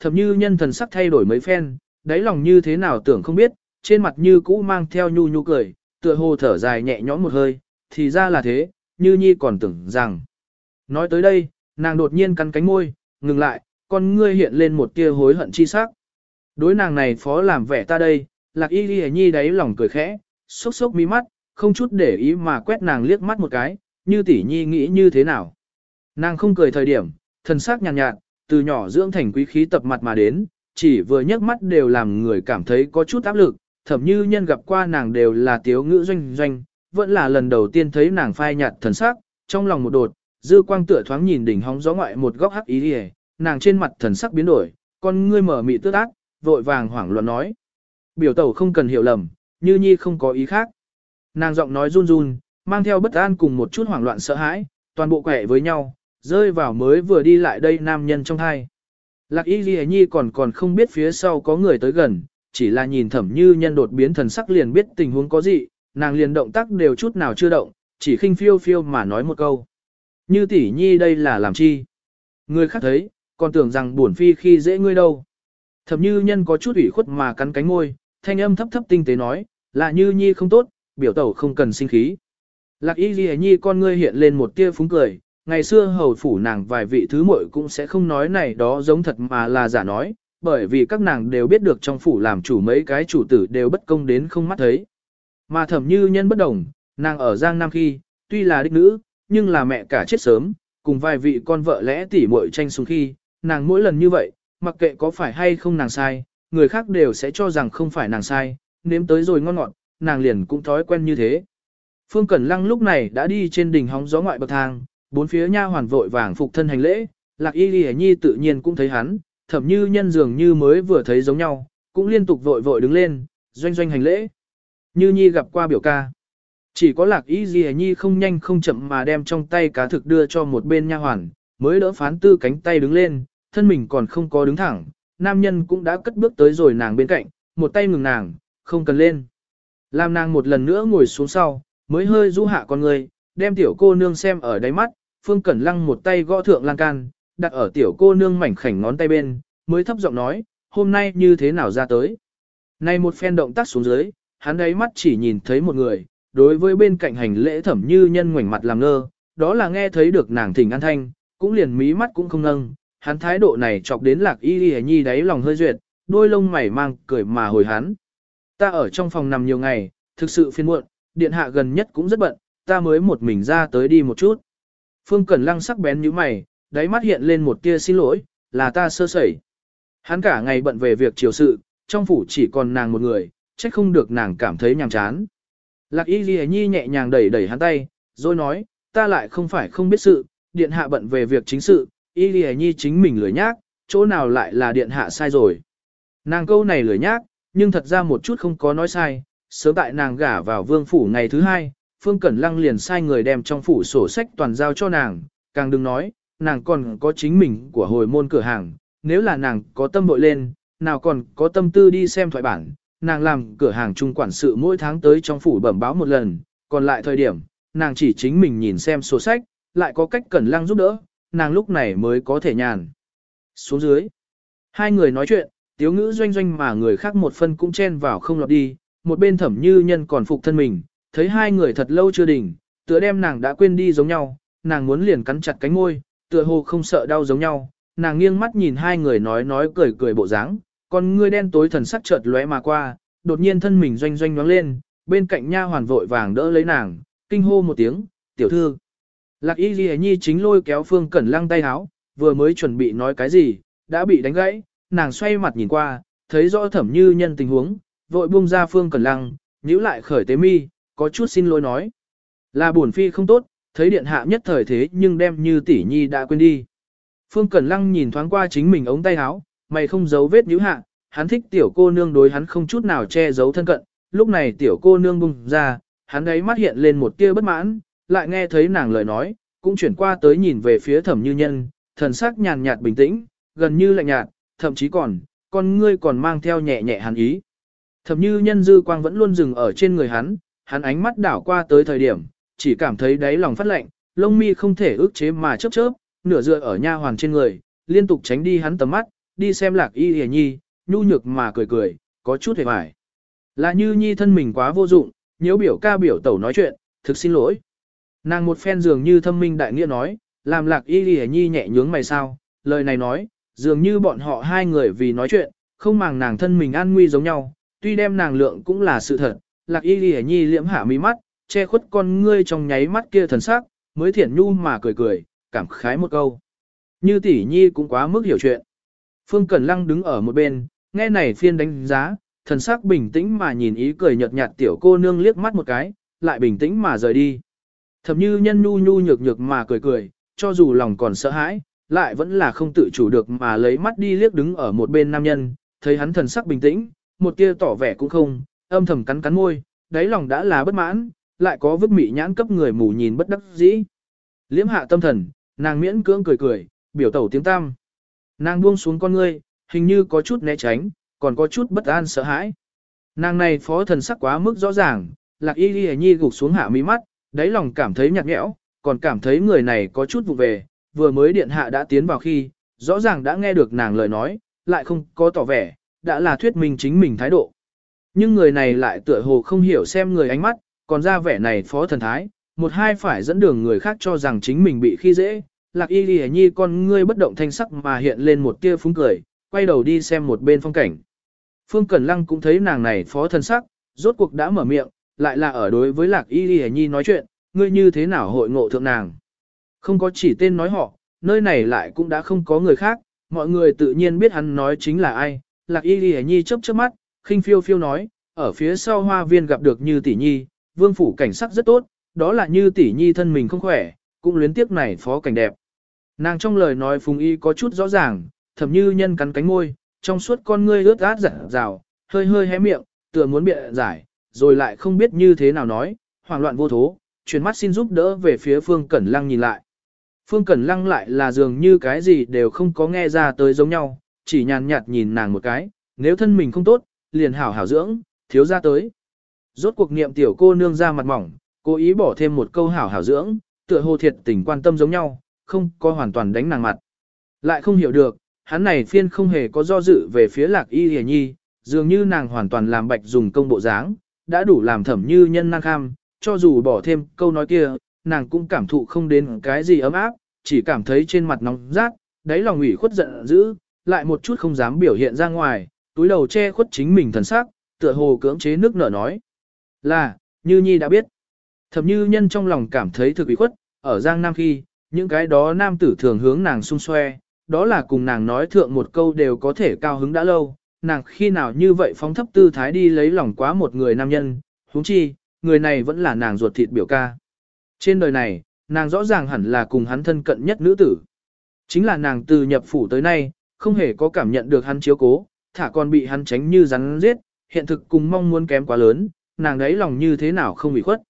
thậm như nhân thần sắc thay đổi mấy phen, đáy lòng như thế nào tưởng không biết, trên mặt như cũ mang theo nhu nhu cười, tựa hồ thở dài nhẹ nhõm một hơi, thì ra là thế, như nhi còn tưởng rằng. Nói tới đây, nàng đột nhiên cắn cánh môi, ngừng lại, con ngươi hiện lên một tia hối hận chi sắc. Đối nàng này phó làm vẻ ta đây, lạc y ghi nhi đáy lòng cười khẽ, sốc sốc mí mắt, không chút để ý mà quét nàng liếc mắt một cái, như tỷ nhi nghĩ như thế nào. Nàng không cười thời điểm, thần sắc nhàn nhạt, nhạt, từ nhỏ dưỡng thành quý khí tập mặt mà đến, chỉ vừa nhấc mắt đều làm người cảm thấy có chút áp lực, thậm như nhân gặp qua nàng đều là tiếu ngữ doanh doanh, vẫn là lần đầu tiên thấy nàng phai nhạt thần sắc, trong lòng một đột, dư quang tựa thoáng nhìn đỉnh hóng gió ngoại một góc hắc ý đi nàng trên mặt thần sắc biến đổi, con ngươi mở mị tước ác, vội vàng hoảng loạn nói. Biểu tẩu không cần hiểu lầm, như nhi không có ý khác. Nàng giọng nói run run, mang theo bất an cùng một chút hoảng loạn sợ hãi, toàn bộ quẻ với nhau, rơi vào mới vừa đi lại đây nam nhân trong hai. Lạc y ghi nhi còn còn không biết phía sau có người tới gần, chỉ là nhìn thẩm như nhân đột biến thần sắc liền biết tình huống có gì, nàng liền động tác đều chút nào chưa động, chỉ khinh phiêu phiêu mà nói một câu. Như tỷ nhi đây là làm chi? Người khác thấy, còn tưởng rằng buồn phi khi dễ ngươi đâu. Thẩm như nhân có chút ủy khuất mà cắn cánh môi, thanh âm thấp thấp tinh tế nói, là như nhi không tốt, biểu tẩu không cần sinh khí. Lạc y ghi nhi con ngươi hiện lên một tia phúng cười, ngày xưa hầu phủ nàng vài vị thứ muội cũng sẽ không nói này đó giống thật mà là giả nói, bởi vì các nàng đều biết được trong phủ làm chủ mấy cái chủ tử đều bất công đến không mắt thấy. Mà thẩm như nhân bất đồng, nàng ở Giang Nam khi, tuy là đích nữ, nhưng là mẹ cả chết sớm, cùng vài vị con vợ lẽ tỉ muội tranh xuống khi, nàng mỗi lần như vậy, mặc kệ có phải hay không nàng sai, người khác đều sẽ cho rằng không phải nàng sai, nếm tới rồi ngon ngọt, nàng liền cũng thói quen như thế. Phương Cẩn Lăng lúc này đã đi trên đỉnh hóng gió ngoại bậc thang, bốn phía nha hoàn vội vàng phục thân hành lễ, Lạc Y Lì Nhi tự nhiên cũng thấy hắn, thậm như nhân dường như mới vừa thấy giống nhau, cũng liên tục vội vội đứng lên, doanh doanh hành lễ. Như Nhi gặp qua biểu ca. Chỉ có Lạc Y Lì Nhi không nhanh không chậm mà đem trong tay cá thực đưa cho một bên nha hoàn, mới đỡ phán tư cánh tay đứng lên, thân mình còn không có đứng thẳng, nam nhân cũng đã cất bước tới rồi nàng bên cạnh, một tay ngừng nàng, không cần lên. Làm nàng một lần nữa ngồi xuống sau, mới hơi rũ hạ con người, đem tiểu cô nương xem ở đáy mắt, Phương Cẩn Lăng một tay gõ thượng lan can, đặt ở tiểu cô nương mảnh khảnh ngón tay bên, mới thấp giọng nói, hôm nay như thế nào ra tới. Này một phen động tác xuống dưới, hắn ấy mắt chỉ nhìn thấy một người, đối với bên cạnh hành lễ thẩm như nhân ngoảnh mặt làm ngơ, đó là nghe thấy được nàng thỉnh an thanh, cũng liền mí mắt cũng không nâng, hắn thái độ này chọc đến lạc y y nhi đáy lòng hơi duyệt, đôi lông mày mang cười mà hồi hắn. Ta ở trong phòng nằm nhiều ngày, thực sự phiền muộn, điện hạ gần nhất cũng rất bận, ta mới một mình ra tới đi một chút. Phương Cẩn Lăng sắc bén như mày, đáy mắt hiện lên một tia xin lỗi, là ta sơ sẩy. Hắn cả ngày bận về việc triều sự, trong phủ chỉ còn nàng một người, trách không được nàng cảm thấy nhàm chán. Lạc Y Ghi Nhi nhẹ nhàng đẩy đẩy hắn tay, rồi nói, ta lại không phải không biết sự, điện hạ bận về việc chính sự, Y Ghi Nhi chính mình lười nhác, chỗ nào lại là điện hạ sai rồi. Nàng câu này lười nhác, nhưng thật ra một chút không có nói sai, sớm tại nàng gả vào vương phủ ngày thứ hai, Phương Cẩn Lăng liền sai người đem trong phủ sổ sách toàn giao cho nàng, càng đừng nói, nàng còn có chính mình của hồi môn cửa hàng, nếu là nàng có tâm bội lên, nào còn có tâm tư đi xem thoại bản, nàng làm cửa hàng trung quản sự mỗi tháng tới trong phủ bẩm báo một lần, còn lại thời điểm, nàng chỉ chính mình nhìn xem sổ sách, lại có cách Cẩn Lăng giúp đỡ, nàng lúc này mới có thể nhàn. Xuống dưới, hai người nói chuyện, tiếu ngữ doanh doanh mà người khác một phân cũng chen vào không lọt đi, một bên thẩm như nhân còn phục thân mình, thấy hai người thật lâu chưa đỉnh, tựa đem nàng đã quên đi giống nhau, nàng muốn liền cắn chặt cánh môi, tựa hồ không sợ đau giống nhau, nàng nghiêng mắt nhìn hai người nói nói cười cười bộ dáng, còn ngươi đen tối thần sắc chợt lóe mà qua, đột nhiên thân mình doanh doanh nhoáng lên, bên cạnh nha hoàn vội vàng đỡ lấy nàng, kinh hô một tiếng, tiểu thư. Lạc y ghi nhi chính lôi kéo phương cẩn lăng tay háo, vừa mới chuẩn bị nói cái gì, đã bị đánh gãy, nàng xoay mặt nhìn qua, thấy rõ thẩm như nhân tình huống, vội buông ra phương cẩn lăng, nhíu lại khởi tế mi, có chút xin lỗi nói. Là buồn phi không tốt, thấy điện hạ nhất thời thế nhưng đem như tỷ nhi đã quên đi. Phương Cẩn Lăng nhìn thoáng qua chính mình ống tay áo, mày không giấu vết nhíu hạ, hắn thích tiểu cô nương đối hắn không chút nào che giấu thân cận, lúc này tiểu cô nương bung ra, hắn ấy mắt hiện lên một tia bất mãn, lại nghe thấy nàng lời nói, cũng chuyển qua tới nhìn về phía thẩm như nhân, thần sắc nhàn nhạt bình tĩnh, gần như lạnh nhạt, thậm chí còn, con ngươi còn mang theo nhẹ nhẹ hàn ý. Thẩm như nhân dư quang vẫn luôn dừng ở trên người hắn, hắn ánh mắt đảo qua tới thời điểm, chỉ cảm thấy đáy lòng phát lạnh, lông mi không thể ức chế mà chớp chớp, nửa dựa ở nha hoàn trên người, liên tục tránh đi hắn tầm mắt, đi xem lạc y hề nhi, nhu nhược mà cười cười, có chút hề vải, Là như nhi thân mình quá vô dụng, nhiễu biểu ca biểu tẩu nói chuyện, thực xin lỗi. Nàng một phen dường như thâm minh đại nghĩa nói, làm lạc y hề nhi nhẹ nhướng mày sao, lời này nói, dường như bọn họ hai người vì nói chuyện, không màng nàng thân mình an nguy giống nhau, tuy đem nàng lượng cũng là sự thật, lạc y ghi nhi liễm hạ mí mắt, che khuất con ngươi trong nháy mắt kia thần sắc, mới thiển nhu mà cười cười, cảm khái một câu. Như tỷ nhi cũng quá mức hiểu chuyện. Phương Cẩn Lăng đứng ở một bên, nghe này phiên đánh giá, thần sắc bình tĩnh mà nhìn ý cười nhợt nhạt tiểu cô nương liếc mắt một cái, lại bình tĩnh mà rời đi. Thậm như nhân nhu nhu nhược nhược mà cười cười, cho dù lòng còn sợ hãi, lại vẫn là không tự chủ được mà lấy mắt đi liếc đứng ở một bên nam nhân, thấy hắn thần sắc bình tĩnh, một tia tỏ vẻ cũng không, âm thầm cắn cắn môi, đáy lòng đã là bất mãn, lại có vứt mị nhãn cấp người mù nhìn bất đắc dĩ. Liễm hạ tâm thần, nàng miễn cưỡng cười cười, biểu tẩu tiếng tam. Nàng buông xuống con ngươi, hình như có chút né tránh, còn có chút bất an sợ hãi. Nàng này phó thần sắc quá mức rõ ràng, lạc y ghi nhi gục xuống hạ mí mắt, đáy lòng cảm thấy nhạt nhẽo, còn cảm thấy người này có chút vụ về, vừa mới điện hạ đã tiến vào khi, rõ ràng đã nghe được nàng lời nói, lại không có tỏ vẻ, đã là thuyết minh chính mình thái độ. Nhưng người này lại tựa hồ không hiểu xem người ánh mắt, còn ra vẻ này phó thần thái, một hai phải dẫn đường người khác cho rằng chính mình bị khi dễ, lạc y ghi nhi con ngươi bất động thanh sắc mà hiện lên một tia phúng cười, quay đầu đi xem một bên phong cảnh. Phương Cẩn Lăng cũng thấy nàng này phó thần sắc, rốt cuộc đã mở miệng, lại là ở đối với lạc y ghi nhi nói chuyện, ngươi như thế nào hội ngộ thượng nàng. Không có chỉ tên nói họ, nơi này lại cũng đã không có người khác, mọi người tự nhiên biết hắn nói chính là ai. Lạc y ghi nhi chớp chớp mắt, khinh phiêu phiêu nói, ở phía sau hoa viên gặp được như tỷ nhi, vương phủ cảnh sắc rất tốt, đó là như tỷ nhi thân mình không khỏe, cũng luyến tiếc này phó cảnh đẹp. Nàng trong lời nói phùng y có chút rõ ràng, thầm như nhân cắn cánh môi, trong suốt con ngươi ướt át giả rào, hơi hơi hé miệng, tựa muốn bịa giải, rồi lại không biết như thế nào nói, hoảng loạn vô thố, chuyển mắt xin giúp đỡ về phía Phương Cẩn Lăng nhìn lại. Phương Cẩn Lăng lại là dường như cái gì đều không có nghe ra tới giống nhau, chỉ nhàn nhạt nhìn nàng một cái, nếu thân mình không tốt, liền hảo hảo dưỡng, thiếu ra tới. Rốt cuộc niệm tiểu cô nương ra mặt mỏng, cố ý bỏ thêm một câu hảo hảo dưỡng, tựa hồ thiệt tình quan tâm giống nhau, không có hoàn toàn đánh nàng mặt. Lại không hiểu được, hắn này phiên không hề có do dự về phía lạc y hề nhi, dường như nàng hoàn toàn làm bạch dùng công bộ dáng, đã đủ làm thẩm như nhân năng kham, cho dù bỏ thêm câu nói kia, nàng cũng cảm thụ không đến cái gì ấm áp, chỉ cảm thấy trên mặt nóng rát, đáy lòng ủy khuất giận dữ, lại một chút không dám biểu hiện ra ngoài, túi đầu che khuất chính mình thần sắc, tựa hồ cưỡng chế nước nở nói. Là, Như Nhi đã biết. Thẩm Như Nhân trong lòng cảm thấy thực bị khuất, ở Giang Nam khi, những cái đó nam tử thường hướng nàng xung xoe, đó là cùng nàng nói thượng một câu đều có thể cao hứng đã lâu, nàng khi nào như vậy phóng thấp tư thái đi lấy lòng quá một người nam nhân, huống chi, người này vẫn là nàng ruột thịt biểu ca. Trên đời này, nàng rõ ràng hẳn là cùng hắn thân cận nhất nữ tử. Chính là nàng từ nhập phủ tới nay, không hề có cảm nhận được hắn chiếu cố, thả còn bị hắn tránh như rắn giết, hiện thực cùng mong muốn kém quá lớn, nàng đấy lòng như thế nào không bị khuất.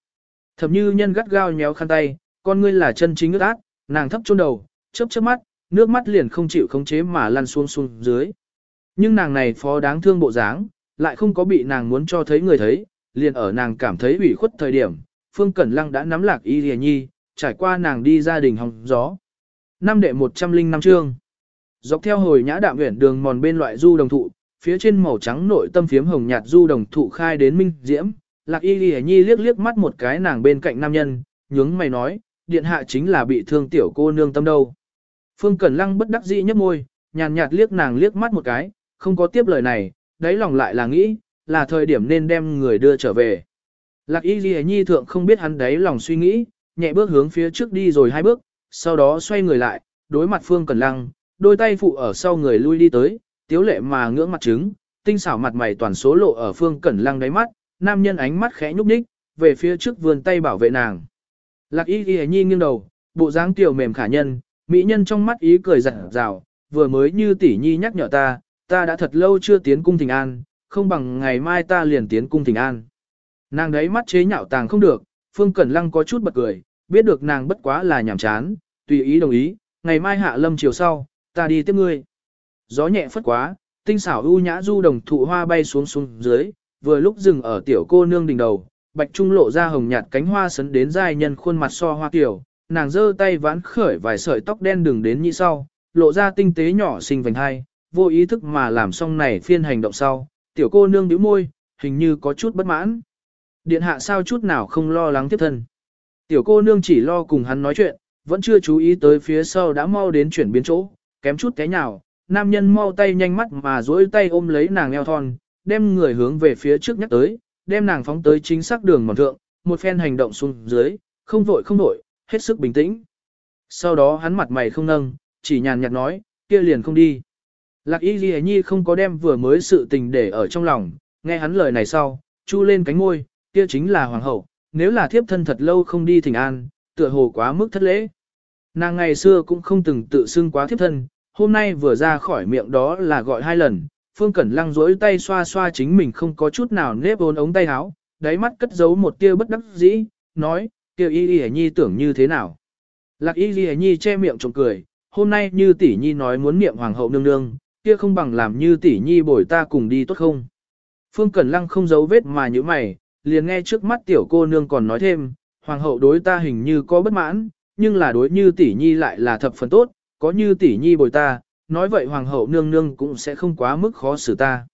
Thậm như nhân gắt gao nhéo khăn tay, con ngươi là chân chính ướt át, nàng thấp chôn đầu, chớp chớp mắt, nước mắt liền không chịu khống chế mà lăn xuống xuống dưới. Nhưng nàng này phó đáng thương bộ dáng, lại không có bị nàng muốn cho thấy người thấy, liền ở nàng cảm thấy ủy khuất thời điểm, Phương Cẩn Lăng đã nắm lạc y lìa nhi, trải qua nàng đi gia đình hòng gió. Năm đệ 105 chương. Dọc theo hồi nhã đạm huyền đường mòn bên loại du đồng thụ, phía trên màu trắng nội tâm phiếm hồng nhạt du đồng thụ khai đến minh diễm, lạc y lìa nhi liếc liếc mắt một cái nàng bên cạnh nam nhân, nhướng mày nói, điện hạ chính là bị thương tiểu cô nương tâm đâu. Phương Cẩn Lăng bất đắc dĩ nhếch môi, nhàn nhạt liếc nàng liếc mắt một cái, không có tiếp lời này, đáy lòng lại là nghĩ, là thời điểm nên đem người đưa trở về. Lạc y Lệ nhi thượng không biết hắn đáy lòng suy nghĩ, nhẹ bước hướng phía trước đi rồi hai bước, sau đó xoay người lại, đối mặt Phương Cẩn Lăng, đôi tay phụ ở sau người lui đi tới, tiếu lệ mà ngưỡng mặt trứng, tinh xảo mặt mày toàn số lộ ở Phương Cẩn Lăng đáy mắt, nam nhân ánh mắt khẽ nhúc nhích, về phía trước vươn tay bảo vệ nàng. Lạc y ghi nhi nghiêng đầu, bộ dáng tiểu mềm khả nhân, mỹ nhân trong mắt ý cười rạng rào, vừa mới như tỷ nhi nhắc nhở ta, ta đã thật lâu chưa tiến cung thỉnh an, không bằng ngày mai ta liền tiến cung thỉnh an. Nàng đấy mắt chế nhạo tàng không được, Phương Cẩn Lăng có chút bật cười, biết được nàng bất quá là nhảm chán, tùy ý đồng ý, ngày mai hạ lâm chiều sau, ta đi tiếp ngươi. Gió nhẹ phất quá, tinh xảo ưu nhã du đồng thụ hoa bay xuống xuống dưới, vừa lúc dừng ở tiểu cô nương đỉnh đầu, bạch trung lộ ra hồng nhạt cánh hoa sấn đến giai nhân khuôn mặt so hoa tiểu, nàng giơ tay vãn khởi vài sợi tóc đen đường đến như sau, lộ ra tinh tế nhỏ xinh vành hai, vô ý thức mà làm xong này phiên hành động sau, tiểu cô nương nhíu môi, hình như có chút bất mãn. Điện hạ sao chút nào không lo lắng tiếp thân. Tiểu cô nương chỉ lo cùng hắn nói chuyện, vẫn chưa chú ý tới phía sau đã mau đến chuyển biến chỗ, kém chút cái nhào, nam nhân mau tay nhanh mắt mà duỗi tay ôm lấy nàng eo thon, đem người hướng về phía trước nhắc tới, đem nàng phóng tới chính xác đường mòn thượng, một phen hành động xuống dưới, không vội không vội, hết sức bình tĩnh. Sau đó hắn mặt mày không nâng, chỉ nhàn nhạt nói, kia liền không đi. Lạc y ghi nhi không có đem vừa mới sự tình để ở trong lòng, nghe hắn lời này sau, chu lên cánh môi, kia chính là hoàng hậu, nếu là thiếp thân thật lâu không đi thỉnh an, tựa hồ quá mức thất lễ. Nàng ngày xưa cũng không từng tự xưng quá thiếp thân, hôm nay vừa ra khỏi miệng đó là gọi hai lần, Phương Cẩn Lăng rỗi tay xoa xoa chính mình không có chút nào nếp ôn ống tay áo, đáy mắt cất giấu một tia bất đắc dĩ, nói, kêu y y nhi tưởng như thế nào. Lạc y y nhi che miệng trộm cười, hôm nay như tỷ nhi nói muốn niệm hoàng hậu nương nương, kia không bằng làm như tỷ nhi bồi ta cùng đi tốt không. Phương Cẩn Lăng không giấu vết mà như mày, liền nghe trước mắt tiểu cô nương còn nói thêm, hoàng hậu đối ta hình như có bất mãn, nhưng là đối như tỷ nhi lại là thập phần tốt, có như tỷ nhi bồi ta, nói vậy hoàng hậu nương nương cũng sẽ không quá mức khó xử ta.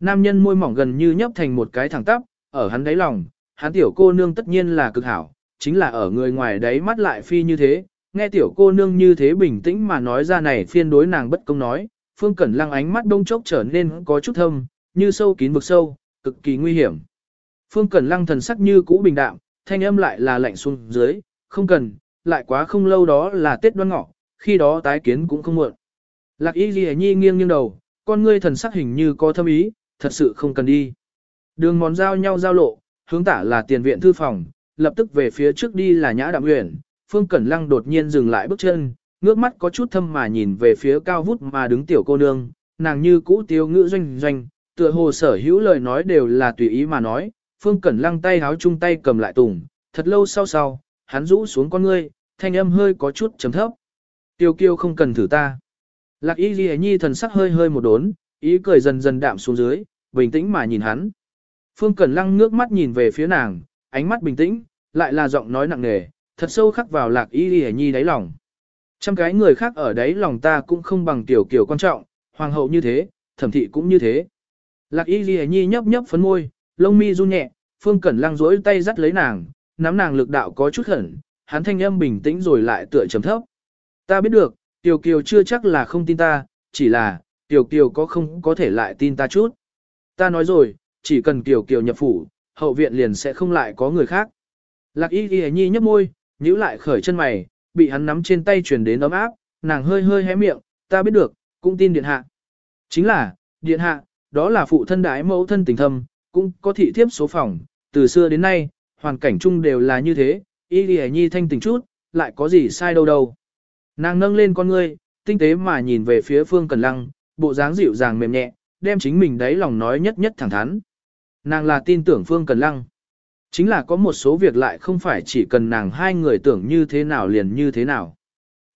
Nam nhân môi mỏng gần như nhấp thành một cái thẳng tắp, ở hắn đáy lòng, hắn tiểu cô nương tất nhiên là cực hảo, chính là ở người ngoài đáy mắt lại phi như thế, nghe tiểu cô nương như thế bình tĩnh mà nói ra này phiên đối nàng bất công nói, phương cẩn lăng ánh mắt đông chốc trở nên có chút thâm, như sâu kín vực sâu, cực kỳ nguy hiểm. Phương cẩn lăng thần sắc như cũ bình đạm, thanh âm lại là lạnh xuống dưới, không cần, lại quá không lâu đó là Tết đoan ngọ, khi đó tái kiến cũng không muộn. Lạc y ghi nhi nghiêng nghiêng đầu, con ngươi thần sắc hình như có thâm ý, thật sự không cần đi. Đường mòn giao nhau giao lộ, hướng tả là tiền viện thư phòng, lập tức về phía trước đi là nhã đạm uyển. Phương Cẩn Lăng đột nhiên dừng lại bước chân, ngước mắt có chút thâm mà nhìn về phía cao vút mà đứng tiểu cô nương, nàng như cũ tiêu ngữ doanh doanh, tựa hồ sở hữu lời nói đều là tùy ý mà nói. Phương Cẩn Lăng tay háo chung tay cầm lại tùng, thật lâu sau sau, hắn rũ xuống con ngươi, thanh âm hơi có chút chấm thấp. Tiêu kiêu không cần thử ta. Lạc y ghi nhi thần sắc hơi hơi một đốn, ý cười dần dần đạm xuống dưới, bình tĩnh mà nhìn hắn. Phương Cẩn Lăng nước mắt nhìn về phía nàng, ánh mắt bình tĩnh, lại là giọng nói nặng nề, thật sâu khắc vào lạc y ghi nhi đáy lòng. Trăm cái người khác ở đáy lòng ta cũng không bằng tiểu kiều quan trọng, hoàng hậu như thế, thẩm thị cũng như thế. Lạc y ghi nhi nhấp nhấp phấn môi, lông mi run nhẹ, Phương Cẩn Lăng duỗi tay dắt lấy nàng, nắm nàng lực đạo có chút khẩn, hắn thanh âm bình tĩnh rồi lại tựa trầm thấp. Ta biết được, Tiểu Kiều chưa chắc là không tin ta, chỉ là, Tiểu Kiều có không có thể lại tin ta chút. Ta nói rồi, chỉ cần Tiểu Kiều nhập phủ, hậu viện liền sẽ không lại có người khác. Lạc y ghi nhi nhấp môi, nhíu lại khởi chân mày, bị hắn nắm trên tay truyền đến ấm áp, nàng hơi hơi hé miệng, ta biết được, cũng tin điện hạ. Chính là, điện hạ, đó là phụ thân đái mẫu thân tình thâm, cũng có thị thiếp số phòng, từ xưa đến nay, hoàn cảnh chung đều là như thế, y đi nhi thanh tỉnh chút, lại có gì sai đâu đâu. Nàng nâng lên con ngươi, tinh tế mà nhìn về phía Phương Cần Lăng, bộ dáng dịu dàng mềm nhẹ, đem chính mình đấy lòng nói nhất nhất thẳng thắn. Nàng là tin tưởng Phương Cần Lăng. Chính là có một số việc lại không phải chỉ cần nàng hai người tưởng như thế nào liền như thế nào.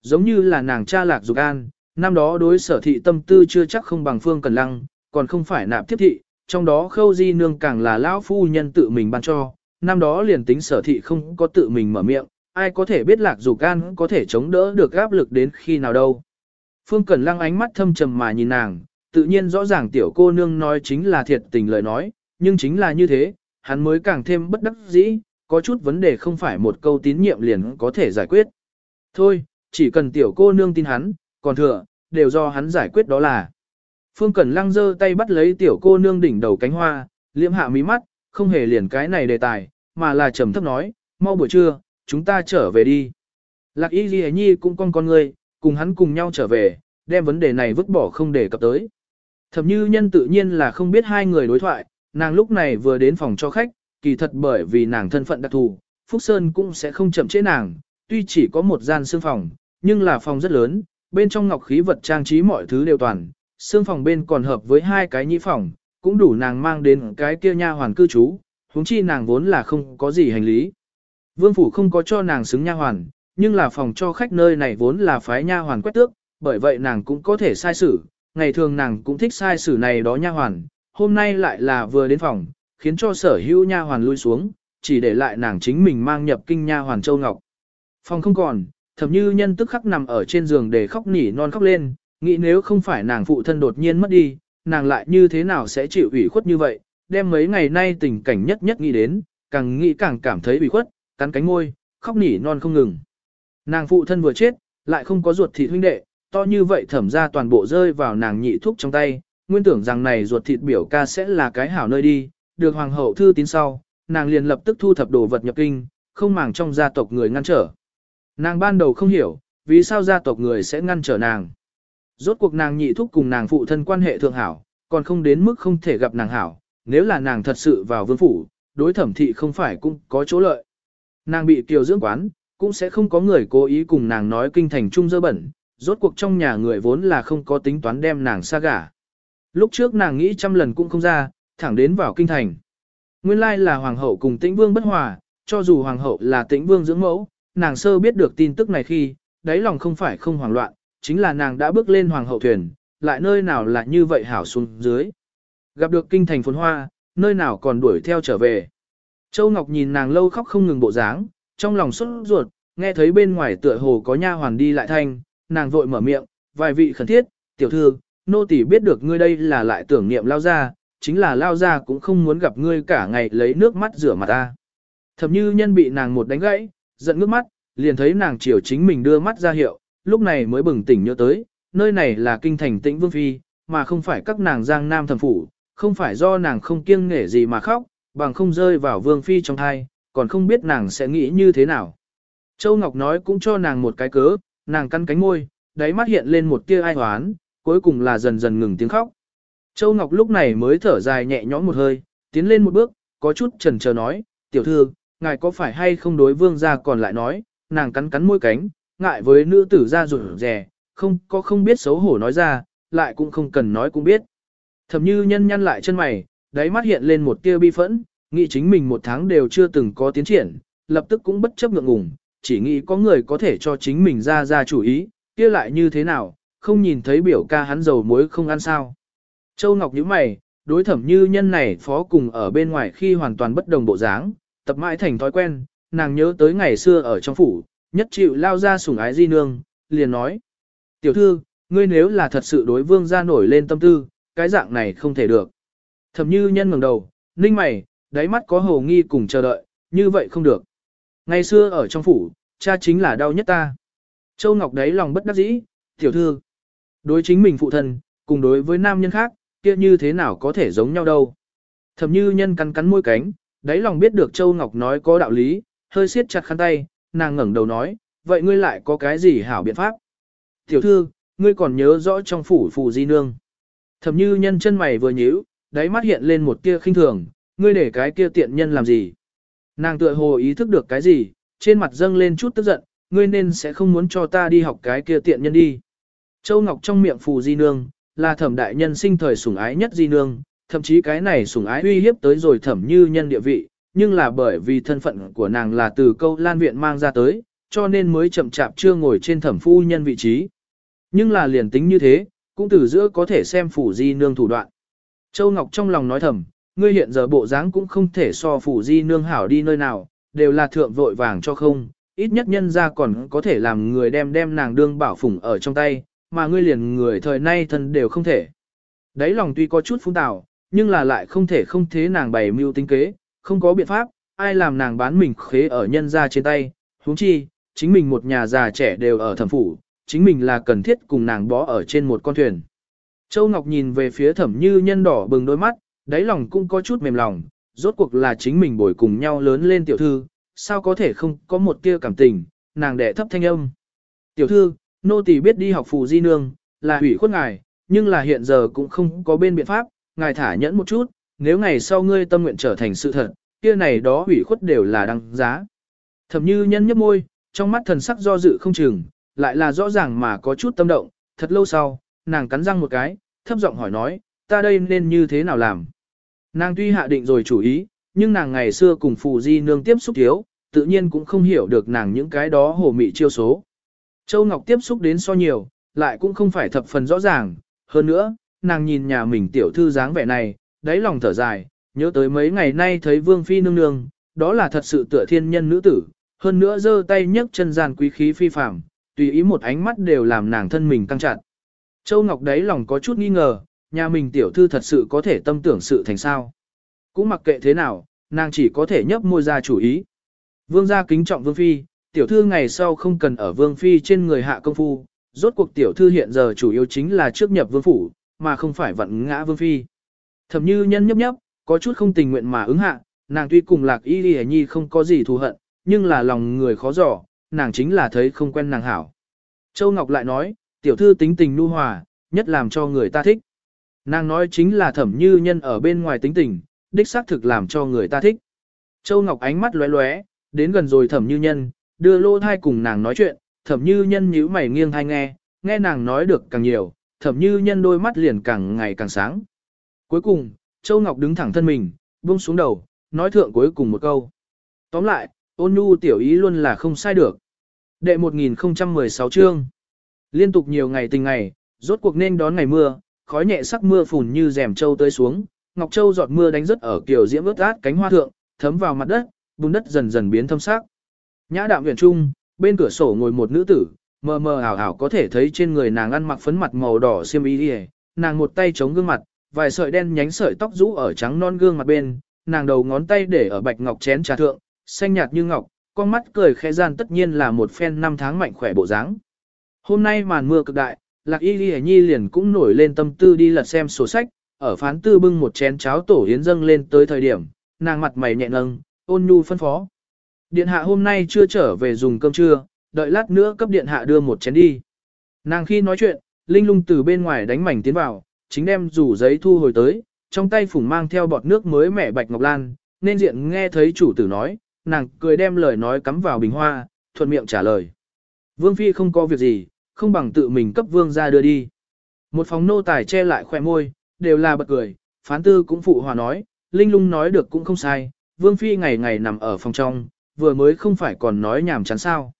Giống như là nàng cha lạc dục an, năm đó đối sở thị tâm tư chưa chắc không bằng Phương Cần Lăng, còn không phải nạp tiếp thị, trong đó khâu di nương càng là lão phu nhân tự mình ban cho, năm đó liền tính sở thị không có tự mình mở miệng, ai có thể biết lạc dục gan có thể chống đỡ được áp lực đến khi nào đâu. Phương Cẩn Lăng ánh mắt thâm trầm mà nhìn nàng, tự nhiên rõ ràng tiểu cô nương nói chính là thiệt tình lời nói, nhưng chính là như thế, hắn mới càng thêm bất đắc dĩ, có chút vấn đề không phải một câu tín nhiệm liền có thể giải quyết. Thôi, chỉ cần tiểu cô nương tin hắn, còn thừa, đều do hắn giải quyết đó là. Phương Cẩn Lăng giơ tay bắt lấy tiểu cô nương đỉnh đầu cánh hoa, liễm hạ mí mắt, không hề liền cái này đề tài, mà là trầm thấp nói, mau buổi trưa, chúng ta trở về đi. Lạc y ghi nhi cũng con con người, cùng hắn cùng nhau trở về, đem vấn đề này vứt bỏ không để cập tới. Thẩm như nhân tự nhiên là không biết hai người đối thoại, nàng lúc này vừa đến phòng cho khách, kỳ thật bởi vì nàng thân phận đặc thù, Phúc Sơn cũng sẽ không chậm chế nàng, tuy chỉ có một gian xương phòng, nhưng là phòng rất lớn, bên trong ngọc khí vật trang trí mọi thứ đều toàn, xương phòng bên còn hợp với hai cái nhĩ phòng, cũng đủ nàng mang đến cái kia nha hoàn cư trú, huống chi nàng vốn là không có gì hành lý. Vương phủ không có cho nàng xứng nha hoàn, nhưng là phòng cho khách nơi này vốn là phái nha hoàn quét tước, bởi vậy nàng cũng có thể sai xử, ngày thường nàng cũng thích sai xử này đó nha hoàn, hôm nay lại là vừa đến phòng, khiến cho sở hữu nha hoàn lui xuống, chỉ để lại nàng chính mình mang nhập kinh nha hoàn Châu Ngọc. Phòng không còn, thầm như nhân tức khắc nằm ở trên giường để khóc nỉ non khóc lên, nghĩ nếu không phải nàng phụ thân đột nhiên mất đi, nàng lại như thế nào sẽ chịu ủy khuất như vậy, đem mấy ngày nay tình cảnh nhất nhất nghĩ đến, càng nghĩ càng cảm thấy bị khuất, cắn cánh môi, khóc nỉ non không ngừng. Nàng phụ thân vừa chết, lại không có ruột thịt huynh đệ, to như vậy thẩm ra toàn bộ rơi vào nàng nhị thúc trong tay, nguyên tưởng rằng này ruột thịt biểu ca sẽ là cái hảo nơi đi, được hoàng hậu thư tín sau, nàng liền lập tức thu thập đồ vật nhập kinh, không màng trong gia tộc người ngăn trở. Nàng ban đầu không hiểu, vì sao gia tộc người sẽ ngăn trở nàng. Rốt cuộc nàng nhị thúc cùng nàng phụ thân quan hệ thượng hảo, còn không đến mức không thể gặp nàng hảo, nếu là nàng thật sự vào vương phủ, đối thẩm thị không phải cũng có chỗ lợi. Nàng bị kiều dưỡng quán, cũng sẽ không có người cố ý cùng nàng nói kinh thành trung dơ bẩn, rốt cuộc trong nhà người vốn là không có tính toán đem nàng xa gả. Lúc trước nàng nghĩ trăm lần cũng không ra, thẳng đến vào kinh thành. Nguyên lai là hoàng hậu cùng tĩnh vương bất hòa, cho dù hoàng hậu là tĩnh vương dưỡng mẫu, nàng sơ biết được tin tức này khi, đáy lòng không phải không hoảng loạn, chính là nàng đã bước lên hoàng hậu thuyền, lại nơi nào là như vậy hảo xuống dưới. Gặp được kinh thành phồn hoa, nơi nào còn đuổi theo trở về. Châu Ngọc nhìn nàng lâu khóc không ngừng bộ dáng, trong lòng xuất ruột, nghe thấy bên ngoài tựa hồ có nha hoàn đi lại thanh, nàng vội mở miệng, vài vị khẩn thiết, tiểu thư, nô tỳ biết được ngươi đây là lại tưởng niệm lao ra, chính là lao ra cũng không muốn gặp ngươi cả ngày lấy nước mắt rửa mặt ta. Thầm như nhân bị nàng một đánh gãy, giận ngước mắt, liền thấy nàng chiều chính mình đưa mắt ra hiệu, lúc này mới bừng tỉnh nhớ tới, nơi này là kinh thành tĩnh vương phi, mà không phải các nàng giang nam thầm phủ, không phải do nàng không kiêng nghể gì mà khóc, bằng không rơi vào vương phi trong thai, còn không biết nàng sẽ nghĩ như thế nào. Châu Ngọc nói cũng cho nàng một cái cớ, nàng căn cánh môi, đáy mắt hiện lên một tia ai hoán, cuối cùng là dần dần ngừng tiếng khóc. Châu Ngọc lúc này mới thở dài nhẹ nhõm một hơi, tiến lên một bước, có chút chần chờ nói, tiểu thư, ngài có phải hay không đối vương gia còn lại nói, nàng cắn cắn môi cánh, ngại với nữ tử ra rủi rè, không có không biết xấu hổ nói ra, lại cũng không cần nói cũng biết. Thẩm như nhân nhăn lại chân mày, đáy mắt hiện lên một tia bi phẫn, nghĩ chính mình một tháng đều chưa từng có tiến triển, lập tức cũng bất chấp ngượng ngùng, chỉ nghĩ có người có thể cho chính mình ra ra chủ ý, kia lại như thế nào, không nhìn thấy biểu ca hắn dầu muối không ăn sao. Châu Ngọc nhíu mày, đối thẩm như nhân này phó cùng ở bên ngoài khi hoàn toàn bất đồng bộ dáng, tập mãi thành thói quen, nàng nhớ tới ngày xưa ở trong phủ, nhất chịu lao ra sủng ái di nương, liền nói. Tiểu thư, ngươi nếu là thật sự đối vương gia nổi lên tâm tư, cái dạng này không thể được. Thẩm như nhân ngẩng đầu, ninh mày, đáy mắt có hồ nghi cùng chờ đợi, như vậy không được. Ngày xưa ở trong phủ, cha chính là đau nhất ta. Châu Ngọc đấy lòng bất đắc dĩ, tiểu thư. Đối chính mình phụ thân, cùng đối với nam nhân khác, kia như thế nào có thể giống nhau đâu. Thẩm như nhân cắn cắn môi cánh, đáy lòng biết được Châu Ngọc nói có đạo lý, hơi siết chặt khăn tay, nàng ngẩng đầu nói, vậy ngươi lại có cái gì hảo biện pháp? Tiểu thư, ngươi còn nhớ rõ trong phủ phù di nương. Thẩm như nhân chân mày vừa nhíu, đáy mắt hiện lên một tia khinh thường, ngươi để cái kia tiện nhân làm gì? Nàng tựa hồ ý thức được cái gì, trên mặt dâng lên chút tức giận, ngươi nên sẽ không muốn cho ta đi học cái kia tiện nhân đi. Châu Ngọc trong miệng phù di nương, là thẩm đại nhân sinh thời sủng ái nhất di nương, thậm chí cái này sủng ái uy hiếp tới rồi thẩm như nhân địa vị, nhưng là bởi vì thân phận của nàng là từ câu lan viện mang ra tới, cho nên mới chậm chạp chưa ngồi trên thẩm phu nhân vị trí. Nhưng là liền tính như thế, cũng từ giữa có thể xem phủ di nương thủ đoạn. Châu Ngọc trong lòng nói thầm, ngươi hiện giờ bộ dáng cũng không thể so phủ di nương hảo đi nơi nào, đều là thượng vội vàng cho không, ít nhất nhân ra còn có thể làm người đem đem nàng đương bảo phủng ở trong tay, mà ngươi liền người thời nay thân đều không thể. Đấy lòng tuy có chút phung tạo, nhưng là lại không thể không thế nàng bày mưu tính kế, không có biện pháp, ai làm nàng bán mình khế ở nhân ra trên tay, huống chi, chính mình một nhà già trẻ đều ở thẩm phủ, chính mình là cần thiết cùng nàng bó ở trên một con thuyền. Châu Ngọc nhìn về phía thẩm như nhân đỏ bừng đôi mắt, đáy lòng cũng có chút mềm lòng, rốt cuộc là chính mình bồi cùng nhau lớn lên tiểu thư, sao có thể không có một tia cảm tình, nàng đẻ thấp thanh âm. Tiểu thư, nô tỳ biết đi học phù di nương, là hủy khuất ngài, nhưng là hiện giờ cũng không có bên biện pháp, ngài thả nhẫn một chút, nếu ngày sau ngươi tâm nguyện trở thành sự thật, kia này đó hủy khuất đều là đăng giá. Thẩm như nhân nhấp môi, trong mắt thần sắc do dự không chừng, lại là rõ ràng mà có chút tâm động, thật lâu sau, nàng cắn răng một cái, thấp giọng hỏi nói, ta đây nên như thế nào làm? Nàng tuy hạ định rồi chủ ý, nhưng nàng ngày xưa cùng phù di nương tiếp xúc thiếu, tự nhiên cũng không hiểu được nàng những cái đó hồ mị chiêu số. Châu Ngọc tiếp xúc đến so nhiều, lại cũng không phải thập phần rõ ràng, hơn nữa, nàng nhìn nhà mình tiểu thư dáng vẻ này, đáy lòng thở dài, nhớ tới mấy ngày nay thấy Vương Phi nương nương, đó là thật sự tựa thiên nhân nữ tử, hơn nữa giơ tay nhấc chân gian quý khí phi phàm, tùy ý một ánh mắt đều làm nàng thân mình căng chặt. Châu Ngọc đấy lòng có chút nghi ngờ, nhà mình tiểu thư thật sự có thể tâm tưởng sự thành sao. Cũng mặc kệ thế nào, nàng chỉ có thể nhấp môi ra chủ ý. Vương gia kính trọng Vương Phi, tiểu thư ngày sau không cần ở Vương Phi trên người hạ công phu, rốt cuộc tiểu thư hiện giờ chủ yếu chính là trước nhập Vương Phủ, mà không phải vận ngã Vương Phi. Thẩm như nhân nhấp nhấp, có chút không tình nguyện mà ứng hạ, nàng tuy cùng lạc y đi nhi không có gì thù hận, nhưng là lòng người khó giỏ, nàng chính là thấy không quen nàng hảo. Châu Ngọc lại nói, tiểu thư tính tình nu hòa, nhất làm cho người ta thích. Nàng nói chính là thẩm như nhân ở bên ngoài tính tình, đích xác thực làm cho người ta thích. Châu Ngọc ánh mắt lóe lóe, đến gần rồi thẩm như nhân, đưa lô thai cùng nàng nói chuyện, thẩm như nhân nhíu mày nghiêng thai nghe, nghe nàng nói được càng nhiều, thẩm như nhân đôi mắt liền càng ngày càng sáng. Cuối cùng, Châu Ngọc đứng thẳng thân mình, buông xuống đầu, nói thượng cuối cùng một câu. Tóm lại, ôn nhu tiểu ý luôn là không sai được. Đệ 1016 chương. Liên tục nhiều ngày tình ngày, rốt cuộc nên đón ngày mưa, khói nhẹ sắc mưa phùn như rèm châu tới xuống, ngọc châu giọt mưa đánh rớt ở kiểu diễm ướt át cánh hoa thượng, thấm vào mặt đất, bùn đất dần dần biến thâm sắc. Nhã đạm huyền trung, bên cửa sổ ngồi một nữ tử, mờ mờ ảo ảo có thể thấy trên người nàng ăn mặc phấn mặt màu đỏ xiêm y nàng một tay chống gương mặt, vài sợi đen nhánh sợi tóc rũ ở trắng non gương mặt bên, nàng đầu ngón tay để ở bạch ngọc chén trà thượng, xanh nhạt như ngọc, con mắt cười khẽ gian tất nhiên là một phen năm tháng mạnh khỏe bộ dáng. Hôm nay màn mưa cực đại, Lạc Y Ghi Nhi liền cũng nổi lên tâm tư đi lật xem sổ sách, ở phán tư bưng một chén cháo tổ yến dâng lên tới thời điểm, nàng mặt mày nhẹ nâng, ôn nhu phân phó. Điện hạ hôm nay chưa trở về dùng cơm trưa, đợi lát nữa cấp điện hạ đưa một chén đi. Nàng khi nói chuyện, Linh lung từ bên ngoài đánh mảnh tiến vào, chính đem rủ giấy thu hồi tới, trong tay phủng mang theo bọt nước mới mẻ bạch ngọc lan, nên diện nghe thấy chủ tử nói, nàng cười đem lời nói cắm vào bình hoa, thuận miệng trả lời. Vương Phi không có việc gì, không bằng tự mình cấp vương ra đưa đi. Một phòng nô tài che lại khỏe môi, đều là bật cười, phán tư cũng phụ hòa nói, Linh lung nói được cũng không sai, Vương Phi ngày ngày nằm ở phòng trong, vừa mới không phải còn nói nhảm chán sao.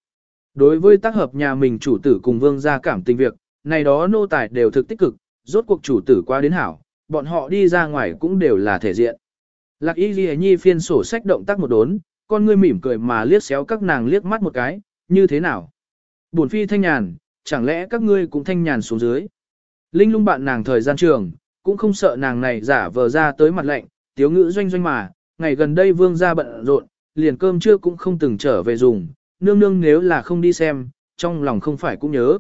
Đối với tác hợp nhà mình chủ tử cùng vương gia cảm tình việc, này đó nô tài đều thực tích cực, rốt cuộc chủ tử qua đến hảo, bọn họ đi ra ngoài cũng đều là thể diện. Lạc y ghi nhi phiên sổ sách động tác một đốn, con ngươi mỉm cười mà liếc xéo các nàng liếc mắt một cái, như thế nào? Buồn phi thanh nhàn, chẳng lẽ các ngươi cũng thanh nhàn xuống dưới? Linh lung bạn nàng thời gian trường, cũng không sợ nàng này giả vờ ra tới mặt lạnh, tiếu ngữ doanh doanh mà, ngày gần đây vương gia bận rộn, liền cơm trưa cũng không từng trở về dùng, nương nương nếu là không đi xem, trong lòng không phải cũng nhớ.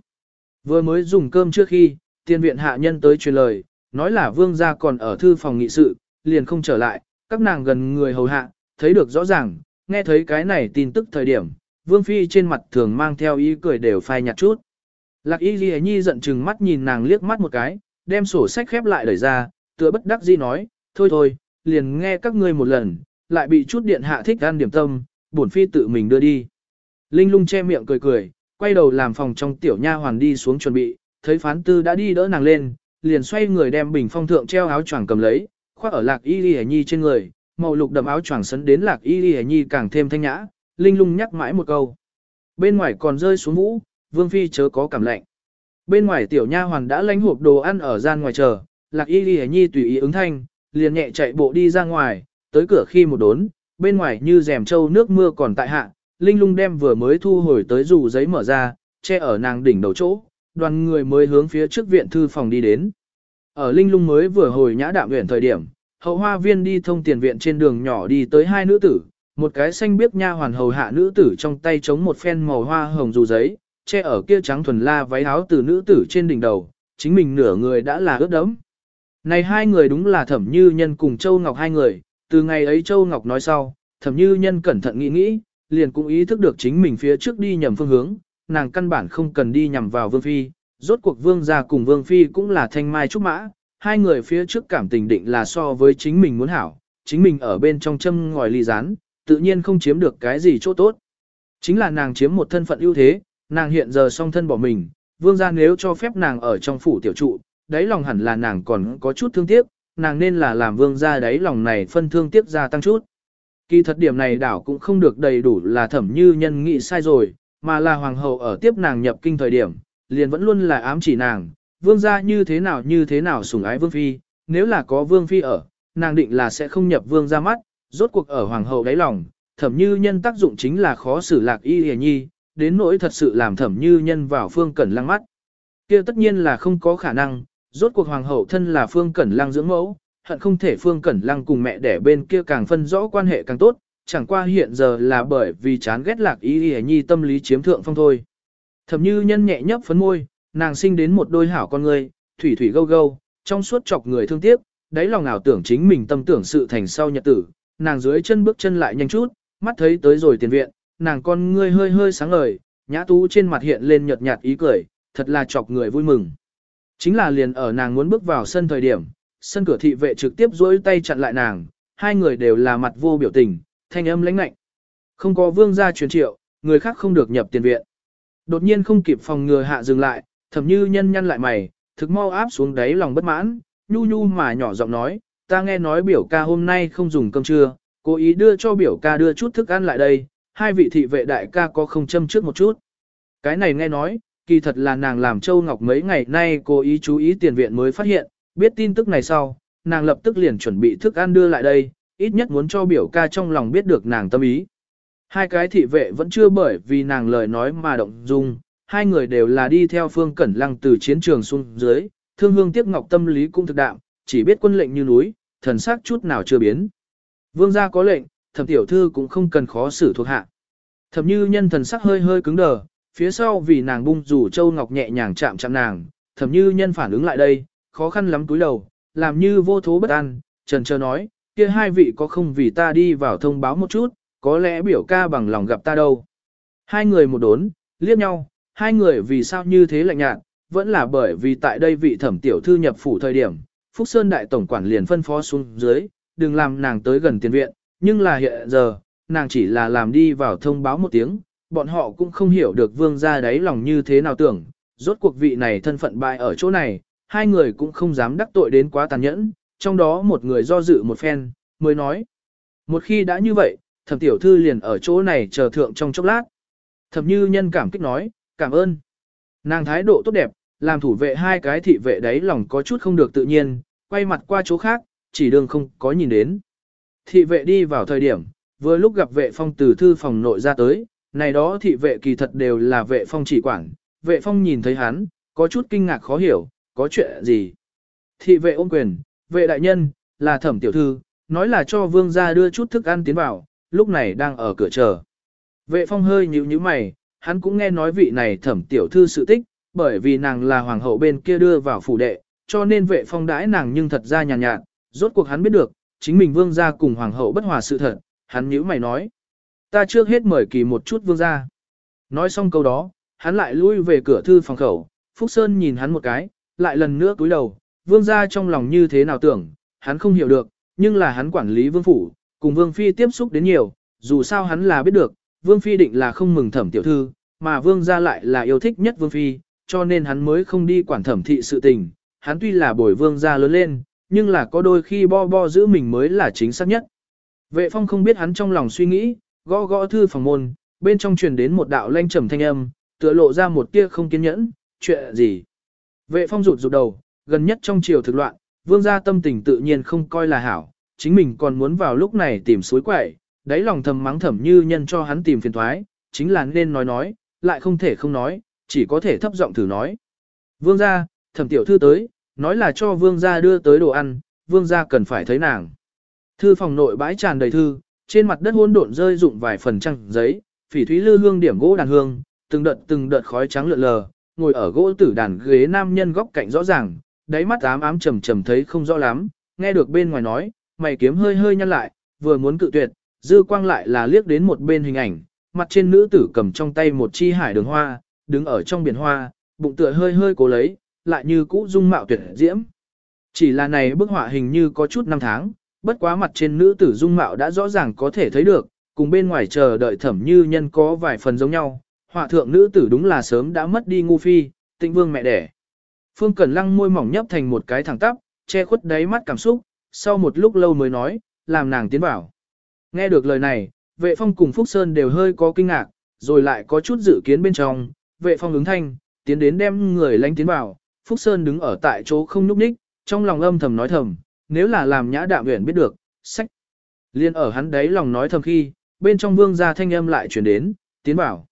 Vừa mới dùng cơm trước khi, tiên viện hạ nhân tới truyền lời, nói là vương gia còn ở thư phòng nghị sự, liền không trở lại, các nàng gần người hầu hạ, thấy được rõ ràng, nghe thấy cái này tin tức thời điểm, vương phi trên mặt thường mang theo ý cười đều phai nhạt chút. Lạc y ghi nhi giận chừng mắt nhìn nàng liếc mắt một cái, đem sổ sách khép lại đẩy ra, tựa bất đắc dĩ nói, thôi thôi, liền nghe các ngươi một lần, lại bị chút điện hạ thích ăn điểm tâm, bổn phi tự mình đưa đi. Linh lung che miệng cười cười, quay đầu làm phòng trong tiểu nha hoàn đi xuống chuẩn bị, thấy phán tư đã đi đỡ nàng lên, liền xoay người đem bình phong thượng treo áo choàng cầm lấy, khoác ở lạc y y nhi trên người, màu lục đậm áo choàng sấn đến lạc y y nhi càng thêm thanh nhã, linh lung nhắc mãi một câu. Bên ngoài còn rơi xuống vũ, vương phi chớ có cảm lạnh. Bên ngoài tiểu nha hoàn đã lánh hộp đồ ăn ở gian ngoài chờ, lạc y y nhi tùy ý ứng thanh, liền nhẹ chạy bộ đi ra ngoài, tới cửa khi một đốn, bên ngoài như rèm trâu nước mưa còn tại hạ, linh lung đem vừa mới thu hồi tới dù giấy mở ra, che ở nàng đỉnh đầu chỗ, đoàn người mới hướng phía trước viện thư phòng đi đến. Ở linh lung mới vừa hồi nhã đạm viện thời điểm, hậu hoa viên đi thông tiền viện trên đường nhỏ đi tới hai nữ tử, một cái xanh biếc nha hoàn hầu hạ nữ tử trong tay chống một phen màu hoa hồng dù giấy, che ở kia trắng thuần la váy áo từ nữ tử trên đỉnh đầu, chính mình nửa người đã là ướt đẫm. Này hai người đúng là thẩm như nhân cùng Châu Ngọc hai người, từ ngày ấy Châu Ngọc nói sau, thẩm như nhân cẩn thận nghĩ nghĩ, liền cũng ý thức được chính mình phía trước đi nhầm phương hướng, nàng căn bản không cần đi nhằm vào Vương Phi, rốt cuộc Vương gia cùng Vương Phi cũng là thanh mai trúc mã, hai người phía trước cảm tình định là so với chính mình muốn hảo, chính mình ở bên trong châm ngòi ly rán, tự nhiên không chiếm được cái gì chỗ tốt. Chính là nàng chiếm một thân phận ưu thế, nàng hiện giờ song thân bỏ mình, Vương gia nếu cho phép nàng ở trong phủ tiểu trụ, đáy lòng hẳn là nàng còn có chút thương tiếc, nàng nên là làm Vương gia đáy lòng này phân thương tiếc gia tăng chút. Kỳ thật điểm này đảo cũng không được đầy đủ là thẩm như nhân nghĩ sai rồi, mà là hoàng hậu ở tiếp nàng nhập kinh thời điểm, liền vẫn luôn là ám chỉ nàng, vương gia như thế nào như thế nào sủng ái vương phi, nếu là có vương phi ở, nàng định là sẽ không nhập vương ra mắt, rốt cuộc ở hoàng hậu đáy lòng, thẩm như nhân tác dụng chính là khó xử lạc y hề nhi, đến nỗi thật sự làm thẩm như nhân vào phương cẩn lăng mắt. kia tất nhiên là không có khả năng, rốt cuộc hoàng hậu thân là Phương Cẩn Lăng dưỡng mẫu, hận không thể Phương Cẩn Lăng cùng mẹ đẻ bên kia càng phân rõ quan hệ càng tốt, chẳng qua hiện giờ là bởi vì chán ghét lạc y y nhi tâm lý chiếm thượng phong thôi. Thẩm như nhân nhẹ nhấp phấn môi, nàng sinh đến một đôi hảo con người, thủy thủy gâu gâu, trong suốt chọc người thương tiếc, đáy lòng ảo tưởng chính mình tâm tưởng sự thành sau nhật tử, nàng dưới chân bước chân lại nhanh chút, mắt thấy tới rồi tiền viện, nàng con ngươi hơi hơi sáng ngời, nhã tú trên mặt hiện lên nhợt nhạt ý cười, thật là chọc người vui mừng. Chính là liền ở nàng muốn bước vào sân thời điểm, sân cửa thị vệ trực tiếp duỗi tay chặn lại nàng, hai người đều là mặt vô biểu tình, thanh âm lãnh lạnh. Không có vương gia truyền triệu, người khác không được nhập tiền viện. Đột nhiên không kịp phòng ngừa hạ dừng lại, thầm như nhân nhăn lại mày, thực mau áp xuống đáy lòng bất mãn, nhu nhu mà nhỏ giọng nói, ta nghe nói biểu ca hôm nay không dùng cơm trưa, cố ý đưa cho biểu ca đưa chút thức ăn lại đây, hai vị thị vệ đại ca có không châm trước một chút. Cái này nghe nói, kỳ thật là nàng làm Châu Ngọc mấy ngày nay cố ý chú ý tiền viện mới phát hiện, biết tin tức này sau, nàng lập tức liền chuẩn bị thức ăn đưa lại đây, ít nhất muốn cho biểu ca trong lòng biết được nàng tâm ý. Hai cái thị vệ vẫn chưa bởi vì nàng lời nói mà động dung, hai người đều là đi theo phương cẩn lăng từ chiến trường xuống dưới, thương hương tiếc ngọc tâm lý cũng thực đạm, chỉ biết quân lệnh như núi, thần sắc chút nào chưa biến. Vương gia có lệnh, thẩm tiểu thư cũng không cần khó xử thuộc hạ. Thẩm như nhân thần sắc hơi hơi cứng đờ, phía sau vì nàng bung rủ châu ngọc nhẹ nhàng chạm chạm nàng, thẩm như nhân phản ứng lại đây, khó khăn lắm túi đầu, làm như vô thố bất an, trần chờ nói, kia hai vị có không vì ta đi vào thông báo một chút, có lẽ biểu ca bằng lòng gặp ta đâu. Hai người một đốn, liếc nhau, hai người vì sao như thế lạnh nhạt, vẫn là bởi vì tại đây vị thẩm tiểu thư nhập phủ thời điểm, Phúc Sơn đại tổng quản liền phân phó xuống dưới, đừng làm nàng tới gần tiền viện, nhưng là hiện giờ, nàng chỉ là làm đi vào thông báo một tiếng, bọn họ cũng không hiểu được vương gia đáy lòng như thế nào tưởng, rốt cuộc vị này thân phận bại ở chỗ này, hai người cũng không dám đắc tội đến quá tàn nhẫn, trong đó một người do dự một phen, mới nói. Một khi đã như vậy, thẩm tiểu thư liền ở chỗ này chờ thượng trong chốc lát. Thẩm như nhân cảm kích nói, cảm ơn. Nàng thái độ tốt đẹp, làm thủ vệ hai cái thị vệ đấy lòng có chút không được tự nhiên, quay mặt qua chỗ khác, chỉ đường không có nhìn đến. Thị vệ đi vào thời điểm, vừa lúc gặp vệ phong từ thư phòng nội ra tới, này đó thị vệ kỳ thật đều là vệ phong chỉ quản, vệ phong nhìn thấy hắn, có chút kinh ngạc khó hiểu, có chuyện gì. Thị vệ ôm quyền, vệ đại nhân, là thẩm tiểu thư, nói là cho vương gia đưa chút thức ăn tiến vào, lúc này đang ở cửa chờ. Vệ phong hơi nhíu nhíu mày, hắn cũng nghe nói vị này thẩm tiểu thư sự tích, bởi vì nàng là hoàng hậu bên kia đưa vào phủ đệ, cho nên vệ phong đãi nàng nhưng thật ra nhàn nhạt, nhạt, rốt cuộc hắn biết được, chính mình vương gia cùng hoàng hậu bất hòa sự thật, hắn nhíu mày nói. Ta trước hết mời kỳ một chút vương gia. Nói xong câu đó, hắn lại lui về cửa thư phòng khẩu, Phúc Sơn nhìn hắn một cái, lại lần nữa cúi đầu, vương gia trong lòng như thế nào tưởng, hắn không hiểu được, nhưng là hắn quản lý vương phủ, cùng vương phi tiếp xúc đến nhiều, dù sao hắn là biết được, vương phi định là không mừng thẩm tiểu thư, mà vương gia lại là yêu thích nhất vương phi, cho nên hắn mới không đi quản thẩm thị sự tình, hắn tuy là bồi vương gia lớn lên, nhưng là có đôi khi bo bo giữ mình mới là chính xác nhất. Vệ phong không biết hắn trong lòng suy nghĩ, gõ gõ thư phòng môn, bên trong truyền đến một đạo lanh trầm thanh âm, tựa lộ ra một tia không kiên nhẫn, chuyện gì. Vệ phong rụt rụt đầu, gần nhất trong chiều thực loạn, vương gia tâm tình tự nhiên không coi là hảo, chính mình còn muốn vào lúc này tìm suối quẩy, đáy lòng thầm mắng thầm như nhân cho hắn tìm phiền thoái, chính là nên nói nói, lại không thể không nói, chỉ có thể thấp giọng thử nói. Vương gia, thẩm tiểu thư tới, nói là cho vương gia đưa tới đồ ăn, vương gia cần phải thấy nàng. Thư phòng nội bãi tràn đầy thư, trên mặt đất hỗn độn rơi rụng vài phần trăng giấy, phỉ thúy lư hương điểm gỗ đàn hương, từng đợt từng đợt khói trắng lượn lờ, ngồi ở gỗ tử đàn ghế nam nhân góc cạnh rõ ràng, đáy mắt ám ám trầm trầm thấy không rõ lắm, nghe được bên ngoài nói, mày kiếm hơi hơi nhăn lại, vừa muốn cự tuyệt, dư quang lại là liếc đến một bên hình ảnh, mặt trên nữ tử cầm trong tay một chi hải đường hoa, đứng ở trong biển hoa, bụng tựa hơi hơi cố lấy, lại như cũ dung mạo tuyệt diễm. Chỉ là này bức họa hình như có chút năm tháng, bất quá mặt trên nữ tử dung mạo đã rõ ràng có thể thấy được, cùng bên ngoài chờ đợi thẩm như nhân có vài phần giống nhau. Họa thượng nữ tử đúng là sớm đã mất đi ngu phi, tịnh vương mẹ đẻ. Phương Cẩn Lăng môi mỏng nhấp thành một cái thẳng tắp, che khuất đáy mắt cảm xúc, sau một lúc lâu mới nói, làm nàng tiến vào. Nghe được lời này, vệ phong cùng Phúc Sơn đều hơi có kinh ngạc, rồi lại có chút dự kiến bên trong, vệ phong ứng thanh, tiến đến đem người lánh tiến vào, Phúc Sơn đứng ở tại chỗ không nhúc nhích, trong lòng âm thầm nói thầm, nếu là làm nhã đạm nguyện biết được, sách. Liên ở hắn đấy lòng nói thầm khi, bên trong vương gia thanh âm lại chuyển đến, tiến vào.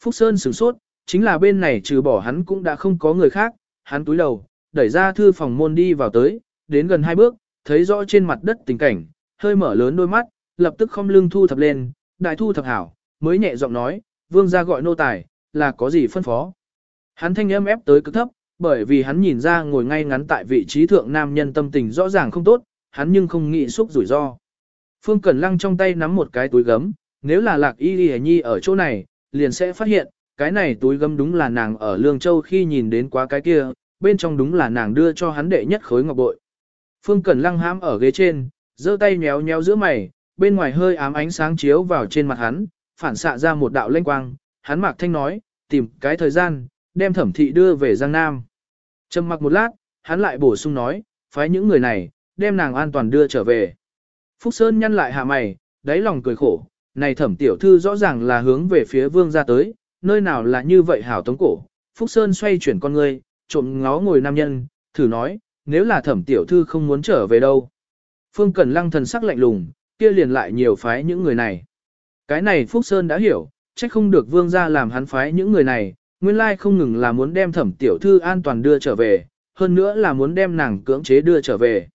Phúc Sơn sửng sốt, chính là bên này trừ bỏ hắn cũng đã không có người khác, hắn túi đầu, đẩy ra thư phòng môn đi vào tới, đến gần hai bước, thấy rõ trên mặt đất tình cảnh, hơi mở lớn đôi mắt, lập tức không lưng thu thập lên, đại thu thập hảo, mới nhẹ giọng nói, vương gia gọi nô tài, là có gì phân phó. Hắn thanh âm ép tới cực thấp, bởi vì hắn nhìn ra ngồi ngay ngắn tại vị trí thượng nam nhân tâm tình rõ ràng không tốt, hắn nhưng không nghĩ xúc rủi ro. Phương Cẩn Lăng trong tay nắm một cái túi gấm, nếu là lạc y y nhi ở chỗ này, liền sẽ phát hiện, cái này túi gấm đúng là nàng ở Lương Châu khi nhìn đến quá cái kia, bên trong đúng là nàng đưa cho hắn đệ nhất khối ngọc bội. Phương Cẩn Lăng hãm ở ghế trên, giơ tay nhéo nhéo giữa mày, bên ngoài hơi ám ánh sáng chiếu vào trên mặt hắn, phản xạ ra một đạo lanh quang, hắn mạc thanh nói, tìm cái thời gian, đem thẩm thị đưa về Giang Nam. Trầm mặc một lát, hắn lại bổ sung nói, phái những người này, đem nàng an toàn đưa trở về. Phúc Sơn nhăn lại hạ mày, đáy lòng cười khổ, này thẩm tiểu thư rõ ràng là hướng về phía vương ra tới, nơi nào là như vậy hảo tống cổ. Phúc Sơn xoay chuyển con ngươi, trộm ngó ngồi nam nhân, thử nói, nếu là thẩm tiểu thư không muốn trở về đâu. Phương Cẩn Lăng thần sắc lạnh lùng, kia liền lại nhiều phái những người này. Cái này Phúc Sơn đã hiểu, trách không được vương gia làm hắn phái những người này, nguyên lai không ngừng là muốn đem thẩm tiểu thư an toàn đưa trở về, hơn nữa là muốn đem nàng cưỡng chế đưa trở về.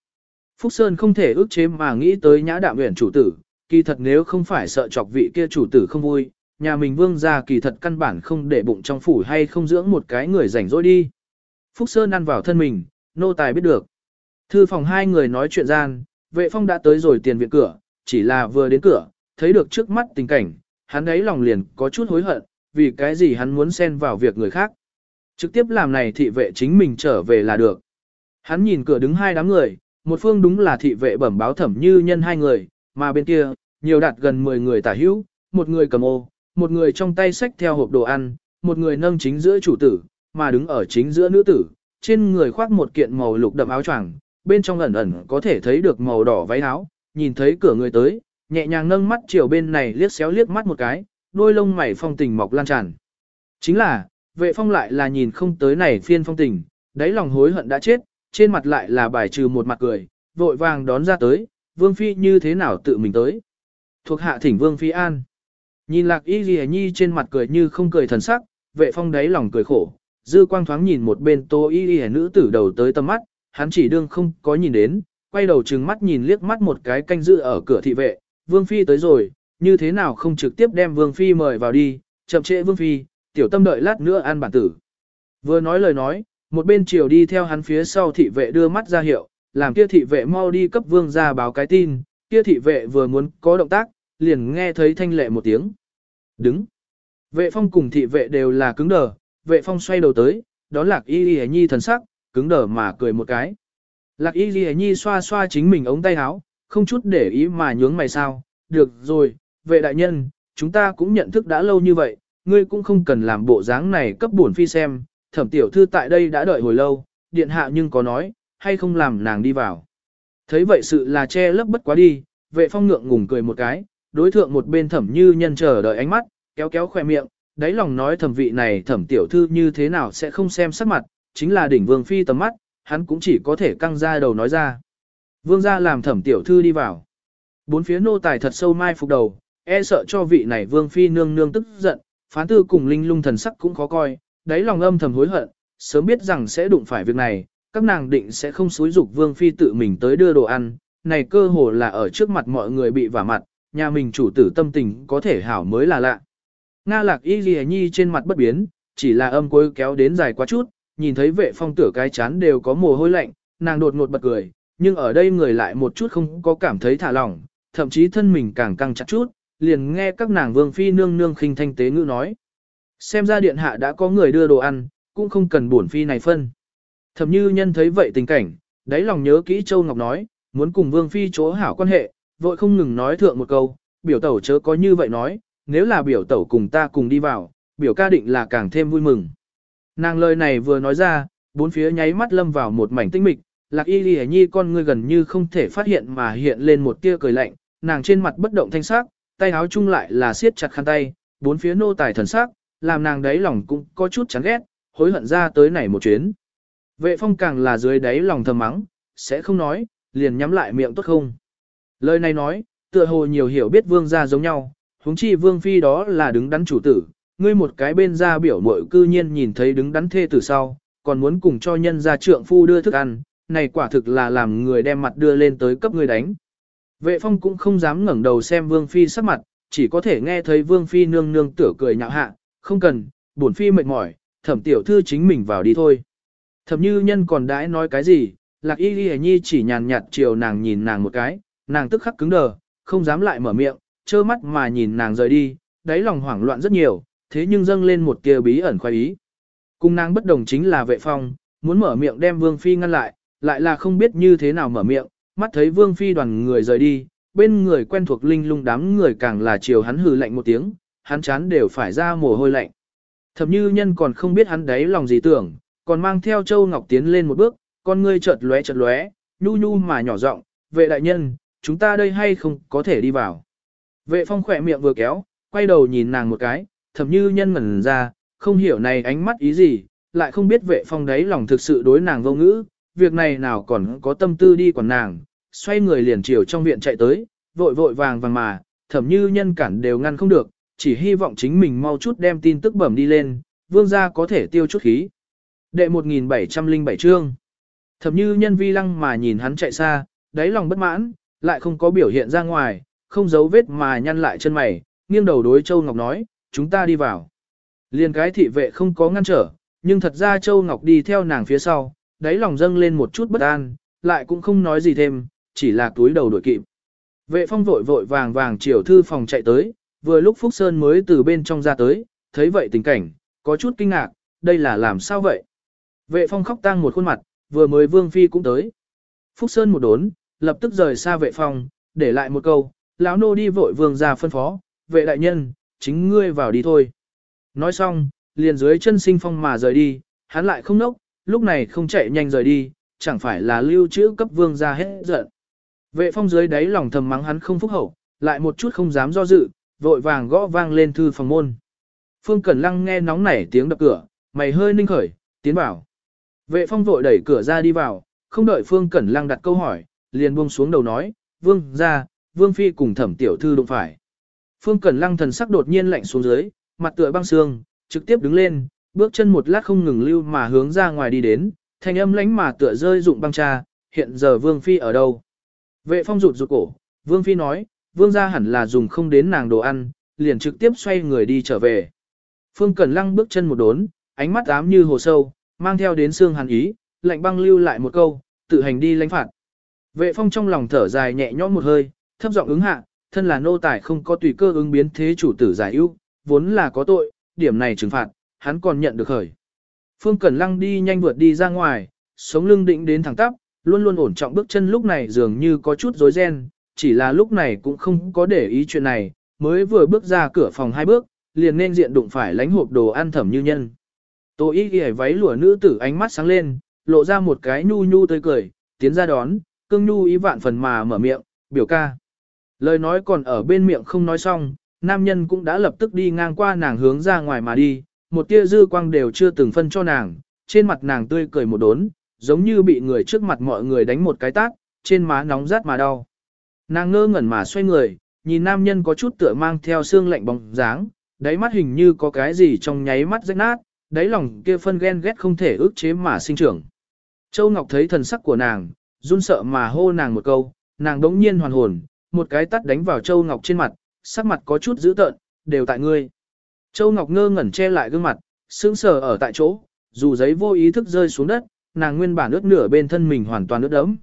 Phúc Sơn không thể ước chế mà nghĩ tới nhã đạm nguyện chủ tử, kỳ thật nếu không phải sợ chọc vị kia chủ tử không vui, nhà mình vương gia kỳ thật căn bản không để bụng trong phủ hay không dưỡng một cái người rảnh rỗi đi. Phúc Sơn ăn vào thân mình, nô tài biết được. Thư phòng hai người nói chuyện gian, vệ phong đã tới rồi tiền viện cửa, chỉ là vừa đến cửa, thấy được trước mắt tình cảnh, hắn ấy lòng liền có chút hối hận, vì cái gì hắn muốn xen vào việc người khác. Trực tiếp làm này thị vệ chính mình trở về là được. Hắn nhìn cửa đứng hai đám người, một phương đúng là thị vệ bẩm báo thẩm như nhân hai người, mà bên kia, nhiều đạt gần 10 người tả hữu, một người cầm ô, một người trong tay xách theo hộp đồ ăn, một người nâng chính giữa chủ tử, mà đứng ở chính giữa nữ tử, trên người khoác một kiện màu lục đậm áo choàng, bên trong ẩn ẩn có thể thấy được màu đỏ váy áo, nhìn thấy cửa người tới, nhẹ nhàng nâng mắt chiều bên này liếc xéo liếc mắt một cái, đôi lông mày phong tình mọc lan tràn. Chính là, vệ phong lại là nhìn không tới này phiên phong tình, đáy lòng hối hận đã chết, trên mặt lại là bài trừ một mặt cười, vội vàng đón ra tới, vương phi như thế nào tự mình tới. Thuộc hạ thỉnh vương phi an. Nhìn lạc y ghi nhi trên mặt cười như không cười thần sắc, vệ phong đáy lòng cười khổ, dư quang thoáng nhìn một bên tô y ghi nữ tử đầu tới tầm mắt, hắn chỉ đương không có nhìn đến, quay đầu trừng mắt nhìn liếc mắt một cái canh giữ ở cửa thị vệ, vương phi tới rồi, như thế nào không trực tiếp đem vương phi mời vào đi, chậm trễ vương phi, tiểu tâm đợi lát nữa ăn bản tử. Vừa nói lời nói, một bên chiều đi theo hắn phía sau thị vệ đưa mắt ra hiệu, làm kia thị vệ mau đi cấp vương ra báo cái tin, kia thị vệ vừa muốn có động tác, liền nghe thấy thanh lệ một tiếng. Đứng. Vệ phong cùng thị vệ đều là cứng đờ, vệ phong xoay đầu tới, đón lạc y y nhi thần sắc, cứng đờ mà cười một cái. Lạc y ghi nhi xoa xoa chính mình ống tay áo, không chút để ý mà nhướng mày sao, được rồi, vệ đại nhân, chúng ta cũng nhận thức đã lâu như vậy, ngươi cũng không cần làm bộ dáng này cấp bổn phi xem, thẩm tiểu thư tại đây đã đợi hồi lâu, điện hạ nhưng có nói, hay không làm nàng đi vào. Thấy vậy sự là che lấp bất quá đi, vệ phong ngượng ngùng cười một cái, đối thượng một bên thẩm như nhân chờ đợi ánh mắt, kéo kéo khoe miệng, đáy lòng nói thẩm vị này thẩm tiểu thư như thế nào sẽ không xem sắc mặt, chính là đỉnh vương phi tầm mắt, hắn cũng chỉ có thể căng ra đầu nói ra. Vương gia làm thẩm tiểu thư đi vào. Bốn phía nô tài thật sâu mai phục đầu, e sợ cho vị này vương phi nương nương tức giận, phán tư cùng linh lung thần sắc cũng khó coi, đáy lòng âm thầm hối hận, sớm biết rằng sẽ đụng phải việc này, các nàng định sẽ không xúi dục vương phi tự mình tới đưa đồ ăn, này cơ hồ là ở trước mặt mọi người bị vả mặt, nhà mình chủ tử tâm tình có thể hảo mới là lạ. Nga lạc y ghi nhi trên mặt bất biến, chỉ là âm cuối kéo đến dài quá chút, nhìn thấy vệ phong tử cái chán đều có mồ hôi lạnh, nàng đột ngột bật cười, nhưng ở đây người lại một chút không có cảm thấy thả lỏng, thậm chí thân mình càng căng chặt chút, liền nghe các nàng vương phi nương nương khinh thanh tế ngữ nói. Xem ra điện hạ đã có người đưa đồ ăn, cũng không cần bổn phi này phân. Thẩm như nhân thấy vậy tình cảnh, đáy lòng nhớ kỹ Châu Ngọc nói, muốn cùng vương phi chỗ hảo quan hệ, vội không ngừng nói thượng một câu, biểu tẩu chớ có như vậy nói, nếu là biểu tẩu cùng ta cùng đi vào, biểu ca định là càng thêm vui mừng. Nàng lời này vừa nói ra, bốn phía nháy mắt lâm vào một mảnh tinh mịch, lạc y ghi nhi con ngươi gần như không thể phát hiện mà hiện lên một tia cười lạnh, nàng trên mặt bất động thanh sắc, tay áo chung lại là siết chặt khăn tay, bốn phía nô tài thần sắc, làm nàng đáy lòng cũng có chút chán ghét, hối hận ra tới này một chuyến. Vệ phong càng là dưới đáy lòng thầm mắng, sẽ không nói, liền nhắm lại miệng tốt không. Lời này nói, tựa hồ nhiều hiểu biết vương gia giống nhau, huống chi vương phi đó là đứng đắn chủ tử, ngươi một cái bên ra biểu mội cư nhiên nhìn thấy đứng đắn thê từ sau, còn muốn cùng cho nhân gia trượng phu đưa thức ăn, này quả thực là làm người đem mặt đưa lên tới cấp ngươi đánh. Vệ phong cũng không dám ngẩng đầu xem vương phi sắc mặt, chỉ có thể nghe thấy vương phi nương nương tửa cười nhạo hạ, không cần, bổn phi mệt mỏi, thẩm tiểu thư chính mình vào đi thôi. Thẩm như nhân còn đãi nói cái gì, lạc y ghi nhi chỉ nhàn nhạt chiều nàng nhìn nàng một cái, nàng tức khắc cứng đờ, không dám lại mở miệng, trơ mắt mà nhìn nàng rời đi, đáy lòng hoảng loạn rất nhiều, thế nhưng dâng lên một tia bí ẩn khoái ý. Cung nàng bất đồng chính là vệ phong, muốn mở miệng đem vương phi ngăn lại, lại là không biết như thế nào mở miệng, mắt thấy vương phi đoàn người rời đi, bên người quen thuộc linh lung đám người càng là chiều hắn hừ lạnh một tiếng, hắn chán đều phải ra mồ hôi lạnh. Thậm như nhân còn không biết hắn đấy lòng gì tưởng, còn mang theo Châu Ngọc tiến lên một bước, con ngươi chợt lóe chợt lóe, nhu nhu mà nhỏ giọng, vệ đại nhân, chúng ta đây hay không có thể đi vào. Vệ phong khỏe miệng vừa kéo, quay đầu nhìn nàng một cái, thậm như nhân ngẩn ra, không hiểu này ánh mắt ý gì, lại không biết vệ phong đấy lòng thực sự đối nàng vô ngữ, việc này nào còn có tâm tư đi còn nàng, xoay người liền chiều trong viện chạy tới, vội vội vàng vàng mà, thẩm như nhân cản đều ngăn không được, chỉ hy vọng chính mình mau chút đem tin tức bẩm đi lên, vương gia có thể tiêu chút khí. Đệ 1707 chương. Thẩm như nhân vi lăng mà nhìn hắn chạy xa, đáy lòng bất mãn, lại không có biểu hiện ra ngoài, không giấu vết mà nhăn lại chân mày, nghiêng đầu đối Châu Ngọc nói, chúng ta đi vào. Liên cái thị vệ không có ngăn trở, nhưng thật ra Châu Ngọc đi theo nàng phía sau, đáy lòng dâng lên một chút bất an, lại cũng không nói gì thêm, chỉ là túi đầu đổi kịp. Vệ phong vội vội vàng vàng chiều thư phòng chạy tới, vừa lúc Phúc Sơn mới từ bên trong ra tới, thấy vậy tình cảnh, có chút kinh ngạc, đây là làm sao vậy? Vệ phong khóc tang một khuôn mặt, vừa mới Vương Phi cũng tới. Phúc Sơn một đốn, lập tức rời xa vệ phong, để lại một câu, lão nô đi vội vương ra phân phó, vệ đại nhân, chính ngươi vào đi thôi. Nói xong, liền dưới chân sinh phong mà rời đi, hắn lại không nốc, lúc này không chạy nhanh rời đi, chẳng phải là lưu trữ cấp vương ra hết giận. Vệ phong dưới đáy lòng thầm mắng hắn không phúc hậu, lại một chút không dám do dự, vội vàng gõ vang lên thư phòng môn. Phương Cẩn Lăng nghe nóng nảy tiếng đập cửa, mày hơi ninh khởi, tiến vào. Vệ phong vội đẩy cửa ra đi vào, không đợi Phương Cẩn Lăng đặt câu hỏi, liền buông xuống đầu nói, vương ra, vương phi cùng thẩm tiểu thư đụng phải. Phương Cẩn Lăng thần sắc đột nhiên lạnh xuống dưới, mặt tựa băng xương, trực tiếp đứng lên, bước chân một lát không ngừng lưu mà hướng ra ngoài đi đến, thanh âm lãnh mà tựa rơi dụng băng trà, hiện giờ vương phi ở đâu. Vệ phong rụt rụt cổ, vương phi nói, vương gia hẳn là dùng không đến nàng đồ ăn, liền trực tiếp xoay người đi trở về. Phương Cẩn Lăng bước chân một đốn, ánh mắt ám như hồ sâu, mang theo đến xương hàn ý, lạnh băng lưu lại một câu, tự hành đi lãnh phạt. Vệ phong trong lòng thở dài nhẹ nhõm một hơi, thấp giọng ứng hạ, thân là nô tài không có tùy cơ ứng biến thế chủ tử giải ưu, vốn là có tội, điểm này trừng phạt, hắn còn nhận được khởi. Phương Cẩn Lăng đi nhanh vượt đi ra ngoài, sống lưng định đến thẳng tắp, luôn luôn ổn trọng bước chân lúc này dường như có chút rối ren, chỉ là lúc này cũng không có để ý chuyện này, mới vừa bước ra cửa phòng hai bước, liền nên diện đụng phải lánh hộp đồ ăn thẩm như nhân. Tô ý ghi váy lụa nữ tử ánh mắt sáng lên, lộ ra một cái nhu nhu tươi cười, tiến ra đón, cưng nhu ý vạn phần mà mở miệng, biểu ca. Lời nói còn ở bên miệng không nói xong, nam nhân cũng đã lập tức đi ngang qua nàng hướng ra ngoài mà đi, một tia dư quang đều chưa từng phân cho nàng, trên mặt nàng tươi cười một đốn, giống như bị người trước mặt mọi người đánh một cái tát, trên má nóng rát mà đau. Nàng ngơ ngẩn mà xoay người, nhìn nam nhân có chút tựa mang theo xương lạnh bóng dáng, đáy mắt hình như có cái gì trong nháy mắt rách nát, đáy lòng kia phân ghen ghét không thể ức chế mà sinh trưởng. Châu Ngọc thấy thần sắc của nàng, run sợ mà hô nàng một câu, nàng đống nhiên hoàn hồn, một cái tắt đánh vào Châu Ngọc trên mặt, sắc mặt có chút dữ tợn, đều tại ngươi. Châu Ngọc ngơ ngẩn che lại gương mặt, sững sờ ở tại chỗ, dù giấy vô ý thức rơi xuống đất, nàng nguyên bản ướt nửa bên thân mình hoàn toàn ướt đẫm.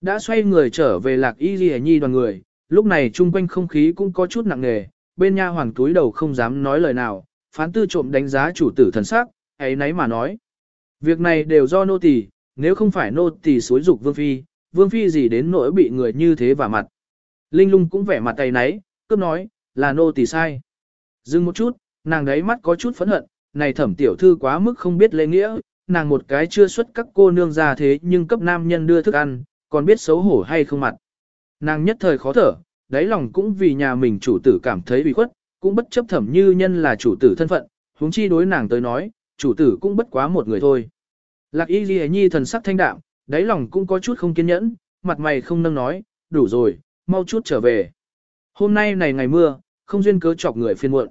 Đã xoay người trở về lạc y ghi nhi đoàn người, lúc này chung quanh không khí cũng có chút nặng nề, bên nha hoàng túi đầu không dám nói lời nào, phán tư trộm đánh giá chủ tử thần sắc, ấy nấy mà nói. Việc này đều do nô tỳ, nếu không phải nô tỳ xối dục vương phi, vương phi gì đến nỗi bị người như thế vả mặt. Linh lung cũng vẻ mặt tay nấy, cướp nói, là nô tỳ sai. Dừng một chút, nàng đấy mắt có chút phẫn hận, này thẩm tiểu thư quá mức không biết lễ nghĩa, nàng một cái chưa xuất các cô nương ra thế nhưng cấp nam nhân đưa thức ăn, còn biết xấu hổ hay không mặt. Nàng nhất thời khó thở, đáy lòng cũng vì nhà mình chủ tử cảm thấy bị khuất, cũng bất chấp thẩm như nhân là chủ tử thân phận, huống chi đối nàng tới nói, chủ tử cũng bất quá một người thôi. Lạc y ghi nhi thần sắc thanh đạm, đáy lòng cũng có chút không kiên nhẫn, mặt mày không nâng nói, đủ rồi, mau chút trở về. Hôm nay này ngày mưa, không duyên cớ chọc người phiên muộn.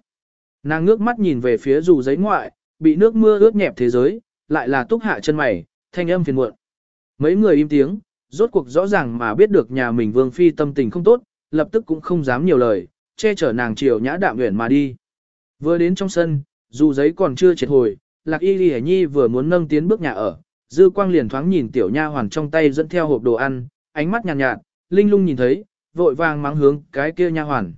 Nàng ngước mắt nhìn về phía dù giấy ngoại, bị nước mưa ướt nhẹp thế giới, lại là túc hạ chân mày, thanh âm phiền muộn. Mấy người im tiếng, rốt cuộc rõ ràng mà biết được nhà mình vương phi tâm tình không tốt, lập tức cũng không dám nhiều lời, che chở nàng chiều nhã đạm nguyện mà đi. Vừa đến trong sân, dù giấy còn chưa triệt hồi, lạc y ghi nhi vừa muốn nâng tiến bước nhà ở, dư quang liền thoáng nhìn tiểu nha hoàn trong tay dẫn theo hộp đồ ăn, ánh mắt nhàn nhạt, nhạt, linh lung nhìn thấy, vội vàng mắng hướng cái kia nha hoàn.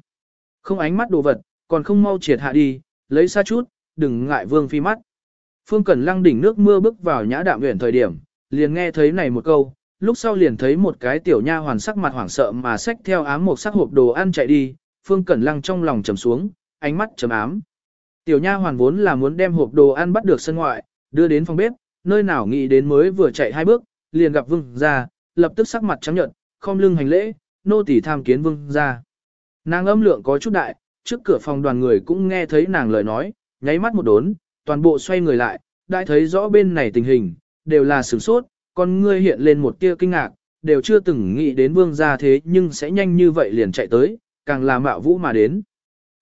Không ánh mắt đồ vật, còn không mau triệt hạ đi, lấy xa chút, đừng ngại vương phi mắt. Phương Cẩn lăng đỉnh nước mưa bước vào nhã đạm nguyện thời điểm, liền nghe thấy này một câu, lúc sau liền thấy một cái tiểu nha hoàn sắc mặt hoảng sợ mà xách theo ám một sắc hộp đồ ăn chạy đi, Phương Cẩn lăng trong lòng trầm xuống, ánh mắt trầm ám. Tiểu nha hoàn vốn là muốn đem hộp đồ ăn bắt được sân ngoại, đưa đến phòng bếp, nơi nào nghĩ đến mới vừa chạy hai bước, liền gặp vương ra, lập tức sắc mặt trắng nhợt, khom lưng hành lễ, nô tỳ tham kiến vương ra. Nàng âm lượng có chút đại, trước cửa phòng đoàn người cũng nghe thấy nàng lời nói, nháy mắt một đốn, toàn bộ xoay người lại, đã thấy rõ bên này tình hình, đều là sửng sốt, con ngươi hiện lên một tia kinh ngạc, đều chưa từng nghĩ đến vương gia thế nhưng sẽ nhanh như vậy liền chạy tới, càng là mạo vũ mà đến.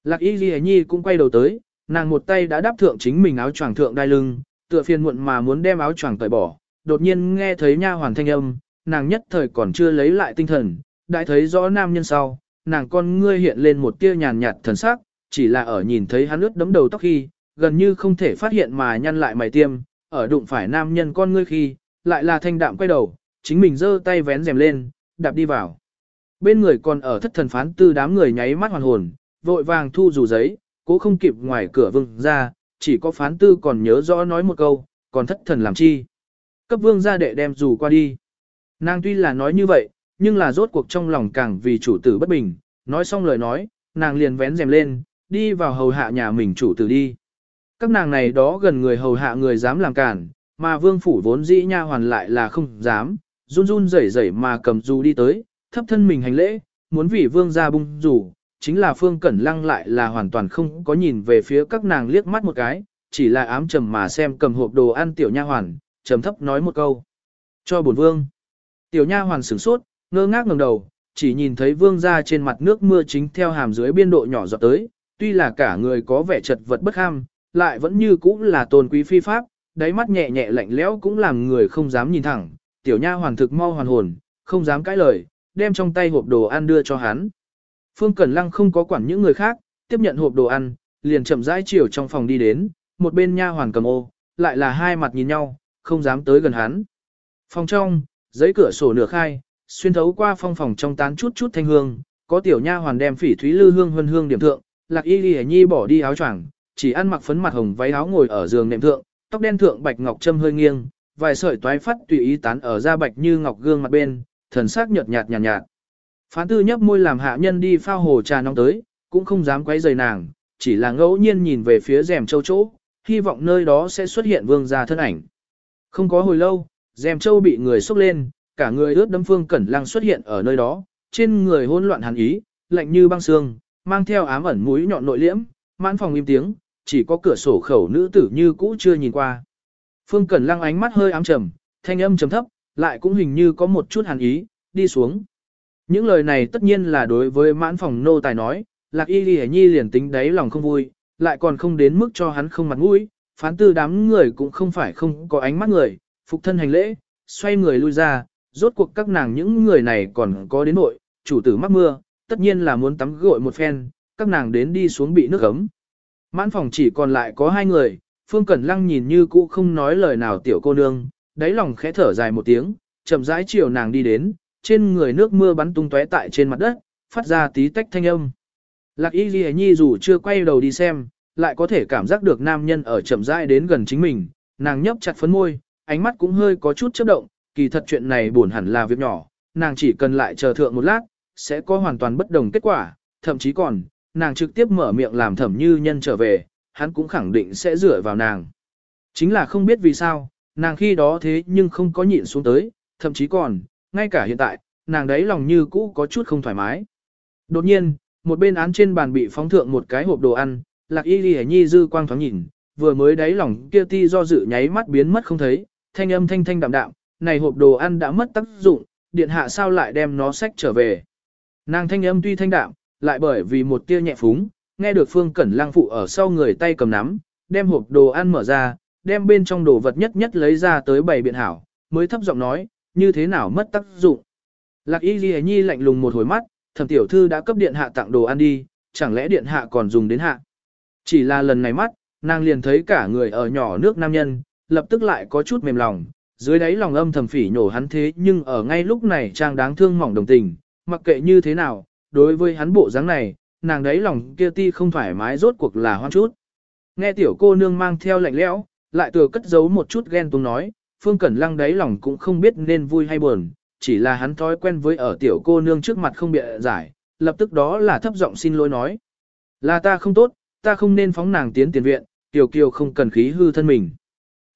Lạc y ghi nhi cũng quay đầu tới, nàng một tay đã đáp thượng chính mình áo choàng thượng đai lưng, tựa phiền muộn mà muốn đem áo choàng cởi bỏ, đột nhiên nghe thấy nha hoàn thanh âm, nàng nhất thời còn chưa lấy lại tinh thần, đã thấy rõ nam nhân sau, nàng con ngươi hiện lên một tia nhàn nhạt thần sắc, chỉ là ở nhìn thấy hắn ướt đấm đầu tóc khi, gần như không thể phát hiện mà nhăn lại mày tiêm, ở đụng phải nam nhân con ngươi khi, lại là thanh đạm quay đầu, chính mình giơ tay vén rèm lên, đạp đi vào. Bên người còn ở thất thần phán tư đám người nháy mắt hoàn hồn, vội vàng thu dù giấy, cố không kịp ngoài cửa vương ra, chỉ có phán tư còn nhớ rõ nói một câu, còn thất thần làm chi. Cấp vương ra đệ đem dù qua đi. Nàng tuy là nói như vậy, nhưng là rốt cuộc trong lòng càng vì chủ tử bất bình, nói xong lời nói, nàng liền vén rèm lên, đi vào hầu hạ nhà mình chủ tử đi. Các nàng này đó gần người hầu hạ người dám làm cản, mà vương phủ vốn dĩ nha hoàn lại là không dám, run run rẩy rẩy mà cầm dù đi tới, thấp thân mình hành lễ, muốn vì vương ra bung dù, chính là phương cẩn lăng lại là hoàn toàn không có nhìn về phía các nàng liếc mắt một cái, chỉ là ám trầm mà xem cầm hộp đồ ăn tiểu nha hoàn, trầm thấp nói một câu. Cho bổn vương. Tiểu nha hoàn sửng sốt, ngơ ngác ngẩng đầu, chỉ nhìn thấy vương gia trên mặt nước mưa chính theo hàm dưới biên độ nhỏ giọt tới, tuy là cả người có vẻ chật vật bất ham, lại vẫn như cũ là tôn quý phi pháp, đáy mắt nhẹ nhẹ lạnh lẽo cũng làm người không dám nhìn thẳng, tiểu nha hoàn thực mau hoàn hồn, không dám cãi lời, đem trong tay hộp đồ ăn đưa cho hắn. Phương Cẩn Lăng không có quản những người khác, tiếp nhận hộp đồ ăn, liền chậm rãi chiều trong phòng đi đến, một bên nha hoàn cầm ô, lại là hai mặt nhìn nhau, không dám tới gần hắn. Phòng trong, giấy cửa sổ nửa khai, xuyên thấu qua phong phòng trong tán chút chút thanh hương, có tiểu nha hoàn đem phỉ thúy lư hương hương hương điểm thượng, Lạc Y lìa Nhi bỏ đi áo choàng, chỉ ăn mặc phấn mặt hồng váy áo ngồi ở giường nệm thượng, tóc đen thượng bạch ngọc châm hơi nghiêng, vài sợi toái phát tùy ý tán ở da bạch như ngọc gương mặt bên, thần sắc nhợt nhạt nhàn nhạt, nhạt. Phán tư nhấp môi làm hạ nhân đi phao hồ trà nóng tới, cũng không dám quấy rầy nàng, chỉ là ngẫu nhiên nhìn về phía rèm châu chỗ, hy vọng nơi đó sẽ xuất hiện vương gia thân ảnh. Không có hồi lâu, rèm châu bị người xúc lên, cả người ướt đấm phương cẩn lăng xuất hiện ở nơi đó, trên người hỗn loạn hàn ý, lạnh như băng xương, mang theo ám ẩn mũi nhọn nội liễm, mãn phòng im tiếng, chỉ có cửa sổ khẩu nữ tử như cũ chưa nhìn qua. Phương Cẩn Lăng ánh mắt hơi ám trầm, thanh âm trầm thấp, lại cũng hình như có một chút hàn ý, đi xuống. Những lời này tất nhiên là đối với mãn phòng nô tài nói, lạc y ghi nhi liền tính đáy lòng không vui, lại còn không đến mức cho hắn không mặt mũi, phán tư đám người cũng không phải không có ánh mắt người, phục thân hành lễ, xoay người lui ra, rốt cuộc các nàng những người này còn có đến nội, chủ tử mắc mưa, tất nhiên là muốn tắm gội một phen, các nàng đến đi xuống bị nước ấm. Mãn phòng chỉ còn lại có hai người, Phương Cẩn Lăng nhìn như cũ không nói lời nào tiểu cô nương, đáy lòng khẽ thở dài một tiếng, chậm rãi chiều nàng đi đến, trên người nước mưa bắn tung tóe tại trên mặt đất, phát ra tí tách thanh âm. Lạc Y Ghi Nhi dù chưa quay đầu đi xem, lại có thể cảm giác được nam nhân ở chậm rãi đến gần chính mình, nàng nhấp chặt phấn môi, ánh mắt cũng hơi có chút chớp động, kỳ thật chuyện này buồn hẳn là việc nhỏ, nàng chỉ cần lại chờ thượng một lát, sẽ có hoàn toàn bất đồng kết quả, thậm chí còn, nàng trực tiếp mở miệng làm thẩm như nhân trở về, hắn cũng khẳng định sẽ dựa vào nàng. Chính là không biết vì sao, nàng khi đó thế nhưng không có nhịn xuống tới, thậm chí còn, ngay cả hiện tại, nàng đấy lòng như cũ có chút không thoải mái. Đột nhiên, một bên án trên bàn bị phóng thượng một cái hộp đồ ăn, lạc y ghi nhi dư quang thoáng nhìn, vừa mới đáy lòng kia ti do dự nháy mắt biến mất không thấy, thanh âm thanh thanh đạm đạm, này hộp đồ ăn đã mất tác dụng, điện hạ sao lại đem nó sách trở về. Nàng thanh âm tuy thanh đạm, lại bởi vì một tia nhẹ phúng, nghe được Phương Cẩn Lăng phụ ở sau người tay cầm nắm, đem hộp đồ ăn mở ra, đem bên trong đồ vật nhất nhất lấy ra tới bày biện hảo, mới thấp giọng nói, như thế nào mất tác dụng. Lạc Y Ghi Nhi lạnh lùng một hồi mắt, thẩm tiểu thư đã cấp điện hạ tặng đồ ăn đi, chẳng lẽ điện hạ còn dùng đến hạ. Chỉ là lần này mắt, nàng liền thấy cả người ở nhỏ nước nam nhân, lập tức lại có chút mềm lòng, dưới đáy lòng âm thầm phỉ nhổ hắn thế nhưng ở ngay lúc này trang đáng thương mỏng đồng tình, mặc kệ như thế nào, đối với hắn bộ dáng này, nàng đáy lòng kia ti không thoải mái rốt cuộc là hoang chút. Nghe tiểu cô nương mang theo lạnh lẽo, lại từ cất giấu một chút ghen tuông nói, Phương Cẩn Lăng đáy lòng cũng không biết nên vui hay buồn, chỉ là hắn thói quen với ở tiểu cô nương trước mặt không bịa giải, lập tức đó là thấp giọng xin lỗi nói. Là ta không tốt, ta không nên phóng nàng tiến tiền viện, Kiều Kiều không cần khí hư thân mình.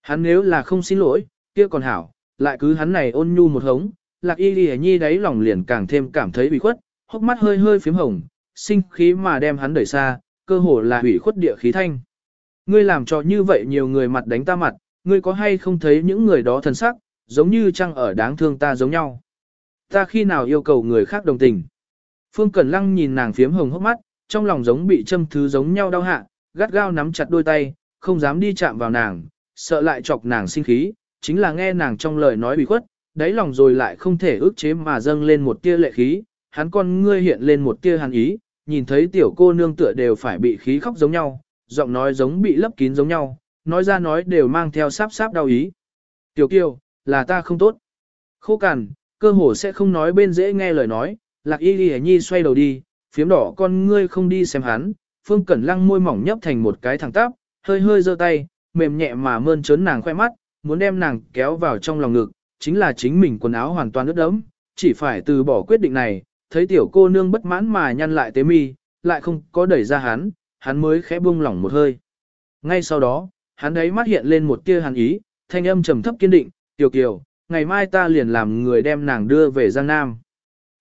Hắn nếu là không xin lỗi, kia còn hảo, lại cứ hắn này ôn nhu một hống, lạc y lìa nhi đấy lòng liền càng thêm cảm thấy bị khuất, hốc mắt hơi hơi phím hồng, sinh khí mà đem hắn đẩy xa, cơ hồ là hủy khuất địa khí thanh. Ngươi làm cho như vậy nhiều người mặt đánh ta mặt, ngươi có hay không thấy những người đó thân sắc, giống như chăng ở đáng thương ta giống nhau. Ta khi nào yêu cầu người khác đồng tình. Phương Cẩn Lăng nhìn nàng phiếm hồng hốc mắt, trong lòng giống bị châm thứ giống nhau đau hạ, gắt gao nắm chặt đôi tay, không dám đi chạm vào nàng, sợ lại chọc nàng sinh khí, chính là nghe nàng trong lời nói bị khuất, đáy lòng rồi lại không thể ước chế mà dâng lên một tia lệ khí, hắn con ngươi hiện lên một tia hàn ý, nhìn thấy tiểu cô nương tựa đều phải bị khí khóc giống nhau, giọng nói giống bị lấp kín giống nhau, nói ra nói đều mang theo sáp sáp đau ý. Tiểu kiều, là ta không tốt. Khô cằn, cơ hồ sẽ không nói bên dễ nghe lời nói, lạc y ghi nhi xoay đầu đi, phiếm đỏ con ngươi không đi xem hắn, phương cẩn lăng môi mỏng nhấp thành một cái thẳng tắp, hơi hơi giơ tay, mềm nhẹ mà mơn trớn nàng khoe mắt, muốn đem nàng kéo vào trong lòng ngực, chính là chính mình quần áo hoàn toàn ướt đẫm, chỉ phải từ bỏ quyết định này, thấy tiểu cô nương bất mãn mà nhăn lại tế mi, lại không có đẩy ra hắn, hắn mới khẽ buông lỏng một hơi. Ngay sau đó, hắn ấy mắt hiện lên một tia hàn ý, thanh âm trầm thấp kiên định, tiểu kiều, ngày mai ta liền làm người đem nàng đưa về Giang Nam.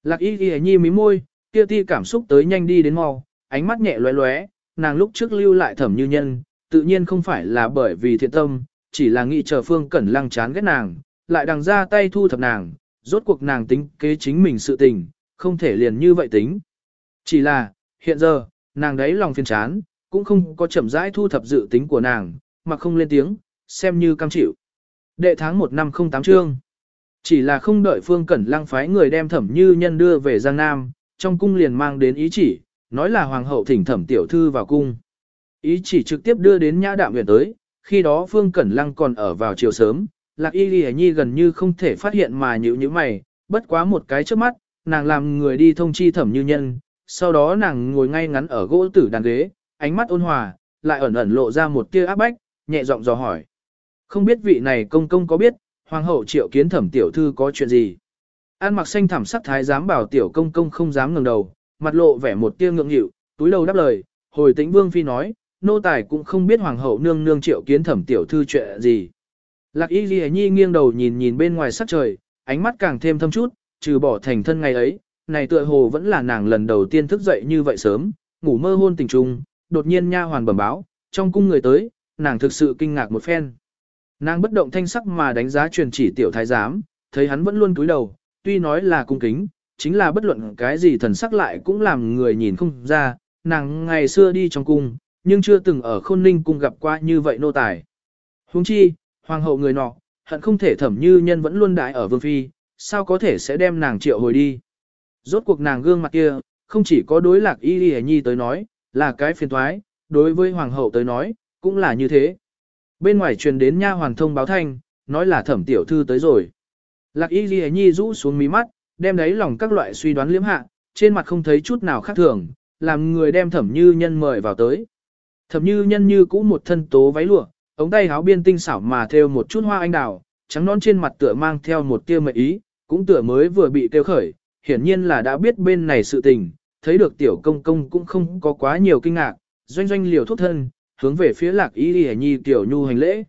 Lạc y ghi nhi mí môi, kia ti cảm xúc tới nhanh đi đến mau, ánh mắt nhẹ lóe lóe, nàng lúc trước lưu lại thẩm như nhân, tự nhiên không phải là bởi vì thiện tâm, chỉ là nghĩ chờ phương cẩn lăng chán ghét nàng, lại đằng ra tay thu thập nàng, rốt cuộc nàng tính kế chính mình sự tình, không thể liền như vậy tính. Chỉ là, hiện giờ, nàng đấy lòng phiền chán, cũng không có chậm rãi thu thập dự tính của nàng, mà không lên tiếng, xem như cam chịu. Đệ tháng 1 năm 08 chương. Chỉ là không đợi Phương Cẩn Lăng phái người đem thẩm như nhân đưa về Giang Nam, trong cung liền mang đến ý chỉ, nói là hoàng hậu thỉnh thẩm tiểu thư vào cung. Ý chỉ trực tiếp đưa đến nhã đạm viện tới, khi đó Phương Cẩn Lăng còn ở vào chiều sớm, Lạc Y Ghi Nhi gần như không thể phát hiện mà nhữ như mày, bất quá một cái trước mắt, nàng làm người đi thông chi thẩm như nhân, sau đó nàng ngồi ngay ngắn ở gỗ tử đàn ghế, ánh mắt ôn hòa, lại ẩn ẩn lộ ra một tia áp bách, nhẹ giọng dò hỏi. Không biết vị này công công có biết, hoàng hậu triệu kiến thẩm tiểu thư có chuyện gì? An mặc xanh thảm sắc thái dám bảo tiểu công công không dám ngẩng đầu, mặt lộ vẻ một tia ngượng nghịu, túi đầu đáp lời, hồi tĩnh vương phi nói, nô tài cũng không biết hoàng hậu nương nương triệu kiến thẩm tiểu thư chuyện gì. Lạc y ghi nhi nghiêng đầu nhìn nhìn bên ngoài sắc trời, ánh mắt càng thêm thâm chút, trừ bỏ thành thân ngày ấy, này tựa hồ vẫn là nàng lần đầu tiên thức dậy như vậy sớm, ngủ mơ hôn tình trung, đột nhiên nha hoàn bẩm báo, trong cung người tới, nàng thực sự kinh ngạc một phen. Nàng bất động thanh sắc mà đánh giá truyền chỉ tiểu thái giám, thấy hắn vẫn luôn cúi đầu, tuy nói là cung kính, chính là bất luận cái gì thần sắc lại cũng làm người nhìn không ra, nàng ngày xưa đi trong cung, nhưng chưa từng ở khôn ninh cung gặp qua như vậy nô tài. Huống chi, hoàng hậu người nọ, hận không thể thẩm như nhân vẫn luôn đại ở vương phi, sao có thể sẽ đem nàng triệu hồi đi. Rốt cuộc nàng gương mặt kia, không chỉ có đối lạc y y nhi tới nói, là cái phiền thoái, đối với hoàng hậu tới nói, cũng là như thế. Bên ngoài truyền đến nha hoàn thông báo thanh, nói là thẩm tiểu thư tới rồi. Lạc y y nhi rũ xuống mí mắt, đem đấy lòng các loại suy đoán liếm hạ, trên mặt không thấy chút nào khác thường, làm người đem thẩm như nhân mời vào tới. Thẩm như nhân như cũ một thân tố váy lụa, ống tay áo biên tinh xảo mà theo một chút hoa anh đào, trắng non trên mặt tựa mang theo một tia mệt ý, cũng tựa mới vừa bị tiêu khởi, hiển nhiên là đã biết bên này sự tình, thấy được tiểu công công cũng không có quá nhiều kinh ngạc, doanh doanh liều thuốc thân, hướng về phía lạc y ghi nhi tiểu nhu hành lễ.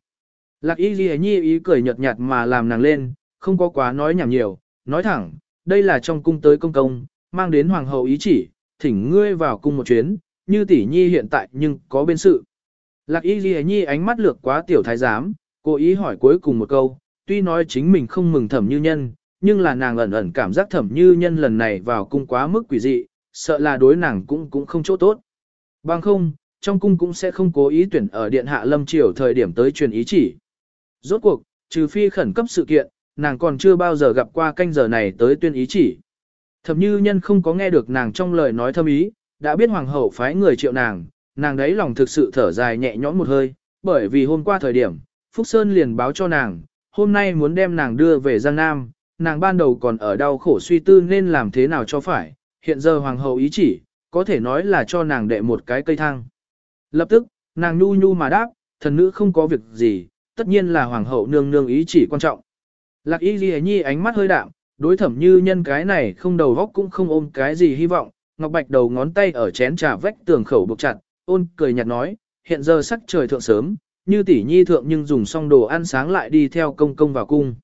Lạc y ghi nhi ý cười nhợt nhạt mà làm nàng lên, không có quá nói nhảm nhiều, nói thẳng, đây là trong cung tới công công, mang đến hoàng hậu ý chỉ, thỉnh ngươi vào cung một chuyến, như tỷ nhi hiện tại nhưng có bên sự. Lạc y ghi nhi ánh mắt lược quá tiểu thái giám, cố ý hỏi cuối cùng một câu, tuy nói chính mình không mừng thẩm như nhân, nhưng là nàng ẩn ẩn cảm giác thẩm như nhân lần này vào cung quá mức quỷ dị, sợ là đối nàng cũng cũng không chỗ tốt. Bằng không, trong cung cũng sẽ không cố ý tuyển ở điện hạ lâm triều thời điểm tới truyền ý chỉ. Rốt cuộc, trừ phi khẩn cấp sự kiện, nàng còn chưa bao giờ gặp qua canh giờ này tới tuyên ý chỉ. Thẩm như nhân không có nghe được nàng trong lời nói thâm ý, đã biết hoàng hậu phái người triệu nàng, nàng đấy lòng thực sự thở dài nhẹ nhõm một hơi, bởi vì hôm qua thời điểm, Phúc Sơn liền báo cho nàng, hôm nay muốn đem nàng đưa về Giang Nam, nàng ban đầu còn ở đau khổ suy tư nên làm thế nào cho phải, hiện giờ hoàng hậu ý chỉ, có thể nói là cho nàng đệ một cái cây thang. Lập tức, nàng nhu nhu mà đáp, thần nữ không có việc gì, tất nhiên là hoàng hậu nương nương ý chỉ quan trọng. Lạc y ghi nhi ánh mắt hơi đạm, đối thẩm như nhân cái này không đầu góc cũng không ôm cái gì hy vọng, ngọc bạch đầu ngón tay ở chén trà vách tường khẩu buộc chặt, ôn cười nhạt nói, hiện giờ sắc trời thượng sớm, như tỷ nhi thượng nhưng dùng xong đồ ăn sáng lại đi theo công công vào cung.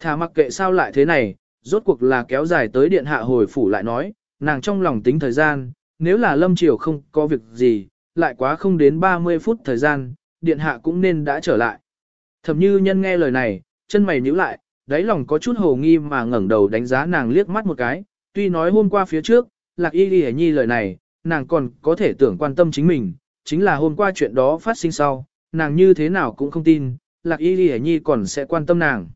Thả mặc kệ sao lại thế này, rốt cuộc là kéo dài tới điện hạ hồi phủ lại nói, nàng trong lòng tính thời gian, nếu là lâm triều không có việc gì, lại quá không đến 30 phút thời gian, điện hạ cũng nên đã trở lại. Thẩm như nhân nghe lời này, chân mày nhíu lại, đáy lòng có chút hồ nghi mà ngẩng đầu đánh giá nàng liếc mắt một cái, tuy nói hôm qua phía trước, lạc y ghi nhi lời này, nàng còn có thể tưởng quan tâm chính mình, chính là hôm qua chuyện đó phát sinh sau, nàng như thế nào cũng không tin, lạc y ghi nhi còn sẽ quan tâm nàng.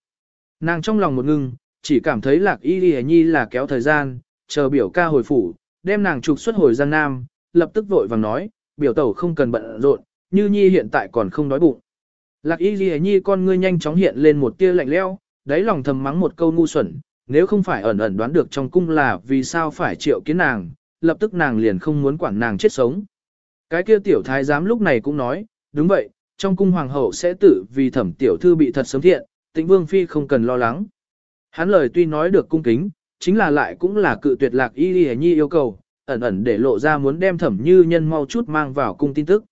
Nàng trong lòng một ngưng, chỉ cảm thấy lạc y ghi nhi là kéo thời gian, chờ biểu ca hồi phủ, đem nàng trục xuất hồi Giang Nam, lập tức vội vàng nói, biểu tẩu không cần bận rộn, như nhi hiện tại còn không đói bụng. Lạc y ghi nhi con ngươi nhanh chóng hiện lên một tia lạnh leo, đáy lòng thầm mắng một câu ngu xuẩn, nếu không phải ẩn ẩn đoán được trong cung là vì sao phải triệu kiến nàng, lập tức nàng liền không muốn quản nàng chết sống. Cái kia tiểu thái giám lúc này cũng nói, đúng vậy, trong cung hoàng hậu sẽ tử vì thẩm tiểu thư bị thật sớm thiện, tĩnh vương phi không cần lo lắng. Hắn lời tuy nói được cung kính, chính là lại cũng là cự tuyệt lạc y y nhi yêu cầu, ẩn ẩn để lộ ra muốn đem thẩm như nhân mau chút mang vào cung tin tức.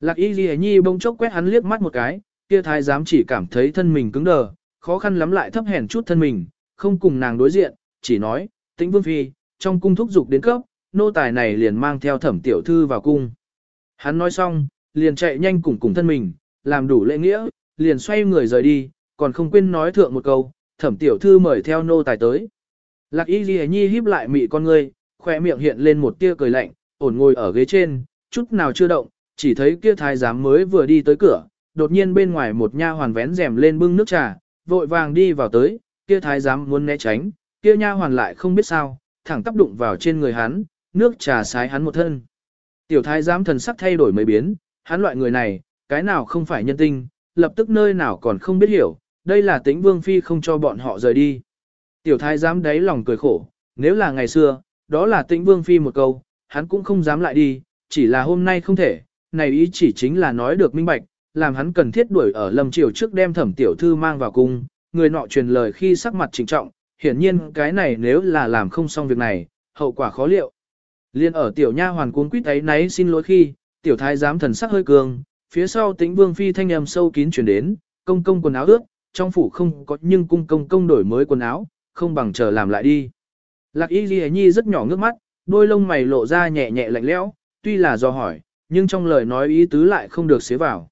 Lạc y y nhi bỗng chốc quét hắn liếc mắt một cái, kia thái giám chỉ cảm thấy thân mình cứng đờ, khó khăn lắm lại thấp hèn chút thân mình, không cùng nàng đối diện, chỉ nói, tĩnh vương phi, trong cung thúc dục đến cấp, nô tài này liền mang theo thẩm tiểu thư vào cung. Hắn nói xong, liền chạy nhanh cùng cùng thân mình, làm đủ lễ nghĩa, liền xoay người rời đi, còn không quên nói thượng một câu, thẩm tiểu thư mời theo nô tài tới. Lạc y ghi nhi híp lại mị con ngươi, khoe miệng hiện lên một tia cười lạnh, ổn ngồi ở ghế trên, chút nào chưa động, chỉ thấy kia thái giám mới vừa đi tới cửa, đột nhiên bên ngoài một nha hoàn vén rèm lên bưng nước trà, vội vàng đi vào tới, kia thái giám muốn né tránh, kia nha hoàn lại không biết sao, thẳng tắp đụng vào trên người hắn, nước trà sái hắn một thân. Tiểu thái giám thần sắc thay đổi mấy biến, hắn loại người này, cái nào không phải nhân tinh, lập tức nơi nào còn không biết hiểu, đây là tính vương phi không cho bọn họ rời đi. Tiểu thái giám đáy lòng cười khổ, nếu là ngày xưa, đó là tĩnh vương phi một câu, hắn cũng không dám lại đi, chỉ là hôm nay không thể, này ý chỉ chính là nói được minh bạch, làm hắn cần thiết đuổi ở lâm triều trước đem thẩm tiểu thư mang vào cung, người nọ truyền lời khi sắc mặt trịnh trọng, hiển nhiên cái này nếu là làm không xong việc này, hậu quả khó liệu. Liên ở tiểu nha hoàn cuốn quýt ấy náy xin lỗi khi, tiểu thái giám thần sắc hơi cường, phía sau tĩnh vương phi thanh âm sâu kín truyền đến, công công quần áo ướt, trong phủ không có nhưng cung công công đổi mới quần áo, không bằng chờ làm lại đi. Lạc y ghi nhi rất nhỏ ngước mắt, đôi lông mày lộ ra nhẹ nhẹ lạnh lẽo, tuy là do hỏi, nhưng trong lời nói ý tứ lại không được xế vào.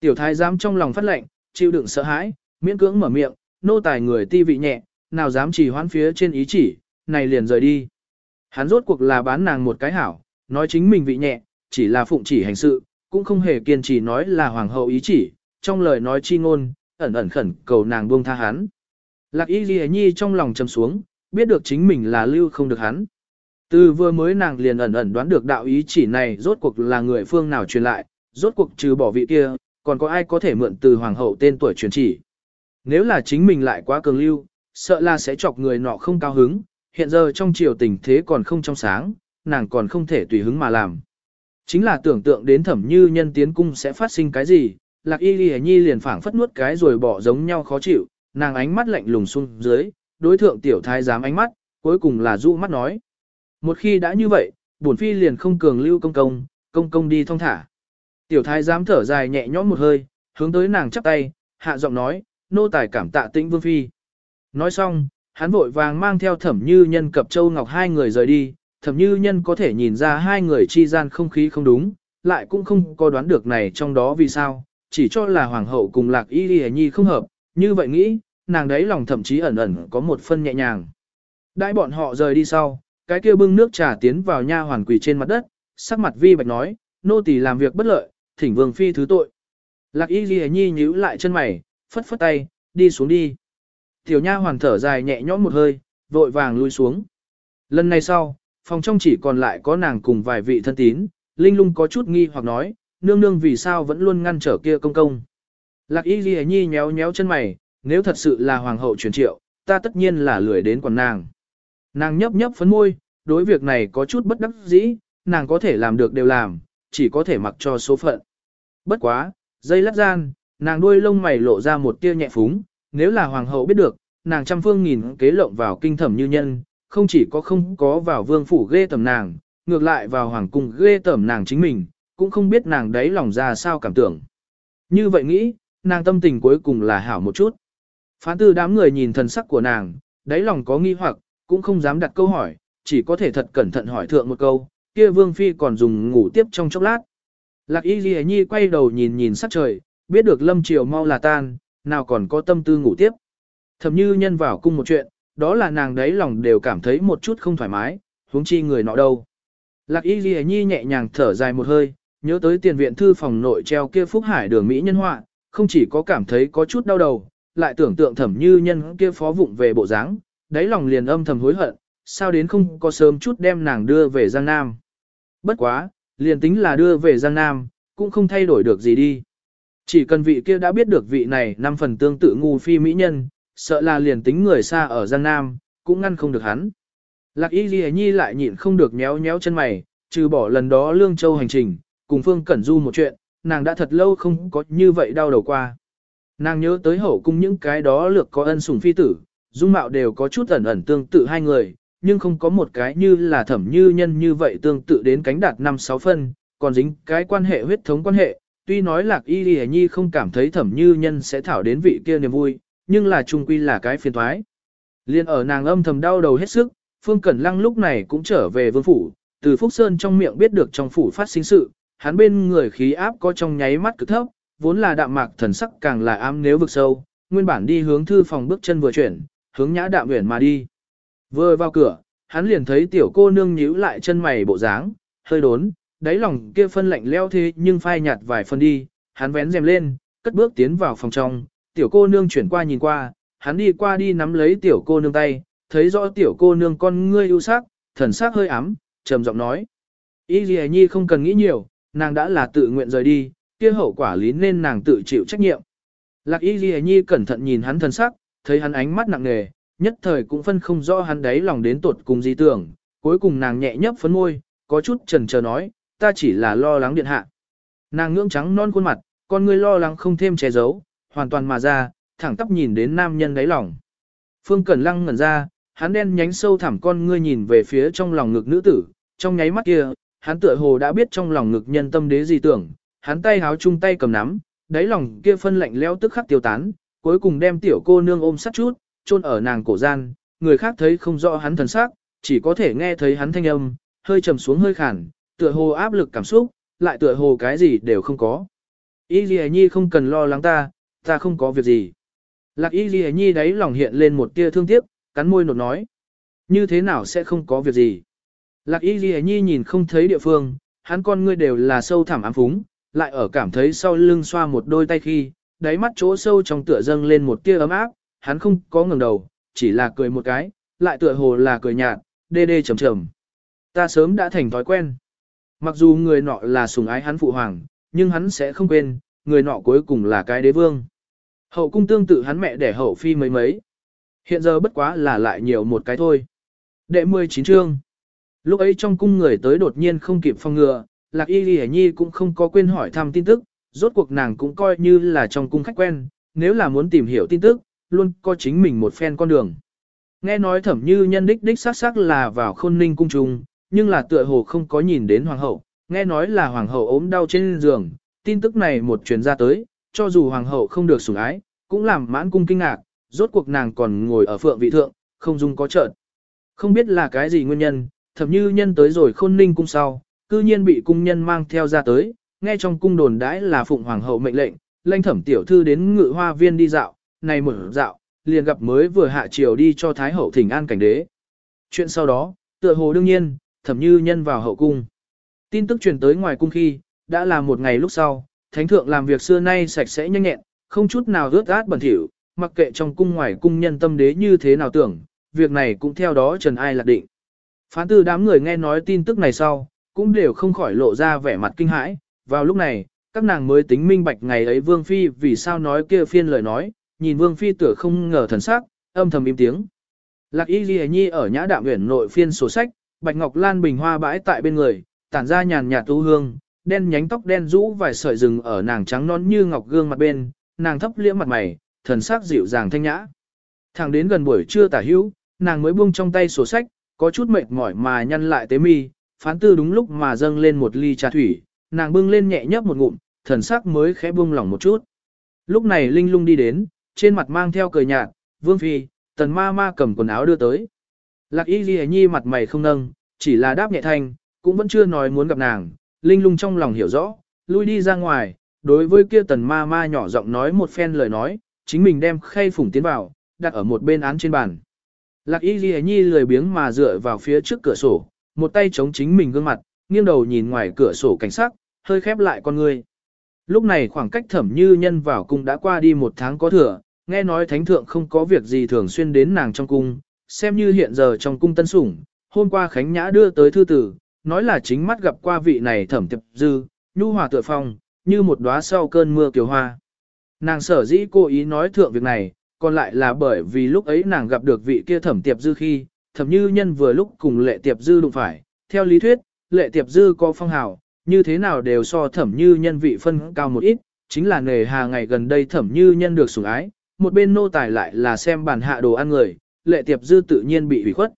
Tiểu thái giám trong lòng phát lệnh, chịu đựng sợ hãi, miễn cưỡng mở miệng, nô tài người ti vị nhẹ, nào dám chỉ hoãn phía trên ý chỉ, này liền rời đi. Hắn rốt cuộc là bán nàng một cái hảo, nói chính mình vị nhẹ, chỉ là phụng chỉ hành sự, cũng không hề kiên trì nói là hoàng hậu ý chỉ, trong lời nói chi ngôn, ẩn ẩn khẩn cầu nàng buông tha hắn. Lạc y ghi nhi trong lòng trầm xuống, biết được chính mình là lưu không được hắn. Từ vừa mới nàng liền ẩn ẩn đoán được đạo ý chỉ này rốt cuộc là người phương nào truyền lại, rốt cuộc trừ bỏ vị kia, còn có ai có thể mượn từ hoàng hậu tên tuổi truyền chỉ. Nếu là chính mình lại quá cường lưu, sợ là sẽ chọc người nọ không cao hứng, hiện giờ trong triều tình thế còn không trong sáng, nàng còn không thể tùy hứng mà làm. Chính là tưởng tượng đến thẩm như nhân tiến cung sẽ phát sinh cái gì, lạc y ghi nhi liền phảng phất nuốt cái rồi bỏ giống nhau khó chịu, nàng ánh mắt lạnh lùng xuống dưới, đối thượng tiểu thái giám ánh mắt, cuối cùng là dụ mắt nói. Một khi đã như vậy, bổn phi liền không cường lưu công công, công công đi thong thả. Tiểu thái giám thở dài nhẹ nhõm một hơi, hướng tới nàng chắp tay, hạ giọng nói, nô tài cảm tạ tĩnh vương phi. Nói xong, hắn vội vàng mang theo thẩm như nhân cập châu ngọc hai người rời đi, thẩm như nhân có thể nhìn ra hai người chi gian không khí không đúng, lại cũng không có đoán được này trong đó vì sao, chỉ cho là hoàng hậu cùng lạc y đi nhi không hợp, như vậy nghĩ, nàng đấy lòng thậm chí ẩn ẩn có một phân nhẹ nhàng. Đãi bọn họ rời đi sau, cái kia bưng nước trà tiến vào nha hoàn quỳ trên mặt đất, sắc mặt vi bạch nói, nô tỳ làm việc bất lợi, thỉnh vương phi thứ tội. Lạc y ghi nhi nhíu lại chân mày, phất phất tay, đi xuống đi. Tiểu nha hoàn thở dài nhẹ nhõm một hơi, vội vàng lui xuống. Lần này sau, phòng trong chỉ còn lại có nàng cùng vài vị thân tín, Linh lung có chút nghi hoặc nói, nương nương vì sao vẫn luôn ngăn trở kia công công. Lạc y ghi nhi nhéo nhéo chân mày, nếu thật sự là hoàng hậu truyền triệu, ta tất nhiên là lười đến quần nàng. Nàng nhấp nhấp phấn môi, đối việc này có chút bất đắc dĩ, nàng có thể làm được đều làm, chỉ có thể mặc cho số phận. Bất quá, dây lắc gian, nàng đuôi lông mày lộ ra một tia nhẹ phúng, nếu là hoàng hậu biết được, nàng trăm phương nghìn kế lộng vào kinh thẩm như nhân, không chỉ có không có vào vương phủ ghê tầm nàng, ngược lại vào hoàng cung ghê tẩm nàng chính mình, cũng không biết nàng đấy lòng ra sao cảm tưởng. Như vậy nghĩ, nàng tâm tình cuối cùng là hảo một chút. Phán tư đám người nhìn thần sắc của nàng, đáy lòng có nghi hoặc, cũng không dám đặt câu hỏi, chỉ có thể thật cẩn thận hỏi thượng một câu, kia vương phi còn dùng ngủ tiếp trong chốc lát. Lạc y ghi nhi quay đầu nhìn nhìn sắc trời, biết được lâm triều mau là tan, nào còn có tâm tư ngủ tiếp. Thầm như nhân vào cung một chuyện, đó là nàng đấy lòng đều cảm thấy một chút không thoải mái, huống chi người nọ đâu. Lạc y ghi nhi nhẹ nhàng thở dài một hơi, nhớ tới tiền viện thư phòng nội treo kia phúc hải đường Mỹ nhân họa, không chỉ có cảm thấy có chút đau đầu, lại tưởng tượng thẩm như nhân kia phó vụng về bộ dáng, đáy lòng liền âm thầm hối hận, sao đến không có sớm chút đem nàng đưa về Giang Nam. Bất quá, liền tính là đưa về Giang Nam, cũng không thay đổi được gì đi. Chỉ cần vị kia đã biết được vị này năm phần tương tự ngu phi mỹ nhân, sợ là liền tính người xa ở Giang Nam, cũng ngăn không được hắn. Lạc Y Ghi Nhi lại nhịn không được nhéo nhéo chân mày, trừ bỏ lần đó Lương Châu hành trình, cùng Phương Cẩn Du một chuyện, nàng đã thật lâu không có như vậy đau đầu qua. Nàng nhớ tới hậu cung những cái đó lược có ân sủng phi tử, dung mạo đều có chút ẩn ẩn tương tự hai người, nhưng không có một cái như là thẩm như nhân như vậy tương tự đến cánh đạt năm sáu phân, còn dính cái quan hệ huyết thống quan hệ, tuy nói lạc y lì nhi không cảm thấy thẩm như nhân sẽ thảo đến vị kia niềm vui, nhưng là trung quy là cái phiền thoái. Liên ở nàng âm thầm đau đầu hết sức, Phương Cẩn Lăng lúc này cũng trở về vương phủ, từ Phúc Sơn trong miệng biết được trong phủ phát sinh sự, hắn bên người khí áp có trong nháy mắt cực thấp, vốn là đạm mạc thần sắc càng là ám nếu vực sâu, nguyên bản đi hướng thư phòng bước chân vừa chuyển, hướng nhã đạm uyển mà đi. Vừa vào cửa, hắn liền thấy tiểu cô nương nhíu lại chân mày bộ dáng, hơi đốn, đáy lòng kia phân lạnh leo thế nhưng phai nhạt vài phần đi, hắn vén rèm lên, cất bước tiến vào phòng trong, tiểu cô nương chuyển qua nhìn qua, hắn đi qua đi nắm lấy tiểu cô nương tay, thấy rõ tiểu cô nương con ngươi ưu sắc, thần sắc hơi ấm, trầm giọng nói. Y Ghi Nhi không cần nghĩ nhiều, nàng đã là tự nguyện rời đi, kia hậu quả lý nên nàng tự chịu trách nhiệm. Lạc Y Ghi Nhi cẩn thận nhìn hắn thần sắc, thấy hắn ánh mắt nặng nề, nhất thời cũng phân không rõ hắn đấy lòng đến tột cùng gì tưởng, cuối cùng nàng nhẹ nhấp phấn môi, có chút chần chờ nói, ta chỉ là lo lắng điện hạ. Nàng ngưỡng trắng non khuôn mặt, con ngươi lo lắng không thêm che giấu, hoàn toàn mà ra, thẳng tắp nhìn đến nam nhân đáy lòng. Phương Cẩn Lăng ngẩn ra, hắn đen nhánh sâu thẳm con ngươi nhìn về phía trong lòng ngực nữ tử, trong nháy mắt kia, hắn tựa hồ đã biết trong lòng ngực nhân tâm đế gì tưởng, hắn tay háo chung tay cầm nắm, đáy lòng kia phân lạnh leo tức khắc tiêu tán, cuối cùng đem tiểu cô nương ôm sát chút, chôn ở nàng cổ gian, người khác thấy không rõ hắn thần sắc, chỉ có thể nghe thấy hắn thanh âm, hơi trầm xuống hơi khàn, tựa hồ áp lực cảm xúc, lại tựa hồ cái gì đều không có. Y Lì Nhi không cần lo lắng ta, ta không có việc gì. Lạc Y Lì Nhi đáy lòng hiện lên một tia thương tiếc, cắn môi nột nói. Như thế nào sẽ không có việc gì? Lạc Y Lì Nhi nhìn không thấy địa phương, hắn con ngươi đều là sâu thẳm ám phúng, lại ở cảm thấy sau lưng xoa một đôi tay khi, đáy mắt chỗ sâu trong tựa dâng lên một tia ấm áp, hắn không có ngẩng đầu, chỉ là cười một cái, lại tựa hồ là cười nhạt, đê đê trầm trầm. Ta sớm đã thành thói quen. Mặc dù người nọ là sùng ái hắn phụ hoàng, nhưng hắn sẽ không quên, người nọ cuối cùng là cái đế vương. Hậu cung tương tự hắn mẹ đẻ hậu phi mấy mấy. Hiện giờ bất quá là lại nhiều một cái thôi. Đệ 19 chương. Lúc ấy trong cung người tới đột nhiên không kịp phòng ngừa, Lạc Y Lì Nhi cũng không có quên hỏi thăm tin tức, rốt cuộc nàng cũng coi như là trong cung khách quen, nếu là muốn tìm hiểu tin tức, luôn có chính mình một phen con đường. Nghe nói thẩm như nhân đích đích xác xác là vào khôn ninh cung trùng nhưng là tựa hồ không có nhìn đến hoàng hậu, nghe nói là hoàng hậu ốm đau trên giường, tin tức này một truyền ra tới, cho dù hoàng hậu không được sủng ái, cũng làm mãn cung kinh ngạc, rốt cuộc nàng còn ngồi ở phượng vị thượng, không dung có trợn. Không biết là cái gì nguyên nhân, thậm như nhân tới rồi khôn ninh cung sau, cư nhiên bị cung nhân mang theo ra tới, nghe trong cung đồn đãi là phụng hoàng hậu mệnh lệnh, lệnh thẩm tiểu thư đến ngự hoa viên đi dạo, này mở dạo, liền gặp mới vừa hạ triều đi cho thái hậu thỉnh an cảnh đế. Chuyện sau đó, tựa hồ đương nhiên, thẩm như nhân vào hậu cung. Tin tức truyền tới ngoài cung khi, đã là một ngày lúc sau, thánh thượng làm việc xưa nay sạch sẽ nhanh nhẹn, không chút nào rớt át bẩn thỉu, mặc kệ trong cung ngoài cung nhân tâm đế như thế nào tưởng, việc này cũng theo đó trần ai lạc định. Phán tư đám người nghe nói tin tức này sau, cũng đều không khỏi lộ ra vẻ mặt kinh hãi, vào lúc này, các nàng mới tính minh bạch ngày ấy Vương Phi vì sao nói kia phiên lời nói, nhìn Vương Phi tựa không ngờ thần sắc, âm thầm im tiếng. Lạc Y Ghi Nhi ở nhã đạm nguyện nội phiên sổ sách, Bạch Ngọc Lan bình hoa bãi tại bên người, tản ra nhàn nhạt tu hương, đen nhánh tóc đen rũ vài sợi rừng ở nàng trắng non như ngọc gương mặt bên, nàng thấp liễm mặt mày, thần sắc dịu dàng thanh nhã. Thẳng đến gần buổi trưa tả hữu, nàng mới buông trong tay sổ sách, có chút mệt mỏi mà nhăn lại tế mi, phán tư đúng lúc mà dâng lên một ly trà thủy, nàng bưng lên nhẹ nhấp một ngụm, thần sắc mới khẽ buông lỏng một chút. Lúc này Linh lung đi đến, trên mặt mang theo cười nhạt, vương phi, tần ma ma cầm quần áo đưa tới. Lạc y ghi nhi mặt mày không nâng, chỉ là đáp nhẹ thanh, cũng vẫn chưa nói muốn gặp nàng, Linh lung trong lòng hiểu rõ, lui đi ra ngoài, đối với kia tần ma ma nhỏ giọng nói một phen lời nói, chính mình đem khay phủng tiến vào, đặt ở một bên án trên bàn. Lạc y ghi nhi lười biếng mà dựa vào phía trước cửa sổ, một tay chống chính mình gương mặt, nghiêng đầu nhìn ngoài cửa sổ cảnh sắc, hơi khép lại con người. Lúc này khoảng cách thẩm như nhân vào cung đã qua đi một tháng có thừa, nghe nói thánh thượng không có việc gì thường xuyên đến nàng trong cung, xem như hiện giờ trong cung tân sủng, hôm qua Khánh Nhã đưa tới thư tử, nói là chính mắt gặp qua vị này thẩm tiệp dư, nhu hòa tựa phong, như một đóa sau cơn mưa kiều hoa. Nàng sở dĩ cố ý nói thượng việc này, còn lại là bởi vì lúc ấy nàng gặp được vị kia thẩm tiệp dư khi, thẩm như nhân vừa lúc cùng lệ tiệp dư đụng phải, theo lý thuyết, lệ tiệp dư có phong hào, như thế nào đều so thẩm như nhân vị phân cao một ít, chính là nề hà ngày gần đây thẩm như nhân được sủng ái, một bên nô tài lại là xem bản hạ đồ ăn người, lệ tiệp dư tự nhiên bị hủy khuất.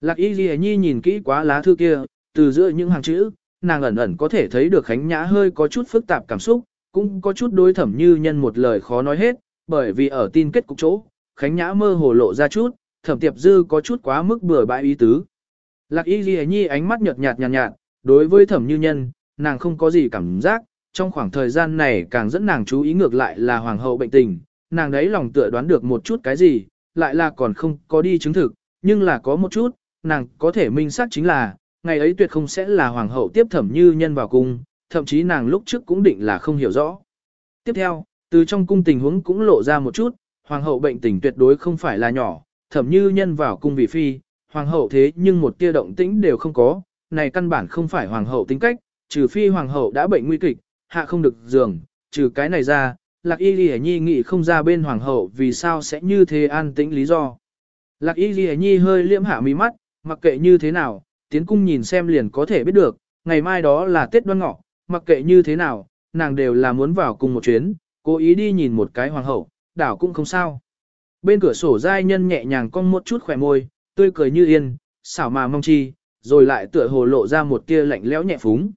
Lạc y ghi nhi nhìn kỹ quá lá thư kia, từ giữa những hàng chữ, nàng ẩn ẩn có thể thấy được Khánh Nhã hơi có chút phức tạp cảm xúc, cũng có chút đối thẩm như nhân một lời khó nói hết, bởi vì ở tin kết cục chỗ, Khánh Nhã mơ hồ lộ ra chút, thẩm tiệp dư có chút quá mức bừa bãi ý tứ. Lạc y ghi nhi ánh mắt nhợt nhạt nhạt nhạt, đối với thẩm như nhân, nàng không có gì cảm giác, trong khoảng thời gian này càng dẫn nàng chú ý ngược lại là hoàng hậu bệnh tình, nàng đấy lòng tựa đoán được một chút cái gì, lại là còn không có đi chứng thực, nhưng là có một chút, nàng có thể minh xác chính là, ngày ấy tuyệt không sẽ là hoàng hậu tiếp thẩm như nhân vào cung, thậm chí nàng lúc trước cũng định là không hiểu rõ. Tiếp theo, từ trong cung tình huống cũng lộ ra một chút, hoàng hậu bệnh tình tuyệt đối không phải là nhỏ, thẩm như nhân vào cung vì phi, hoàng hậu thế nhưng một tia động tĩnh đều không có, này căn bản không phải hoàng hậu tính cách, trừ phi hoàng hậu đã bệnh nguy kịch, hạ không được giường, trừ cái này ra, lạc y ghi nhi nghĩ không ra bên hoàng hậu vì sao sẽ như thế an tĩnh lý do. Lạc y ghi nhi hơi liễm hạ mí mắt, mặc kệ như thế nào, tiến cung nhìn xem liền có thể biết được, ngày mai đó là Tết đoan ngọ, mặc kệ như thế nào, nàng đều là muốn vào cùng một chuyến, cố ý đi nhìn một cái hoàng hậu, đảo cũng không sao. Bên cửa sổ giai nhân nhẹ nhàng cong một chút khỏe môi, tươi cười như yên, xảo mà mong chi, rồi lại tựa hồ lộ ra một tia lạnh lẽo nhẹ phúng.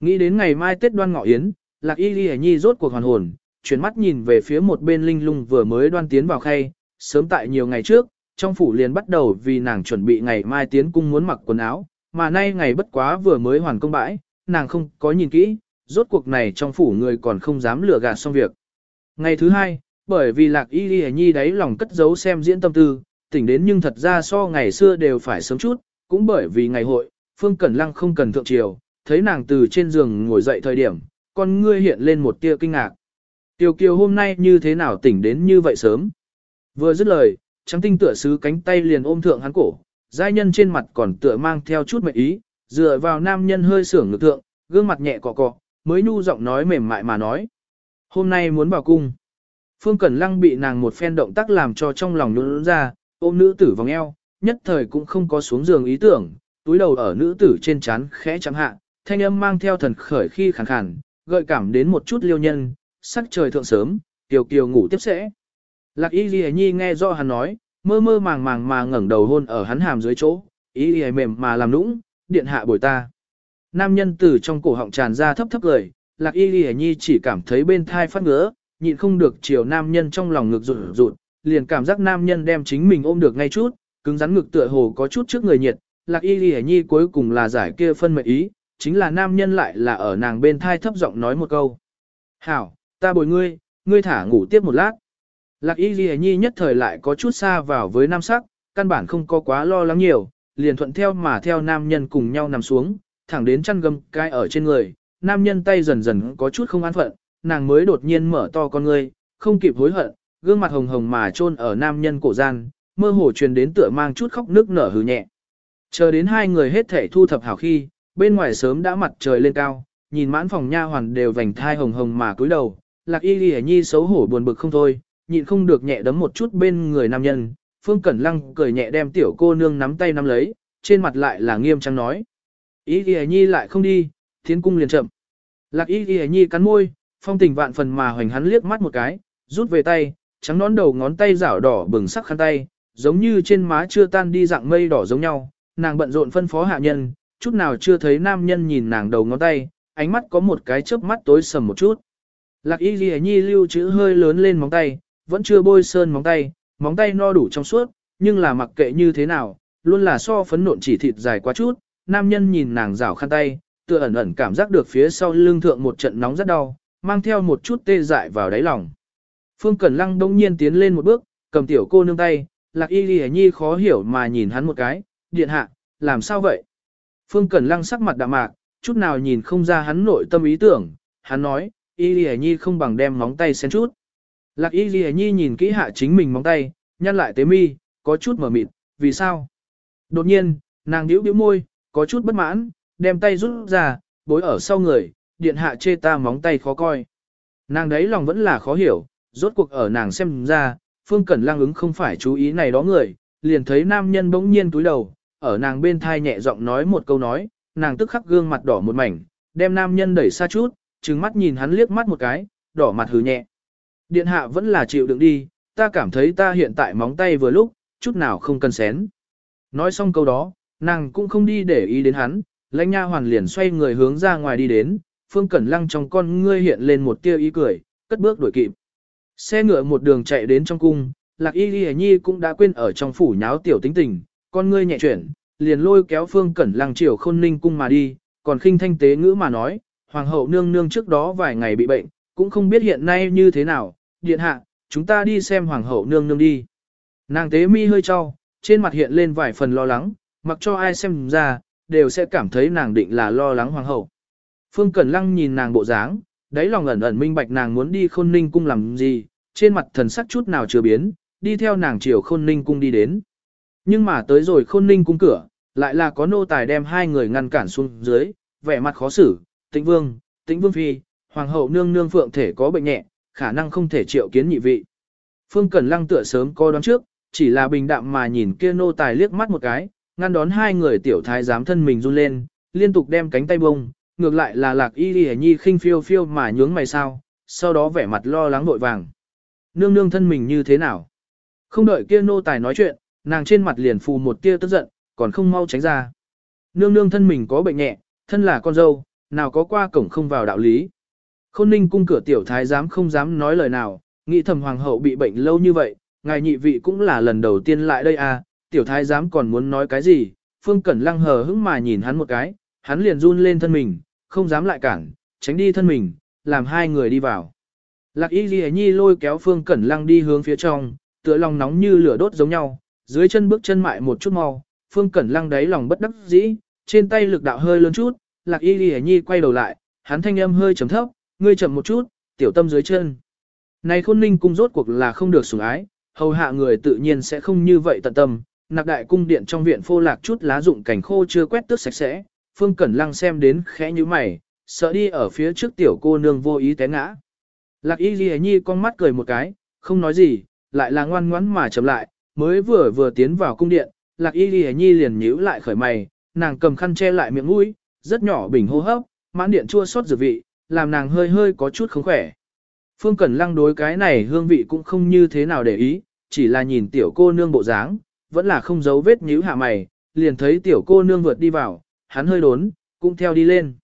Nghĩ đến ngày mai Tết đoan ngọ yến, lạc y ghi nhi rốt cuộc hoàn hồn, chuyển mắt nhìn về phía một bên linh lung vừa mới đoan tiến vào khay, sớm tại nhiều ngày trước, trong phủ liền bắt đầu vì nàng chuẩn bị ngày mai tiến cung muốn mặc quần áo, mà nay ngày bất quá vừa mới hoàn công bãi, nàng không có nhìn kỹ, rốt cuộc này trong phủ người còn không dám lừa gạt xong việc. Ngày thứ hai, bởi vì lạc y ghi nhi đáy lòng cất giấu xem diễn tâm tư, tỉnh đến nhưng thật ra so ngày xưa đều phải sớm chút, cũng bởi vì ngày hội, Phương Cẩn Lăng không cần thượng triều, thấy nàng từ trên giường ngồi dậy thời điểm, con ngươi hiện lên một tia kinh ngạc. Tiểu Kiều hôm nay như thế nào tỉnh đến như vậy sớm? Vừa dứt lời, trắng tinh tựa sứ cánh tay liền ôm thượng hắn cổ, giai nhân trên mặt còn tựa mang theo chút mệnh ý, dựa vào nam nhân hơi sưởng ngực thượng, gương mặt nhẹ cọ cọ, mới nhu giọng nói mềm mại mà nói. Hôm nay muốn vào cung. Phương Cẩn Lăng bị nàng một phen động tác làm cho trong lòng nôn ra, ôm nữ tử vòng eo, nhất thời cũng không có xuống giường ý tưởng, túi đầu ở nữ tử trên chán khẽ chẳng hạ, thanh âm mang theo thần khởi khi khàn khàn, gợi cảm đến một chút liêu nhân, sắc trời thượng sớm, kiều kiều ngủ tiếp sẽ. Lạc y ghi nhi nghe do hắn nói, mơ mơ màng màng mà ngẩng đầu hôn ở hắn hàm dưới chỗ, y ghi mềm mà làm nũng, điện hạ bồi ta. Nam nhân từ trong cổ họng tràn ra thấp thấp cười, lạc y ghi nhi chỉ cảm thấy bên thai phát ngứa, nhịn không được chiều nam nhân trong lòng ngực rụt rụt, liền cảm giác nam nhân đem chính mình ôm được ngay chút, cứng rắn ngực tựa hồ có chút trước người nhiệt, lạc y ghi nhi cuối cùng là giải kia phân mệnh ý, chính là nam nhân lại là ở nàng bên thai thấp giọng nói một câu. Hảo, ta bồi ngươi, ngươi thả ngủ tiếp một lát. Lạc y ghi nhi nhất thời lại có chút xa vào với nam sắc, căn bản không có quá lo lắng nhiều, liền thuận theo mà theo nam nhân cùng nhau nằm xuống, thẳng đến chăn gầm cai ở trên người, nam nhân tay dần dần có chút không an phận, nàng mới đột nhiên mở to con ngươi, không kịp hối hận, gương mặt hồng hồng mà chôn ở nam nhân cổ gian, mơ hồ truyền đến tựa mang chút khóc nước nở hừ nhẹ. Chờ đến hai người hết thể thu thập hảo khi, bên ngoài sớm đã mặt trời lên cao, nhìn mãn phòng nha hoàn đều vành thai hồng hồng mà cúi đầu, lạc y ghi nhi xấu hổ buồn bực không thôi, nhịn không được nhẹ đấm một chút bên người nam nhân, phương cẩn lăng cười nhẹ đem tiểu cô nương nắm tay nắm lấy, trên mặt lại là nghiêm trang nói. Y ghi nhi lại không đi, thiến cung liền chậm. Lạc y ghi nhi cắn môi, phong tình vạn phần mà hoành hắn liếc mắt một cái, rút về tay, trắng nón đầu ngón tay rảo đỏ bừng sắc khăn tay, giống như trên má chưa tan đi dạng mây đỏ giống nhau, nàng bận rộn phân phó hạ nhân, chút nào chưa thấy nam nhân nhìn nàng đầu ngón tay, ánh mắt có một cái chớp mắt tối sầm một chút. Lạc y ghi nhi lưu chữ hơi lớn lên móng tay, vẫn chưa bôi sơn móng tay, móng tay no đủ trong suốt, nhưng là mặc kệ như thế nào, luôn là so phấn nộn chỉ thịt dài quá chút, nam nhân nhìn nàng rảo khăn tay, tựa ẩn ẩn cảm giác được phía sau lưng thượng một trận nóng rất đau, mang theo một chút tê dại vào đáy lòng. Phương Cẩn Lăng đông nhiên tiến lên một bước, cầm tiểu cô nương tay, lạc y ghi nhi khó hiểu mà nhìn hắn một cái, điện hạ, làm sao vậy? Phương Cẩn Lăng sắc mặt đạm mạc, chút nào nhìn không ra hắn nội tâm ý tưởng, hắn nói, y ghi nhi không bằng đem móng tay xén chút. Lạc y ghi nhi nhìn kỹ hạ chính mình móng tay, nhăn lại tế mi, có chút mở mịt, vì sao? Đột nhiên, nàng nhíu nhíu môi, có chút bất mãn, đem tay rút ra, bối ở sau người, điện hạ chê ta móng tay khó coi. Nàng đấy lòng vẫn là khó hiểu, rốt cuộc ở nàng xem ra, Phương Cẩn Lang ứng không phải chú ý này đó người, liền thấy nam nhân bỗng nhiên túi đầu, ở nàng bên thai nhẹ giọng nói một câu nói, nàng tức khắc gương mặt đỏ một mảnh, đem nam nhân đẩy xa chút, trừng mắt nhìn hắn liếc mắt một cái, đỏ mặt hừ nhẹ. Điện hạ vẫn là chịu đựng đi, ta cảm thấy ta hiện tại móng tay vừa lúc, chút nào không cần xén. Nói xong câu đó, nàng cũng không đi để ý đến hắn, lãnh nha hoàn liền xoay người hướng ra ngoài đi đến, Phương Cẩn Lăng trong con ngươi hiện lên một tia ý cười, cất bước đuổi kịp. Xe ngựa một đường chạy đến trong cung, Lạc Y Ghi Nhi cũng đã quên ở trong phủ nháo tiểu tính tình, con ngươi nhẹ chuyển, liền lôi kéo Phương Cẩn Lăng chiều khôn ninh cung mà đi, còn khinh thanh tế ngữ mà nói, Hoàng hậu nương nương trước đó vài ngày bị bệnh, cũng không biết hiện nay như thế nào, điện hạ, chúng ta đi xem Hoàng hậu nương nương đi. Nàng tế mi hơi cho, trên mặt hiện lên vài phần lo lắng, mặc cho ai xem ra, đều sẽ cảm thấy nàng định là lo lắng Hoàng hậu. Phương Cẩn Lăng nhìn nàng bộ dáng, đáy lòng ẩn ẩn minh bạch nàng muốn đi khôn ninh cung làm gì, trên mặt thần sắc chút nào chưa biến, đi theo nàng chiều khôn ninh cung đi đến. Nhưng mà tới rồi khôn ninh cung cửa, lại là có nô tài đem hai người ngăn cản xuống dưới, vẻ mặt khó xử, tĩnh vương, tĩnh vương phi, hoàng hậu nương nương phượng thể có bệnh nhẹ, khả năng không thể triệu kiến nhị vị. Phương Cẩn Lăng tựa sớm coi đoán trước, chỉ là bình đạm mà nhìn kia nô tài liếc mắt một cái, ngăn đón hai người tiểu thái giám thân mình run lên, liên tục đem cánh tay bông, ngược lại là lạc y lì nhi khinh phiêu phiêu mà nhướng mày sao, sau đó vẻ mặt lo lắng nội vàng. Nương nương thân mình như thế nào? Không đợi kia nô tài nói chuyện, nàng trên mặt liền phù một tia tức giận, còn không mau tránh ra. Nương nương thân mình có bệnh nhẹ, thân là con dâu, nào có qua cổng không vào đạo lý. Khôn ninh cung cửa tiểu thái dám không dám nói lời nào, nghĩ thầm hoàng hậu bị bệnh lâu như vậy, ngài nhị vị cũng là lần đầu tiên lại đây à, tiểu thái dám còn muốn nói cái gì, phương cẩn lăng hờ hững mà nhìn hắn một cái, hắn liền run lên thân mình, không dám lại cản, tránh đi thân mình, làm hai người đi vào. Lạc y ghi nhi lôi kéo phương cẩn lăng đi hướng phía trong, tựa lòng nóng như lửa đốt giống nhau, dưới chân bước chân mại một chút mau, phương cẩn lăng đáy lòng bất đắc dĩ, trên tay lực đạo hơi lớn chút, lạc y ghi nhi quay đầu lại, hắn thanh âm hơi chấm thấp, ngươi chậm một chút, tiểu tâm dưới chân. Này khôn ninh cung rốt cuộc là không được sủng ái, hầu hạ người tự nhiên sẽ không như vậy tận tâm, nạc đại cung điện trong viện phô lạc chút lá dụng cảnh khô chưa quét tước sạch sẽ, Phương Cẩn Lăng xem đến khẽ như mày, sợ đi ở phía trước tiểu cô nương vô ý té ngã. Lạc Y Ghi Nhi con mắt cười một cái, không nói gì, lại là ngoan ngoãn mà chậm lại, mới vừa vừa tiến vào cung điện, Lạc Y Ghi Nhi liền nhíu lại khởi mày, nàng cầm khăn che lại miệng mũi, rất nhỏ bình hô hấp, mãn điện chua xót dược vị, làm nàng hơi hơi có chút không khỏe. Phương Cẩn Lăng đối cái này hương vị cũng không như thế nào để ý, chỉ là nhìn tiểu cô nương bộ dáng, vẫn là không giấu vết nhíu hạ mày, liền thấy tiểu cô nương vượt đi vào, hắn hơi đốn, cũng theo đi lên.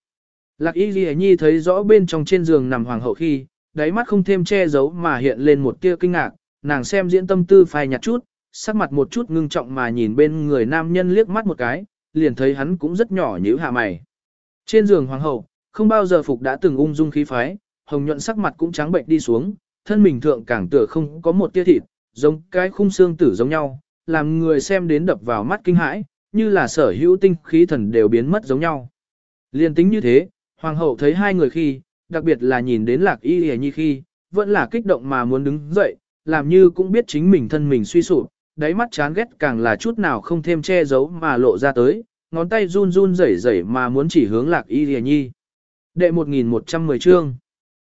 Lạc y ghi nhi thấy rõ bên trong trên giường nằm hoàng hậu khi, đáy mắt không thêm che giấu mà hiện lên một tia kinh ngạc, nàng xem diễn tâm tư phai nhạt chút, sắc mặt một chút ngưng trọng mà nhìn bên người nam nhân liếc mắt một cái, liền thấy hắn cũng rất nhỏ nhíu hạ mày. Trên giường hoàng hậu, không bao giờ phục đã từng ung dung khí phái, hồng nhuận sắc mặt cũng trắng bệnh đi xuống, thân mình thượng càng tựa không có một tia thịt, giống cái khung xương tử giống nhau, làm người xem đến đập vào mắt kinh hãi, như là sở hữu tinh khí thần đều biến mất giống nhau. Liên tính như thế, hoàng hậu thấy hai người khi, đặc biệt là nhìn đến lạc y hề nhi khi, vẫn là kích động mà muốn đứng dậy, làm như cũng biết chính mình thân mình suy sụp, đáy mắt chán ghét càng là chút nào không thêm che giấu mà lộ ra tới, ngón tay run run rẩy rẩy mà muốn chỉ hướng lạc y Lìa nhi. Đệ 1110 chương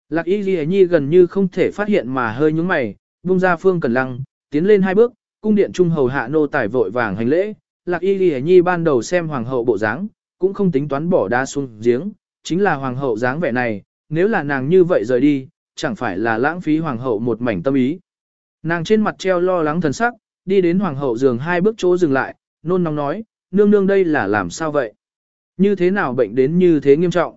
Lạc y Lìa nhi gần như không thể phát hiện mà hơi nhúng mày, buông ra phương cần lăng, tiến lên hai bước, cung điện trung hầu hạ nô tài vội vàng hành lễ. Lạc y Lìa nhi ban đầu xem hoàng hậu bộ dáng, cũng không tính toán bỏ đa xuống giếng, chính là hoàng hậu dáng vẻ này, nếu là nàng như vậy rời đi, chẳng phải là lãng phí hoàng hậu một mảnh tâm ý. Nàng trên mặt treo lo lắng thần sắc, đi đến hoàng hậu giường hai bước chỗ dừng lại, nôn nóng nói, nương nương đây là làm sao vậy? Như thế nào bệnh đến như thế nghiêm trọng?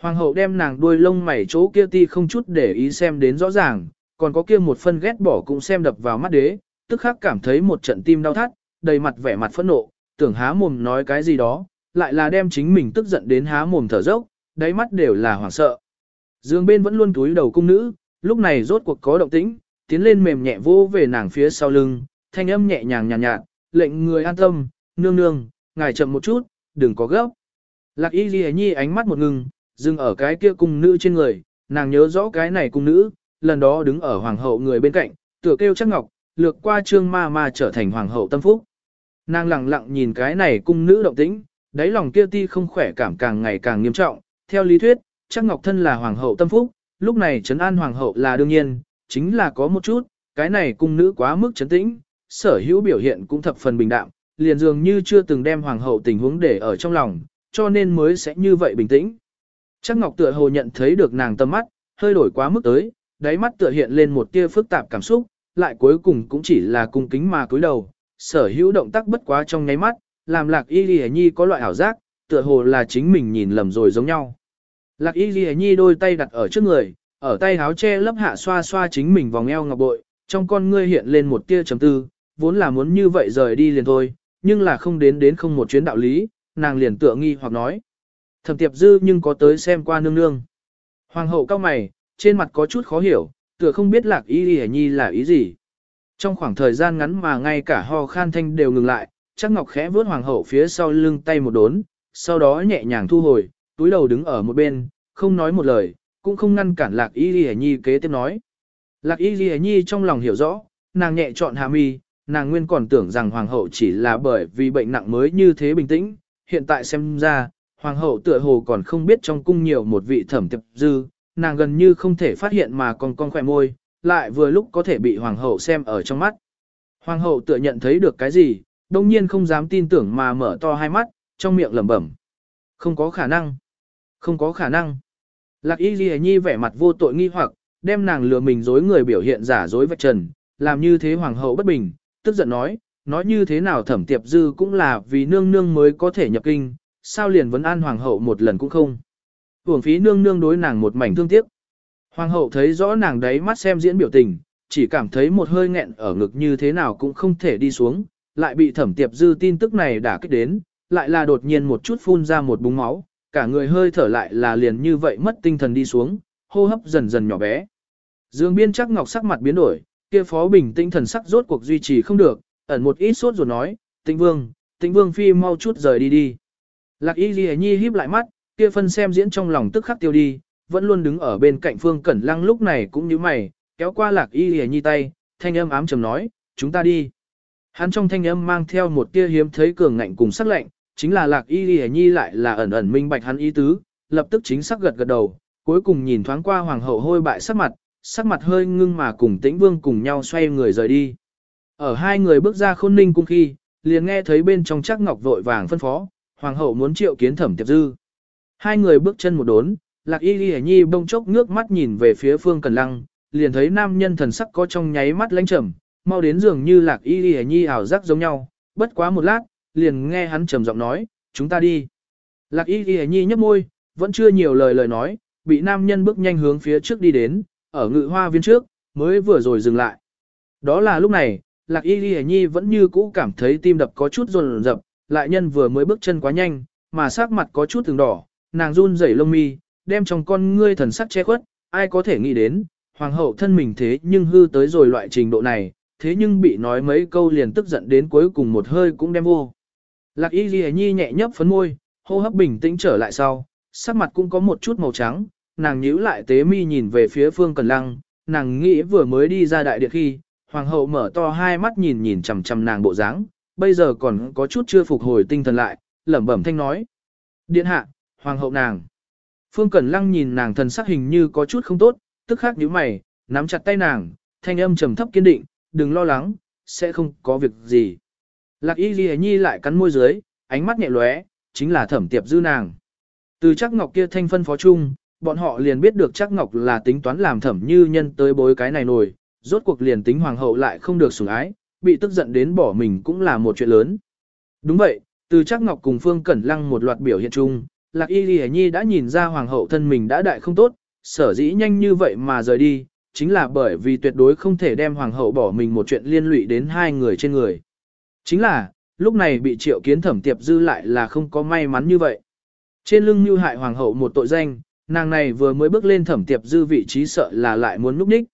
Hoàng hậu đem nàng đuôi lông mày chỗ kia ti không chút để ý xem đến rõ ràng, còn có kia một phân ghét bỏ cũng xem đập vào mắt đế, tức khắc cảm thấy một trận tim đau thắt, đầy mặt vẻ mặt phẫn nộ, tưởng há mồm nói cái gì đó, lại là đem chính mình tức giận đến há mồm thở dốc, đáy mắt đều là hoảng sợ. Dương bên vẫn luôn túi đầu cung nữ, lúc này rốt cuộc có động tĩnh, tiến lên mềm nhẹ vô về nàng phía sau lưng, thanh âm nhẹ nhàng nhàn nhạt, nhạt, lệnh người an tâm, nương nương, ngài chậm một chút, đừng có gấp. Lạc y ghi nhi ánh mắt một ngừng, dừng ở cái kia cung nữ trên người, nàng nhớ rõ cái này cung nữ, lần đó đứng ở hoàng hậu người bên cạnh, tựa kêu chắc ngọc, lược qua trương ma ma trở thành hoàng hậu tâm phúc. Nàng lặng lặng nhìn cái này cung nữ động tĩnh, đáy lòng kia ti không khỏe cảm càng ngày càng nghiêm trọng, theo lý thuyết, chắc ngọc thân là hoàng hậu tâm phúc, lúc này trấn an hoàng hậu là đương nhiên, chính là có một chút, cái này cung nữ quá mức trấn tĩnh, sở hữu biểu hiện cũng thập phần bình đạm, liền dường như chưa từng đem hoàng hậu tình huống để ở trong lòng, cho nên mới sẽ như vậy bình tĩnh. Chắc Ngọc tựa hồ nhận thấy được nàng tâm mắt, hơi đổi quá mức tới, đáy mắt tựa hiện lên một tia phức tạp cảm xúc, lại cuối cùng cũng chỉ là cung kính mà cúi đầu, sở hữu động tác bất quá trong nháy mắt, làm Lạc Y Lì Nhi có loại ảo giác, tựa hồ là chính mình nhìn lầm rồi giống nhau. Lạc Y Lì Nhi đôi tay đặt ở trước người, ở tay háo che lấp hạ xoa xoa chính mình vòng eo ngọc bội, trong con ngươi hiện lên một tia trầm tư, vốn là muốn như vậy rời đi liền thôi, nhưng là không đến đến không một chuyến đạo lý, nàng liền tựa nghi hoặc nói. Thẩm tiệp dư nhưng có tới xem qua nương nương. Hoàng hậu cao mày, trên mặt có chút khó hiểu, tựa không biết lạc ý y nhi là ý gì. Trong khoảng thời gian ngắn mà ngay cả ho khan thanh đều ngừng lại, chắc ngọc khẽ vớt hoàng hậu phía sau lưng tay một đốn, sau đó nhẹ nhàng thu hồi, túi đầu đứng ở một bên, không nói một lời, cũng không ngăn cản lạc y y nhi kế tiếp nói. Lạc y y nhi trong lòng hiểu rõ, nàng nhẹ chọn hà mi, nàng nguyên còn tưởng rằng hoàng hậu chỉ là bởi vì bệnh nặng mới như thế bình tĩnh, hiện tại xem ra, hoàng hậu tựa hồ còn không biết trong cung nhiều một vị thẩm tiệp dư, nàng gần như không thể phát hiện mà còn con khỏe môi, lại vừa lúc có thể bị hoàng hậu xem ở trong mắt. Hoàng hậu tựa nhận thấy được cái gì, đông nhiên không dám tin tưởng mà mở to hai mắt, trong miệng lẩm bẩm. Không có khả năng. Không có khả năng. Lạc y ghi nhi vẻ mặt vô tội nghi hoặc, đem nàng lừa mình dối người biểu hiện giả dối vạch trần, làm như thế hoàng hậu bất bình, tức giận nói, nói như thế nào thẩm tiệp dư cũng là vì nương nương mới có thể nhập kinh, sao liền vấn an hoàng hậu một lần cũng không. Hưởng phí nương nương đối nàng một mảnh thương tiếc. Hoàng hậu thấy rõ nàng đấy mắt xem diễn biểu tình, chỉ cảm thấy một hơi nghẹn ở ngực như thế nào cũng không thể đi xuống, lại bị thẩm tiệp dư tin tức này đả kích đến, lại là đột nhiên một chút phun ra một búng máu, cả người hơi thở lại là liền như vậy mất tinh thần đi xuống, hô hấp dần dần nhỏ bé. Dương biên chắc ngọc sắc mặt biến đổi, kia phó bình tinh thần sắc rốt cuộc duy trì không được, ẩn một ít sốt rồi nói, tĩnh vương, tĩnh vương phi mau chút rời đi đi. Lạc y ghi nhi híp lại mắt, kia phân xem diễn trong lòng tức khắc tiêu đi, vẫn luôn đứng ở bên cạnh phương cẩn lăng lúc này cũng như mày, kéo qua lạc y ghi nhi tay, thanh âm ám trầm nói, chúng ta đi. Hắn trong thanh âm mang theo một tia hiếm thấy cường ngạnh cùng sắc lạnh, chính là lạc y ghi nhi lại là ẩn ẩn minh bạch hắn ý tứ, lập tức chính xác gật gật đầu, cuối cùng nhìn thoáng qua hoàng hậu hôi bại sắc mặt, sắc mặt hơi ngưng mà cùng tĩnh vương cùng nhau xoay người rời đi. Ở hai người bước ra khôn ninh cung khi, liền nghe thấy bên trong chắc ngọc vội vàng phân phó, hoàng hậu muốn triệu kiến thẩm tiệp dư. Hai người bước chân một đốn, lạc y ghi nhi bông chốc ngước mắt nhìn về phía phương cần lăng, liền thấy nam nhân thần sắc có trong nháy mắt lãnh trầm, mau đến dường như lạc y ghi nhi ảo giác giống nhau, bất quá một lát, liền nghe hắn trầm giọng nói, chúng ta đi. Lạc y ghi nhi nhấp môi, vẫn chưa nhiều lời lời nói, bị nam nhân bước nhanh hướng phía trước đi đến, ở ngự hoa viên trước, mới vừa rồi dừng lại. Đó là lúc này, lạc y ghi nhi vẫn như cũ cảm thấy tim đập có chút rồn rập, lại nhân vừa mới bước chân quá nhanh, mà sắc mặt có chút từng đỏ, nàng run rẩy lông mi, đem trong con ngươi thần sắc che khuất, ai có thể nghĩ đến, hoàng hậu thân mình thế nhưng hư tới rồi loại trình độ này, thế nhưng bị nói mấy câu liền tức giận đến cuối cùng một hơi cũng đem vô. Lạc y ghi nhi nhẹ nhấp phấn môi, hô hấp bình tĩnh trở lại sau, sắc mặt cũng có một chút màu trắng, nàng nhíu lại tế mi nhìn về phía Phương Cẩn Lăng, nàng nghĩ vừa mới đi ra đại điện khi, hoàng hậu mở to hai mắt nhìn nhìn chằm chằm nàng bộ dáng, bây giờ còn có chút chưa phục hồi tinh thần lại, lẩm bẩm thanh nói. Điện hạ, hoàng hậu nàng. Phương Cẩn Lăng nhìn nàng thần sắc hình như có chút không tốt, tức khắc nhíu mày, nắm chặt tay nàng, thanh âm trầm thấp kiên định, đừng lo lắng, sẽ không có việc gì. Lạc y ghi nhi lại cắn môi dưới, ánh mắt nhẹ lóe, chính là thẩm tiệp dư nàng. Từ chắc ngọc kia thanh phân phó chung, bọn họ liền biết được chắc ngọc là tính toán làm thẩm như nhân tới bối cái này nổi, rốt cuộc liền tính hoàng hậu lại không được sủng ái, bị tức giận đến bỏ mình cũng là một chuyện lớn. Đúng vậy, từ chắc ngọc cùng Phương Cẩn Lăng một loạt biểu hiện chung, Lạc Y Ghi Nhi đã nhìn ra hoàng hậu thân mình đã đại không tốt, sở dĩ nhanh như vậy mà rời đi, chính là bởi vì tuyệt đối không thể đem hoàng hậu bỏ mình một chuyện liên lụy đến hai người trên người. Chính là, lúc này bị triệu kiến thẩm tiệp dư lại là không có may mắn như vậy. Trên lưng như hại hoàng hậu một tội danh, nàng này vừa mới bước lên thẩm tiệp dư vị trí sợ là lại muốn núp ních.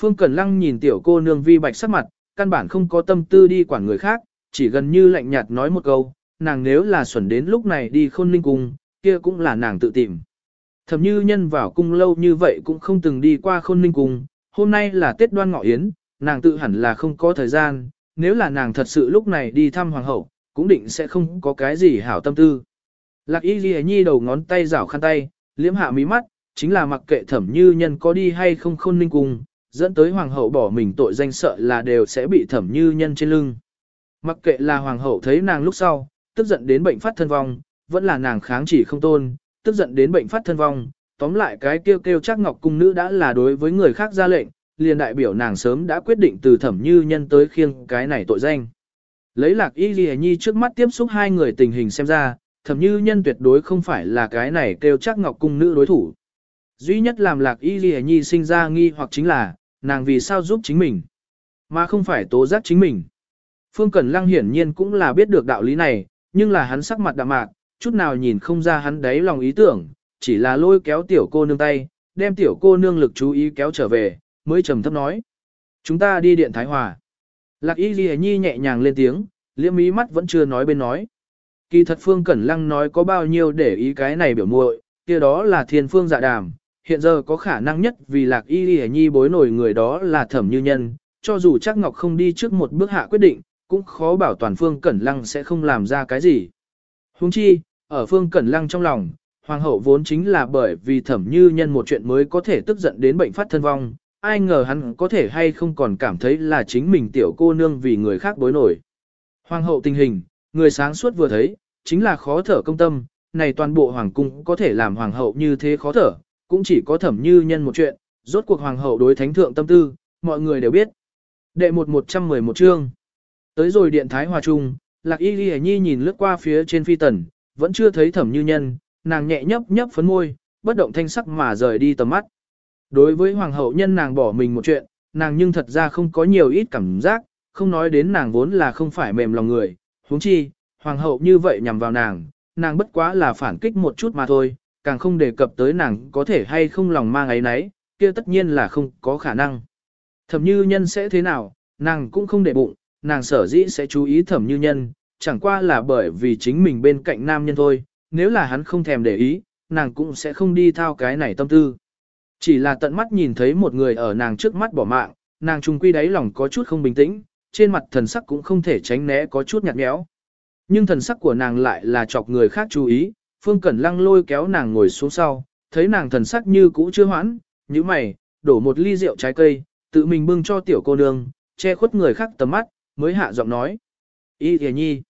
Phương Cẩn Lăng nhìn tiểu cô nương vi bạch sắc mặt, căn bản không có tâm tư đi quản người khác, chỉ gần như lạnh nhạt nói một câu, nàng nếu là xuẩn đến lúc này đi khôn ninh cung, kia cũng là nàng tự tìm. Thẩm như nhân vào cung lâu như vậy cũng không từng đi qua khôn ninh cung, hôm nay là Tết đoan ngọ yến, nàng tự hẳn là không có thời gian, nếu là nàng thật sự lúc này đi thăm hoàng hậu, cũng định sẽ không có cái gì hảo tâm tư. Lạc y ghi nhi đầu ngón tay rảo khăn tay, liếm hạ mí mắt, chính là mặc kệ thẩm như nhân có đi hay không khôn ninh cung, dẫn tới hoàng hậu bỏ mình tội danh sợ là đều sẽ bị thẩm như nhân trên lưng. Mặc kệ là hoàng hậu thấy nàng lúc sau, tức giận đến bệnh phát thân vong, vẫn là nàng kháng chỉ không tôn, tức giận đến bệnh phát thân vong, tóm lại cái kêu kêu chắc ngọc cung nữ đã là đối với người khác ra lệnh, liền đại biểu nàng sớm đã quyết định từ thẩm như nhân tới khiêng cái này tội danh. Lấy lạc y ghi nhi trước mắt tiếp xúc hai người tình hình xem ra, thẩm như nhân tuyệt đối không phải là cái này kêu chắc ngọc cung nữ đối thủ. Duy nhất làm lạc y ghi nhi sinh ra nghi hoặc chính là, nàng vì sao giúp chính mình, mà không phải tố giác chính mình. Phương Cẩn Lăng hiển nhiên cũng là biết được đạo lý này, nhưng là hắn sắc mặt đạm mạc, chút nào nhìn không ra hắn đáy lòng ý tưởng, chỉ là lôi kéo tiểu cô nương tay, đem tiểu cô nương lực chú ý kéo trở về, mới trầm thấp nói. Chúng ta đi điện Thái Hòa. Lạc y ghi nhi nhẹ nhàng lên tiếng, liễm ý mắt vẫn chưa nói bên nói. Kỳ thật Phương Cẩn Lăng nói có bao nhiêu để ý cái này biểu muội, kia đó là thiên phương dạ đàm, hiện giờ có khả năng nhất vì lạc y y nhi bối nổi người đó là thẩm như nhân, cho dù chắc Ngọc không đi trước một bước hạ quyết định, cũng khó bảo toàn Phương Cẩn Lăng sẽ không làm ra cái gì. Huống chi, ở Phương Cẩn Lăng trong lòng, Hoàng hậu vốn chính là bởi vì thẩm như nhân một chuyện mới có thể tức giận đến bệnh phát thân vong, ai ngờ hắn có thể hay không còn cảm thấy là chính mình tiểu cô nương vì người khác bối nổi. Hoàng hậu tình hình, người sáng suốt vừa thấy, chính là khó thở công tâm, này toàn bộ hoàng cung có thể làm hoàng hậu như thế khó thở, cũng chỉ có thẩm như nhân một chuyện, rốt cuộc hoàng hậu đối thánh thượng tâm tư, mọi người đều biết. Đệ một 111 chương. Tới rồi điện thái hòa trung, lạc y ghi nhi nhìn lướt qua phía trên phi tần, vẫn chưa thấy thẩm như nhân, nàng nhẹ nhấp nhấp phấn môi, bất động thanh sắc mà rời đi tầm mắt. Đối với hoàng hậu nhân nàng bỏ mình một chuyện, nàng nhưng thật ra không có nhiều ít cảm giác, không nói đến nàng vốn là không phải mềm lòng người, huống chi, hoàng hậu như vậy nhằm vào nàng, nàng bất quá là phản kích một chút mà thôi, càng không đề cập tới nàng có thể hay không lòng mang ấy nấy, kia tất nhiên là không có khả năng. Thẩm như nhân sẽ thế nào, nàng cũng không để bụng, nàng sở dĩ sẽ chú ý thẩm như nhân, chẳng qua là bởi vì chính mình bên cạnh nam nhân thôi, nếu là hắn không thèm để ý, nàng cũng sẽ không đi thao cái này tâm tư. Chỉ là tận mắt nhìn thấy một người ở nàng trước mắt bỏ mạng, nàng trung quy đáy lòng có chút không bình tĩnh, trên mặt thần sắc cũng không thể tránh né có chút nhạt nhẽo. Nhưng thần sắc của nàng lại là chọc người khác chú ý, Phương Cẩn Lăng lôi kéo nàng ngồi xuống sau, thấy nàng thần sắc như cũ chưa hoãn, như mày, đổ một ly rượu trái cây, tự mình bưng cho tiểu cô nương, che khuất người khác tầm mắt, mới hạ giọng nói. Y Thìa Nhi.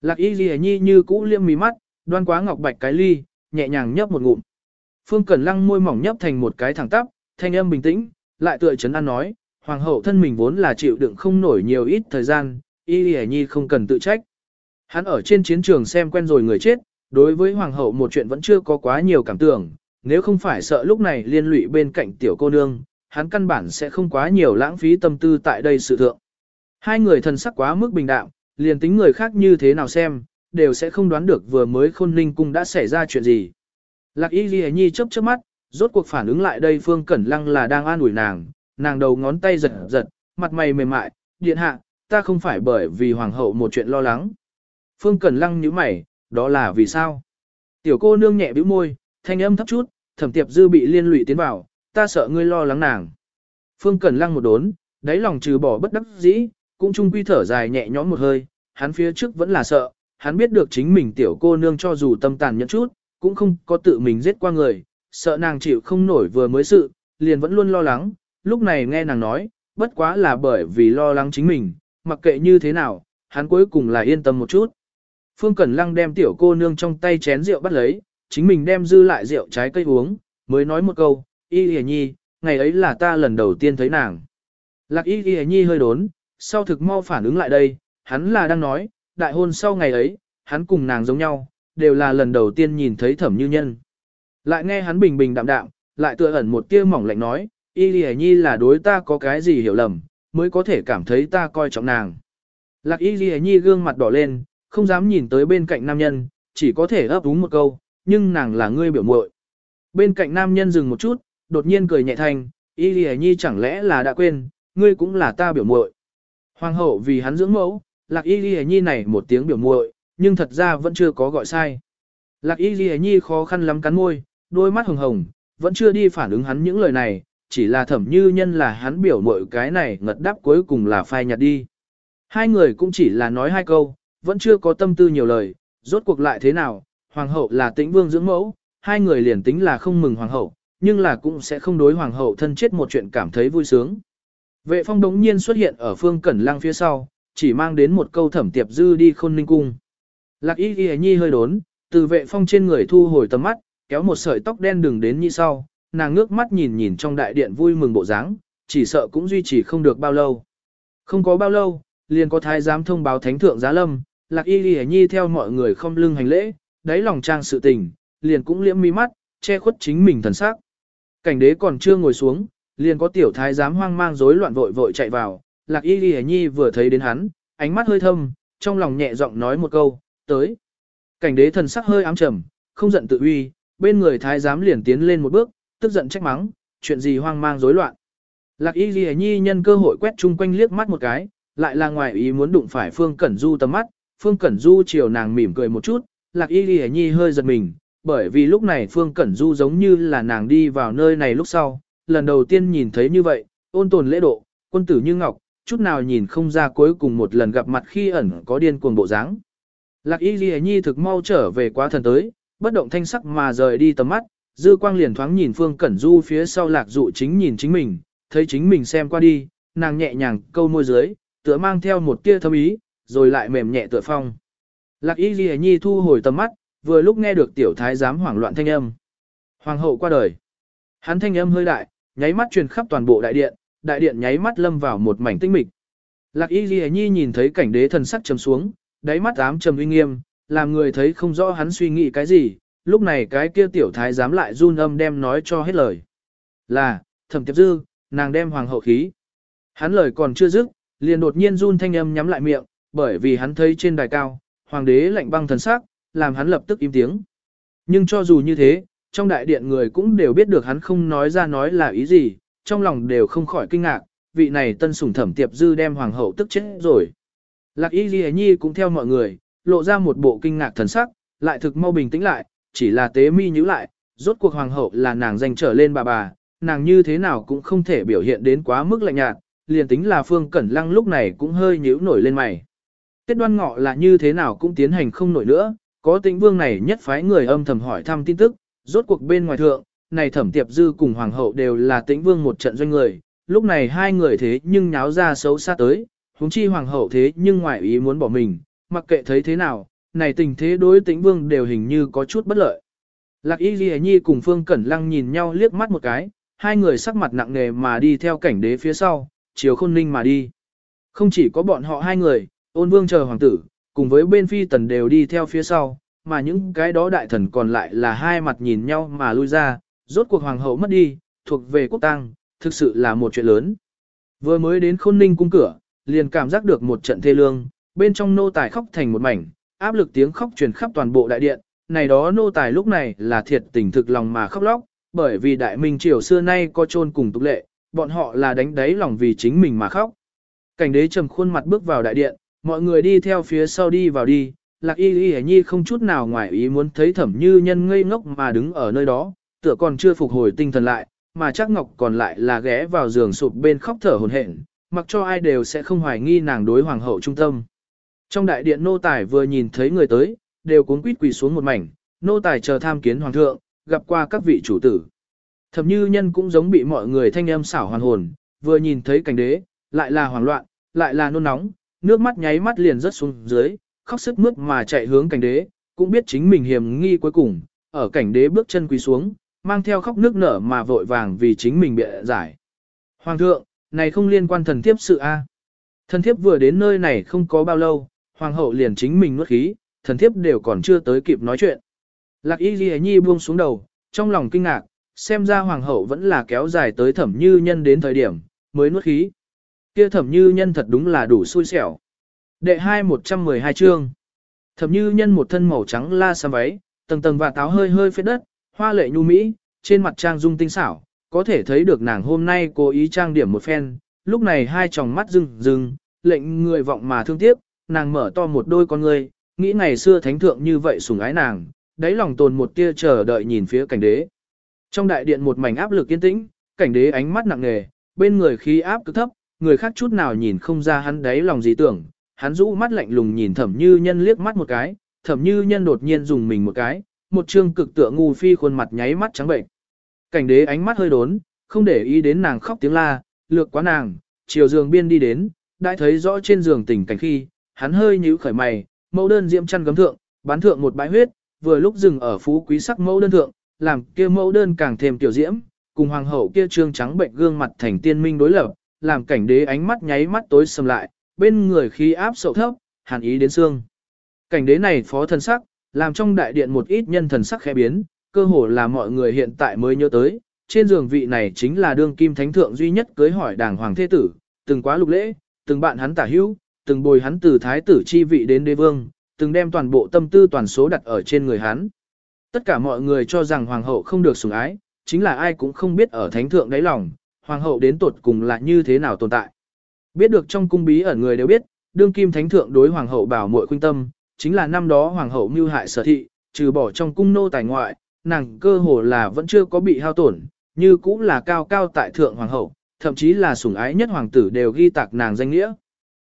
Lạc Y Thìa Nhi như cũ liêm mí mắt, đoan quá ngọc bạch cái ly, nhẹ nhàng nhấp một ngụm. Phương Cẩn Lăng môi mỏng nhấp thành một cái thẳng tắp, thanh âm bình tĩnh, lại tựa chấn an nói, hoàng hậu thân mình vốn là chịu đựng không nổi nhiều ít thời gian, Y Thìa Nhi không cần tự trách. Hắn ở trên chiến trường xem quen rồi người chết, đối với hoàng hậu một chuyện vẫn chưa có quá nhiều cảm tưởng, nếu không phải sợ lúc này liên lụy bên cạnh tiểu cô nương, hắn căn bản sẽ không quá nhiều lãng phí tâm tư tại đây sự thượng. Hai người thần sắc quá mức bình đạm, liền tính người khác như thế nào xem, đều sẽ không đoán được vừa mới khôn ninh cung đã xảy ra chuyện gì. Lạc y ghi nhi chớp chớp mắt, rốt cuộc phản ứng lại đây phương cẩn lăng là đang an ủi nàng, nàng đầu ngón tay giật giật, mặt mày mềm mại, điện hạ, ta không phải bởi vì hoàng hậu một chuyện lo lắng. Phương cẩn lăng nhíu mày, đó là vì sao? Tiểu cô nương nhẹ bĩu môi, thanh âm thấp chút, thẩm tiệp dư bị liên lụy tiến vào, ta sợ ngươi lo lắng nàng. Phương Cẩn Lăng một đốn, đáy lòng trừ bỏ bất đắc dĩ, cũng chung quy thở dài nhẹ nhõm một hơi, hắn phía trước vẫn là sợ, hắn biết được chính mình tiểu cô nương cho dù tâm tàn nhẫn chút, cũng không có tự mình giết qua người, sợ nàng chịu không nổi vừa mới sự, liền vẫn luôn lo lắng, lúc này nghe nàng nói, bất quá là bởi vì lo lắng chính mình, mặc kệ như thế nào, hắn cuối cùng là yên tâm một chút. Phương Cẩn Lăng đem tiểu cô nương trong tay chén rượu bắt lấy, chính mình đem dư lại rượu trái cây uống, mới nói một câu, y hề nhi, ngày ấy là ta lần đầu tiên thấy nàng. Lạc y hề nhi hơi đốn, sau thực mau phản ứng lại đây, hắn là đang nói, đại hôn sau ngày ấy, hắn cùng nàng giống nhau, đều là lần đầu tiên nhìn thấy thẩm như nhân. Lại nghe hắn bình bình đạm đạm, lại tựa ẩn một tia mỏng lạnh nói, y Lì nhi là đối ta có cái gì hiểu lầm, mới có thể cảm thấy ta coi trọng nàng. Lạc y Lì nhi gương mặt đỏ lên, không dám nhìn tới bên cạnh nam nhân, chỉ có thể ấp úng một câu, nhưng nàng là ngươi biểu muội. Bên cạnh nam nhân dừng một chút, đột nhiên cười nhẹ thanh, y lì nhi chẳng lẽ là đã quên, ngươi cũng là ta biểu muội. Hoàng hậu vì hắn dưỡng mẫu, lạc y lì nhi này một tiếng biểu muội, nhưng thật ra vẫn chưa có gọi sai. Lạc y lì nhi khó khăn lắm cắn môi, đôi mắt hồng hồng, vẫn chưa đi phản ứng hắn những lời này, chỉ là thẩm như nhân là hắn biểu mội cái này ngật đáp cuối cùng là phai nhạt đi. Hai người cũng chỉ là nói hai câu, vẫn chưa có tâm tư nhiều lời, rốt cuộc lại thế nào, hoàng hậu là tĩnh vương dưỡng mẫu, hai người liền tính là không mừng hoàng hậu, nhưng là cũng sẽ không đối hoàng hậu thân chết một chuyện cảm thấy vui sướng. Vệ phong đống nhiên xuất hiện ở phương cẩn lăng phía sau, chỉ mang đến một câu thẩm tiệp dư đi khôn ninh cung. Lạc y ghi nhi hơi đốn, từ vệ phong trên người thu hồi tầm mắt, kéo một sợi tóc đen đường đến như sau, nàng ngước mắt nhìn nhìn trong đại điện vui mừng bộ dáng, chỉ sợ cũng duy trì không được bao lâu. Không có bao lâu, liền có thái giám thông báo thánh thượng giá lâm, lạc y ghi nhi theo mọi người không lưng hành lễ, đáy lòng trang sự tình, liền cũng liễm mi mắt, che khuất chính mình thần sắc. Cảnh đế còn chưa ngồi xuống, liền có tiểu thái giám hoang mang rối loạn vội vội chạy vào, lạc y ghi nhi vừa thấy đến hắn, ánh mắt hơi thâm, trong lòng nhẹ giọng nói một câu, tới. Cảnh đế thần sắc hơi ám trầm, không giận tự uy, bên người thái giám liền tiến lên một bước, tức giận trách mắng, chuyện gì hoang mang rối loạn. Lạc y ghi nhi nhân cơ hội quét chung quanh liếc mắt một cái, lại là ngoài ý muốn đụng phải Phương Cẩn Du tầm mắt, Phương Cẩn Du chiều nàng mỉm cười một chút, Lạc Y Ghi Nhi hơi giật mình, bởi vì lúc này Phương Cẩn Du giống như là nàng đi vào nơi này lúc sau, lần đầu tiên nhìn thấy như vậy, ôn tồn lễ độ, quân tử như ngọc, chút nào nhìn không ra cuối cùng một lần gặp mặt khi ẩn có điên cuồng bộ dáng. Lạc Y Ghi Nhi thực mau trở về quá thần tới, bất động thanh sắc mà rời đi tầm mắt, dư quang liền thoáng nhìn Phương Cẩn Du phía sau Lạc Dụ chính nhìn chính mình, thấy chính mình xem qua đi, nàng nhẹ nhàng câu môi dưới, tựa mang theo một tia thâm ý, rồi lại mềm nhẹ tựa phong. Lạc y ghi nhi thu hồi tầm mắt, vừa lúc nghe được tiểu thái giám hoảng loạn thanh âm. Hoàng hậu qua đời. Hắn thanh âm hơi đại, nháy mắt truyền khắp toàn bộ đại điện, đại điện nháy mắt lâm vào một mảnh tinh mịch. Lạc y ghi nhi nhìn thấy cảnh đế thần sắc trầm xuống, đáy mắt ám trầm uy nghiêm, làm người thấy không rõ hắn suy nghĩ cái gì, lúc này cái kia tiểu thái giám lại run âm đem nói cho hết lời. Là, thẩm tiệp dư, nàng đem hoàng hậu khí. Hắn lời còn chưa dứt, liền đột nhiên run thanh âm nhắm lại miệng, bởi vì hắn thấy trên đài cao, hoàng đế lạnh băng thần sắc, làm hắn lập tức im tiếng. Nhưng cho dù như thế, trong đại điện người cũng đều biết được hắn không nói ra nói là ý gì, trong lòng đều không khỏi kinh ngạc, vị này tân sủng thẩm tiệp dư đem hoàng hậu tức chết rồi. Lạc y ghi nhi cũng theo mọi người, lộ ra một bộ kinh ngạc thần sắc, lại thực mau bình tĩnh lại, chỉ là tế mi nhữ lại, rốt cuộc hoàng hậu là nàng danh trở lên bà bà, nàng như thế nào cũng không thể biểu hiện đến quá mức lạnh nhạt, liền tính là phương cẩn lăng lúc này cũng hơi nhíu nổi lên mày. Tết đoan ngọ là như thế nào cũng tiến hành không nổi nữa, có tĩnh vương này nhất phái người âm thầm hỏi thăm tin tức, rốt cuộc bên ngoài thượng, này thẩm tiệp dư cùng hoàng hậu đều là tĩnh vương một trận doanh người, lúc này hai người thế nhưng nháo ra xấu xa tới, huống chi hoàng hậu thế nhưng ngoại ý muốn bỏ mình, mặc kệ thấy thế nào, này tình thế đối tĩnh vương đều hình như có chút bất lợi. Lạc y ghi nhi cùng phương cẩn lăng nhìn nhau liếc mắt một cái, hai người sắc mặt nặng nề mà đi theo cảnh đế phía sau, chiều khôn ninh mà đi. Không chỉ có bọn họ hai người, ôn vương chờ hoàng tử, cùng với bên phi tần đều đi theo phía sau, mà những cái đó đại thần còn lại là hai mặt nhìn nhau mà lui ra, rốt cuộc hoàng hậu mất đi, thuộc về quốc tang, thực sự là một chuyện lớn. Vừa mới đến khôn ninh cung cửa, liền cảm giác được một trận thê lương, bên trong nô tài khóc thành một mảnh, áp lực tiếng khóc truyền khắp toàn bộ đại điện, này đó nô tài lúc này là thiệt tình thực lòng mà khóc lóc, bởi vì đại minh triều xưa nay có chôn cùng tục lệ, bọn họ là đánh đáy lòng vì chính mình mà khóc. Cảnh đế trầm khuôn mặt bước vào đại điện, mọi người đi theo phía sau đi vào đi, lạc y y nhi không chút nào ngoài ý muốn thấy thẩm như nhân ngây ngốc mà đứng ở nơi đó, tựa còn chưa phục hồi tinh thần lại, mà chắc ngọc còn lại là ghé vào giường sụp bên khóc thở hồn hển, mặc cho ai đều sẽ không hoài nghi nàng đối hoàng hậu trung tâm. Trong đại điện nô tài vừa nhìn thấy người tới, đều cuốn quýt quỳ xuống một mảnh, nô tài chờ tham kiến hoàng thượng, gặp qua các vị chủ tử. Thẩm như nhân cũng giống bị mọi người thanh âm xảo hoàn hồn, vừa nhìn thấy cảnh đế, lại là hoảng loạn, lại là nôn nóng, nước mắt nháy mắt liền rớt xuống dưới, khóc sức mướt mà chạy hướng cảnh đế, cũng biết chính mình hiểm nghi cuối cùng, ở cảnh đế bước chân quỳ xuống, mang theo khóc nước nở mà vội vàng vì chính mình bị giải. Hoàng thượng, này không liên quan thần thiếp sự a. Thần thiếp vừa đến nơi này không có bao lâu, hoàng hậu liền chính mình nuốt khí, thần thiếp đều còn chưa tới kịp nói chuyện. Lạc y ghi nhi buông xuống đầu, trong lòng kinh ngạc, xem ra hoàng hậu vẫn là kéo dài tới thẩm như nhân đến thời điểm, mới nuốt khí. Kia thẩm như nhân thật đúng là đủ xui xẻo. Đệ 2 112 chương. Thẩm như nhân một thân màu trắng la sa váy, tầng tầng và táo hơi hơi phết đất, hoa lệ nhu mỹ, trên mặt trang dung tinh xảo, có thể thấy được nàng hôm nay cố ý trang điểm một phen, lúc này hai tròng mắt rưng rưng, lệnh người vọng mà thương tiếc, nàng mở to một đôi con ngươi, nghĩ ngày xưa thánh thượng như vậy sủng ái nàng, đáy lòng tồn một tia chờ đợi nhìn phía cảnh đế. Trong đại điện một mảnh áp lực yên tĩnh, cảnh đế ánh mắt nặng nề, bên người khí áp cực thấp, người khác chút nào nhìn không ra hắn đáy lòng gì tưởng, hắn rũ mắt lạnh lùng nhìn thẩm như nhân liếc mắt một cái, thẩm như nhân đột nhiên dùng mình một cái, một trương cực tựa ngu phi khuôn mặt nháy mắt trắng bệnh. Cảnh đế ánh mắt hơi đốn, không để ý đến nàng khóc tiếng la, lược quá nàng, chiều giường biên đi đến, đã thấy rõ trên giường tình cảnh khi, hắn hơi nhíu khởi mày, mẫu đơn diễm chăn gấm thượng, bán thượng một bãi huyết, vừa lúc dừng ở phú quý sắc mẫu đơn thượng, làm kia mẫu đơn càng thêm tiểu diễm, cùng hoàng hậu kia trương trắng bệnh gương mặt thành tiên minh đối lập, làm cảnh đế ánh mắt nháy mắt tối sầm lại, bên người khí áp sậu thấp, hàn ý đến xương. Cảnh đế này phó thần sắc, làm trong đại điện một ít nhân thần sắc khẽ biến, cơ hồ là mọi người hiện tại mới nhớ tới, trên giường vị này chính là đương kim thánh thượng duy nhất cưới hỏi đảng hoàng thế tử, từng quá lục lễ, từng bạn hắn tả hữu, từng bồi hắn từ thái tử chi vị đến đế vương, từng đem toàn bộ tâm tư toàn số đặt ở trên người hắn. Tất cả mọi người cho rằng hoàng hậu không được sủng ái, chính là ai cũng không biết ở thánh thượng đáy lòng, hoàng hậu đến tột cùng là như thế nào tồn tại. Biết được trong cung bí ẩn người đều biết, đương kim thánh thượng đối hoàng hậu bảo muội khuynh tâm, chính là năm đó hoàng hậu mưu hại sở thị, trừ bỏ trong cung nô tài ngoại, nàng cơ hồ là vẫn chưa có bị hao tổn, như cũng là cao cao tại thượng hoàng hậu, thậm chí là sủng ái nhất hoàng tử đều ghi tạc nàng danh nghĩa.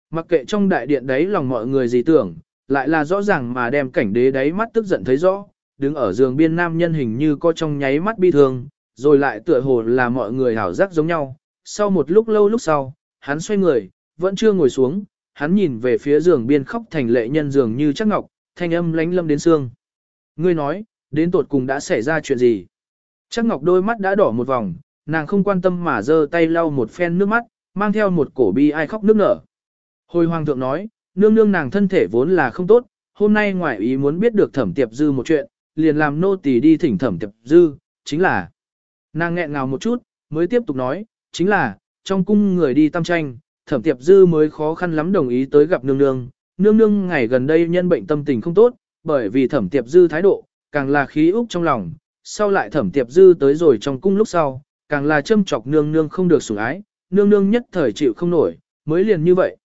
Mặc kệ trong đại điện đấy lòng mọi người gì tưởng, lại là rõ ràng mà đem cảnh đế đáy mắt tức giận thấy rõ, đứng ở giường biên nam nhân hình như có trong nháy mắt bi thương, rồi lại tựa hồ là mọi người hảo giác giống nhau. Sau một lúc lâu lúc sau, hắn xoay người, vẫn chưa ngồi xuống, hắn nhìn về phía giường biên khóc thành lệ nhân giường như chắc ngọc, thanh âm lánh lâm đến xương. Ngươi nói, đến tột cùng đã xảy ra chuyện gì? Chắc ngọc đôi mắt đã đỏ một vòng, nàng không quan tâm mà giơ tay lau một phen nước mắt, mang theo một cổ bi ai khóc nước nở. Hồi hoàng thượng nói, nương nương nàng thân thể vốn là không tốt, hôm nay ngoại ý muốn biết được thẩm tiệp dư một chuyện, liền làm nô tỳ đi thỉnh thẩm tiệp dư, chính là. Nàng nghẹn ngào một chút, mới tiếp tục nói, chính là, trong cung người đi tam tranh, thẩm tiệp dư mới khó khăn lắm đồng ý tới gặp nương nương. Nương nương ngày gần đây nhân bệnh tâm tình không tốt, bởi vì thẩm tiệp dư thái độ, càng là khí úc trong lòng, sau lại thẩm tiệp dư tới rồi trong cung lúc sau, càng là châm chọc nương nương không được sủng ái, nương nương nhất thời chịu không nổi, mới liền như vậy.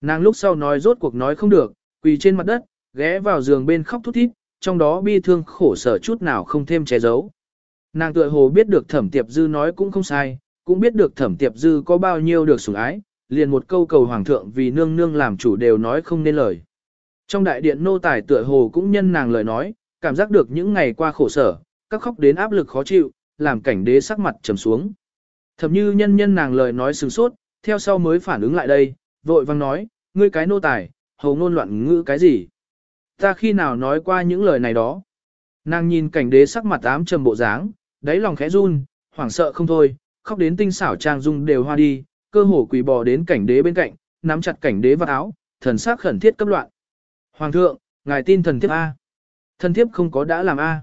Nàng lúc sau nói rốt cuộc nói không được, quỳ trên mặt đất, ghé vào giường bên khóc thút thít, trong đó bi thương khổ sở chút nào không thêm che giấu. Nàng tựa hồ biết được thẩm tiệp dư nói cũng không sai, cũng biết được thẩm tiệp dư có bao nhiêu được sủng ái, liền một câu cầu hoàng thượng vì nương nương làm chủ đều nói không nên lời. Trong đại điện nô tài tựa hồ cũng nhân nàng lời nói, cảm giác được những ngày qua khổ sở, các khóc đến áp lực khó chịu, làm cảnh đế sắc mặt trầm xuống. Thẩm như nhân nhân nàng lời nói sừng sốt, theo sau mới phản ứng lại đây, vội vang nói, ngươi cái nô tài, hầu ngôn loạn ngữ cái gì? Ta khi nào nói qua những lời này đó? Nàng nhìn cảnh đế sắc mặt ám trầm bộ dáng, đáy lòng khẽ run, hoảng sợ không thôi, khóc đến tinh xảo trang dung đều hoa đi, cơ hồ quỳ bò đến cảnh đế bên cạnh, nắm chặt cảnh đế vào áo, thần sắc khẩn thiết cấp loạn. Hoàng thượng, ngài tin thần thiếp A. Thần thiếp không có đã làm A.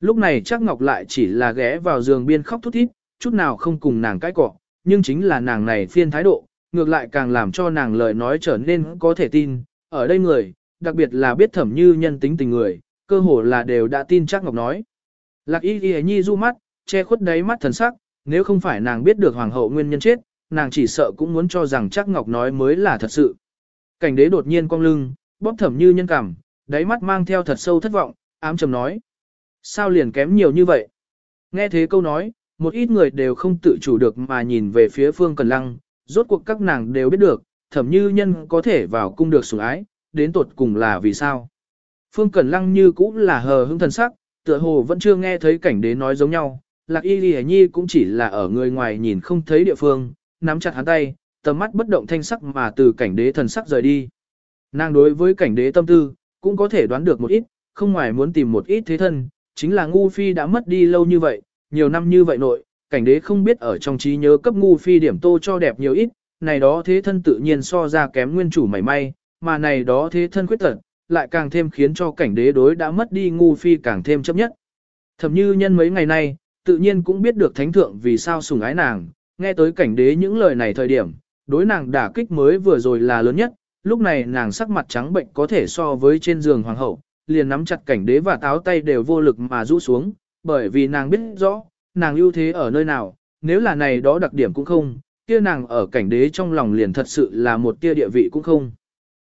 Lúc này chắc ngọc lại chỉ là ghé vào giường biên khóc thút thít, chút nào không cùng nàng cãi cọ, nhưng chính là nàng này phiên thái độ, ngược lại càng làm cho nàng lời nói trở nên có thể tin. Ở đây người, đặc biệt là biết thẩm như nhân tính tình người, cơ hồ là đều đã tin chắc ngọc nói. Lạc y ghi nhi du mắt, che khuất đáy mắt thần sắc, nếu không phải nàng biết được hoàng hậu nguyên nhân chết, nàng chỉ sợ cũng muốn cho rằng chắc ngọc nói mới là thật sự. Cảnh đế đột nhiên cong lưng, bóp thẩm như nhân cảm, đáy mắt mang theo thật sâu thất vọng, ám trầm nói. Sao liền kém nhiều như vậy? Nghe thế câu nói, một ít người đều không tự chủ được mà nhìn về phía Phương Cần Lăng, rốt cuộc các nàng đều biết được, thẩm như nhân có thể vào cung được sủng ái, đến tột cùng là vì sao. Phương Cẩn Lăng như cũng là hờ hững thần sắc, tựa hồ vẫn chưa nghe thấy cảnh đế nói giống nhau, lạc y ghi nhi cũng chỉ là ở người ngoài nhìn không thấy địa phương, nắm chặt hắn tay, tầm mắt bất động thanh sắc mà từ cảnh đế thần sắc rời đi. Nàng đối với cảnh đế tâm tư, cũng có thể đoán được một ít, không ngoài muốn tìm một ít thế thân, chính là ngu phi đã mất đi lâu như vậy, nhiều năm như vậy nội, cảnh đế không biết ở trong trí nhớ cấp ngu phi điểm tô cho đẹp nhiều ít, này đó thế thân tự nhiên so ra kém nguyên chủ mảy may, mà này đó thế thân khuyết tật, lại càng thêm khiến cho cảnh đế đối đã mất đi ngu phi càng thêm chấp nhất. Thẩm như nhân mấy ngày nay, tự nhiên cũng biết được thánh thượng vì sao sùng ái nàng, nghe tới cảnh đế những lời này thời điểm, đối nàng đả kích mới vừa rồi là lớn nhất, lúc này nàng sắc mặt trắng bệnh có thể so với trên giường hoàng hậu, liền nắm chặt cảnh đế và táo tay đều vô lực mà rũ xuống, bởi vì nàng biết rõ, nàng ưu thế ở nơi nào, nếu là này đó đặc điểm cũng không, kia nàng ở cảnh đế trong lòng liền thật sự là một tia địa vị cũng không.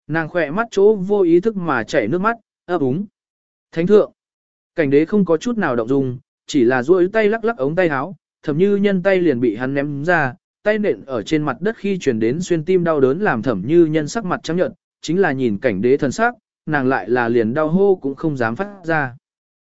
Nàng khỏe mắt chỗ vô ý thức mà chảy nước mắt, ấp úng. Thánh thượng, cảnh đế không có chút nào động dung, chỉ là duỗi tay lắc lắc ống tay áo, thẩm như nhân tay liền bị hắn ném ra, tay nện ở trên mặt đất khi truyền đến xuyên tim đau đớn làm thẩm như nhân sắc mặt trắng nhợt, chính là nhìn cảnh đế thần sắc, nàng lại là liền đau hô cũng không dám phát ra.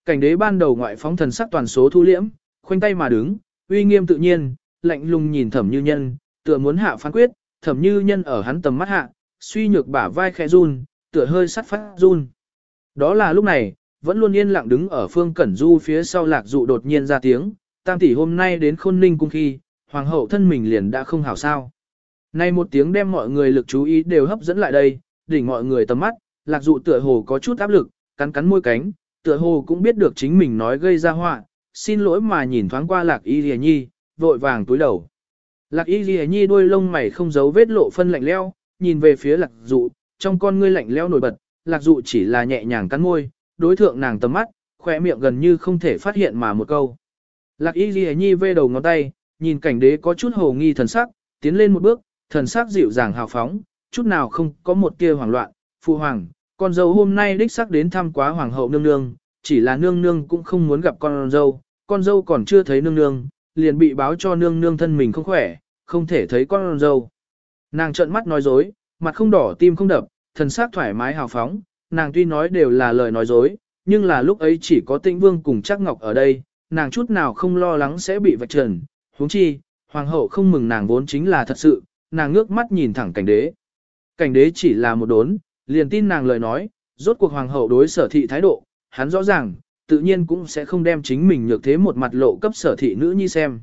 Cảnh đế ban đầu ngoại phóng thần sắc toàn số thu liễm, khoanh tay mà đứng, uy nghiêm tự nhiên, lạnh lùng nhìn thẩm như nhân, tựa muốn hạ phán quyết, thẩm như nhân ở hắn tầm mắt hạ, suy nhược bả vai khẽ run, tựa hơi sắt phát run. Đó là lúc này, vẫn luôn yên lặng đứng ở phương cẩn du phía sau lạc dụ đột nhiên ra tiếng, tam tỷ hôm nay đến khôn ninh cung khi, hoàng hậu thân mình liền đã không hảo sao. Nay một tiếng đem mọi người lực chú ý đều hấp dẫn lại đây, đỉnh mọi người tầm mắt, lạc dụ tựa hồ có chút áp lực, cắn cắn môi cánh, tựa hồ cũng biết được chính mình nói gây ra họa, xin lỗi mà nhìn thoáng qua lạc y lìa nhi, vội vàng túi đầu. Lạc y lìa nhi đôi lông mày không giấu vết lộ phân lạnh leo, nhìn về phía lạc dụ, trong con ngươi lạnh leo nổi bật, lạc dụ chỉ là nhẹ nhàng cắn môi, đối thượng nàng tầm mắt, khỏe miệng gần như không thể phát hiện mà một câu. Lạc y rìa nhi vê đầu ngón tay, nhìn cảnh đế có chút hồ nghi thần sắc, tiến lên một bước, thần sắc dịu dàng hào phóng, chút nào không có một tia hoảng loạn, phụ hoàng, con dâu hôm nay đích xác đến thăm quá hoàng hậu nương nương, chỉ là nương nương cũng không muốn gặp con dâu, con dâu còn chưa thấy nương nương, liền bị báo cho nương nương thân mình không khỏe, không thể thấy con dâu. Nàng trợn mắt nói dối, mặt không đỏ tim không đập, thần sắc thoải mái hào phóng, nàng tuy nói đều là lời nói dối, nhưng là lúc ấy chỉ có tĩnh vương cùng chắc ngọc ở đây, nàng chút nào không lo lắng sẽ bị vạch trần, huống chi, hoàng hậu không mừng nàng vốn chính là thật sự, nàng ngước mắt nhìn thẳng cảnh đế. Cảnh đế chỉ là một đốn, liền tin nàng lời nói, rốt cuộc hoàng hậu đối sở thị thái độ, hắn rõ ràng, tự nhiên cũng sẽ không đem chính mình nhược thế một mặt lộ cấp sở thị nữ nhi xem.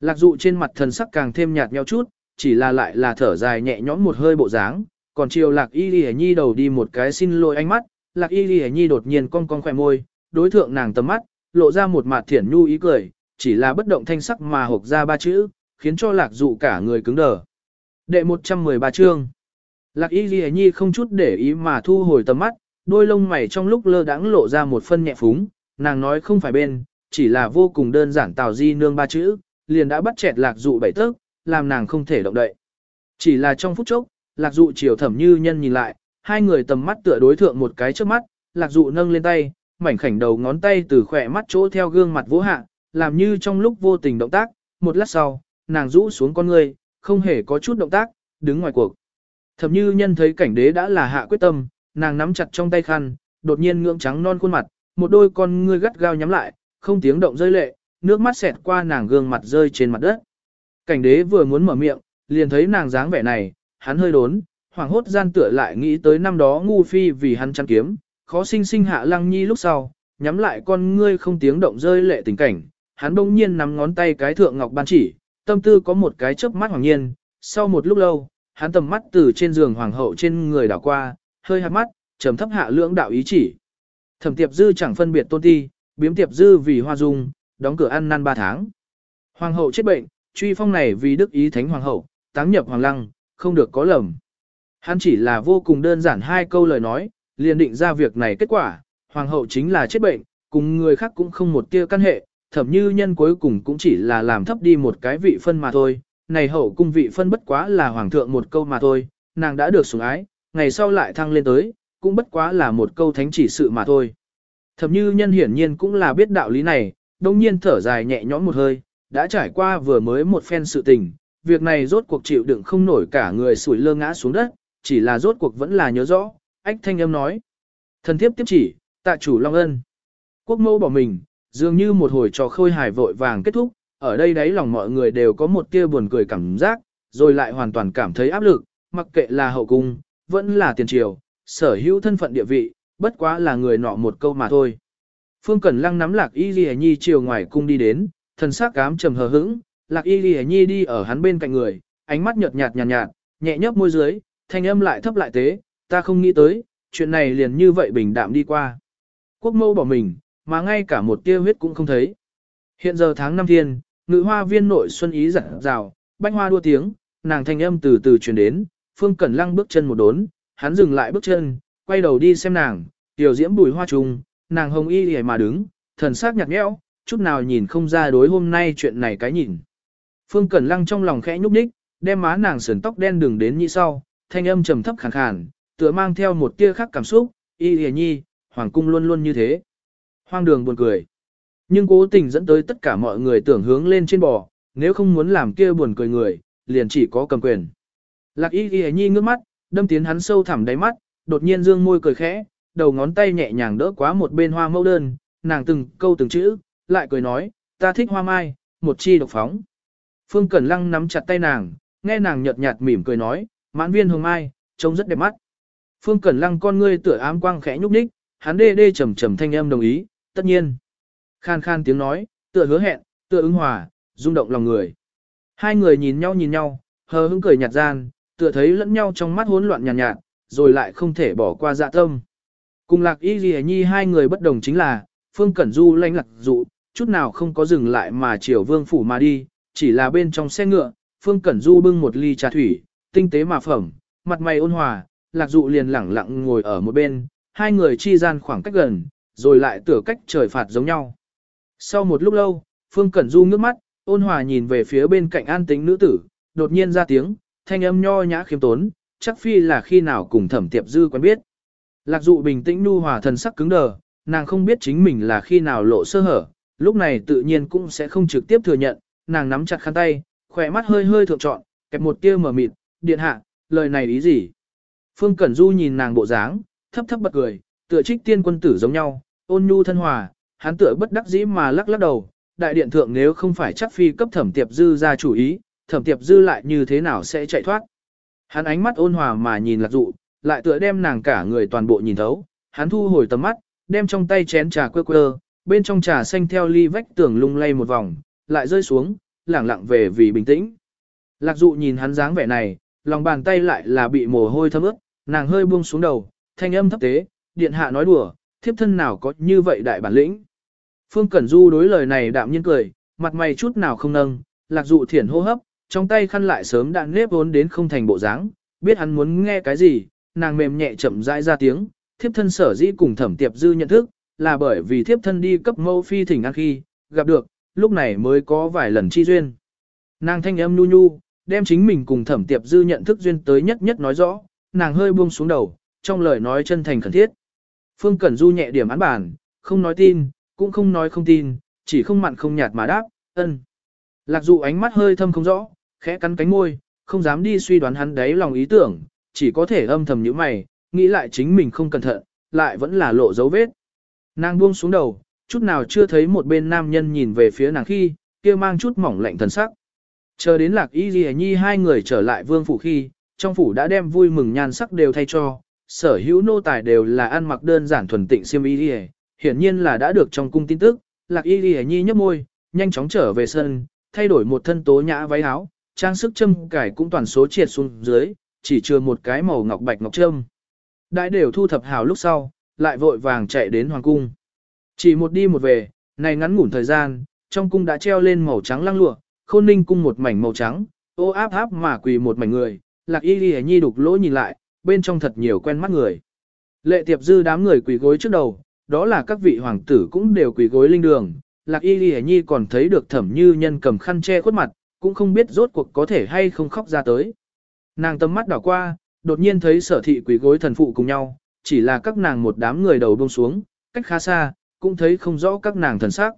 Lạc dụ trên mặt thần sắc càng thêm nhạt nhau chút, chỉ là lại là thở dài nhẹ nhõm một hơi bộ dáng, còn chiều lạc y lì nhi đầu đi một cái xin lỗi ánh mắt, lạc y lì nhi đột nhiên cong cong khỏe môi, đối thượng nàng tầm mắt, lộ ra một mặt thiển nhu ý cười, chỉ là bất động thanh sắc mà hộp ra ba chữ, khiến cho lạc dụ cả người cứng đờ. Đệ 113 chương Lạc y lì nhi không chút để ý mà thu hồi tầm mắt, đôi lông mày trong lúc lơ đãng lộ ra một phân nhẹ phúng, nàng nói không phải bên, chỉ là vô cùng đơn giản tào di nương ba chữ, liền đã bắt chẹt lạc dụ bảy tấc, làm nàng không thể động đậy. Chỉ là trong phút chốc, lạc dụ chiều thẩm như nhân nhìn lại, hai người tầm mắt tựa đối thượng một cái trước mắt, lạc dụ nâng lên tay, mảnh khảnh đầu ngón tay từ khỏe mắt chỗ theo gương mặt vỗ hạ, làm như trong lúc vô tình động tác, một lát sau, nàng rũ xuống con người, không hề có chút động tác, đứng ngoài cuộc. Thẩm như nhân thấy cảnh đế đã là hạ quyết tâm, nàng nắm chặt trong tay khăn, đột nhiên ngưỡng trắng non khuôn mặt, một đôi con ngươi gắt gao nhắm lại, không tiếng động rơi lệ, nước mắt xẹt qua nàng gương mặt rơi trên mặt đất. Cảnh đế vừa muốn mở miệng, liền thấy nàng dáng vẻ này, hắn hơi đốn, hoảng hốt gian tựa lại nghĩ tới năm đó ngu phi vì hắn chăn kiếm, khó sinh sinh hạ lăng nhi lúc sau, nhắm lại con ngươi không tiếng động rơi lệ tình cảnh, hắn bỗng nhiên nắm ngón tay cái thượng ngọc ban chỉ, tâm tư có một cái chớp mắt hoàng nhiên, sau một lúc lâu, hắn tầm mắt từ trên giường hoàng hậu trên người đảo qua, hơi hạt mắt, trầm thấp hạ lưỡng đạo ý chỉ. Thẩm tiệp dư chẳng phân biệt tôn ti, biếm tiệp dư vì hoa dung, đóng cửa ăn năn ba tháng. Hoàng hậu chết bệnh, truy phong này vì đức ý thánh hoàng hậu, táng nhập hoàng lăng, không được có lầm. Hắn chỉ là vô cùng đơn giản hai câu lời nói, liền định ra việc này kết quả, hoàng hậu chính là chết bệnh, cùng người khác cũng không một tia căn hệ, thẩm như nhân cuối cùng cũng chỉ là làm thấp đi một cái vị phân mà thôi, này hậu cung vị phân bất quá là hoàng thượng một câu mà thôi, nàng đã được sủng ái, ngày sau lại thăng lên tới, cũng bất quá là một câu thánh chỉ sự mà thôi. Thẩm như nhân hiển nhiên cũng là biết đạo lý này, đông nhiên thở dài nhẹ nhõm một hơi, đã trải qua vừa mới một phen sự tình, việc này rốt cuộc chịu đựng không nổi cả người sủi lơ ngã xuống đất, chỉ là rốt cuộc vẫn là nhớ rõ, ách thanh âm nói. Thần thiếp tiếp chỉ, tạ chủ Long Ân. Quốc mẫu bỏ mình, dường như một hồi trò khôi hài vội vàng kết thúc, ở đây đấy lòng mọi người đều có một tia buồn cười cảm giác, rồi lại hoàn toàn cảm thấy áp lực, mặc kệ là hậu cung, vẫn là tiền triều, sở hữu thân phận địa vị, bất quá là người nọ một câu mà thôi. Phương Cẩn Lăng nắm Lạc Y Ghi Nhi chiều ngoài cung đi đến, thần sắc cám trầm hờ hững, Lạc Y Ghi Nhi đi ở hắn bên cạnh người, ánh mắt nhợt nhạt nhạt nhạt, nhẹ nhấp môi dưới, thanh âm lại thấp lại tế, ta không nghĩ tới, chuyện này liền như vậy bình đạm đi qua. Quốc mâu bỏ mình, mà ngay cả một tia huyết cũng không thấy. Hiện giờ tháng năm thiên, ngự hoa viên nội xuân ý giật rào, bánh hoa đua tiếng, nàng thanh âm từ từ truyền đến, Phương Cẩn Lăng bước chân một đốn, hắn dừng lại bước chân, quay đầu đi xem nàng, tiểu diễm bùi hoa trùng, nàng hồng y lìa mà đứng, thần sắc nhạt nhẽo, chút nào nhìn không ra đối hôm nay chuyện này cái nhìn. Phương Cẩn Lăng trong lòng khẽ nhúc nhích, đem má nàng sườn tóc đen đường đến như sau, thanh âm trầm thấp khàn khàn, tựa mang theo một tia khác cảm xúc, y lìa nhi, hoàng cung luôn luôn như thế. Hoang đường buồn cười. Nhưng cố tình dẫn tới tất cả mọi người tưởng hướng lên trên bò, nếu không muốn làm kia buồn cười người, liền chỉ có cầm quyền. Lạc y ghi nhi ngước mắt, đâm tiến hắn sâu thẳm đáy mắt, đột nhiên dương môi cười khẽ, đầu ngón tay nhẹ nhàng đỡ quá một bên hoa mẫu đơn, nàng từng câu từng chữ, lại cười nói, ta thích hoa mai, một chi độc phóng. Phương Cẩn Lăng nắm chặt tay nàng, nghe nàng nhợt nhạt mỉm cười nói, mãn viên hồng mai, trông rất đẹp mắt. Phương Cẩn Lăng con ngươi tựa ám quang khẽ nhúc nhích, hắn đê đê trầm trầm thanh âm đồng ý, tất nhiên. Khan khan tiếng nói, tựa hứa hẹn, tựa ứng hòa, rung động lòng người. Hai người nhìn nhau nhìn nhau, hờ hững cười nhạt gian, tựa thấy lẫn nhau trong mắt hỗn loạn nhàn nhạt, nhạt, rồi lại không thể bỏ qua dạ tâm. Cùng lạc y ghi nhi hai người bất đồng chính là, Phương Cẩn Du lanh lạc dụ, chút nào không có dừng lại mà chiều vương phủ mà đi, chỉ là bên trong xe ngựa, Phương Cẩn Du bưng một ly trà thủy, tinh tế mà phẩm, mặt mày ôn hòa, lạc dụ liền lẳng lặng ngồi ở một bên, hai người chi gian khoảng cách gần, rồi lại tựa cách trời phạt giống nhau. Sau một lúc lâu, Phương Cẩn Du ngước mắt, ôn hòa nhìn về phía bên cạnh an tính nữ tử, đột nhiên ra tiếng, thanh âm nho nhã khiêm tốn, chắc phi là khi nào cùng thẩm tiệp dư quen biết. Lạc dụ bình tĩnh nu hòa thần sắc cứng đờ, nàng không biết chính mình là khi nào lộ sơ hở, lúc này tự nhiên cũng sẽ không trực tiếp thừa nhận, nàng nắm chặt khăn tay, khỏe mắt hơi hơi thượng trọn, kẹp một tia mở mịt, điện hạ, lời này ý gì? Phương Cẩn Du nhìn nàng bộ dáng, thấp thấp bật cười, tựa trích tiên quân tử giống nhau, ôn nhu thân hòa, hắn tựa bất đắc dĩ mà lắc lắc đầu, đại điện thượng nếu không phải chắc phi cấp thẩm tiệp dư ra chủ ý, thẩm tiệp dư lại như thế nào sẽ chạy thoát. Hắn ánh mắt ôn hòa mà nhìn lạc dụ, lại tựa đem nàng cả người toàn bộ nhìn thấu, hắn thu hồi tầm mắt, đem trong tay chén trà quơ quơ, bên trong trà xanh theo ly vách tường lung lay một vòng, lại rơi xuống, lẳng lặng về vì bình tĩnh. Lạc dụ nhìn hắn dáng vẻ này, lòng bàn tay lại là bị mồ hôi thấm ướt, nàng hơi buông xuống đầu, thanh âm thấp tế, điện hạ nói đùa, thiếp thân nào có như vậy đại bản lĩnh. Phương Cẩn Du đối lời này đạm nhiên cười, mặt mày chút nào không nâng, lạc dụ thiển hô hấp, trong tay khăn lại sớm đã nếp vốn đến không thành bộ dáng, biết hắn muốn nghe cái gì, nàng mềm nhẹ chậm rãi ra tiếng, thiếp thân sở dĩ cùng thẩm tiệp dư nhận thức, là bởi vì thiếp thân đi cấp mâu phi thỉnh ăn khi, gặp được, lúc này mới có vài lần chi duyên. Nàng thanh âm nhu nhu, đem chính mình cùng thẩm tiệp dư nhận thức duyên tới nhất nhất nói rõ, nàng hơi buông xuống đầu, trong lời nói chân thành khẩn thiết. Phương Cẩn Du nhẹ điểm án bản, không nói tin, cũng không nói không tin, chỉ không mặn không nhạt mà đáp, ân. Lạc dụ ánh mắt hơi thâm không rõ, khẽ cắn cánh môi, không dám đi suy đoán hắn đấy lòng ý tưởng, chỉ có thể âm thầm như mày, nghĩ lại chính mình không cẩn thận, lại vẫn là lộ dấu vết. Nàng buông xuống đầu, chút nào chưa thấy một bên nam nhân nhìn về phía nàng khi, kia mang chút mỏng lạnh thần sắc. Chờ đến lạc y ghi nhi hai người trở lại vương phủ khi, trong phủ đã đem vui mừng nhan sắc đều thay cho, sở hữu nô tài đều là ăn mặc đơn giản thuần tịnh xiêm y ghi hiển nhiên là đã được trong cung tin tức, lạc y ghi nhi nhấp môi, nhanh chóng trở về sân, thay đổi một thân tố nhã váy áo, trang sức châm cải cũng toàn số triệt xuống dưới, chỉ chừa một cái màu ngọc bạch ngọc trâm. Đại đều thu thập hào lúc sau, lại vội vàng chạy đến hoàng cung. Chỉ một đi một về, này ngắn ngủn thời gian, trong cung đã treo lên màu trắng lăng lụa, khôn ninh cung một mảnh màu trắng, ô áp áp mà quỳ một mảnh người, lạc y ghi nhi đục lỗ nhìn lại, bên trong thật nhiều quen mắt người. Lệ tiệp dư đám người quỳ gối trước đầu, đó là các vị hoàng tử cũng đều quỳ gối linh đường, lạc y ghi nhi còn thấy được thẩm như nhân cầm khăn che khuất mặt, cũng không biết rốt cuộc có thể hay không khóc ra tới. Nàng tâm mắt đảo qua, đột nhiên thấy sở thị quỷ gối thần phụ cùng nhau, chỉ là các nàng một đám người đầu buông xuống, cách khá xa, cũng thấy không rõ các nàng thần sắc.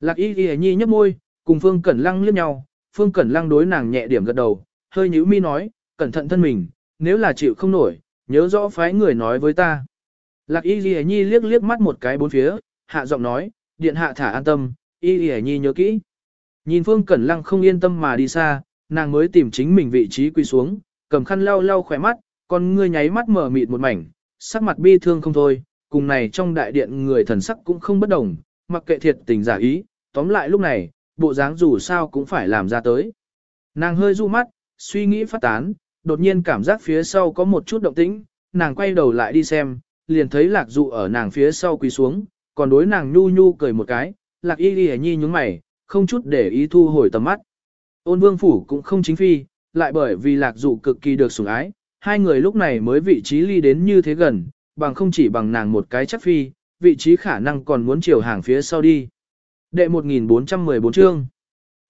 Lạc y ghi nhi nhấp môi, cùng Phương Cẩn Lăng liếc nhau, Phương Cẩn Lăng đối nàng nhẹ điểm gật đầu, hơi nhíu mi nói, cẩn thận thân mình, nếu là chịu không nổi, nhớ rõ phái người nói với ta. Lạc y ghi nhi liếc liếc mắt một cái bốn phía, hạ giọng nói, điện hạ thả an tâm, y ghi nhi nhớ kỹ. Nhìn Phương Cẩn Lăng không yên tâm mà đi xa, nàng mới tìm chính mình vị trí quy xuống, cầm khăn lau lau khỏe mắt, con ngươi nháy mắt mở mịt một mảnh, sắc mặt bi thương không thôi, cùng này trong đại điện người thần sắc cũng không bất đồng, mặc kệ thiệt tình giả ý, tóm lại lúc này, bộ dáng dù sao cũng phải làm ra tới. Nàng hơi du mắt, suy nghĩ phát tán, đột nhiên cảm giác phía sau có một chút động tĩnh, nàng quay đầu lại đi xem, liền thấy lạc dụ ở nàng phía sau quỳ xuống, còn đối nàng nhu nhu cười một cái, lạc y ghi nhi nhúng mày, không chút để ý thu hồi tầm mắt. Ôn vương phủ cũng không chính phi, lại bởi vì lạc dụ cực kỳ được sủng ái, hai người lúc này mới vị trí ly đến như thế gần, bằng không chỉ bằng nàng một cái chắc phi, vị trí khả năng còn muốn chiều hàng phía sau đi. Đệ 1414 chương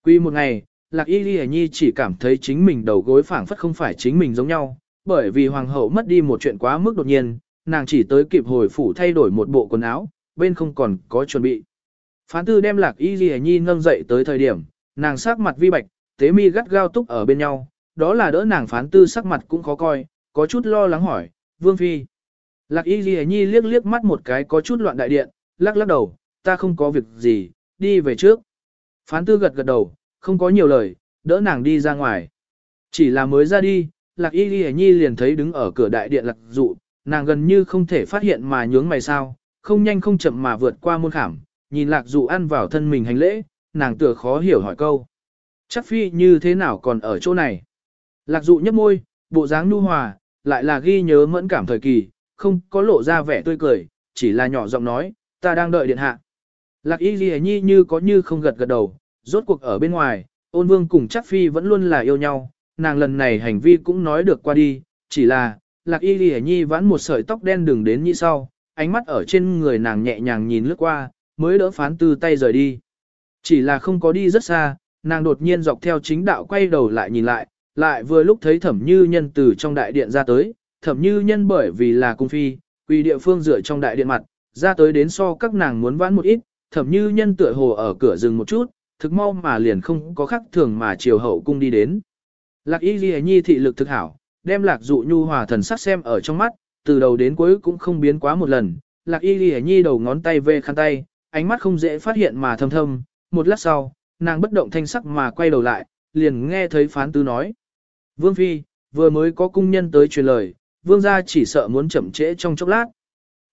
Quy một ngày, Lạc Y Ghi Nhi chỉ cảm thấy chính mình đầu gối phảng phất không phải chính mình giống nhau, bởi vì hoàng hậu mất đi một chuyện quá mức đột nhiên, nàng chỉ tới kịp hồi phủ thay đổi một bộ quần áo, bên không còn có chuẩn bị. Phán tư đem Lạc Y Ghi Nhi nâng dậy tới thời điểm, nàng sắc mặt vi bạch, tế mi gắt gao túc ở bên nhau, đó là đỡ nàng phán tư sắc mặt cũng khó coi, có chút lo lắng hỏi, Vương Phi. Lạc Y Ghi Nhi liếc liếc mắt một cái có chút loạn đại điện, lắc lắc đầu, ta không có việc gì, đi về trước. Phán tư gật gật đầu, không có nhiều lời, đỡ nàng đi ra ngoài. Chỉ là mới ra đi, Lạc Y Ghi Nhi liền thấy đứng ở cửa đại điện lạc dụ, nàng gần như không thể phát hiện mà nhướng mày sao, không nhanh không chậm mà vượt qua môn khảm, nhìn lạc dụ ăn vào thân mình hành lễ, nàng tựa khó hiểu hỏi câu. Chắc phi như thế nào còn ở chỗ này? Lạc dụ nhấp môi, bộ dáng nu hòa, lại là ghi nhớ mẫn cảm thời kỳ, không có lộ ra vẻ tươi cười, chỉ là nhỏ giọng nói, ta đang đợi điện hạ. Lạc y ghi nhi như có như không gật gật đầu, rốt cuộc ở bên ngoài, ôn vương cùng chắc phi vẫn luôn là yêu nhau, nàng lần này hành vi cũng nói được qua đi, chỉ là, lạc y ghi nhi vãn một sợi tóc đen đường đến như sau, ánh mắt ở trên người nàng nhẹ nhàng nhìn lướt qua, mới đỡ phán tư tay rời đi. Chỉ là không có đi rất xa, nàng đột nhiên dọc theo chính đạo quay đầu lại nhìn lại, lại vừa lúc thấy thẩm như nhân từ trong đại điện ra tới, thẩm như nhân bởi vì là cung phi, quỳ địa phương dựa trong đại điện mặt, ra tới đến so các nàng muốn vãn một ít, thẩm như nhân tựa hồ ở cửa rừng một chút, thực mau mà liền không có khắc thường mà chiều hậu cung đi đến. Lạc y ghi nhi thị lực thực hảo, đem lạc dụ nhu hòa thần sắc xem ở trong mắt, từ đầu đến cuối cũng không biến quá một lần, lạc y ghi nhi đầu ngón tay về khăn tay, ánh mắt không dễ phát hiện mà thâm thâm, một lát sau, nàng bất động thanh sắc mà quay đầu lại, liền nghe thấy phán tư nói. Vương Phi, vừa mới có cung nhân tới truyền lời, vương gia chỉ sợ muốn chậm trễ trong chốc lát.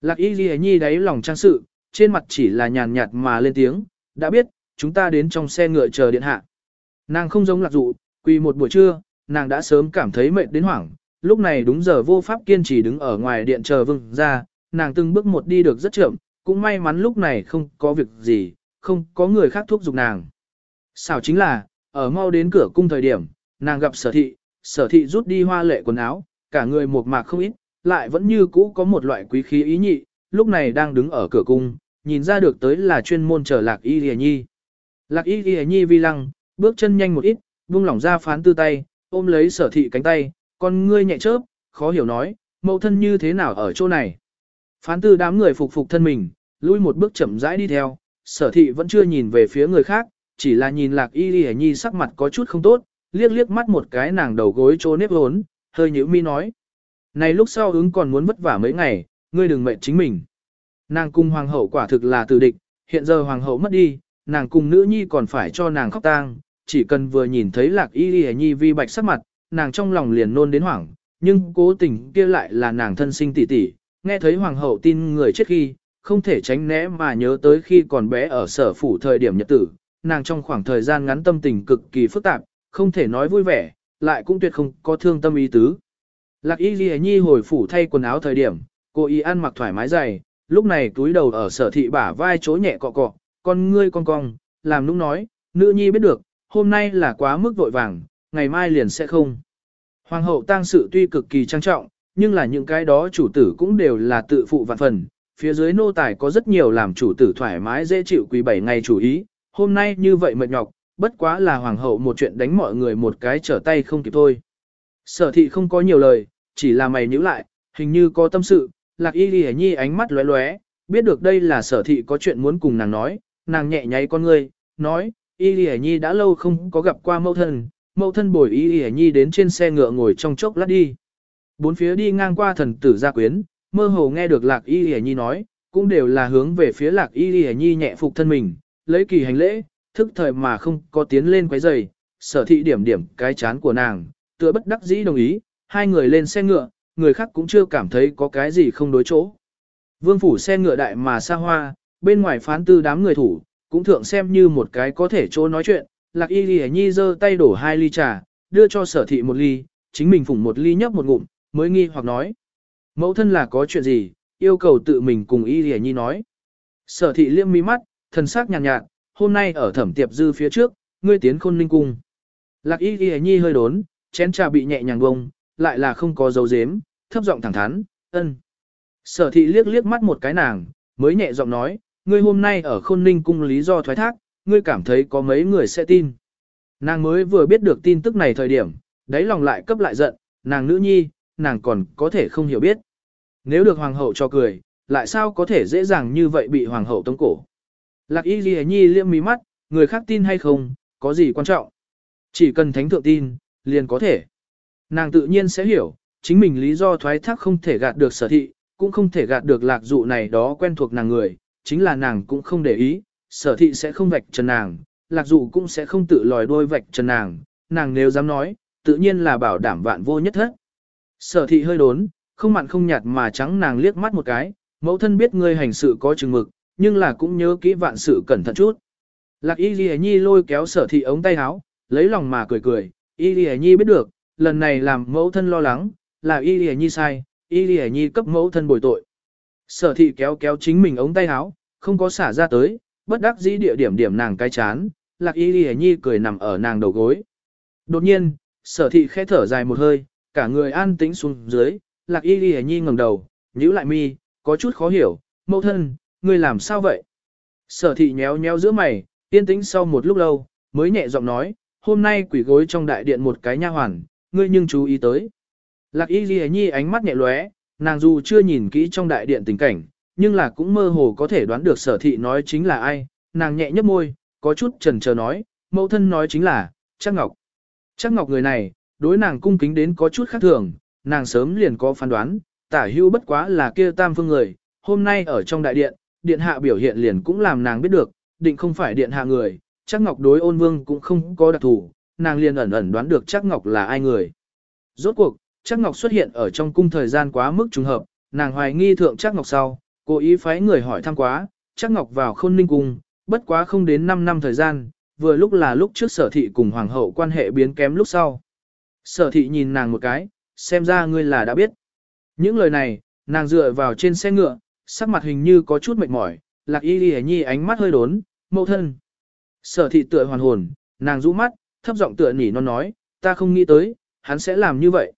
Lạc y ghi nhi đáy lòng trang sự, trên mặt chỉ là nhàn nhạt mà lên tiếng, đã biết, chúng ta đến trong xe ngựa chờ điện hạ. Nàng không giống lạc dụ, quỳ một buổi trưa, nàng đã sớm cảm thấy mệt đến hoảng, lúc này đúng giờ vô pháp kiên trì đứng ở ngoài điện chờ vương gia, nàng từng bước một đi được rất chậm, cũng may mắn lúc này không có việc gì, không có người khác thúc giục nàng. xảo chính là, ở mau đến cửa cung thời điểm, nàng gặp sở thị, sở thị rút đi hoa lệ quần áo, cả người một mạc không ít, lại vẫn như cũ có một loại quý khí ý nhị, lúc này đang đứng ở cửa cung, nhìn ra được tới là chuyên môn trở lạc y lìa nhi. Lạc y lìa nhi vi lăng, bước chân nhanh một ít, buông lỏng ra phán tư tay, ôm lấy sở thị cánh tay, con ngươi nhẹ chớp, khó hiểu nói, mẫu thân như thế nào ở chỗ này. Phán tư đám người phục phục thân mình, lui một bước chậm rãi đi theo, sở thị vẫn chưa nhìn về phía người khác, chỉ là nhìn lạc y lìa nhi sắc mặt có chút không tốt, liếc liếc mắt một cái nàng đầu gối trô nếp hốn, hơi nhữ mi nói. Này lúc sau ứng còn muốn vất vả mấy ngày, ngươi đừng mệt chính mình. Nàng cung hoàng hậu quả thực là tử địch, hiện giờ hoàng hậu mất đi, nàng cùng nữ nhi còn phải cho nàng khóc tang, chỉ cần vừa nhìn thấy lạc y y nhi vi bạch sắc mặt, nàng trong lòng liền nôn đến hoảng, nhưng cố tình kia lại là nàng thân sinh tỷ tỷ, nghe thấy hoàng hậu tin người chết khi, không thể tránh né mà nhớ tới khi còn bé ở sở phủ thời điểm nhật tử, nàng trong khoảng thời gian ngắn tâm tình cực kỳ phức tạp, không thể nói vui vẻ, lại cũng tuyệt không có thương tâm ý tứ. Lạc y ghi nhi hồi phủ thay quần áo thời điểm, cô y ăn mặc thoải mái dày, lúc này túi đầu ở sở thị bả vai chỗ nhẹ cọ cọ, con ngươi con cong, làm nũng nói, nữ nhi biết được, hôm nay là quá mức vội vàng, ngày mai liền sẽ không. Hoàng hậu tang sự tuy cực kỳ trang trọng, nhưng là những cái đó chủ tử cũng đều là tự phụ vạn phần, phía dưới nô tài có rất nhiều làm chủ tử thoải mái dễ chịu quý bảy ngày chủ ý, hôm nay như vậy mệt nhọc, bất quá là hoàng hậu một chuyện đánh mọi người một cái trở tay không kịp thôi. Sở thị không có nhiều lời, chỉ là mày nhíu lại, hình như có tâm sự, lạc y ghi nhi ánh mắt lóe lóe, biết được đây là sở thị có chuyện muốn cùng nàng nói, nàng nhẹ nháy con ngươi, nói, y ghi nhi đã lâu không có gặp qua mẫu thân, mẫu thân bồi y ghi nhi đến trên xe ngựa ngồi trong chốc lát đi. Bốn phía đi ngang qua thần tử gia quyến, mơ hồ nghe được lạc y ghi nhi nói, cũng đều là hướng về phía lạc y ghi nhi nhẹ phục thân mình, lấy kỳ hành lễ, thức thời mà không có tiến lên quấy giày, sở thị điểm điểm cái chán của nàng, tựa bất đắc dĩ đồng ý, hai người lên xe ngựa, người khác cũng chưa cảm thấy có cái gì không đối chỗ. Vương phủ xe ngựa đại mà xa hoa, bên ngoài phán tư đám người thủ, cũng thượng xem như một cái có thể chỗ nói chuyện, lạc y ghi nhi giơ tay đổ hai ly trà, đưa cho sở thị một ly, chính mình phủng một ly nhấp một ngụm, mới nghi hoặc nói. Mẫu thân là có chuyện gì, yêu cầu tự mình cùng y ghi nhi nói. Sở thị liêm mi mắt, thần sắc nhàn nhạt, nhạt, hôm nay ở thẩm tiệp dư phía trước, ngươi tiến khôn ninh cung. Lạc y ghi nhi hơi đốn, chén trà bị nhẹ nhàng bông, lại là không có dấu dếm, thấp giọng thẳng thắn, ân. Sở thị liếc liếc mắt một cái nàng, mới nhẹ giọng nói, ngươi hôm nay ở khôn ninh cung lý do thoái thác, ngươi cảm thấy có mấy người sẽ tin. Nàng mới vừa biết được tin tức này thời điểm, đáy lòng lại cấp lại giận, nàng nữ nhi, nàng còn có thể không hiểu biết. Nếu được hoàng hậu cho cười, lại sao có thể dễ dàng như vậy bị hoàng hậu tống cổ. Lạc y ghi nhi liêm mí mắt, người khác tin hay không, có gì quan trọng. Chỉ cần thánh thượng tin, liền có thể. Nàng tự nhiên sẽ hiểu, chính mình lý do thoái thác không thể gạt được sở thị, cũng không thể gạt được lạc dụ này đó quen thuộc nàng người, chính là nàng cũng không để ý, sở thị sẽ không vạch trần nàng, lạc dụ cũng sẽ không tự lòi đôi vạch trần nàng, nàng nếu dám nói, tự nhiên là bảo đảm vạn vô nhất hết. Sở thị hơi đốn, không mặn không nhạt mà trắng nàng liếc mắt một cái, mẫu thân biết ngươi hành sự có chừng mực, nhưng là cũng nhớ kỹ vạn sự cẩn thận chút. Lạc y ghi nhi lôi kéo sở thị ống tay áo, lấy lòng mà cười cười, y ghi nhi biết được, lần này làm mẫu thân lo lắng, là y ghi nhi sai, y ghi nhi cấp mẫu thân bồi tội. Sở thị kéo kéo chính mình ống tay áo, không có xả ra tới, bất đắc dĩ địa điểm điểm nàng cái chán, lạc y ghi nhi cười nằm ở nàng đầu gối. Đột nhiên, sở thị khẽ thở dài một hơi, cả người an tĩnh xuống dưới, lạc y ghi nhi ngẩng đầu, nhíu lại mi, có chút khó hiểu, mẫu thân, ngươi làm sao vậy? Sở thị nhéo nhéo giữa mày, yên tĩnh sau một lúc lâu, mới nhẹ giọng nói, hôm nay quỷ gối trong đại điện một cái nha hoàn, ngươi nhưng chú ý tới. Lạc y ghi nhi ánh mắt nhẹ lóe, nàng dù chưa nhìn kỹ trong đại điện tình cảnh, nhưng là cũng mơ hồ có thể đoán được sở thị nói chính là ai, nàng nhẹ nhấp môi, có chút chần chờ nói, mẫu thân nói chính là, chắc ngọc. Chắc ngọc người này, đối nàng cung kính đến có chút khác thường, nàng sớm liền có phán đoán, tả hưu bất quá là kia tam phương người, hôm nay ở trong đại điện, điện hạ biểu hiện liền cũng làm nàng biết được, định không phải điện hạ người, chắc ngọc đối ôn vương cũng không có đặc thủ, nàng liền ẩn ẩn đoán được chắc ngọc là ai người. Rốt cuộc, chắc ngọc xuất hiện ở trong cung thời gian quá mức trùng hợp, nàng hoài nghi thượng chắc ngọc sau, cố ý phái người hỏi thăm quá, chắc ngọc vào khôn ninh cung, bất quá không đến 5 năm thời gian, vừa lúc là lúc trước sở thị cùng hoàng hậu quan hệ biến kém lúc sau. Sở thị nhìn nàng một cái, xem ra ngươi là đã biết. Những lời này, nàng dựa vào trên xe ngựa, sắc mặt hình như có chút mệt mỏi, lạc y ghi nhi ánh mắt hơi đốn, mẫu thân. Sở thị tựa hoàn hồn, nàng rũ mắt, thấp giọng tựa nỉ non nói, ta không nghĩ tới, hắn sẽ làm như vậy.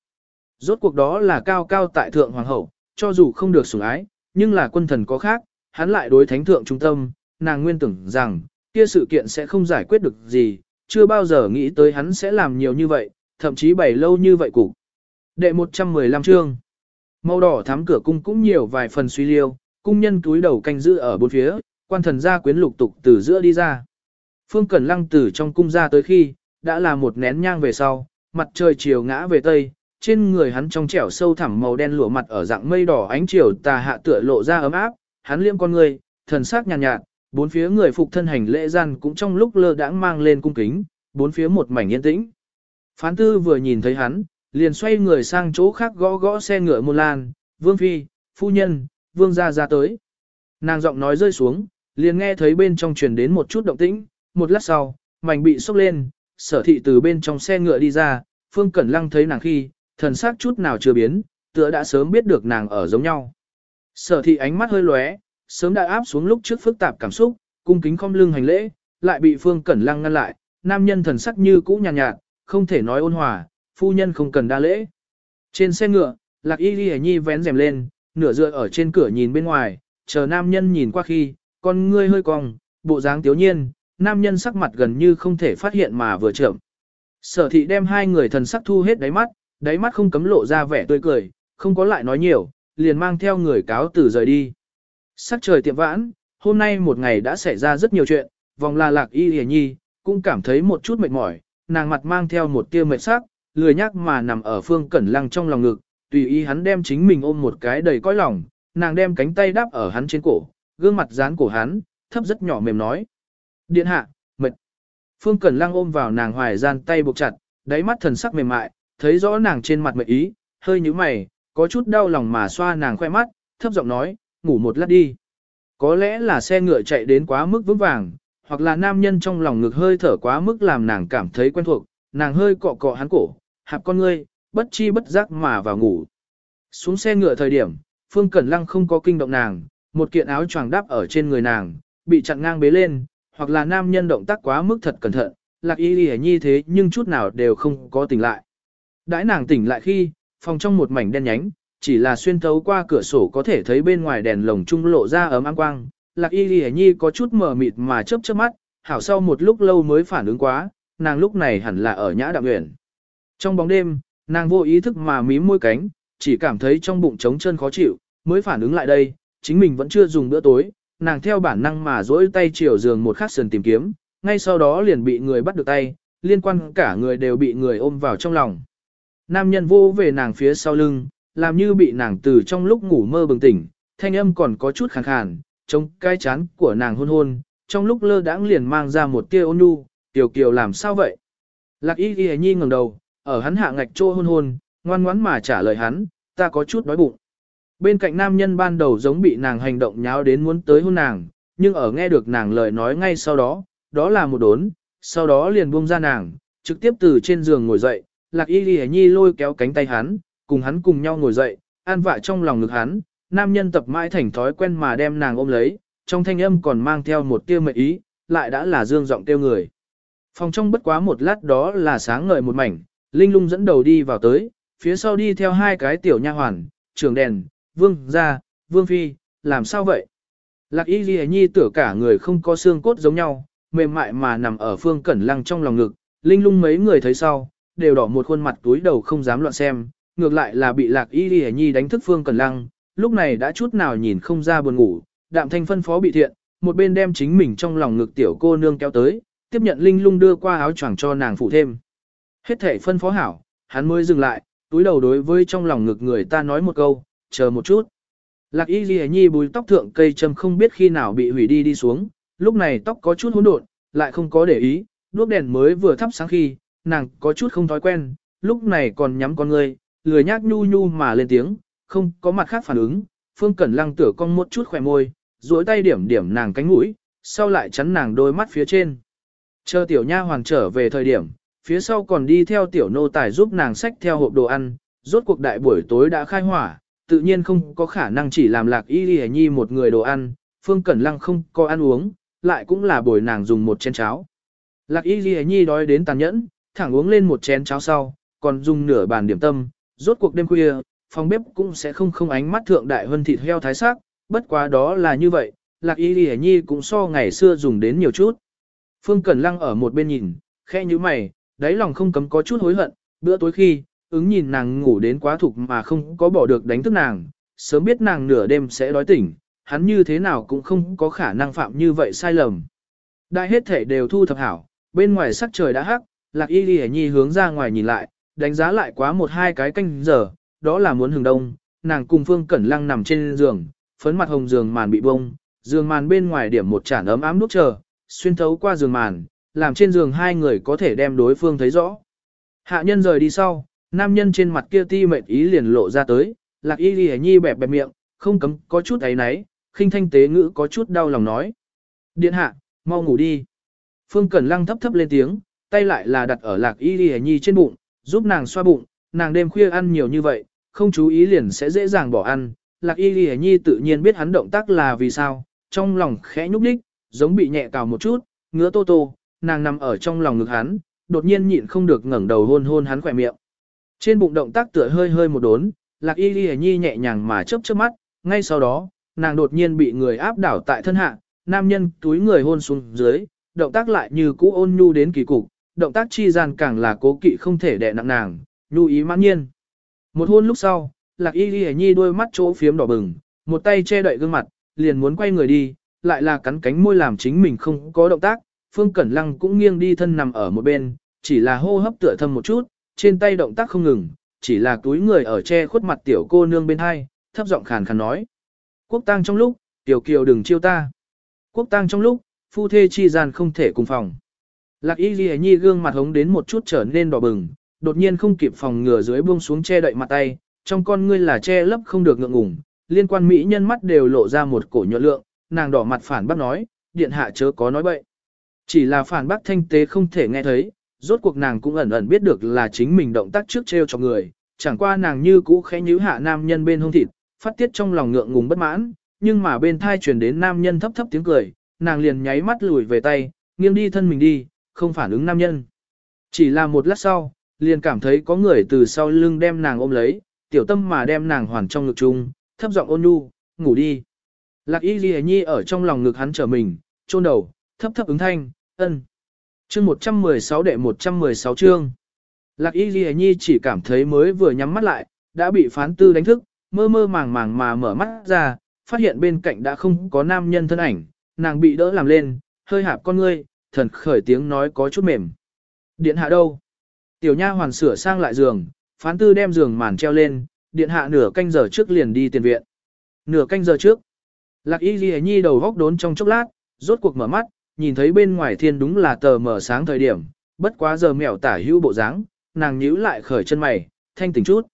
Rốt cuộc đó là cao cao tại thượng hoàng hậu, cho dù không được sủng ái, nhưng là quân thần có khác, hắn lại đối thánh thượng trung tâm, nàng nguyên tưởng rằng, kia sự kiện sẽ không giải quyết được gì, chưa bao giờ nghĩ tới hắn sẽ làm nhiều như vậy, thậm chí bày lâu như vậy cục. Đệ 115 chương Màu đỏ thắm cửa cung cũng nhiều vài phần suy liêu, cung nhân túi đầu canh giữ ở bốn phía, quan thần gia quyến lục tục từ giữa đi ra. Phương Cẩn Lăng từ trong cung ra tới khi, đã là một nén nhang về sau, mặt trời chiều ngã về tây, trên người hắn trong trẻo sâu thẳm màu đen lụa mặt ở dạng mây đỏ ánh chiều tà hạ tựa lộ ra ấm áp, hắn liêm con người, thần sắc nhàn nhạt, nhạt, bốn phía người phục thân hành lễ gian cũng trong lúc lơ đãng mang lên cung kính, bốn phía một mảnh yên tĩnh. Phán tư vừa nhìn thấy hắn, liền xoay người sang chỗ khác gõ gõ xe ngựa môn lan, vương phi, phu nhân, vương gia ra tới. Nàng giọng nói rơi xuống, liền nghe thấy bên trong truyền đến một chút động tĩnh, một lát sau, mảnh bị sốc lên, sở thị từ bên trong xe ngựa đi ra, Phương Cẩn Lăng thấy nàng khi, thần sắc chút nào chưa biến, tựa đã sớm biết được nàng ở giống nhau. Sở thị ánh mắt hơi lóe, sớm đã áp xuống lúc trước phức tạp cảm xúc, cung kính không lưng hành lễ, lại bị Phương Cẩn Lăng ngăn lại, nam nhân thần sắc như cũ nhàn nhạt, nhạt, không thể nói ôn hòa, phu nhân không cần đa lễ. Trên xe ngựa, Lạc Y Ghi Nhi vén rèm lên, nửa dựa ở trên cửa nhìn bên ngoài, chờ nam nhân nhìn qua khi, con ngươi hơi cong, bộ dáng tiếu nhiên, nam nhân sắc mặt gần như không thể phát hiện mà vừa chậm. Sở thị đem hai người thần sắc thu hết đáy mắt, đáy mắt không cấm lộ ra vẻ tươi cười, không có lại nói nhiều, liền mang theo người cáo từ rời đi. Sắc trời tiệm vãn, hôm nay một ngày đã xảy ra rất nhiều chuyện, vòng là lạc y hề nhi, cũng cảm thấy một chút mệt mỏi, nàng mặt mang theo một tia mệt sắc, lười nhác mà nằm ở phương cẩn lăng trong lòng ngực, tùy ý hắn đem chính mình ôm một cái đầy cõi lòng, nàng đem cánh tay đáp ở hắn trên cổ, gương mặt dán cổ hắn, thấp rất nhỏ mềm nói. Điện hạ, mệt. Phương Cẩn Lăng ôm vào nàng hoài gian tay buộc chặt, đáy mắt thần sắc mềm mại, thấy rõ nàng trên mặt mệt ý, hơi nhíu mày, có chút đau lòng mà xoa nàng khoe mắt, thấp giọng nói, ngủ một lát đi. Có lẽ là xe ngựa chạy đến quá mức vững vàng, hoặc là nam nhân trong lòng ngực hơi thở quá mức làm nàng cảm thấy quen thuộc, nàng hơi cọ cọ hắn cổ, hạp con ngươi, bất chi bất giác mà vào ngủ. Xuống xe ngựa thời điểm, Phương Cẩn Lăng không có kinh động nàng, một kiện áo choàng đắp ở trên người nàng, bị chặn ngang bế lên, hoặc là nam nhân động tác quá mức thật cẩn thận, lạc y lì nhi thế nhưng chút nào đều không có tỉnh lại. Đãi nàng tỉnh lại khi, phòng trong một mảnh đen nhánh, chỉ là xuyên thấu qua cửa sổ có thể thấy bên ngoài đèn lồng trung lộ ra ấm ám quang, lạc y lì nhi có chút mờ mịt mà chớp chớp mắt, hảo sau một lúc lâu mới phản ứng quá, nàng lúc này hẳn là ở nhã đạm nguyện. Trong bóng đêm, nàng vô ý thức mà mím môi cánh, chỉ cảm thấy trong bụng trống chân khó chịu, mới phản ứng lại đây, chính mình vẫn chưa dùng bữa tối, nàng theo bản năng mà duỗi tay chiều giường một khắc sườn tìm kiếm, ngay sau đó liền bị người bắt được tay, liên quan cả người đều bị người ôm vào trong lòng. Nam nhân vô về nàng phía sau lưng, làm như bị nàng từ trong lúc ngủ mơ bừng tỉnh, thanh âm còn có chút khàn khàn, trông cái chán của nàng hôn hôn, trong lúc lơ đãng liền mang ra một tia ôn nhu, tiểu kiều làm sao vậy? Lạc y ghi nhi ngẩng đầu, ở hắn hạ ngạch trô hôn hôn, ngoan ngoãn mà trả lời hắn, ta có chút đói bụng. Bên cạnh nam nhân ban đầu giống bị nàng hành động nháo đến muốn tới hôn nàng, nhưng ở nghe được nàng lời nói ngay sau đó, đó là một đốn, sau đó liền buông ra nàng, trực tiếp từ trên giường ngồi dậy, lạc y ghi nhi lôi kéo cánh tay hắn, cùng hắn cùng nhau ngồi dậy, an vạ trong lòng ngực hắn, nam nhân tập mãi thành thói quen mà đem nàng ôm lấy, trong thanh âm còn mang theo một tia mệnh ý, lại đã là dương giọng tiêu người. Phòng trong bất quá một lát đó là sáng ngời một mảnh, Linh lung dẫn đầu đi vào tới, phía sau đi theo hai cái tiểu nha hoàn, trường đèn, vương gia, vương phi, làm sao vậy? Lạc y ghi nhi tưởng cả người không có xương cốt giống nhau, mềm mại mà nằm ở phương cẩn lăng trong lòng ngực, linh lung mấy người thấy sau, đều đỏ một khuôn mặt túi đầu không dám loạn xem, ngược lại là bị lạc y ghi nhi đánh thức phương cẩn lăng, lúc này đã chút nào nhìn không ra buồn ngủ, đạm thanh phân phó bị thiện, một bên đem chính mình trong lòng ngực tiểu cô nương kéo tới, tiếp nhận linh lung đưa qua áo choàng cho nàng phụ thêm. Hết thể phân phó hảo, hắn mới dừng lại, túi đầu đối với trong lòng ngực người ta nói một câu, chờ một chút. Lạc y ghi nhi bùi tóc thượng cây châm không biết khi nào bị hủy đi đi xuống, lúc này tóc có chút hỗn độn, lại không có để ý, đuốc đèn mới vừa thắp sáng khi, nàng có chút không thói quen, lúc này còn nhắm con người, lười nhác nhu nhu mà lên tiếng, không có mặt khác phản ứng, phương cẩn lăng tửa con một chút khỏe môi, duỗi tay điểm điểm nàng cánh mũi, sau lại chắn nàng đôi mắt phía trên. Chờ tiểu nha hoàng trở về thời điểm, phía sau còn đi theo tiểu nô tài giúp nàng xách theo hộp đồ ăn, rốt cuộc đại buổi tối đã khai hỏa, tự nhiên không có khả năng chỉ làm lạc y lì nhi một người đồ ăn, phương cẩn lăng không có ăn uống, lại cũng là bồi nàng dùng một chén cháo. Lạc y lì nhi đói đến tàn nhẫn, thẳng uống lên một chén cháo sau, còn dùng nửa bàn điểm tâm, rốt cuộc đêm khuya, phòng bếp cũng sẽ không không ánh mắt thượng đại hơn thịt heo thái sắc, bất quá đó là như vậy, lạc y lì nhi cũng so ngày xưa dùng đến nhiều chút. Phương Cẩn Lăng ở một bên nhìn, khe như mày, đáy lòng không cấm có chút hối hận, bữa tối khi, ứng nhìn nàng ngủ đến quá thục mà không có bỏ được đánh thức nàng, sớm biết nàng nửa đêm sẽ đói tỉnh, hắn như thế nào cũng không có khả năng phạm như vậy sai lầm. Đại hết thể đều thu thập hảo, bên ngoài sắc trời đã hắc, lạc y lì nhi hướng ra ngoài nhìn lại, đánh giá lại quá một hai cái canh giờ, đó là muốn hừng đông, nàng cùng phương cẩn lăng nằm trên giường, phấn mặt hồng giường màn bị bông, giường màn bên ngoài điểm một chản ấm ám đúc chờ, xuyên thấu qua giường màn, làm trên giường hai người có thể đem đối phương thấy rõ. Hạ nhân rời đi sau, nam nhân trên mặt kia ti mệt ý liền lộ ra tới, lạc y ghi nhi bẹp bẹp miệng, không cấm có chút ấy náy, khinh thanh tế ngữ có chút đau lòng nói. Điện hạ, mau ngủ đi. Phương Cẩn Lăng thấp thấp lên tiếng, tay lại là đặt ở lạc y ghi nhi trên bụng, giúp nàng xoa bụng, nàng đêm khuya ăn nhiều như vậy, không chú ý liền sẽ dễ dàng bỏ ăn. Lạc y ghi nhi tự nhiên biết hắn động tác là vì sao, trong lòng khẽ nhúc đích, giống bị nhẹ cào một chút, ngứa tô tô, nàng nằm ở trong lòng ngực hắn, đột nhiên nhịn không được ngẩng đầu hôn hôn hắn khỏe miệng. Trên bụng động tác tựa hơi hơi một đốn, lạc y ghi nhi nhẹ nhàng mà chớp chớp mắt, ngay sau đó, nàng đột nhiên bị người áp đảo tại thân hạ, nam nhân túi người hôn xuống dưới, động tác lại như cũ ôn nhu đến kỳ cục, động tác chi gian càng là cố kỵ không thể đè nặng nàng, nhu ý mãn nhiên. Một hôn lúc sau, lạc y ghi nhi đôi mắt chỗ phiếm đỏ bừng, một tay che đậy gương mặt, liền muốn quay người đi, lại là cắn cánh môi làm chính mình không có động tác, Phương Cẩn Lăng cũng nghiêng đi thân nằm ở một bên, chỉ là hô hấp tựa thâm một chút, trên tay động tác không ngừng, chỉ là túi người ở che khuất mặt tiểu cô nương bên hai, thấp giọng khàn khàn nói. Quốc tang trong lúc, tiểu kiều đừng chiêu ta. Quốc tang trong lúc, phu thê chi gian không thể cùng phòng. Lạc y ghi nhi gương mặt hống đến một chút trở nên đỏ bừng, đột nhiên không kịp phòng ngừa dưới buông xuống che đậy mặt tay, trong con ngươi là che lấp không được ngượng ngùng, liên quan mỹ nhân mắt đều lộ ra một cổ nhuận lượng, nàng đỏ mặt phản bác nói, điện hạ chớ có nói bậy. Chỉ là phản bác thanh tế không thể nghe thấy, rốt cuộc nàng cũng ẩn ẩn biết được là chính mình động tác trước treo cho người, chẳng qua nàng như cũ khẽ nhíu hạ nam nhân bên hông thịt, phát tiết trong lòng ngượng ngùng bất mãn, nhưng mà bên thai truyền đến nam nhân thấp thấp tiếng cười, nàng liền nháy mắt lùi về tay, nghiêng đi thân mình đi, không phản ứng nam nhân. Chỉ là một lát sau, liền cảm thấy có người từ sau lưng đem nàng ôm lấy, tiểu tâm mà đem nàng hoàn trong ngực chung, thấp giọng ôn nhu, ngủ đi. Lạc y ghi nhi ở trong lòng ngực hắn trở mình, chôn đầu, thấp thấp ứng thanh, ân. Chương 116 đệ 116 chương. Lạc y ghi nhi chỉ cảm thấy mới vừa nhắm mắt lại, đã bị phán tư đánh thức, mơ mơ màng màng mà mở mắt ra, phát hiện bên cạnh đã không có nam nhân thân ảnh, nàng bị đỡ làm lên, hơi hạp con ngươi, thần khởi tiếng nói có chút mềm. Điện hạ đâu? Tiểu nha hoàn sửa sang lại giường, phán tư đem giường màn treo lên, điện hạ nửa canh giờ trước liền đi tiền viện. Nửa canh giờ trước, lạc y ghi nhi đầu góc đốn trong chốc lát, rốt cuộc mở mắt, nhìn thấy bên ngoài thiên đúng là tờ mở sáng thời điểm, bất quá giờ mèo tả hữu bộ dáng, nàng nhíu lại khởi chân mày, thanh tỉnh chút.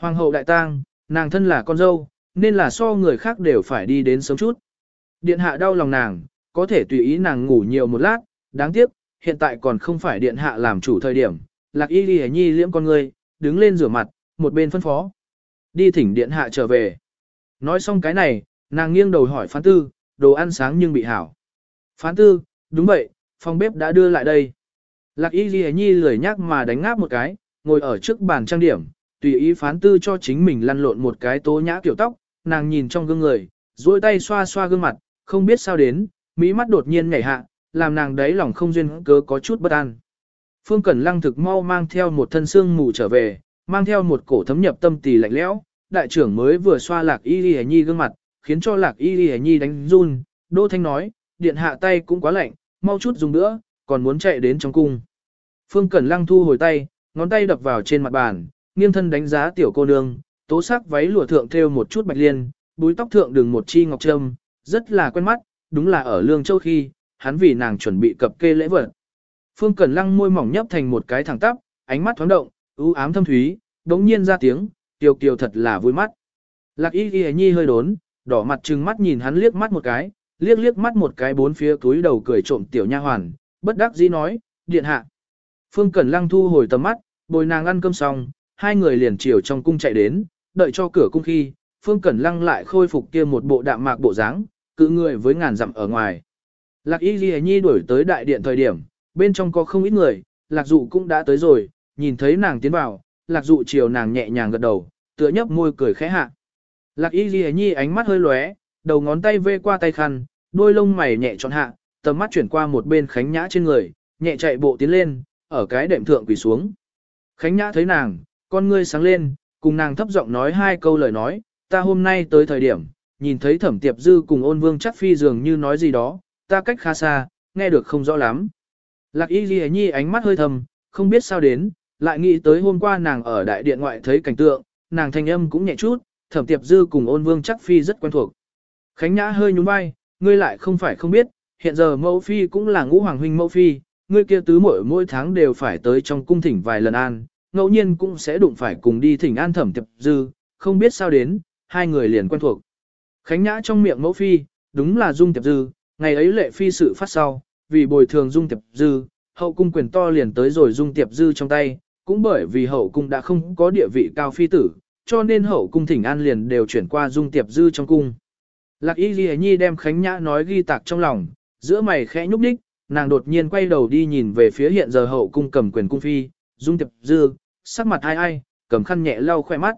Hoàng hậu đại tang, nàng thân là con dâu, nên là so người khác đều phải đi đến sớm chút. Điện hạ đau lòng nàng, có thể tùy ý nàng ngủ nhiều một lát, đáng tiếc, hiện tại còn không phải điện hạ làm chủ thời điểm. Lạc y ghi nhi liễm con người, đứng lên rửa mặt, một bên phân phó. Đi thỉnh điện hạ trở về. Nói xong cái này, nàng nghiêng đầu hỏi phán tư, đồ ăn sáng nhưng bị hảo. Phán tư, đúng vậy, phòng bếp đã đưa lại đây. Lạc y ghi nhi lười nhắc mà đánh ngáp một cái, ngồi ở trước bàn trang điểm, tùy ý phán tư cho chính mình lăn lộn một cái tố nhã kiểu tóc, nàng nhìn trong gương người, duỗi tay xoa xoa gương mặt, không biết sao đến, mỹ mắt đột nhiên nhảy hạ, làm nàng đấy lòng không duyên cớ có chút bất an. Phương Cẩn Lăng thực mau mang theo một thân xương mù trở về, mang theo một cổ thấm nhập tâm tỳ lạnh lẽo, đại trưởng mới vừa xoa lạc y y nhi gương mặt, khiến cho lạc y y nhi đánh run, Đỗ Thanh nói, điện hạ tay cũng quá lạnh, mau chút dùng nữa, còn muốn chạy đến trong cung. Phương Cẩn Lăng thu hồi tay, ngón tay đập vào trên mặt bàn, nghiêng thân đánh giá tiểu cô nương, tố sắc váy lụa thượng thêu một chút bạch liên, búi tóc thượng đường một chi ngọc trâm, rất là quen mắt, đúng là ở Lương Châu khi, hắn vì nàng chuẩn bị cập kê lễ vật. Phương Cẩn Lăng môi mỏng nhấp thành một cái thẳng tắp, ánh mắt thoáng động, ưu ám thâm thúy, đống nhiên ra tiếng, tiểu Kiều thật là vui mắt. Lạc Y Y Nhi hơi đốn, đỏ mặt trừng mắt nhìn hắn liếc mắt một cái, liếc liếc mắt một cái bốn phía túi đầu cười trộm tiểu nha hoàn, bất đắc dĩ nói, điện hạ. Phương Cẩn Lăng thu hồi tầm mắt, bồi nàng ăn cơm xong, hai người liền chiều trong cung chạy đến, đợi cho cửa cung khi, Phương Cẩn Lăng lại khôi phục kia một bộ đạm mạc bộ dáng, cự người với ngàn dặm ở ngoài. Lạc Y Ghi Nhi đuổi tới đại điện thời điểm, bên trong có không ít người, Lạc Dụ cũng đã tới rồi, nhìn thấy nàng tiến vào, Lạc Dụ chiều nàng nhẹ nhàng gật đầu, tựa nhấp môi cười khẽ hạ. Lạc Y Ghi Nhi ánh mắt hơi lóe, đầu ngón tay vê qua tay khăn, đôi lông mày nhẹ trọn hạ, tầm mắt chuyển qua một bên Khánh Nhã trên người, nhẹ chạy bộ tiến lên, ở cái đệm thượng quỳ xuống. Khánh Nhã thấy nàng, con ngươi sáng lên, cùng nàng thấp giọng nói hai câu lời nói, ta hôm nay tới thời điểm, nhìn thấy thẩm tiệp dư cùng ôn vương chắc phi dường như nói gì đó, ta cách khá xa, nghe được không rõ lắm. Lạc y ghi nhi ánh mắt hơi thầm, không biết sao đến, lại nghĩ tới hôm qua nàng ở đại điện ngoại thấy cảnh tượng, nàng thanh âm cũng nhẹ chút, thẩm tiệp dư cùng ôn vương chắc phi rất quen thuộc. Khánh Nhã hơi nhún vai, ngươi lại không phải không biết, hiện giờ mẫu phi cũng là ngũ hoàng huynh mẫu phi, ngươi kia tứ mỗi mỗi tháng đều phải tới trong cung thỉnh vài lần an, ngẫu nhiên cũng sẽ đụng phải cùng đi thỉnh an thẩm tiệp dư, không biết sao đến, hai người liền quen thuộc. Khánh Nhã trong miệng mẫu phi, đúng là dung tiệp dư, ngày ấy lệ phi sự phát sau, vì bồi thường dung tiệp dư, hậu cung quyền to liền tới rồi dung tiệp dư trong tay, cũng bởi vì hậu cung đã không có địa vị cao phi tử, cho nên hậu cung thỉnh an liền đều chuyển qua dung tiệp dư trong cung. Lạc y ghi nhi đem Khánh Nhã nói ghi tạc trong lòng, giữa mày khẽ nhúc đích, nàng đột nhiên quay đầu đi nhìn về phía hiện giờ hậu cung cầm quyền cung phi, dung tiệp dư, sắc mặt ai ai, cầm khăn nhẹ lau khoe mắt.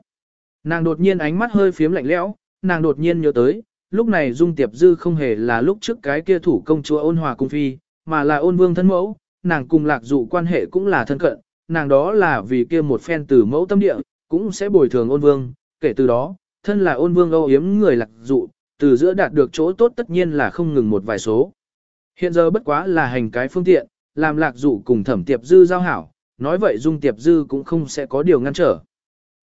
Nàng đột nhiên ánh mắt hơi phiếm lạnh lẽo, nàng đột nhiên nhớ tới, lúc này dung tiệp dư không hề là lúc trước cái kia thủ công chúa ôn hòa cung phi, mà là ôn vương thân mẫu, nàng cùng lạc dụ quan hệ cũng là thân cận, nàng đó là vì kia một phen từ mẫu tâm địa, cũng sẽ bồi thường ôn vương, kể từ đó, thân là ôn vương âu yếm người lạc dụ, từ giữa đạt được chỗ tốt tất nhiên là không ngừng một vài số. Hiện giờ bất quá là hành cái phương tiện, làm lạc dụ cùng thẩm tiệp dư giao hảo, nói vậy dung tiệp dư cũng không sẽ có điều ngăn trở.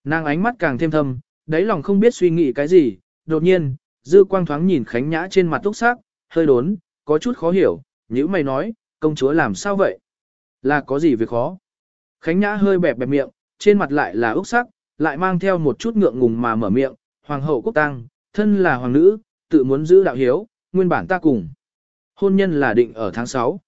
Nàng ánh mắt càng thêm thâm, đáy lòng không biết suy nghĩ cái gì, đột nhiên, dư quang thoáng nhìn khánh nhã trên mặt túc sắc, hơi đốn, có chút khó hiểu, như mày nói, công chúa làm sao vậy? Là có gì việc khó? Khánh nhã hơi bẹp bẹp miệng, trên mặt lại là úc sắc, lại mang theo một chút ngượng ngùng mà mở miệng, hoàng hậu quốc tăng, thân là hoàng nữ, tự muốn giữ đạo hiếu, nguyên bản ta cùng. Hôn nhân là định ở tháng 6.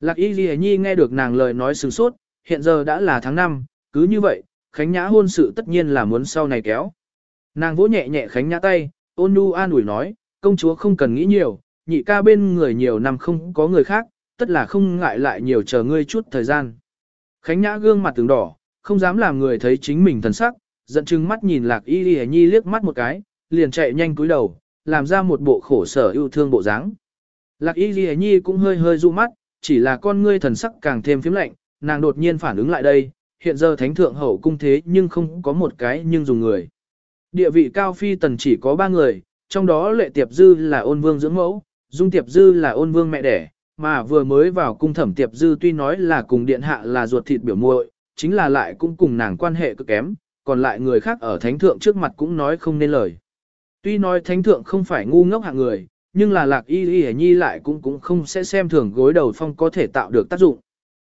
Lạc Y Ghi Nhi nghe được nàng lời nói sừng sốt, hiện giờ đã là tháng 5, cứ như vậy, Khánh Nhã hôn sự tất nhiên là muốn sau này kéo. Nàng vỗ nhẹ nhẹ Khánh Nhã tay, ôn nu an ủi nói, công chúa không cần nghĩ nhiều, nhị ca bên người nhiều năm không có người khác, tất là không ngại lại nhiều chờ ngươi chút thời gian. Khánh Nhã gương mặt tướng đỏ, không dám làm người thấy chính mình thần sắc, giận chừng mắt nhìn Lạc Y Ghi Nhi liếc mắt một cái, liền chạy nhanh cúi đầu, làm ra một bộ khổ sở yêu thương bộ dáng. Lạc Y Ghi Nhi cũng hơi hơi du mắt, chỉ là con ngươi thần sắc càng thêm phím lạnh, nàng đột nhiên phản ứng lại đây, hiện giờ thánh thượng hậu cung thế nhưng không có một cái nhưng dùng người. Địa vị cao phi tần chỉ có ba người, trong đó lệ tiệp dư là ôn vương dưỡng mẫu, dung tiệp dư là ôn vương mẹ đẻ, mà vừa mới vào cung thẩm tiệp dư tuy nói là cùng điện hạ là ruột thịt biểu muội, chính là lại cũng cùng nàng quan hệ cực kém, còn lại người khác ở thánh thượng trước mặt cũng nói không nên lời. Tuy nói thánh thượng không phải ngu ngốc hạng người, nhưng là lạc y y nhi lại cũng cũng không sẽ xem thường gối đầu phong có thể tạo được tác dụng.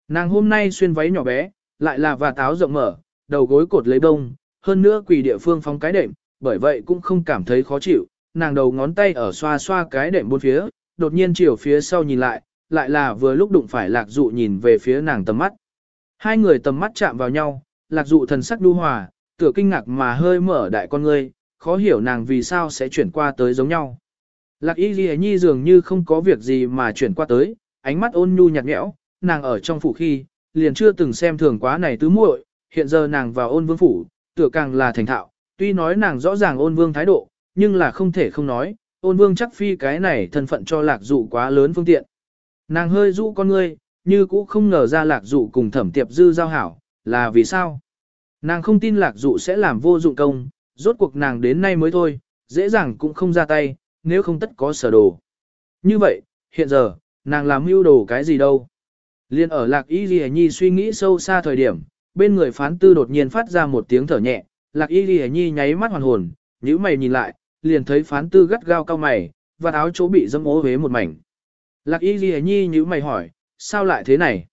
Nàng hôm nay xuyên váy nhỏ bé, lại là và táo rộng mở, đầu gối cột lấy bông, hơn nữa quỳ địa phương phóng cái đệm, bởi vậy cũng không cảm thấy khó chịu, nàng đầu ngón tay ở xoa xoa cái đệm bốn phía, đột nhiên chiều phía sau nhìn lại, lại là vừa lúc đụng phải lạc dụ nhìn về phía nàng tầm mắt. Hai người tầm mắt chạm vào nhau, lạc dụ thần sắc đu hòa, tựa kinh ngạc mà hơi mở đại con ngươi, khó hiểu nàng vì sao sẽ chuyển qua tới giống nhau. Lạc y ghi nhi dường như không có việc gì mà chuyển qua tới, ánh mắt ôn nhu nhạt nhẽo, nàng ở trong phủ khi, liền chưa từng xem thường quá này tứ muội, hiện giờ nàng vào ôn vương phủ, tựa càng là thành thạo, tuy nói nàng rõ ràng ôn vương thái độ, nhưng là không thể không nói, ôn vương chắc phi cái này thân phận cho lạc dụ quá lớn phương tiện. Nàng hơi dụ con ngươi, như cũ không ngờ ra lạc dụ cùng thẩm tiệp dư giao hảo, là vì sao? Nàng không tin lạc dụ sẽ làm vô dụng công, rốt cuộc nàng đến nay mới thôi, dễ dàng cũng không ra tay, nếu không tất có sở đồ. Như vậy, hiện giờ, nàng làm mưu đồ cái gì đâu? Liên ở lạc y ghi nhi suy nghĩ sâu xa thời điểm, bên người phán tư đột nhiên phát ra một tiếng thở nhẹ, lạc y ghi nhi nháy mắt hoàn hồn, nhíu mày nhìn lại, liền thấy phán tư gắt gao cao mày, và áo chỗ bị dâm ố huế một mảnh. Lạc y ghi nhi nhíu mày hỏi, sao lại thế này?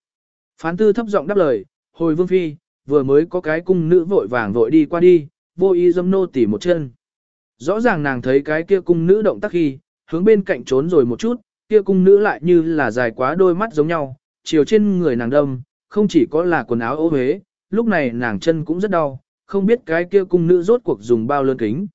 Phán tư thấp giọng đáp lời, hồi vương phi, vừa mới có cái cung nữ vội vàng vội đi qua đi, vô ý dâm nô tỉ một chân. Rõ ràng nàng thấy cái kia cung nữ động tác khi, hướng bên cạnh trốn rồi một chút, kia cung nữ lại như là dài quá đôi mắt giống nhau, chiều trên người nàng đâm, không chỉ có là quần áo ô huế, lúc này nàng chân cũng rất đau, không biết cái kia cung nữ rốt cuộc dùng bao lớn kính.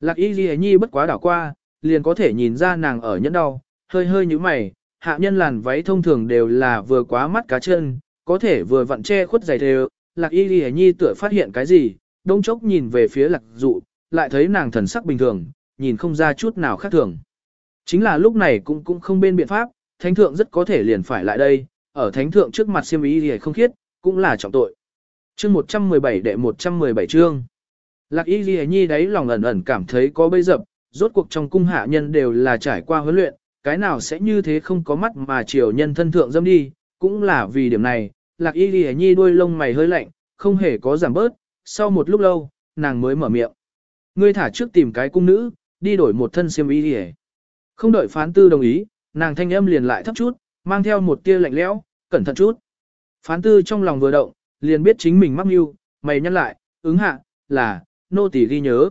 Lạc y ghi nhi bất quá đảo qua, liền có thể nhìn ra nàng ở nhẫn đau, hơi hơi như mày, hạ nhân làn váy thông thường đều là vừa quá mắt cá chân, có thể vừa vặn che khuất giày đều, lạc y ghi nhi tựa phát hiện cái gì, đông chốc nhìn về phía lạc dụ, lại thấy nàng thần sắc bình thường, nhìn không ra chút nào khác thường. Chính là lúc này cũng cũng không bên biện pháp, thánh thượng rất có thể liền phải lại đây, ở thánh thượng trước mặt siêm ý thì không khiết, cũng là trọng tội. Chương 117 đệ 117 chương. Lạc y ghi nhi đấy lòng ẩn ẩn cảm thấy có bây dập, rốt cuộc trong cung hạ nhân đều là trải qua huấn luyện, cái nào sẽ như thế không có mắt mà chiều nhân thân thượng dâm đi, cũng là vì điểm này, lạc y ghi nhi đuôi lông mày hơi lạnh, không hề có giảm bớt, sau một lúc lâu, nàng mới mở miệng. Ngươi thả trước tìm cái cung nữ, đi đổi một thân xiêm y đi Không đợi phán tư đồng ý, nàng thanh âm liền lại thấp chút, mang theo một tia lạnh lẽo, cẩn thận chút. Phán tư trong lòng vừa động, liền biết chính mình mắc mưu, mày nhăn lại, ứng hạ, là, nô tỳ ghi nhớ.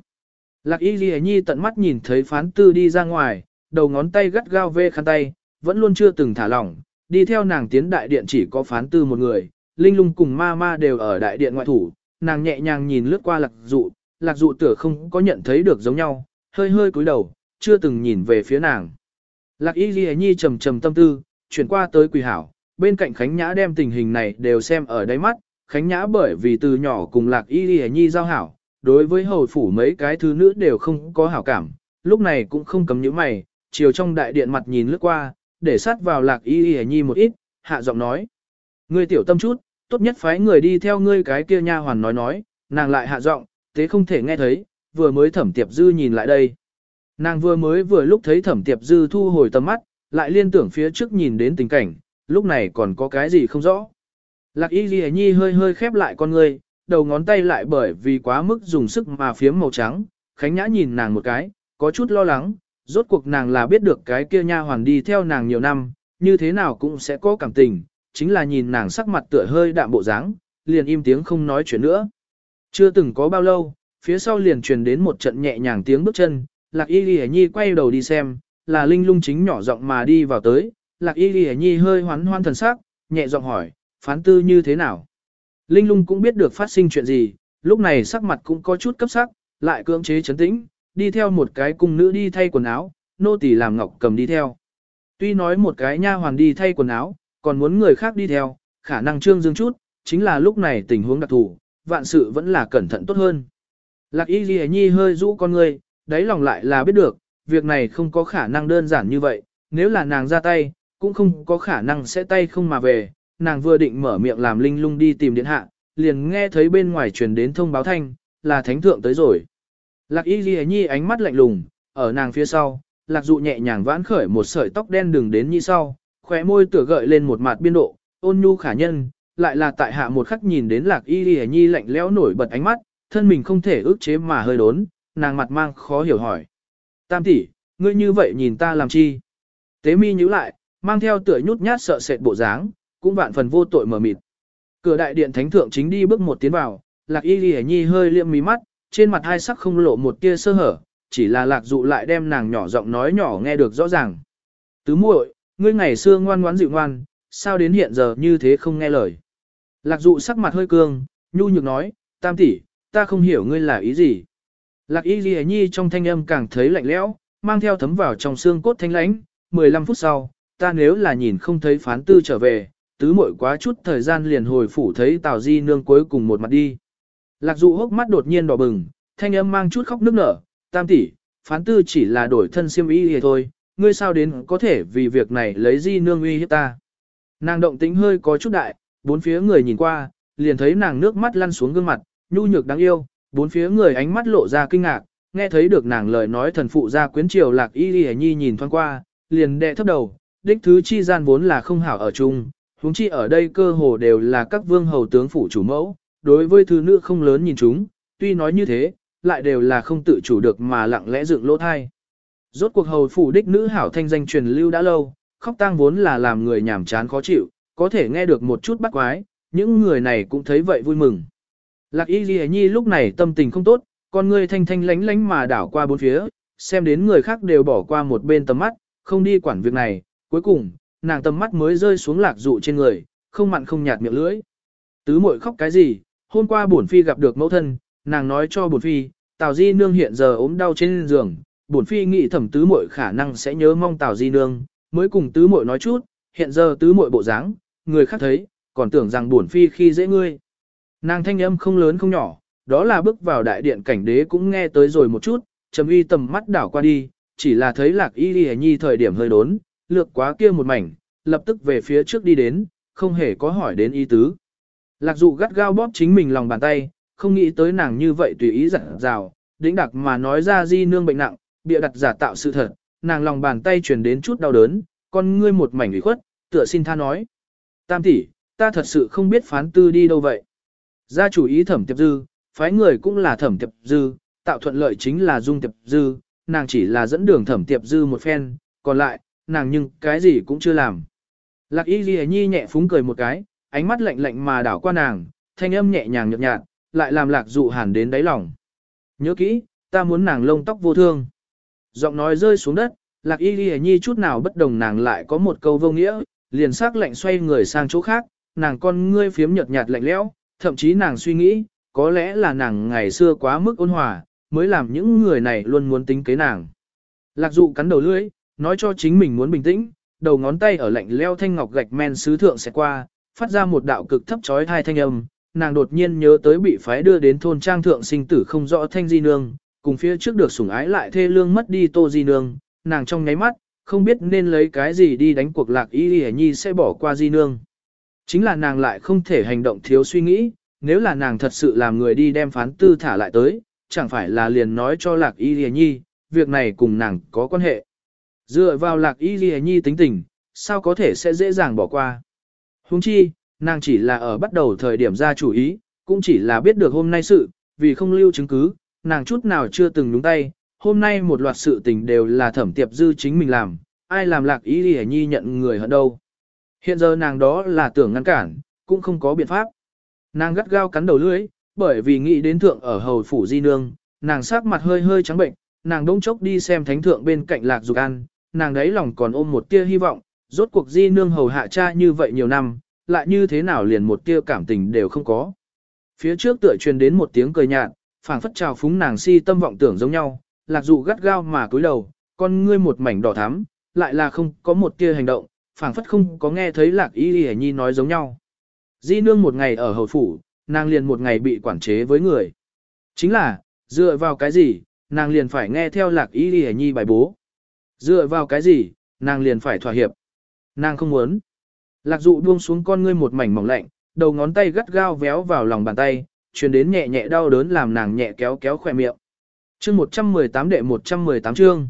Lạc y ghi nhi tận mắt nhìn thấy phán tư đi ra ngoài, đầu ngón tay gắt gao vê khăn tay, vẫn luôn chưa từng thả lỏng, đi theo nàng tiến đại điện chỉ có phán tư một người, linh lung cùng ma ma đều ở đại điện ngoại thủ, nàng nhẹ nhàng nhìn lướt qua lạc dụ, lạc dụ tựa không có nhận thấy được giống nhau, hơi hơi cúi đầu, chưa từng nhìn về phía nàng. Lạc y ghi nhi trầm trầm tâm tư, chuyển qua tới quỳ hảo, bên cạnh Khánh Nhã đem tình hình này đều xem ở đáy mắt, Khánh Nhã bởi vì từ nhỏ cùng Lạc Y Lì Nhi giao hảo, đối với hầu phủ mấy cái thứ nữ đều không có hảo cảm, lúc này cũng không cấm những mày, chiều trong đại điện mặt nhìn lướt qua, để sát vào Lạc Y Lì Nhi một ít, hạ giọng nói. Ngươi tiểu tâm chút, tốt nhất phái người đi theo ngươi cái kia nha hoàn nói nói, nàng lại hạ giọng, thế không thể nghe thấy, vừa mới thẩm tiệp dư nhìn lại đây. Nàng vừa mới vừa lúc thấy thẩm tiệp dư thu hồi tầm mắt, lại liên tưởng phía trước nhìn đến tình cảnh, lúc này còn có cái gì không rõ. Lạc y ghi nhi hơi hơi khép lại con người, đầu ngón tay lại bởi vì quá mức dùng sức mà phiếm màu trắng, Khánh Nhã nhìn nàng một cái, có chút lo lắng, rốt cuộc nàng là biết được cái kia nha hoàn đi theo nàng nhiều năm, như thế nào cũng sẽ có cảm tình, chính là nhìn nàng sắc mặt tựa hơi đạm bộ dáng, liền im tiếng không nói chuyện nữa. Chưa từng có bao lâu, phía sau liền truyền đến một trận nhẹ nhàng tiếng bước chân, Lạc Y Ghi Nhi quay đầu đi xem, là Linh Lung chính nhỏ giọng mà đi vào tới, Lạc Y Ghi Nhi hơi hoán hoan thần sắc, nhẹ giọng hỏi, phán tư như thế nào? Linh Lung cũng biết được phát sinh chuyện gì, lúc này sắc mặt cũng có chút cấp sắc, lại cưỡng chế chấn tĩnh, đi theo một cái cung nữ đi thay quần áo, nô tỳ làm ngọc cầm đi theo. Tuy nói một cái nha hoàn đi thay quần áo, còn muốn người khác đi theo, khả năng trương dương chút, chính là lúc này tình huống đặc thù, vạn sự vẫn là cẩn thận tốt hơn. Lạc y ghi nhi hơi rũ con người, đáy lòng lại là biết được, việc này không có khả năng đơn giản như vậy, nếu là nàng ra tay, cũng không có khả năng sẽ tay không mà về, nàng vừa định mở miệng làm linh lung đi tìm điện hạ, liền nghe thấy bên ngoài truyền đến thông báo thanh, là thánh thượng tới rồi. Lạc y ghi nhi ánh mắt lạnh lùng, ở nàng phía sau, lạc dụ nhẹ nhàng vãn khởi một sợi tóc đen đường đến như sau, khóe môi tựa gợi lên một mặt biên độ, ôn nhu khả nhân, lại là tại hạ một khắc nhìn đến lạc y ghi nhi lạnh lẽo nổi bật ánh mắt, thân mình không thể ước chế mà hơi đốn, nàng mặt mang khó hiểu hỏi. Tam tỷ, ngươi như vậy nhìn ta làm chi? Tế mi nhíu lại, mang theo tựa nhút nhát sợ sệt bộ dáng, cũng vạn phần vô tội mở mịt. Cửa đại điện thánh thượng chính đi bước một tiến vào, lạc y ghi nhi hơi liệm mí mắt, trên mặt hai sắc không lộ một tia sơ hở, chỉ là lạc dụ lại đem nàng nhỏ giọng nói nhỏ nghe được rõ ràng. Tứ muội, ngươi ngày xưa ngoan ngoãn dịu ngoan, sao đến hiện giờ như thế không nghe lời. Lạc dụ sắc mặt hơi cương, nhu nhược nói, tam tỷ, ta không hiểu ngươi là ý gì. Lạc y ghi nhi trong thanh âm càng thấy lạnh lẽo, mang theo thấm vào trong xương cốt thanh lãnh. 15 phút sau, ta nếu là nhìn không thấy phán tư trở về, tứ muội quá chút thời gian liền hồi phủ thấy Tào Di nương cuối cùng một mặt đi. Lạc dụ hốc mắt đột nhiên đỏ bừng, thanh âm mang chút khóc nức nở, tam tỷ, phán tư chỉ là đổi thân xiêm y thì thôi, ngươi sao đến có thể vì việc này lấy di nương uy hiếp ta. Nàng động tính hơi có chút đại, bốn phía người nhìn qua, liền thấy nàng nước mắt lăn xuống gương mặt, nhu nhược đáng yêu, bốn phía người ánh mắt lộ ra kinh ngạc, nghe thấy được nàng lời nói thần phụ ra quyến triều lạc y y nhi nhìn thoáng qua, liền đệ thấp đầu, đích thứ chi gian vốn là không hảo ở chung, huống chi ở đây cơ hồ đều là các vương hầu tướng phủ chủ mẫu, đối với thứ nữ không lớn nhìn chúng, tuy nói như thế, lại đều là không tự chủ được mà lặng lẽ dựng lỗ thai. Rốt cuộc hầu phủ đích nữ hảo thanh danh truyền lưu đã lâu, khóc tang vốn là làm người nhảm chán khó chịu, có thể nghe được một chút bắt quái, những người này cũng thấy vậy vui mừng. Lạc y ghi nhi lúc này tâm tình không tốt, con người thanh thanh lánh lánh mà đảo qua bốn phía, xem đến người khác đều bỏ qua một bên tầm mắt, không đi quản việc này, cuối cùng, nàng tầm mắt mới rơi xuống lạc dụ trên người, không mặn không nhạt miệng lưỡi. Tứ muội khóc cái gì, hôm qua bổn phi gặp được mẫu thân, nàng nói cho bổn phi, Tào Di nương hiện giờ ốm đau trên giường, bổn phi nghĩ thẩm tứ muội khả năng sẽ nhớ mong Tào Di nương, mới cùng tứ muội nói chút, hiện giờ tứ muội bộ dáng, người khác thấy, còn tưởng rằng bổn phi khi dễ ngươi. Nàng thanh âm không lớn không nhỏ, đó là bước vào đại điện cảnh đế cũng nghe tới rồi một chút, trầm uy tầm mắt đảo qua đi, chỉ là thấy lạc y nhi thời điểm hơi đốn, lược quá kia một mảnh, lập tức về phía trước đi đến, không hề có hỏi đến ý tứ. Lạc dụ gắt gao bóp chính mình lòng bàn tay, không nghĩ tới nàng như vậy tùy ý dặn dào, đĩnh đặc mà nói ra di nương bệnh nặng, bịa đặt giả tạo sự thật, nàng lòng bàn tay truyền đến chút đau đớn, con ngươi một mảnh ủy khuất, tựa xin tha nói. Tam tỷ, ta thật sự không biết phán tư đi đâu vậy. Gia chủ ý thẩm tiệp dư, phái người cũng là thẩm tiệp dư, tạo thuận lợi chính là dung tiệp dư, nàng chỉ là dẫn đường thẩm tiệp dư một phen, còn lại, nàng nhưng cái gì cũng chưa làm. Lạc y ghi nhi nhẹ phúng cười một cái, ánh mắt lạnh lạnh mà đảo qua nàng, thanh âm nhẹ nhàng nhợt nhạt, lại làm lạc dụ hàn đến đáy lòng. Nhớ kỹ, ta muốn nàng lông tóc vô thương. Giọng nói rơi xuống đất, lạc y ghi nhi chút nào bất đồng nàng lại có một câu vô nghĩa, liền sắc lạnh xoay người sang chỗ khác, nàng con ngươi phiếm nhợt nhạt lạnh lẽo, thậm chí nàng suy nghĩ, có lẽ là nàng ngày xưa quá mức ôn hòa, mới làm những người này luôn muốn tính kế nàng. Lạc dụ cắn đầu lưỡi, nói cho chính mình muốn bình tĩnh, đầu ngón tay ở lạnh leo thanh ngọc gạch men sứ thượng sẽ qua, phát ra một đạo cực thấp chói thai thanh âm, nàng đột nhiên nhớ tới bị phái đưa đến thôn trang thượng sinh tử không rõ thanh di nương, cùng phía trước được sủng ái lại thê lương mất đi tô di nương, nàng trong nháy mắt, không biết nên lấy cái gì đi đánh cuộc lạc y y nhi sẽ bỏ qua di nương. Chính là nàng lại không thể hành động thiếu suy nghĩ, nếu là nàng thật sự làm người đi đem phán tư thả lại tới, chẳng phải là liền nói cho lạc y y nhi, việc này cùng nàng có quan hệ. Dựa vào lạc y lìa nhi tính tình, sao có thể sẽ dễ dàng bỏ qua. Huống chi, nàng chỉ là ở bắt đầu thời điểm ra chủ ý, cũng chỉ là biết được hôm nay sự, vì không lưu chứng cứ, nàng chút nào chưa từng nhúng tay, hôm nay một loạt sự tình đều là thẩm tiệp dư chính mình làm, ai làm lạc ý lìa nhi nhận người hận đâu. Hiện giờ nàng đó là tưởng ngăn cản, cũng không có biện pháp. Nàng gắt gao cắn đầu lưỡi, bởi vì nghĩ đến thượng ở hầu phủ di nương, nàng sắc mặt hơi hơi trắng bệnh, nàng đông chốc đi xem thánh thượng bên cạnh lạc dục ăn, nàng đấy lòng còn ôm một tia hy vọng, rốt cuộc di nương hầu hạ cha như vậy nhiều năm, lại như thế nào liền một tia cảm tình đều không có. Phía trước tựa truyền đến một tiếng cười nhạt, phảng phất trào phúng nàng si tâm vọng tưởng giống nhau, lạc dụ gắt gao mà cúi đầu, con ngươi một mảnh đỏ thắm, lại là không có một tia hành động, phảng phất không có nghe thấy lạc y y nhi nói giống nhau. Di nương một ngày ở hầu phủ, nàng liền một ngày bị quản chế với người. Chính là, dựa vào cái gì, nàng liền phải nghe theo lạc y y nhi bài bố. Dựa vào cái gì, nàng liền phải thỏa hiệp. Nàng không muốn. Lạc dụ buông xuống con ngươi một mảnh mỏng lạnh, đầu ngón tay gắt gao véo vào lòng bàn tay, truyền đến nhẹ nhẹ đau đớn làm nàng nhẹ kéo kéo khỏe miệng. Chương 118 đệ 118 chương.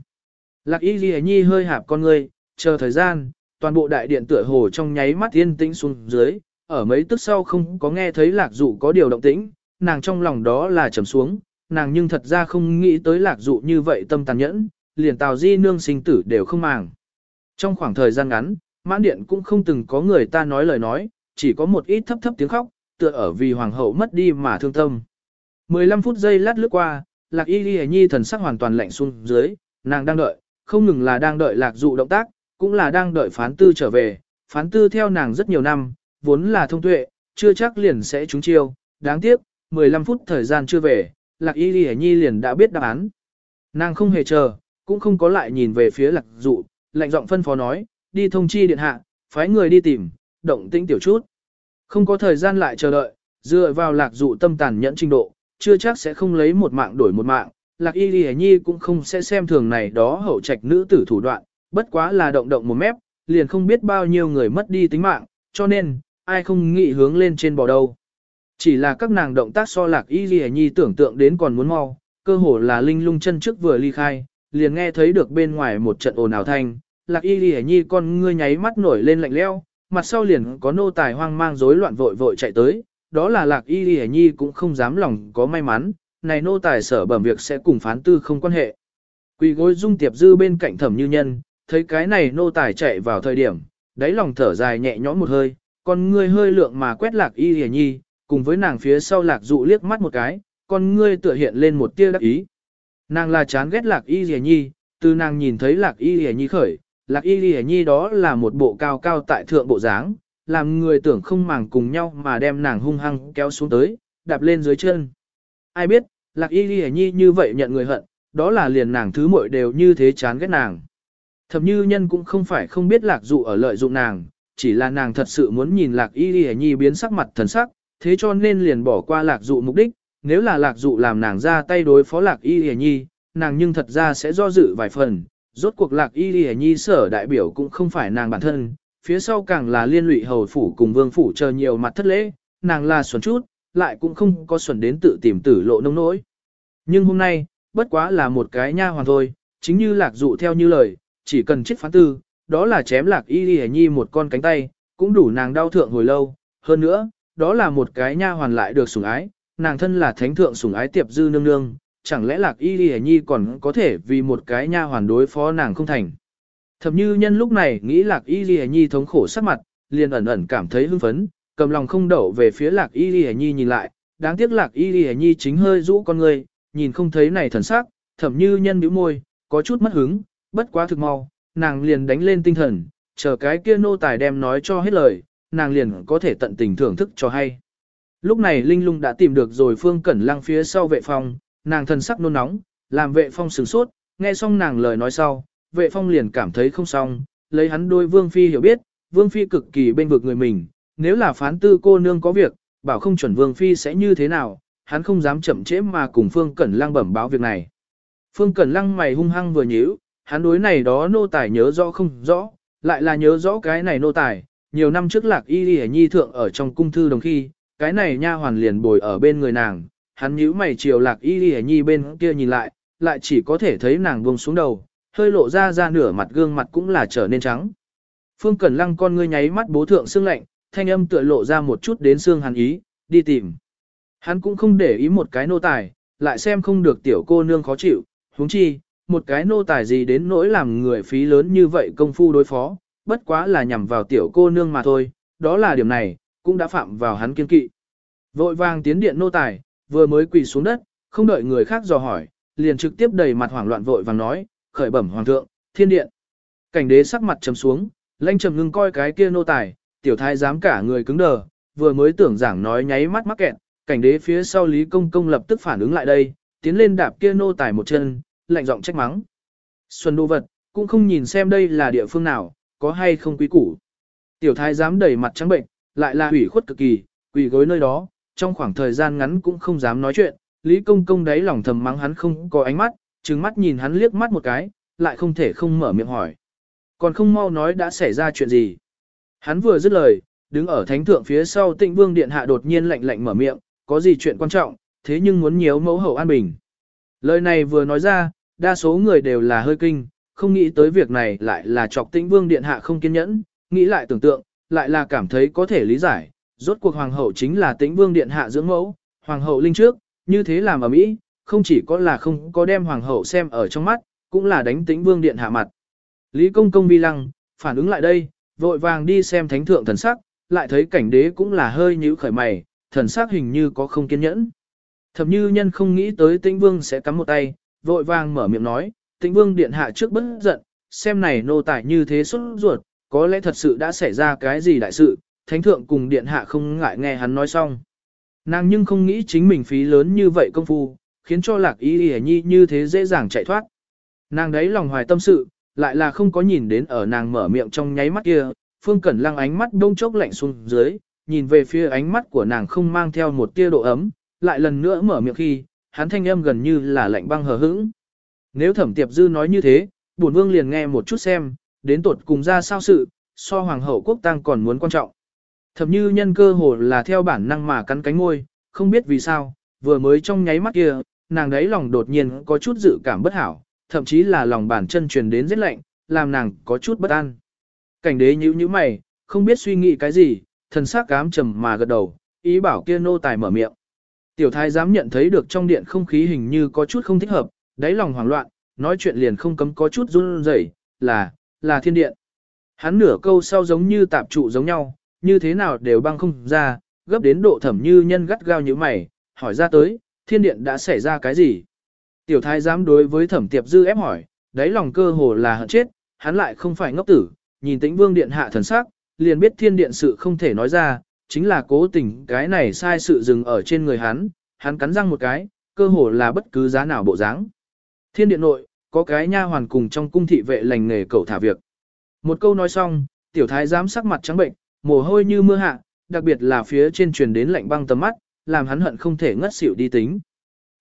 Lạc Y Ghi Nhi hơi hạp con ngươi, chờ thời gian, toàn bộ đại điện tựa hồ trong nháy mắt yên tĩnh xuống dưới, ở mấy tức sau không có nghe thấy Lạc Dụ có điều động tĩnh, nàng trong lòng đó là trầm xuống, nàng nhưng thật ra không nghĩ tới Lạc Dụ như vậy tâm tàn nhẫn, liền Tào Di nương sinh tử đều không màng. Trong khoảng thời gian ngắn, mãn điện cũng không từng có người ta nói lời nói, chỉ có một ít thấp thấp tiếng khóc, tựa ở vì hoàng hậu mất đi mà thương tâm. 15 phút giây lát lướt qua, lạc y ghi nhi thần sắc hoàn toàn lạnh xuống dưới, nàng đang đợi, không ngừng là đang đợi lạc dụ động tác, cũng là đang đợi phán tư trở về, phán tư theo nàng rất nhiều năm, vốn là thông tuệ, chưa chắc liền sẽ trúng chiêu, đáng tiếc, 15 phút thời gian chưa về, lạc y ghi nhi liền đã biết đáp án. Nàng không hề chờ, cũng không có lại nhìn về phía lạc dụ, lạnh giọng phân phó nói, đi thông chi điện hạ, phái người đi tìm, động tĩnh tiểu chút. Không có thời gian lại chờ đợi, dựa vào lạc dụ tâm tàn nhẫn trình độ, chưa chắc sẽ không lấy một mạng đổi một mạng. Lạc y lìa nhi cũng không sẽ xem thường này đó hậu trạch nữ tử thủ đoạn, bất quá là động động một mép, liền không biết bao nhiêu người mất đi tính mạng, cho nên, ai không nghĩ hướng lên trên bò đâu. Chỉ là các nàng động tác so lạc y lìa nhi tưởng tượng đến còn muốn mau, cơ hồ là linh lung chân trước vừa ly khai, liền nghe thấy được bên ngoài một trận ồn ào thanh, lạc y lìa nhi con ngươi nháy mắt nổi lên lạnh leo, mặt sau liền có nô tài hoang mang rối loạn vội vội chạy tới, đó là lạc y lìa nhi cũng không dám lòng có may mắn, này nô tài sở bẩm việc sẽ cùng phán tư không quan hệ. Quỳ gối dung tiệp dư bên cạnh thẩm như nhân, thấy cái này nô tài chạy vào thời điểm, đáy lòng thở dài nhẹ nhõm một hơi, con ngươi hơi lượng mà quét lạc y lìa nhi, cùng với nàng phía sau lạc dụ liếc mắt một cái, con ngươi tựa hiện lên một tia đắc ý. Nàng là chán ghét lạc y lìa nhi, từ nàng nhìn thấy lạc y lìa nhi khởi, Lạc y lìa nhi đó là một bộ cao cao tại thượng bộ dáng, làm người tưởng không màng cùng nhau mà đem nàng hung hăng kéo xuống tới, đạp lên dưới chân. Ai biết, lạc y lìa nhi như vậy nhận người hận, đó là liền nàng thứ muội đều như thế chán ghét nàng. Thậm như nhân cũng không phải không biết lạc dụ ở lợi dụng nàng, chỉ là nàng thật sự muốn nhìn lạc y lìa nhi biến sắc mặt thần sắc, thế cho nên liền bỏ qua lạc dụ mục đích, nếu là lạc dụ làm nàng ra tay đối phó lạc y lìa nhi, nàng nhưng thật ra sẽ do dự vài phần, rốt cuộc lạc y lìa nhi sở đại biểu cũng không phải nàng bản thân, phía sau càng là liên lụy hầu phủ cùng vương phủ chờ nhiều mặt thất lễ, nàng là xuẩn chút, lại cũng không có xuẩn đến tự tìm tử lộ nông nỗi. Nhưng hôm nay, bất quá là một cái nha hoàn thôi, chính như lạc dụ theo như lời, chỉ cần chết phán tư, đó là chém lạc y lìa nhi một con cánh tay, cũng đủ nàng đau thượng hồi lâu, hơn nữa, đó là một cái nha hoàn lại được sủng ái, nàng thân là thánh thượng sủng ái tiệp dư nương nương, chẳng lẽ lạc y lìa nhi còn có thể vì một cái nha hoàn đối phó nàng không thành. Thậm như nhân lúc này nghĩ lạc y lìa nhi thống khổ sắc mặt, liền ẩn ẩn cảm thấy hưng phấn, cầm lòng không đậu về phía lạc y lìa nhi nhìn lại, đáng tiếc lạc y lìa nhi chính hơi rũ con người, nhìn không thấy này thần sắc, Thẩm như nhân bĩu môi, có chút mất hứng, bất quá thực mau, nàng liền đánh lên tinh thần, chờ cái kia nô tài đem nói cho hết lời, nàng liền có thể tận tình thưởng thức cho hay. Lúc này Linh Lung đã tìm được rồi Phương Cẩn Lăng phía sau vệ phong nàng thần sắc nôn nóng, làm vệ phong sửng sốt, nghe xong nàng lời nói sau, vệ phong liền cảm thấy không xong, lấy hắn đôi vương phi hiểu biết, vương phi cực kỳ bên vực người mình, nếu là phán tư cô nương có việc, bảo không chuẩn vương phi sẽ như thế nào, hắn không dám chậm trễ mà cùng phương cẩn lăng bẩm báo việc này. Phương cẩn lăng mày hung hăng vừa nhíu, hắn đối này đó nô tài nhớ rõ không rõ, lại là nhớ rõ cái này nô tài, nhiều năm trước lạc y đi nhi thượng ở trong cung thư đồng khi, cái này nha hoàn liền bồi ở bên người nàng, hắn nhíu mày chiều lạc y y nhi bên kia nhìn lại, lại chỉ có thể thấy nàng buông xuống đầu, hơi lộ ra ra nửa mặt gương mặt cũng là trở nên trắng. Phương Cẩn Lăng con ngươi nháy mắt bố thượng xương lạnh, thanh âm tựa lộ ra một chút đến xương hắn ý, đi tìm. Hắn cũng không để ý một cái nô tài, lại xem không được tiểu cô nương khó chịu, huống chi, một cái nô tài gì đến nỗi làm người phí lớn như vậy công phu đối phó, bất quá là nhằm vào tiểu cô nương mà thôi, đó là điểm này, cũng đã phạm vào hắn kiên kỵ. Vội vàng tiến điện nô tài, vừa mới quỳ xuống đất, không đợi người khác dò hỏi, liền trực tiếp đầy mặt hoảng loạn vội vàng nói, khởi bẩm hoàng thượng, thiên điện. Cảnh đế sắc mặt trầm xuống, lanh trầm ngưng coi cái kia nô tài, tiểu thái dám cả người cứng đờ, vừa mới tưởng giảng nói nháy mắt mắc kẹt, cảnh đế phía sau Lý Công Công lập tức phản ứng lại đây, tiến lên đạp kia nô tài một chân, lạnh giọng trách mắng. Xuân đô vật, cũng không nhìn xem đây là địa phương nào, có hay không quý củ. Tiểu thái dám đẩy mặt trắng bệnh, lại là hủy khuất cực kỳ, quỳ gối nơi đó, trong khoảng thời gian ngắn cũng không dám nói chuyện, Lý Công Công đấy lòng thầm mắng hắn không có ánh mắt, trừng mắt nhìn hắn liếc mắt một cái, lại không thể không mở miệng hỏi. Còn không mau nói đã xảy ra chuyện gì. Hắn vừa dứt lời, đứng ở thánh thượng phía sau tịnh vương điện hạ đột nhiên lạnh lạnh mở miệng, có gì chuyện quan trọng, thế nhưng muốn nhiễu mẫu hậu an bình. Lời này vừa nói ra, đa số người đều là hơi kinh, không nghĩ tới việc này lại là chọc tĩnh vương điện hạ không kiên nhẫn, nghĩ lại tưởng tượng, lại là cảm thấy có thể lý giải, rốt cuộc hoàng hậu chính là tĩnh vương điện hạ dưỡng mẫu, hoàng hậu linh trước, như thế làm ở Mỹ, không chỉ có là không có đem hoàng hậu xem ở trong mắt, cũng là đánh tĩnh vương điện hạ mặt. Lý công công vi lăng, phản ứng lại đây, vội vàng đi xem thánh thượng thần sắc, lại thấy cảnh đế cũng là hơi nhíu khởi mày, thần sắc hình như có không kiên nhẫn. Thậm như nhân không nghĩ tới tĩnh vương sẽ cắm một tay, vội vàng mở miệng nói, tĩnh vương điện hạ trước bất giận, xem này nô tài như thế xuất ruột, có lẽ thật sự đã xảy ra cái gì đại sự, thánh thượng cùng điện hạ không ngại nghe hắn nói xong. Nàng nhưng không nghĩ chính mình phí lớn như vậy công phu, khiến cho lạc ý ỉa nhi như thế dễ dàng chạy thoát. Nàng đấy lòng hoài tâm sự, lại là không có nhìn đến ở nàng mở miệng trong nháy mắt kia, phương cẩn lăng ánh mắt đông chốc lạnh xuống dưới, nhìn về phía ánh mắt của nàng không mang theo một tia độ ấm, lại lần nữa mở miệng khi, hắn thanh âm gần như là lạnh băng hờ hững. Nếu thẩm tiệp dư nói như thế, bổn vương liền nghe một chút xem, đến tột cùng ra sao sự, so hoàng hậu quốc tăng còn muốn quan trọng. Thẩm như nhân cơ hồ là theo bản năng mà cắn cánh ngôi, không biết vì sao, vừa mới trong nháy mắt kia, nàng đấy lòng đột nhiên có chút dự cảm bất hảo, thậm chí là lòng bàn chân truyền đến rất lạnh, làm nàng có chút bất an. Cảnh đế nhíu nhíu mày, không biết suy nghĩ cái gì, thần sắc cám trầm mà gật đầu, ý bảo kia nô tài mở miệng. Tiểu thái dám nhận thấy được trong điện không khí hình như có chút không thích hợp, đáy lòng hoảng loạn, nói chuyện liền không cấm có chút run rẩy, là, là thiên điện. Hắn nửa câu sau giống như tạp trụ giống nhau, như thế nào đều băng không ra, gấp đến độ thẩm như nhân gắt gao như mày, hỏi ra tới, thiên điện đã xảy ra cái gì? Tiểu thái dám đối với thẩm tiệp dư ép hỏi, đáy lòng cơ hồ là hận chết, hắn lại không phải ngốc tử, nhìn tĩnh vương điện hạ thần sắc, liền biết thiên điện sự không thể nói ra, chính là cố tình cái này sai sự dừng ở trên người hắn, hắn cắn răng một cái, cơ hồ là bất cứ giá nào bộ dáng. Thiên điện nội, có cái nha hoàn cùng trong cung thị vệ lành nghề cầu thả việc. Một câu nói xong, tiểu thái giám sắc mặt trắng bệnh, mồ hôi như mưa hạ, đặc biệt là phía trên truyền đến lạnh băng tầm mắt, làm hắn hận không thể ngất xỉu đi tính.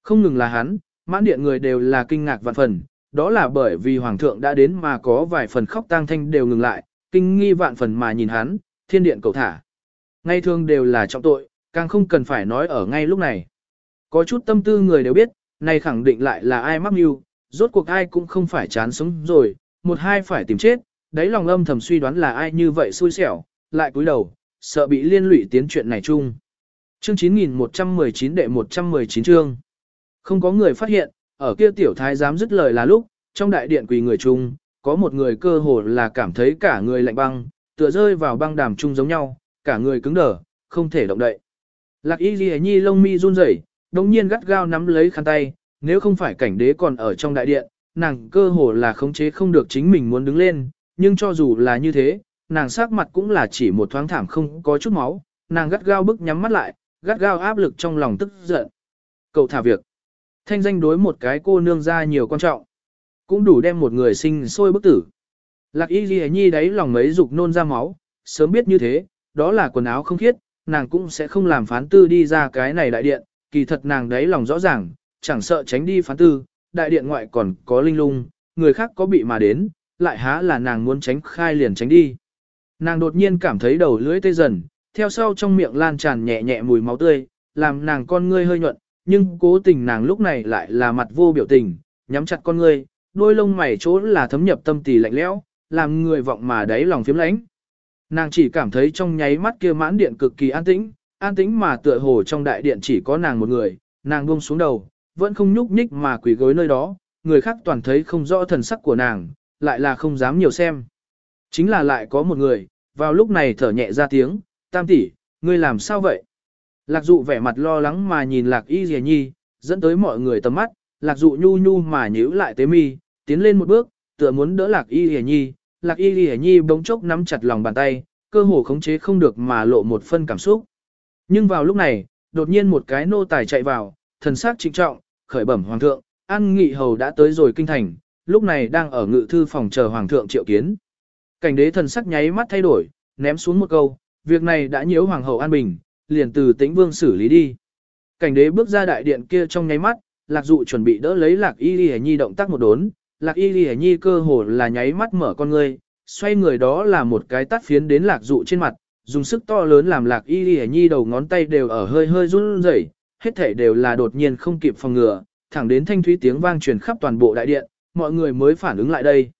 Không ngừng là hắn, mãn điện người đều là kinh ngạc vạn phần, đó là bởi vì hoàng thượng đã đến mà có vài phần khóc tang thanh đều ngừng lại, kinh nghi vạn phần mà nhìn hắn, thiên điện cầu thả. Ngay thường đều là trọng tội, càng không cần phải nói ở ngay lúc này. Có chút tâm tư người đều biết, này khẳng định lại là ai mắc mưu, rốt cuộc ai cũng không phải chán sống rồi, một hai phải tìm chết, đấy lòng âm thầm suy đoán là ai như vậy xui xẻo, lại cúi đầu, sợ bị liên lụy tiến chuyện này chung. Chương 9119 đệ 119 chương. Không có người phát hiện, ở kia tiểu thái dám dứt lời là lúc, trong đại điện quỳ người chung, có một người cơ hồ là cảm thấy cả người lạnh băng, tựa rơi vào băng đàm chung giống nhau, cả người cứng đờ, không thể động đậy. Lạc y ghi nhi lông mi run rẩy, đồng nhiên gắt gao nắm lấy khăn tay, nếu không phải cảnh đế còn ở trong đại điện, nàng cơ hồ là khống chế không được chính mình muốn đứng lên, nhưng cho dù là như thế, nàng sắc mặt cũng là chỉ một thoáng thảm không có chút máu, nàng gắt gao bức nhắm mắt lại, gắt gao áp lực trong lòng tức giận. Cậu thả việc. Thanh danh đối một cái cô nương ra nhiều quan trọng. Cũng đủ đem một người sinh sôi bức tử. Lạc y ghi nhi đấy lòng mấy dục nôn ra máu, sớm biết như thế, đó là quần áo không khiết, nàng cũng sẽ không làm phán tư đi ra cái này đại điện, kỳ thật nàng đấy lòng rõ ràng, chẳng sợ tránh đi phán tư, đại điện ngoại còn có linh lung, người khác có bị mà đến, lại há là nàng muốn tránh khai liền tránh đi. Nàng đột nhiên cảm thấy đầu lưỡi tê dần, theo sau trong miệng lan tràn nhẹ nhẹ mùi máu tươi, làm nàng con ngươi hơi nhuận, nhưng cố tình nàng lúc này lại là mặt vô biểu tình, nhắm chặt con ngươi, đôi lông mày chỗ là thấm nhập tâm tỳ lạnh lẽo, làm người vọng mà đáy lòng phiếm lãnh. Nàng chỉ cảm thấy trong nháy mắt kia mãn điện cực kỳ an tĩnh, an tĩnh mà tựa hồ trong đại điện chỉ có nàng một người, nàng buông xuống đầu, vẫn không nhúc nhích mà quỳ gối nơi đó, người khác toàn thấy không rõ thần sắc của nàng, lại là không dám nhiều xem. Chính là lại có một người, vào lúc này thở nhẹ ra tiếng, tam tỷ, ngươi làm sao vậy? Lạc dụ vẻ mặt lo lắng mà nhìn lạc y dì nhi, dẫn tới mọi người tầm mắt, lạc dụ nhu nhu mà nhíu lại tế mi, tiến lên một bước, tựa muốn đỡ lạc y dì nhi, lạc y dì nhi bỗng chốc nắm chặt lòng bàn tay, cơ hồ khống chế không được mà lộ một phân cảm xúc. Nhưng vào lúc này, đột nhiên một cái nô tài chạy vào, thần sắc trịnh trọng, khởi bẩm hoàng thượng, an nghị hầu đã tới rồi kinh thành, lúc này đang ở ngự thư phòng chờ hoàng thượng triệu kiến. Cảnh đế thần sắc nháy mắt thay đổi, ném xuống một câu, việc này đã nhiễu hoàng hậu an bình, liền từ tĩnh vương xử lý đi. Cảnh đế bước ra đại điện kia trong nháy mắt, lạc dụ chuẩn bị đỡ lấy lạc y ghi nhi động tác một đốn, lạc y ghi nhi cơ hồ là nháy mắt mở con ngươi, xoay người đó là một cái tắt phiến đến lạc dụ trên mặt, dùng sức to lớn làm lạc y ghi nhi đầu ngón tay đều ở hơi hơi run rẩy, hết thể đều là đột nhiên không kịp phòng ngừa, thẳng đến thanh thúy tiếng vang truyền khắp toàn bộ đại điện, mọi người mới phản ứng lại đây.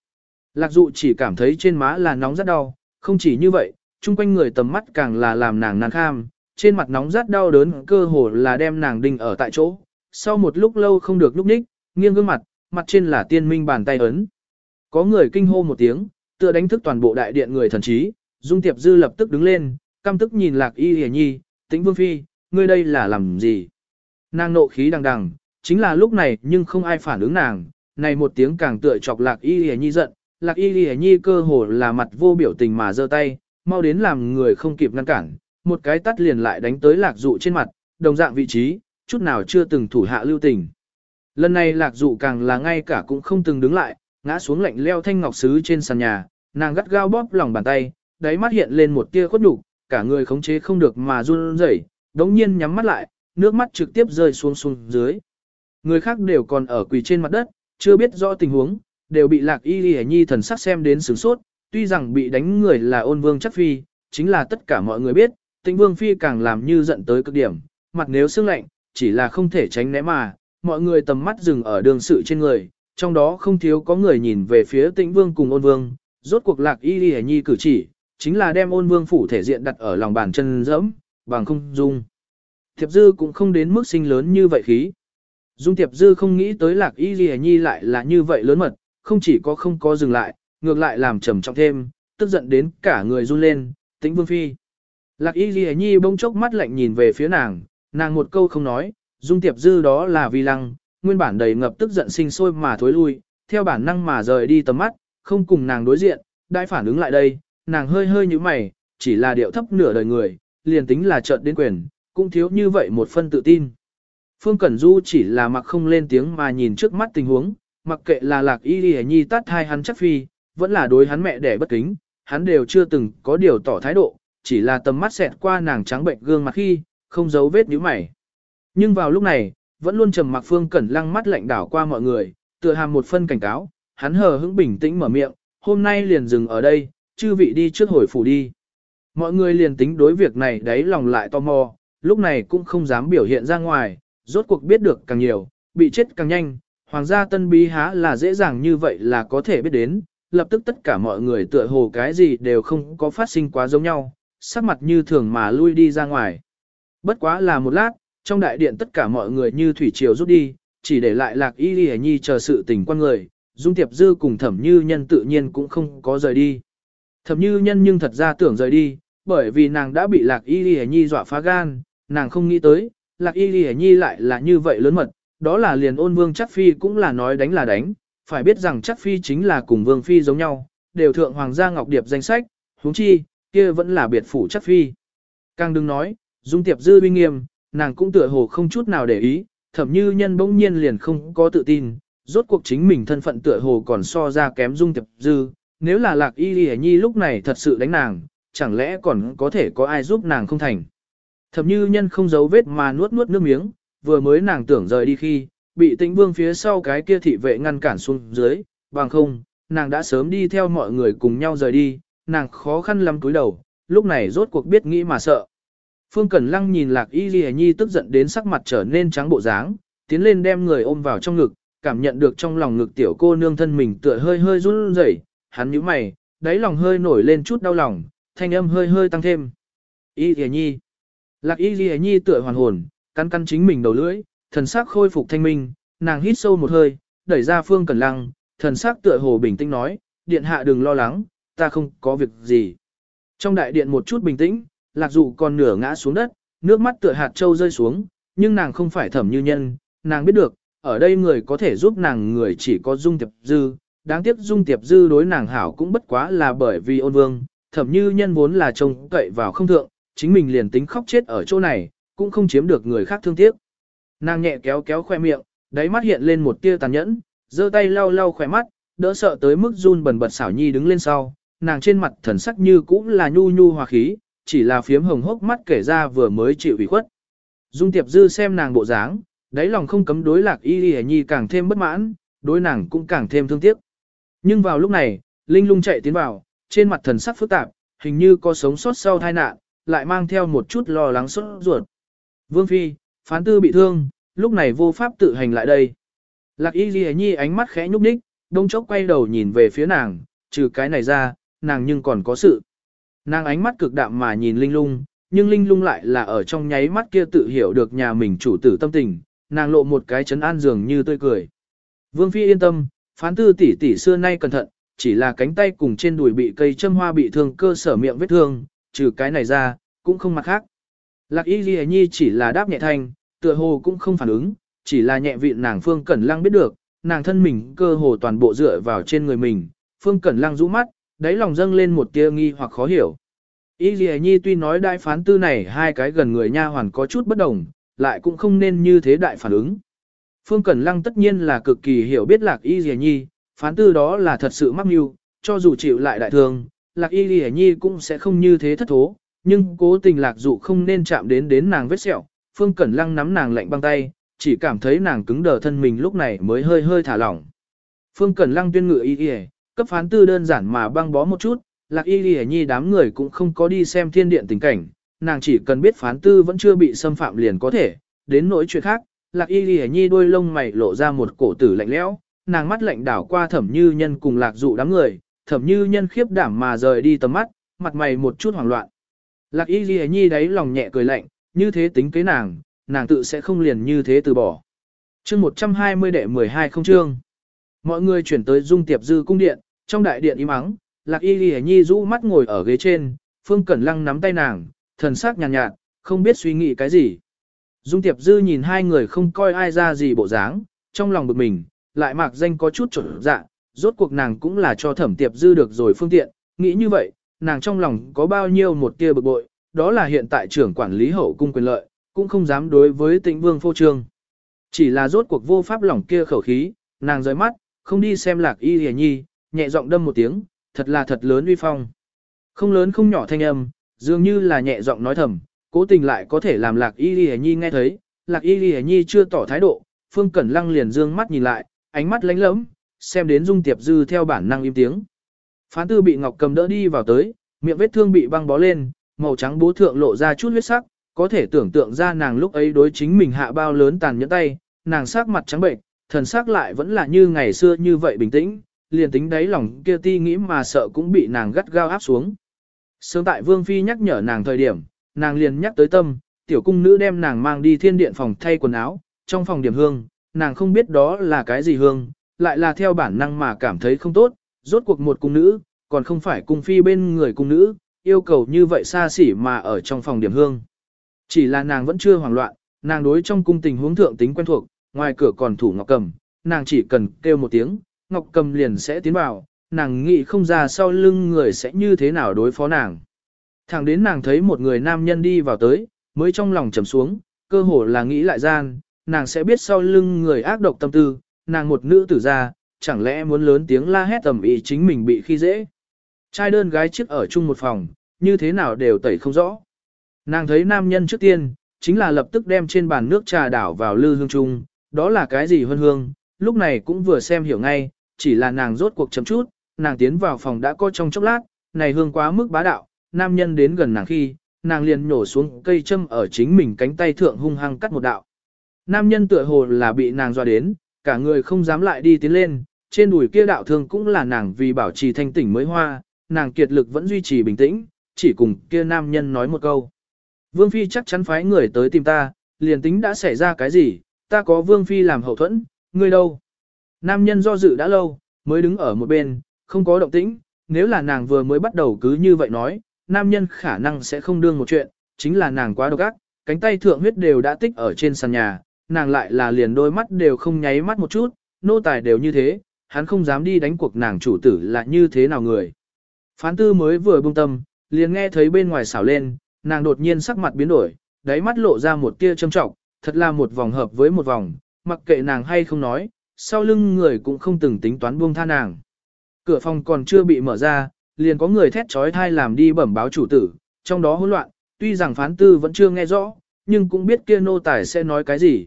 Lạc dụ chỉ cảm thấy trên má là nóng rất đau, không chỉ như vậy, chung quanh người tầm mắt càng là làm nàng nàng kham, trên mặt nóng rất đau đớn cơ hồ là đem nàng đinh ở tại chỗ. Sau một lúc lâu không được lúc ních, nghiêng gương mặt, mặt trên là tiên minh bàn tay ấn. Có người kinh hô một tiếng, tựa đánh thức toàn bộ đại điện người thần trí, Dung Tiệp Dư lập tức đứng lên, căm tức nhìn Lạc Y Hề Nhi, tĩnh Vương Phi, ngươi đây là làm gì? Nàng nộ khí đằng đằng, chính là lúc này nhưng không ai phản ứng nàng, này một tiếng càng tựa chọc Lạc Y Hề Nhi giận, Lạc Y Hề Nhi cơ hồ là mặt vô biểu tình mà giơ tay, mau đến làm người không kịp ngăn cản, một cái tắt liền lại đánh tới lạc dụ trên mặt, đồng dạng vị trí, chút nào chưa từng thủ hạ lưu tình. Lần này lạc dụ càng là ngay cả cũng không từng đứng lại, ngã xuống lạnh leo thanh ngọc sứ trên sàn nhà, nàng gắt gao bóp lòng bàn tay, đáy mắt hiện lên một tia khuất nhục, cả người khống chế không được mà run rẩy, đống nhiên nhắm mắt lại, nước mắt trực tiếp rơi xuống xuống dưới. Người khác đều còn ở quỳ trên mặt đất, chưa biết rõ tình huống, đều bị lạc y lì nhi thần sắc xem đến sửng sốt, tuy rằng bị đánh người là ôn vương chắc phi, chính là tất cả mọi người biết, tĩnh vương phi càng làm như giận tới cực điểm, mặt nếu sương lạnh, chỉ là không thể tránh né mà, mọi người tầm mắt dừng ở đường sự trên người, trong đó không thiếu có người nhìn về phía tĩnh vương cùng ôn vương, rốt cuộc lạc y lì nhi cử chỉ, chính là đem ôn vương phủ thể diện đặt ở lòng bàn chân dẫm, bằng không dung. Thiệp dư cũng không đến mức sinh lớn như vậy khí. Dung tiệp dư không nghĩ tới lạc y lì nhi lại là như vậy lớn mật, không chỉ có không có dừng lại, ngược lại làm trầm trọng thêm, tức giận đến cả người run lên, tĩnh vương phi. Lạc y ghi nhi bỗng chốc mắt lạnh nhìn về phía nàng, nàng một câu không nói, dung tiệp dư đó là vì lăng, nguyên bản đầy ngập tức giận sinh sôi mà thối lui, theo bản năng mà rời đi tầm mắt, không cùng nàng đối diện, đại phản ứng lại đây, nàng hơi hơi như mày, chỉ là điệu thấp nửa đời người, liền tính là trợn đến quyền, cũng thiếu như vậy một phân tự tin. Phương Cẩn Du chỉ là mặc không lên tiếng mà nhìn trước mắt tình huống, mặc kệ là lạc y ghi nhi tát hai hắn chắc phi, vẫn là đối hắn mẹ đẻ bất kính, hắn đều chưa từng có điều tỏ thái độ, chỉ là tầm mắt xẹt qua nàng trắng bệnh gương mặt khi, không giấu vết nhíu mày. Nhưng vào lúc này, vẫn luôn trầm mặc Phương Cẩn lăng mắt lạnh đảo qua mọi người, tựa hàm một phân cảnh cáo, hắn hờ hững bình tĩnh mở miệng, hôm nay liền dừng ở đây, chư vị đi trước hồi phủ đi. Mọi người liền tính đối việc này đấy lòng lại tò mò, lúc này cũng không dám biểu hiện ra ngoài, rốt cuộc biết được càng nhiều, bị chết càng nhanh, hoàng gia tân bí há là dễ dàng như vậy là có thể biết đến, lập tức tất cả mọi người tựa hồ cái gì đều không có phát sinh quá giống nhau, sắc mặt như thường mà lui đi ra ngoài. Bất quá là một lát, trong đại điện tất cả mọi người như thủy triều rút đi, chỉ để lại lạc y ghi nhi chờ sự tình quan người, dung tiệp dư cùng thẩm như nhân tự nhiên cũng không có rời đi. Thẩm như nhân nhưng thật ra tưởng rời đi, bởi vì nàng đã bị lạc y lì nhi dọa phá gan, nàng không nghĩ tới, lạc y lì nhi lại là như vậy lớn mật, đó là liền ôn vương chắc phi cũng là nói đánh là đánh, phải biết rằng chắc phi chính là cùng vương phi giống nhau, đều thượng hoàng gia ngọc điệp danh sách, huống chi, kia vẫn là biệt phủ chắc phi. Càng đừng nói, dung tiệp dư uy nghiêm, nàng cũng tựa hồ không chút nào để ý, thậm như nhân bỗng nhiên liền không có tự tin, rốt cuộc chính mình thân phận tựa hồ còn so ra kém dung tiệp dư, nếu là lạc y lìa nhi lúc này thật sự đánh nàng, chẳng lẽ còn có thể có ai giúp nàng không thành. Thậm như nhân không giấu vết mà nuốt nuốt nước miếng, vừa mới nàng tưởng rời đi khi, bị tĩnh vương phía sau cái kia thị vệ ngăn cản xuống dưới, bằng không, nàng đã sớm đi theo mọi người cùng nhau rời đi, nàng khó khăn lắm cúi đầu, lúc này rốt cuộc biết nghĩ mà sợ. Phương Cẩn Lăng nhìn Lạc Y Ghi Nhi tức giận đến sắc mặt trở nên trắng bộ dáng, tiến lên đem người ôm vào trong ngực, cảm nhận được trong lòng ngực tiểu cô nương thân mình tựa hơi hơi run rẩy, hắn nhíu mày, đáy lòng hơi nổi lên chút đau lòng, thanh âm hơi hơi tăng thêm. Y Ghi Nhi. Lạc Y Ghi Nhi tựa hoàn hồn, cắn cắn chính mình đầu lưỡi, thần sắc khôi phục thanh minh, nàng hít sâu một hơi, đẩy ra Phương Cẩn Lăng, thần sắc tựa hồ bình tĩnh nói, điện hạ đừng lo lắng, ta không có việc gì. Trong đại điện một chút bình tĩnh, lạc dụ còn nửa ngã xuống đất, nước mắt tựa hạt châu rơi xuống, nhưng nàng không phải thẩm như nhân, nàng biết được, ở đây người có thể giúp nàng người chỉ có Dung Tiệp Dư, đáng tiếc Dung Tiệp Dư đối nàng hảo cũng bất quá là bởi vì ôn vương, thẩm như nhân vốn là trông cậy vào không thượng, chính mình liền tính khóc chết ở chỗ này, cũng không chiếm được người khác thương tiếc. Nàng nhẹ kéo kéo khoe miệng, đáy mắt hiện lên một tia tàn nhẫn, giơ tay lau lau khoe mắt, đỡ sợ tới mức run bần bật xảo nhi đứng lên sau, nàng trên mặt thần sắc như cũng là nhu nhu hòa khí, chỉ là phiếm hồng hốc mắt kể ra vừa mới chịu ủy khuất. Dung Tiệp Dư xem nàng bộ dáng, đáy lòng không cấm đối lạc y y nhi càng thêm bất mãn, đối nàng cũng càng thêm thương tiếc. Nhưng vào lúc này, Linh lung chạy tiến vào, trên mặt thần sắc phức tạp, hình như có sống sót sau tai nạn, lại mang theo một chút lo lắng sốt ruột. Vương Phi, phán tư bị thương, lúc này vô pháp tự hành lại đây. Lạc y ghi nhi ánh mắt khẽ nhúc nhích, đông chốc quay đầu nhìn về phía nàng, trừ cái này ra, nàng nhưng còn có sự. Nàng ánh mắt cực đạm mà nhìn Linh Lung, nhưng Linh Lung lại là ở trong nháy mắt kia tự hiểu được nhà mình chủ tử tâm tình, nàng lộ một cái chấn an dường như tươi cười. Vương Phi yên tâm, phán tư tỷ tỷ xưa nay cẩn thận, chỉ là cánh tay cùng trên đùi bị cây châm hoa bị thương cơ sở miệng vết thương, trừ cái này ra, cũng không mặt khác. Lạc Y Ghi Nhi chỉ là đáp nhẹ thanh, tựa hồ cũng không phản ứng, chỉ là nhẹ vị nàng Phương Cẩn Lăng biết được, nàng thân mình cơ hồ toàn bộ dựa vào trên người mình, Phương Cẩn Lăng rũ mắt, đáy lòng dâng lên một tia nghi hoặc khó hiểu. Y Ghi Nhi tuy nói đại phán tư này hai cái gần người nha hoàn có chút bất đồng, lại cũng không nên như thế đại phản ứng. Phương Cẩn Lăng tất nhiên là cực kỳ hiểu biết lạc Y Dì Nhi, phán tư đó là thật sự mắc mưu, cho dù chịu lại đại thương, lạc Y Dì Nhi cũng sẽ không như thế thất thố, nhưng cố tình lạc dụ không nên chạm đến đến nàng vết sẹo. Phương Cẩn Lăng nắm nàng lạnh băng tay, chỉ cảm thấy nàng cứng đờ thân mình lúc này mới hơi hơi thả lỏng. Phương Cẩn Lăng tuyên ngự y Dì, cấp phán tư đơn giản mà băng bó một chút, lạc y Dì nhi đám người cũng không có đi xem thiên điện tình cảnh, nàng chỉ cần biết phán tư vẫn chưa bị xâm phạm liền có thể, đến nỗi chuyện khác, lạc y ghi nhi đôi lông mày lộ ra một cổ tử lạnh lẽo, nàng mắt lạnh đảo qua thẩm như nhân cùng lạc dụ đám người, thẩm như nhân khiếp đảm mà rời đi tầm mắt, mặt mày một chút hoảng loạn. Lạc y ghi nhi đáy lòng nhẹ cười lạnh, như thế tính kế nàng, nàng tự sẽ không liền như thế từ bỏ. chương 120 đệ 12 không chương. Mọi người chuyển tới dung tiệp dư cung điện, trong đại điện im ắng, lạc y ghi nhi rũ mắt ngồi ở ghế trên, phương cẩn lăng nắm tay nàng, thần sắc nhàn nhạt, nhạt, không biết suy nghĩ cái gì. Dung tiệp dư nhìn hai người không coi ai ra gì bộ dáng, trong lòng bực mình, lại mạc danh có chút trở dạ, rốt cuộc nàng cũng là cho thẩm tiệp dư được rồi phương tiện, nghĩ như vậy, nàng trong lòng có bao nhiêu một tia bực bội, đó là hiện tại trưởng quản lý hậu cung quyền lợi, cũng không dám đối với tĩnh vương phô trương. Chỉ là rốt cuộc vô pháp lỏng kia khẩu khí, nàng rời mắt, không đi xem lạc y hề nhi, nhẹ giọng đâm một tiếng, thật là thật lớn uy phong. Không lớn không nhỏ thanh âm, dường như là nhẹ giọng nói thầm, cố tình lại có thể làm lạc y hề nhi nghe thấy, lạc y hề nhi chưa tỏ thái độ, phương cẩn lăng liền dương mắt nhìn lại, ánh mắt lánh lẫm, xem đến dung tiệp dư theo bản năng im tiếng. Phán tư bị ngọc cầm đỡ đi vào tới, miệng vết thương bị băng bó lên, màu trắng bố thượng lộ ra chút huyết sắc, có thể tưởng tượng ra nàng lúc ấy đối chính mình hạ bao lớn tàn nhẫn tay, nàng sắc mặt trắng bệnh, thần sắc lại vẫn là như ngày xưa như vậy bình tĩnh, liền tính đáy lòng kia ti nghĩ mà sợ cũng bị nàng gắt gao áp xuống. Sớm tại Vương Phi nhắc nhở nàng thời điểm, nàng liền nhắc tới tâm, tiểu cung nữ đem nàng mang đi thiên điện phòng thay quần áo, trong phòng điểm hương, nàng không biết đó là cái gì hương, lại là theo bản năng mà cảm thấy không tốt, rốt cuộc một cung nữ, còn không phải cung phi bên người cung nữ, yêu cầu như vậy xa xỉ mà ở trong phòng điểm hương. Chỉ là nàng vẫn chưa hoảng loạn, nàng đối trong cung tình huống thượng tính quen thuộc, ngoài cửa còn thủ Ngọc Cầm, nàng chỉ cần kêu một tiếng, Ngọc Cầm liền sẽ tiến vào, nàng nghĩ không ra sau lưng người sẽ như thế nào đối phó nàng. Thẳng đến nàng thấy một người nam nhân đi vào tới, mới trong lòng trầm xuống, cơ hồ là nghĩ lại gian, nàng sẽ biết sau lưng người ác độc tâm tư, nàng một nữ tử ra, chẳng lẽ muốn lớn tiếng la hét tầm ý chính mình bị khi dễ. Trai đơn gái chiếc ở chung một phòng, như thế nào đều tẩy không rõ. Nàng thấy nam nhân trước tiên, chính là lập tức đem trên bàn nước trà đảo vào lư hương chung, đó là cái gì hơn hương, lúc này cũng vừa xem hiểu ngay, chỉ là nàng rốt cuộc chấm chút, nàng tiến vào phòng đã có trong chốc lát, này hương quá mức bá đạo, nam nhân đến gần nàng khi, nàng liền nhổ xuống cây châm ở chính mình cánh tay thượng hung hăng cắt một đạo. Nam nhân tựa hồ là bị nàng dọa đến, cả người không dám lại đi tiến lên, trên đùi kia đạo thương cũng là nàng vì bảo trì thanh tỉnh mới hoa, nàng kiệt lực vẫn duy trì bình tĩnh, chỉ cùng kia nam nhân nói một câu. Vương Phi chắc chắn phái người tới tìm ta, liền tính đã xảy ra cái gì, ta có Vương Phi làm hậu thuẫn, ngươi đâu? Nam nhân do dự đã lâu, mới đứng ở một bên, không có động tĩnh, nếu là nàng vừa mới bắt đầu cứ như vậy nói, nam nhân khả năng sẽ không đương một chuyện, chính là nàng quá độc ác, cánh tay thượng huyết đều đã tích ở trên sàn nhà, nàng lại là liền đôi mắt đều không nháy mắt một chút, nô tài đều như thế, hắn không dám đi đánh cuộc nàng chủ tử là như thế nào người. Phán tư mới vừa buông tâm, liền nghe thấy bên ngoài xảo lên, nàng đột nhiên sắc mặt biến đổi, đáy mắt lộ ra một tia châm trọng, thật là một vòng hợp với một vòng, mặc kệ nàng hay không nói, sau lưng người cũng không từng tính toán buông tha nàng. Cửa phòng còn chưa bị mở ra, liền có người thét trói thai làm đi bẩm báo chủ tử, trong đó hỗn loạn, tuy rằng phán tư vẫn chưa nghe rõ, nhưng cũng biết kia nô tài sẽ nói cái gì.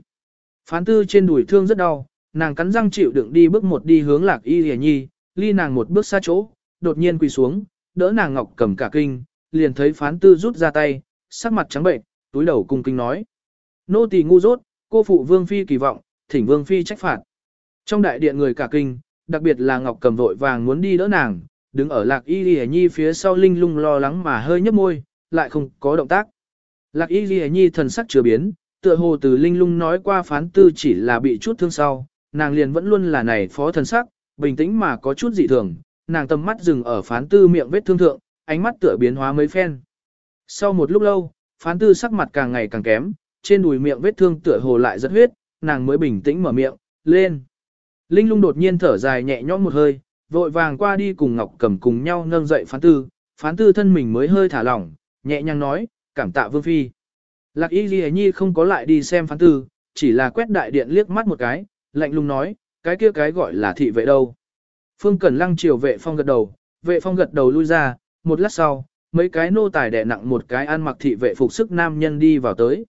Phán tư trên đùi thương rất đau, nàng cắn răng chịu đựng đi bước một đi hướng lạc y hề nhi, ly nàng một bước xa chỗ, đột nhiên quỳ xuống, đỡ nàng ngọc cầm cả kinh, liền thấy phán tư rút ra tay, sắc mặt trắng bệnh, túi đầu cung kinh nói. Nô tỳ ngu dốt, cô phụ vương phi kỳ vọng, thỉnh vương phi trách phạt. Trong đại điện người cả kinh, đặc biệt là ngọc cầm vội vàng muốn đi đỡ nàng, đứng ở lạc y lìa nhi phía sau linh lung lo lắng mà hơi nhấp môi, lại không có động tác. Lạc y lìa nhi thần sắc chưa biến, tựa hồ từ linh lung nói qua phán tư chỉ là bị chút thương sau, nàng liền vẫn luôn là này phó thần sắc, bình tĩnh mà có chút dị thường, nàng tầm mắt dừng ở phán tư miệng vết thương thượng, ánh mắt tựa biến hóa mấy phen. Sau một lúc lâu, phán tư sắc mặt càng ngày càng kém, trên đùi miệng vết thương tựa hồ lại rất huyết, nàng mới bình tĩnh mở miệng, lên. Linh lung đột nhiên thở dài nhẹ nhõm một hơi, vội vàng qua đi cùng Ngọc Cầm cùng nhau nâng dậy phán tư, phán tư thân mình mới hơi thả lỏng, nhẹ nhàng nói, cảm tạ vương phi. Lạc y ghi nhi không có lại đi xem phán tư, chỉ là quét đại điện liếc mắt một cái, lạnh lùng nói, cái kia cái gọi là thị vệ đâu. Phương Cẩn Lăng chiều vệ phong gật đầu, vệ phong gật đầu lui ra, một lát sau, mấy cái nô tài đè nặng một cái ăn mặc thị vệ phục sức nam nhân đi vào tới.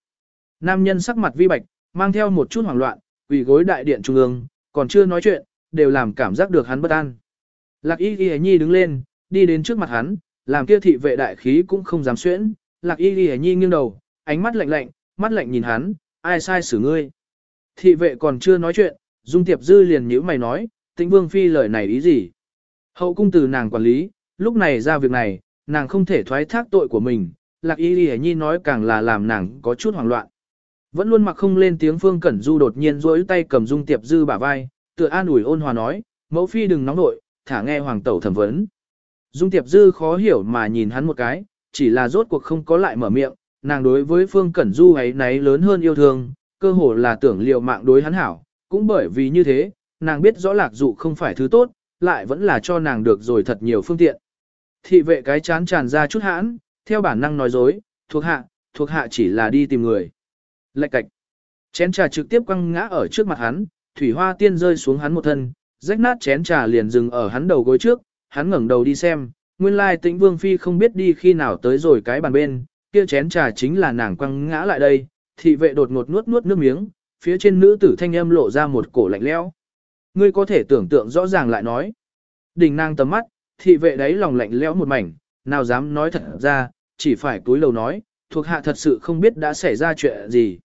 Nam nhân sắc mặt vi bạch, mang theo một chút hoảng loạn, quỳ gối đại điện trung ương, còn chưa nói chuyện, đều làm cảm giác được hắn bất an. Lạc y ghi nhi đứng lên, đi đến trước mặt hắn, làm kia thị vệ đại khí cũng không dám xuyễn. Lạc y ghi nhi nghiêng đầu, ánh mắt lạnh lạnh, mắt lạnh nhìn hắn, ai sai xử ngươi. Thị vệ còn chưa nói chuyện, Dung Tiệp Dư liền nhíu mày nói, tĩnh vương phi lời này ý gì? Hậu cung từ nàng quản lý, lúc này ra việc này, nàng không thể thoái thác tội của mình, lạc y lì nhi nói càng là làm nàng có chút hoảng loạn. Vẫn luôn mặc không lên tiếng phương cẩn du đột nhiên rỗi tay cầm dung tiệp dư bả vai, tựa an ủi ôn hòa nói, mẫu phi đừng nóng nội, thả nghe hoàng tẩu thẩm vấn. Dung tiệp dư khó hiểu mà nhìn hắn một cái, chỉ là rốt cuộc không có lại mở miệng, nàng đối với phương cẩn du ấy nấy lớn hơn yêu thương, cơ hồ là tưởng liệu mạng đối hắn hảo, cũng bởi vì như thế, nàng biết rõ lạc dụ không phải thứ tốt, lại vẫn là cho nàng được rồi thật nhiều phương tiện. Thị vệ cái chán tràn ra chút hãn, theo bản năng nói dối, thuộc hạ, thuộc hạ chỉ là đi tìm người. Lạch cạch. Chén trà trực tiếp quăng ngã ở trước mặt hắn, thủy hoa tiên rơi xuống hắn một thân, rách nát chén trà liền dừng ở hắn đầu gối trước, hắn ngẩng đầu đi xem, nguyên lai tĩnh vương phi không biết đi khi nào tới rồi cái bàn bên, kia chén trà chính là nàng quăng ngã lại đây, thị vệ đột ngột nuốt nuốt nước miếng, phía trên nữ tử thanh âm lộ ra một cổ lạnh lẽo. Ngươi có thể tưởng tượng rõ ràng lại nói. Đình nàng tầm mắt, thị vệ đấy lòng lạnh lẽo một mảnh, nào dám nói thật ra, chỉ phải cúi đầu nói, thuộc hạ thật sự không biết đã xảy ra chuyện gì.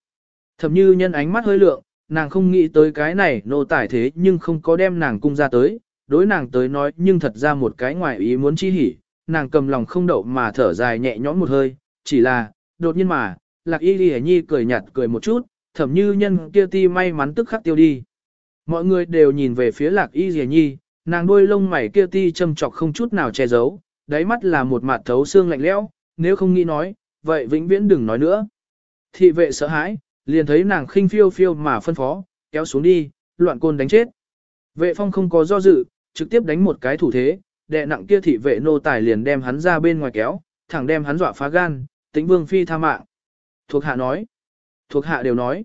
Thầm như nhân ánh mắt hơi lượng, nàng không nghĩ tới cái này nô tải thế nhưng không có đem nàng cung ra tới, đối nàng tới nói nhưng thật ra một cái ngoài ý muốn chi hỉ, nàng cầm lòng không đậu mà thở dài nhẹ nhõm một hơi, chỉ là, đột nhiên mà, lạc y đi nhi cười nhạt cười một chút, thẩm như nhân kia ti may mắn tức khắc tiêu đi. Mọi người đều nhìn về phía lạc y ghi nhi, nàng đuôi lông mày kia ti châm chọc không chút nào che giấu, đáy mắt là một mặt thấu xương lạnh lẽo, nếu không nghĩ nói, vậy vĩnh viễn đừng nói nữa. Thị vệ sợ hãi, liền thấy nàng khinh phiêu phiêu mà phân phó, kéo xuống đi, loạn côn đánh chết. Vệ phong không có do dự, trực tiếp đánh một cái thủ thế, đệ nặng kia thị vệ nô tài liền đem hắn ra bên ngoài kéo, thẳng đem hắn dọa phá gan, tĩnh vương phi tha mạng. Thuộc hạ nói, thuộc hạ đều nói.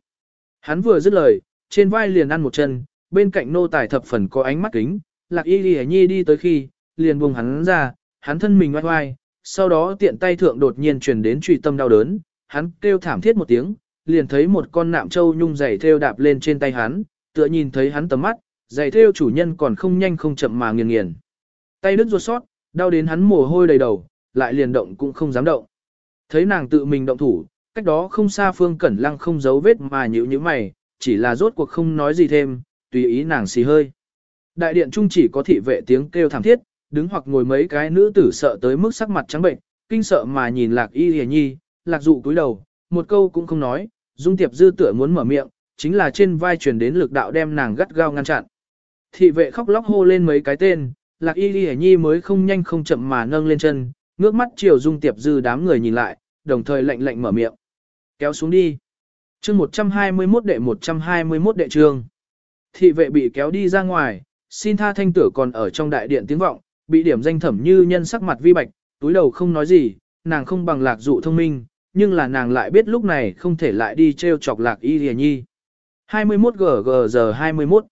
Hắn vừa dứt lời, trên vai liền ăn một chân, bên cạnh nô tài thập phần có ánh mắt kính, lạc y đi nhi đi tới khi, liền buông hắn ra, hắn thân mình oai oai, sau đó tiện tay thượng đột nhiên truyền đến trùy tâm đau đớn, hắn kêu thảm thiết một tiếng, liền thấy một con nạm châu nhung giày thêu đạp lên trên tay hắn, tựa nhìn thấy hắn tầm mắt, giày thêu chủ nhân còn không nhanh không chậm mà nghiền nghiền. Tay đứt ruột sót, đau đến hắn mồ hôi đầy đầu, lại liền động cũng không dám động. Thấy nàng tự mình động thủ, cách đó không xa Phương Cẩn Lăng không giấu vết mà nhíu như mày, chỉ là rốt cuộc không nói gì thêm, tùy ý nàng xì hơi. Đại điện trung chỉ có thị vệ tiếng kêu thảm thiết, đứng hoặc ngồi mấy cái nữ tử sợ tới mức sắc mặt trắng bệnh, kinh sợ mà nhìn lạc y hề nhi, lạc dụ cúi đầu, một câu cũng không nói, dung tiệp dư tựa muốn mở miệng, chính là trên vai truyền đến lực đạo đem nàng gắt gao ngăn chặn. Thị vệ khóc lóc hô lên mấy cái tên, lạc y Lệ nhi mới không nhanh không chậm mà nâng lên chân, ngước mắt chiều dung tiệp dư đám người nhìn lại, đồng thời lệnh lệnh mở miệng. Kéo xuống đi. chương 121 đệ 121 đệ trường, Thị vệ bị kéo đi ra ngoài, xin tha thanh tử còn ở trong đại điện tiếng vọng, bị điểm danh thẩm như nhân sắc mặt vi bạch, túi đầu không nói gì, nàng không bằng lạc dụ thông minh, nhưng là nàng lại biết lúc này không thể lại đi treo chọc lạc y rìa nhi. 21 GG giờ 21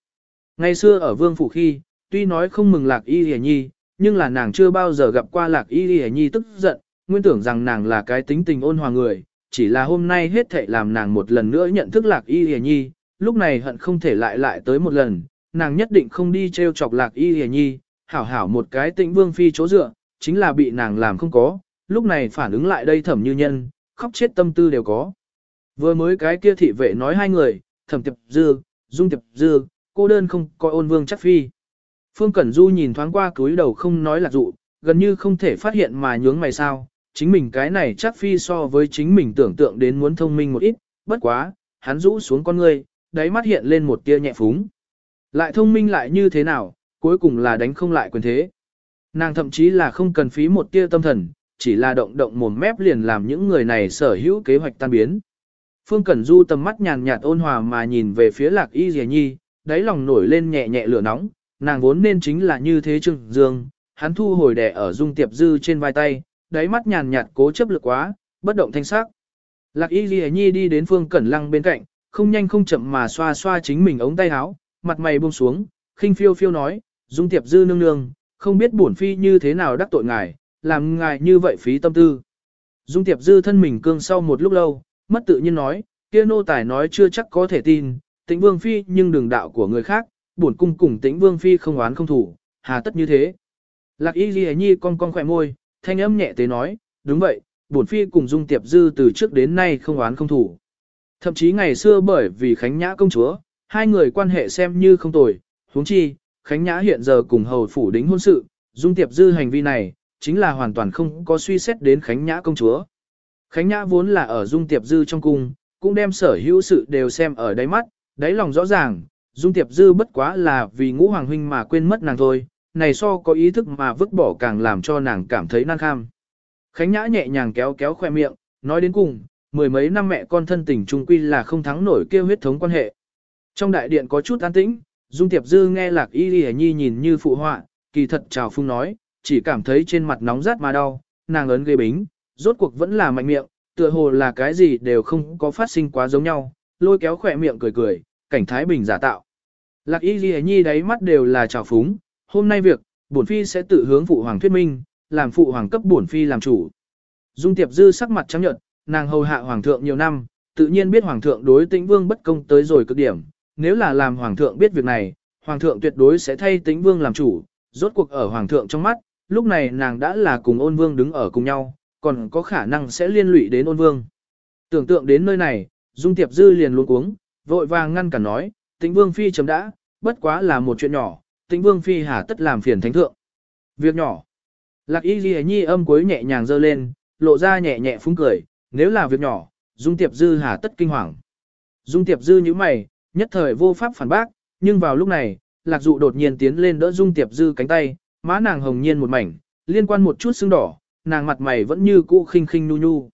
Ngày xưa ở vương phủ khi, tuy nói không mừng lạc y rìa nhi, nhưng là nàng chưa bao giờ gặp qua lạc y rìa nhi tức giận, nguyên tưởng rằng nàng là cái tính tình ôn hòa người, chỉ là hôm nay hết thệ làm nàng một lần nữa nhận thức lạc y rìa nhi, lúc này hận không thể lại lại tới một lần, nàng nhất định không đi treo chọc lạc y rìa nhi, hảo hảo một cái tĩnh vương phi chỗ dựa, chính là bị nàng làm không có, lúc này phản ứng lại đây thẩm như nhân, khóc chết tâm tư đều có. Vừa mới cái kia thị vệ nói hai người, thẩm tiệp dư, dung tiệp dư, cô đơn không coi ôn vương chắc phi. Phương Cẩn Du nhìn thoáng qua cúi đầu không nói là dụ, gần như không thể phát hiện mà nhướng mày sao, chính mình cái này chắc phi so với chính mình tưởng tượng đến muốn thông minh một ít, bất quá, hắn rũ xuống con ngươi, đáy mắt hiện lên một tia nhẹ phúng. Lại thông minh lại như thế nào, cuối cùng là đánh không lại quyền thế. Nàng thậm chí là không cần phí một tia tâm thần, chỉ là động động mồm mép liền làm những người này sở hữu kế hoạch tan biến. Phương Cẩn Du tầm mắt nhàn nhạt ôn hòa mà nhìn về phía lạc y dì nhi, đáy lòng nổi lên nhẹ nhẹ lửa nóng, nàng vốn nên chính là như thế trưng dương, hắn thu hồi đẻ ở dung tiệp dư trên vai tay, đáy mắt nhàn nhạt cố chấp lực quá, bất động thanh sắc. Lạc y dì nhi đi đến Phương Cẩn Lăng bên cạnh, không nhanh không chậm mà xoa xoa chính mình ống tay áo, mặt mày buông xuống, khinh phiêu phiêu nói, dung tiệp dư nương nương, không biết bổn phi như thế nào đắc tội ngài, làm ngài như vậy phí tâm tư. Dung tiệp dư thân mình cương sau một lúc lâu, mất tự nhiên nói, kia nô tài nói chưa chắc có thể tin, tĩnh vương phi nhưng đường đạo của người khác, bổn cung cùng tĩnh vương phi không oán không thủ, hà tất như thế. Lạc y ghi nhi con con khỏe môi, thanh âm nhẹ tế nói, đúng vậy, bổn phi cùng dung tiệp dư từ trước đến nay không oán không thủ. Thậm chí ngày xưa bởi vì Khánh Nhã công chúa, hai người quan hệ xem như không tồi, huống chi, Khánh Nhã hiện giờ cùng hầu phủ đính hôn sự, dung tiệp dư hành vi này, chính là hoàn toàn không có suy xét đến Khánh Nhã công chúa. Khánh Nhã vốn là ở dung tiệp dư trong cung, cũng đem sở hữu sự đều xem ở đáy mắt, đáy lòng rõ ràng, dung tiệp dư bất quá là vì ngũ hoàng huynh mà quên mất nàng thôi, này so có ý thức mà vứt bỏ càng làm cho nàng cảm thấy năng kham. Khánh Nhã nhẹ nhàng kéo kéo khoe miệng, nói đến cùng, mười mấy năm mẹ con thân tình trung quy là không thắng nổi kêu huyết thống quan hệ. Trong đại điện có chút an tĩnh, Dung Tiệp Dư nghe Lạc Y Lì Nhi nhìn như phụ họa, kỳ thật chào phung nói, chỉ cảm thấy trên mặt nóng rát mà đau, nàng ấn ghê bính, rốt cuộc vẫn là mạnh miệng, tựa hồ là cái gì đều không có phát sinh quá giống nhau, lôi kéo khỏe miệng cười cười, cảnh thái bình giả tạo. Lạc Y ghi Nhi đáy mắt đều là trào phúng, hôm nay việc, bổn phi sẽ tự hướng phụ hoàng thuyết minh, làm phụ hoàng cấp bổn phi làm chủ. Dung Tiệp Dư sắc mặt trắng nhợt, nàng hầu hạ hoàng thượng nhiều năm, tự nhiên biết hoàng thượng đối tĩnh vương bất công tới rồi cực điểm, nếu là làm hoàng thượng biết việc này, hoàng thượng tuyệt đối sẽ thay tĩnh vương làm chủ, rốt cuộc ở hoàng thượng trong mắt, lúc này nàng đã là cùng ôn vương đứng ở cùng nhau, còn có khả năng sẽ liên lụy đến ôn vương. Tưởng tượng đến nơi này, Dung Tiệp Dư liền luôn cuống, vội vàng ngăn cản nói, tĩnh vương phi chấm đã, bất quá là một chuyện nhỏ, tĩnh vương phi hà tất làm phiền thánh thượng. Việc nhỏ. Lạc y ghi nhi âm cuối nhẹ nhàng dơ lên, lộ ra nhẹ nhẹ phúng cười, nếu là việc nhỏ, Dung Tiệp Dư hà tất kinh hoàng. Dung Tiệp Dư như mày, nhất thời vô pháp phản bác, nhưng vào lúc này, Lạc Dụ đột nhiên tiến lên đỡ Dung Tiệp Dư cánh tay, má nàng hồng nhiên một mảnh, liên quan một chút sưng đỏ, nàng mặt mày vẫn như cũ khinh khinh nu nu.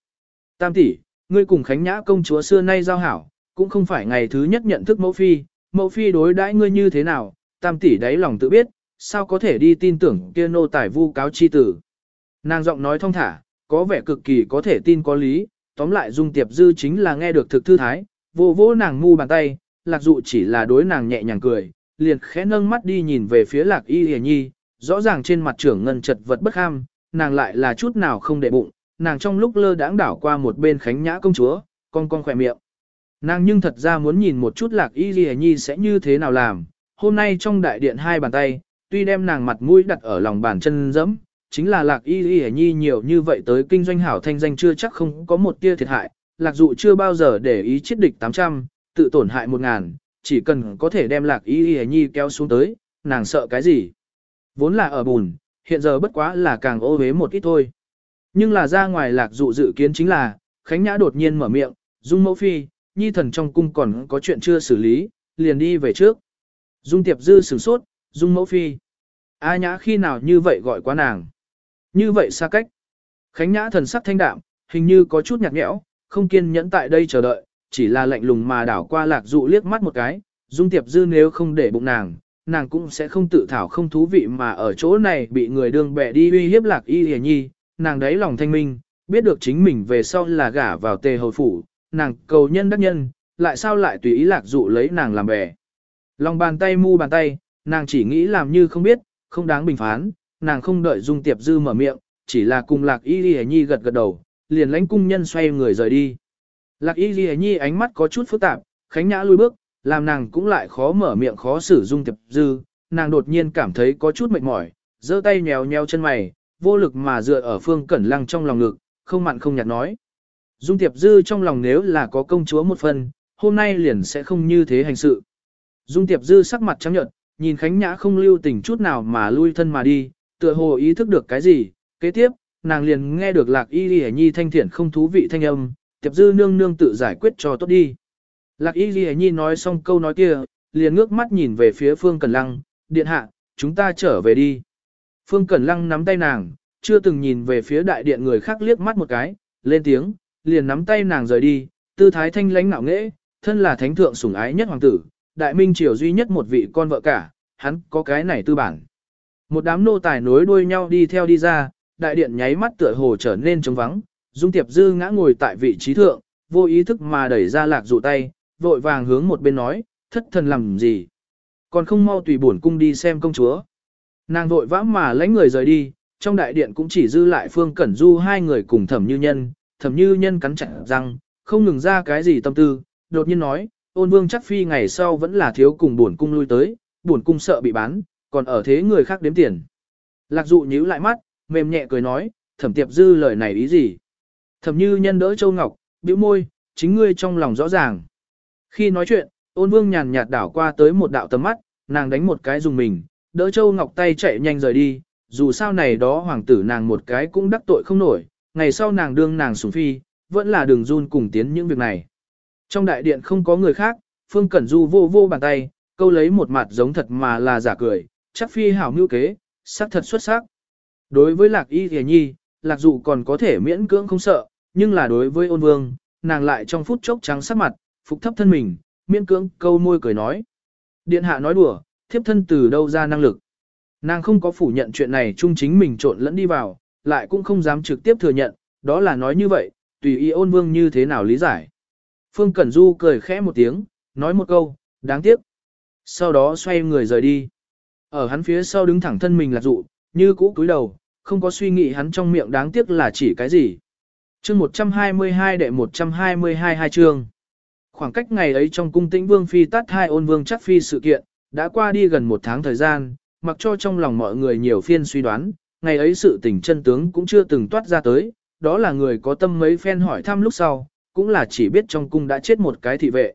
Tam tỷ, ngươi cùng Khánh Nhã công chúa xưa nay giao hảo, cũng không phải ngày thứ nhất nhận thức mẫu phi, mẫu phi đối đãi ngươi như thế nào, tam tỷ đáy lòng tự biết, sao có thể đi tin tưởng kia nô tài vu cáo chi tử. Nàng giọng nói thong thả, có vẻ cực kỳ có thể tin có lý, tóm lại Dung Tiệp Dư chính là nghe được thực thư thái, vô vô nàng ngu bàn tay, lạc dụ chỉ là đối nàng nhẹ nhàng cười, liền khẽ nâng mắt đi nhìn về phía lạc y hề nhi, rõ ràng trên mặt trưởng ngân chật vật bất ham, nàng lại là chút nào không để bụng, nàng trong lúc lơ đãng đảo qua một bên khánh nhã công chúa, con con khỏe miệng. Nàng nhưng thật ra muốn nhìn một chút lạc y hề nhi sẽ như thế nào làm, hôm nay trong đại điện hai bàn tay, tuy đem nàng mặt mũi đặt ở lòng bàn chân dẫm, chính là lạc y y nhi nhiều như vậy tới kinh doanh hảo thanh danh chưa chắc không có một tia thiệt hại, lạc dụ chưa bao giờ để ý chết địch 800, tự tổn hại 1000, chỉ cần có thể đem lạc y y nhi kéo xuống tới, nàng sợ cái gì. Vốn là ở bùn, hiện giờ bất quá là càng ô uế một ít thôi. Nhưng là ra ngoài lạc dụ dự kiến chính là, Khánh Nhã đột nhiên mở miệng, Dung mẫu phi, nhi thần trong cung còn có chuyện chưa xử lý, liền đi về trước. Dung tiệp dư sửng sốt, Dung mẫu phi. A nhã khi nào như vậy gọi quá nàng. Như vậy xa cách. Khánh nhã thần sắc thanh đạm, hình như có chút nhạt nhẽo, không kiên nhẫn tại đây chờ đợi, chỉ là lạnh lùng mà đảo qua lạc dụ liếc mắt một cái. Dung tiệp dư nếu không để bụng nàng, nàng cũng sẽ không tự thảo không thú vị mà ở chỗ này bị người đương bẻ đi uy hiếp lạc y hề nhi. Nàng đấy lòng thanh minh, biết được chính mình về sau là gả vào tề hầu phủ, nàng cầu nhân đắc nhân, lại sao lại tùy ý lạc dụ lấy nàng làm bẻ? Lòng bàn tay mu bàn tay, nàng chỉ nghĩ làm như không biết, không đáng bình phán, nàng không đợi Dung Tiệp Dư mở miệng, chỉ là cùng Lạc Y hề Nhi gật gật đầu, liền lãnh cung nhân xoay người rời đi. Lạc Y hề Nhi ánh mắt có chút phức tạp, khánh nhã lui bước, làm nàng cũng lại khó mở miệng khó sử Dung Tiệp Dư, nàng đột nhiên cảm thấy có chút mệt mỏi, giơ tay nhéo nhéo chân mày, vô lực mà dựa ở Phương Cẩn Lăng trong lòng ngực, không mặn không nhạt nói. Dung Tiệp Dư trong lòng nếu là có công chúa một phần, hôm nay liền sẽ không như thế hành sự. Dung Tiệp Dư sắc mặt trắng nhợt, nhìn Khánh Nhã không lưu tình chút nào mà lui thân mà đi, tựa hồ ý thức được cái gì, kế tiếp, nàng liền nghe được Lạc Y Lì Nhi thanh thiện không thú vị thanh âm, Tiệp Dư nương nương tự giải quyết cho tốt đi. Lạc Y Ghi Nhi nói xong câu nói kia, liền ngước mắt nhìn về phía Phương Cẩn Lăng, điện hạ, chúng ta trở về đi. Phương Cẩn Lăng nắm tay nàng, chưa từng nhìn về phía đại điện người khác liếc mắt một cái, lên tiếng, liền nắm tay nàng rời đi, tư thái thanh lãnh ngạo nghễ, thân là thánh thượng sủng ái nhất hoàng tử, đại minh triều duy nhất một vị con vợ cả, hắn có cái này tư bản. Một đám nô tài nối đuôi nhau đi theo đi ra, đại điện nháy mắt tựa hồ trở nên trống vắng, Dung Tiệp Dư ngã ngồi tại vị trí thượng, vô ý thức mà đẩy ra lạc dụ tay, vội vàng hướng một bên nói, thất thần làm gì. Còn không mau tùy bổn cung đi xem công chúa. Nàng vội vã mà lãnh người rời đi, trong đại điện cũng chỉ dư lại Phương Cẩn Du hai người cùng thẩm như nhân, thẩm như nhân cắn chặt răng, không ngừng ra cái gì tâm tư, đột nhiên nói, ôn vương chắc phi ngày sau vẫn là thiếu cùng buồn cung lui tới, buồn cung sợ bị bán, còn ở thế người khác đếm tiền. Lạc dụ nhíu lại mắt, mềm nhẹ cười nói, thẩm tiệp dư lời này ý gì? Thẩm như nhân đỡ châu ngọc, bĩu môi, chính ngươi trong lòng rõ ràng. Khi nói chuyện, ôn vương nhàn nhạt đảo qua tới một đạo tầm mắt, nàng đánh một cái dùng mình, đỡ châu ngọc tay chạy nhanh rời đi, dù sao này đó hoàng tử nàng một cái cũng đắc tội không nổi, ngày sau nàng đương nàng sủng phi, vẫn là đường run cùng tiến những việc này. Trong đại điện không có người khác, Phương Cẩn Du vô vô bàn tay, câu lấy một mặt giống thật mà là giả cười, chắc phi hảo mưu kế, sắc thật xuất sắc. Đối với lạc y thề nhi, lạc dụ còn có thể miễn cưỡng không sợ, nhưng là đối với ôn vương, nàng lại trong phút chốc trắng sắc mặt, phục thấp thân mình, miễn cưỡng câu môi cười nói. Điện hạ nói đùa, thiếp thân từ đâu ra năng lực. Nàng không có phủ nhận chuyện này chung chính mình trộn lẫn đi vào, lại cũng không dám trực tiếp thừa nhận, đó là nói như vậy, tùy ý ôn vương như thế nào lý giải. Phương Cẩn Du cười khẽ một tiếng, nói một câu, đáng tiếc. Sau đó xoay người rời đi. Ở hắn phía sau đứng thẳng thân mình là dụ, như cũ cúi đầu, không có suy nghĩ hắn trong miệng đáng tiếc là chỉ cái gì. chương 122 đệ 122 hai chương. Khoảng cách ngày ấy trong cung tĩnh vương phi tát hai ôn vương chắc phi sự kiện, đã qua đi gần một tháng thời gian, mặc cho trong lòng mọi người nhiều phiên suy đoán, ngày ấy sự tình chân tướng cũng chưa từng toát ra tới, đó là người có tâm mấy phen hỏi thăm lúc sau, cũng là chỉ biết trong cung đã chết một cái thị vệ.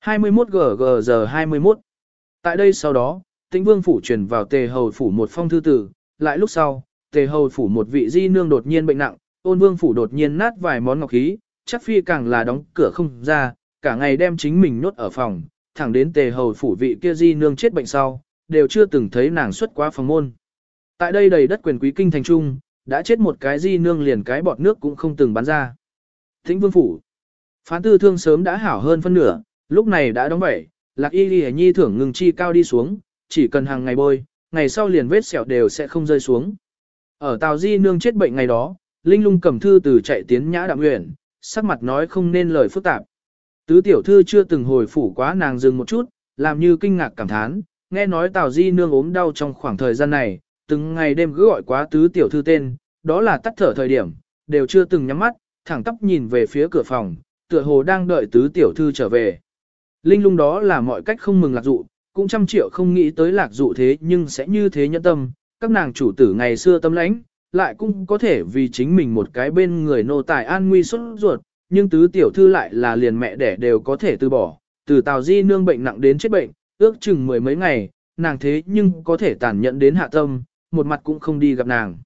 21 GG giờ 21. Tại đây sau đó, tĩnh vương phủ truyền vào tề hầu phủ một phong thư tử, lại lúc sau, tề hầu phủ một vị di nương đột nhiên bệnh nặng, ôn vương phủ đột nhiên nát vài món ngọc khí, chắc phi càng là đóng cửa không ra, cả ngày đem chính mình nhốt ở phòng, thẳng đến tề hầu phủ vị kia di nương chết bệnh sau, đều chưa từng thấy nàng xuất qua phòng môn. Tại đây đầy đất quyền quý kinh thành trung, đã chết một cái di nương liền cái bọt nước cũng không từng bắn ra. Thính vương phủ. Phán tư thương sớm đã hảo hơn phân nửa, lúc này đã đóng bảy, lạc y ghi nhi thưởng ngừng chi cao đi xuống, chỉ cần hàng ngày bôi, ngày sau liền vết sẹo đều sẽ không rơi xuống. Ở tàu Di nương chết bệnh ngày đó, Linh lung cầm thư từ chạy tiến nhã đạm nguyện, sắc mặt nói không nên lời phức tạp. Tứ tiểu thư chưa từng hồi phủ quá nàng dừng một chút, làm như kinh ngạc cảm thán, nghe nói Tào Di nương ốm đau trong khoảng thời gian này, từng ngày đêm cứ gọi quá tứ tiểu thư tên, đó là tắt thở thời điểm, đều chưa từng nhắm mắt, thẳng tóc nhìn về phía cửa phòng, tựa hồ đang đợi tứ tiểu thư trở về. Linh lung đó là mọi cách không mừng lạc dụ, cũng trăm triệu không nghĩ tới lạc dụ thế nhưng sẽ như thế nhẫn tâm, các nàng chủ tử ngày xưa tâm lãnh, lại cũng có thể vì chính mình một cái bên người nô tài an nguy xuất ruột, nhưng tứ tiểu thư lại là liền mẹ đẻ đều có thể từ bỏ, từ Tào Di nương bệnh nặng đến chết bệnh, ước chừng mười mấy ngày, nàng thế nhưng có thể tàn nhẫn đến hạ tâm, một mặt cũng không đi gặp nàng.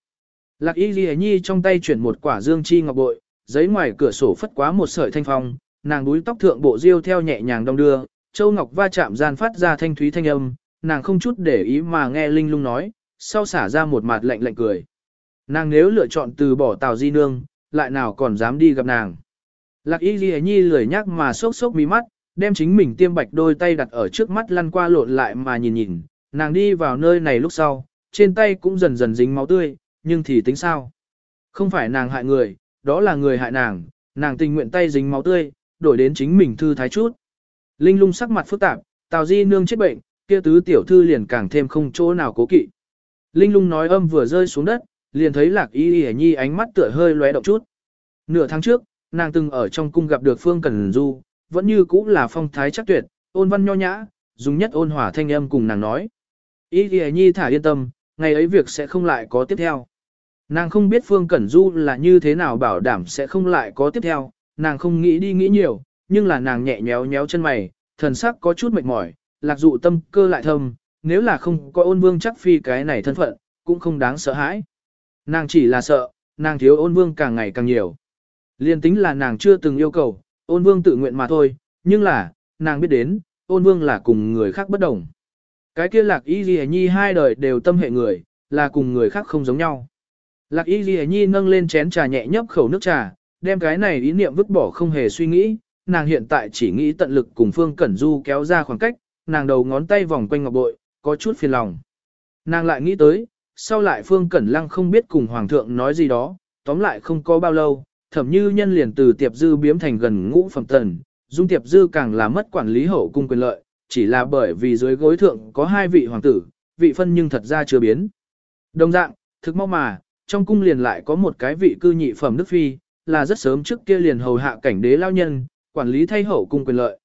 Lạc Y Ghi Nhi trong tay chuyển một quả dương chi ngọc bội, giấy ngoài cửa sổ phất quá một sợi thanh phong, nàng đuôi tóc thượng bộ diêu theo nhẹ nhàng đong đưa, châu ngọc va chạm gian phát ra thanh thúy thanh âm, nàng không chút để ý mà nghe Linh Lung nói, sau xả ra một mặt lạnh lạnh cười. Nàng nếu lựa chọn từ bỏ Tào Di Nương, lại nào còn dám đi gặp nàng. Lạc Y Ghi Nhi lười nhắc mà sốc sốc mí mắt, đem chính mình tiêm bạch đôi tay đặt ở trước mắt lăn qua lộn lại mà nhìn nhìn, nàng đi vào nơi này lúc sau, trên tay cũng dần dần dính máu tươi, nhưng thì tính sao? Không phải nàng hại người, đó là người hại nàng, nàng tình nguyện tay dính máu tươi, đổi đến chính mình thư thái chút. Linh lung sắc mặt phức tạp, Tào Di nương chết bệnh, kia tứ tiểu thư liền càng thêm không chỗ nào cố kỵ. Linh lung nói âm vừa rơi xuống đất, liền thấy lạc y y nhi ánh mắt tựa hơi lóe động chút. Nửa tháng trước, nàng từng ở trong cung gặp được Phương Cẩn Du, vẫn như cũ là phong thái chắc tuyệt, ôn văn nho nhã, dùng nhất ôn hòa thanh âm cùng nàng nói. Y y nhi thả yên tâm, ngày ấy việc sẽ không lại có tiếp theo. Nàng không biết Phương Cẩn Du là như thế nào bảo đảm sẽ không lại có tiếp theo, nàng không nghĩ đi nghĩ nhiều, nhưng là nàng nhẹ nhéo nhéo chân mày, thần sắc có chút mệt mỏi, lạc dụ tâm cơ lại thâm, nếu là không có ôn vương chắc phi cái này thân phận, cũng không đáng sợ hãi. Nàng chỉ là sợ, nàng thiếu ôn vương càng ngày càng nhiều. Liên tính là nàng chưa từng yêu cầu, ôn vương tự nguyện mà thôi, nhưng là, nàng biết đến, ôn vương là cùng người khác bất đồng. Cái kia lạc y ghi nhi hai đời đều tâm hệ người, là cùng người khác không giống nhau. Lạc y ghi nhi nâng lên chén trà nhẹ nhấp khẩu nước trà, đem cái này ý niệm vứt bỏ không hề suy nghĩ, nàng hiện tại chỉ nghĩ tận lực cùng Phương Cẩn Du kéo ra khoảng cách, nàng đầu ngón tay vòng quanh ngọc bội, có chút phiền lòng. Nàng lại nghĩ tới, sau lại Phương Cẩn Lăng không biết cùng Hoàng thượng nói gì đó, tóm lại không có bao lâu, thẩm như nhân liền từ tiệp dư biếm thành gần ngũ phẩm tần, dung tiệp dư càng là mất quản lý hậu cung quyền lợi, chỉ là bởi vì dưới gối thượng có hai vị hoàng tử, vị phân nhưng thật ra chưa biến. Đồng dạng, thực mau mà, trong cung liền lại có một cái vị cư nhị phẩm đức phi, là rất sớm trước kia liền hầu hạ cảnh đế lao nhân, quản lý thay hậu cung quyền lợi.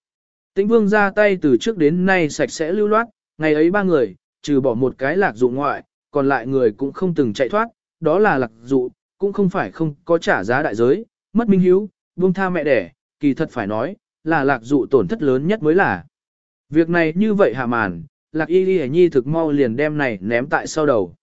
Tĩnh vương ra tay từ trước đến nay sạch sẽ lưu loát, ngày ấy ba người, trừ bỏ một cái lạc dụ ngoại, còn lại người cũng không từng chạy thoát, đó là lạc dụ, cũng không phải không có trả giá đại giới, mất minh hiếu, buông tha mẹ đẻ, kỳ thật phải nói, là lạc dụ tổn thất lớn nhất mới là. Việc này như vậy hạ màn, lạc y ghi nhi thực mau liền đem này ném tại sau đầu.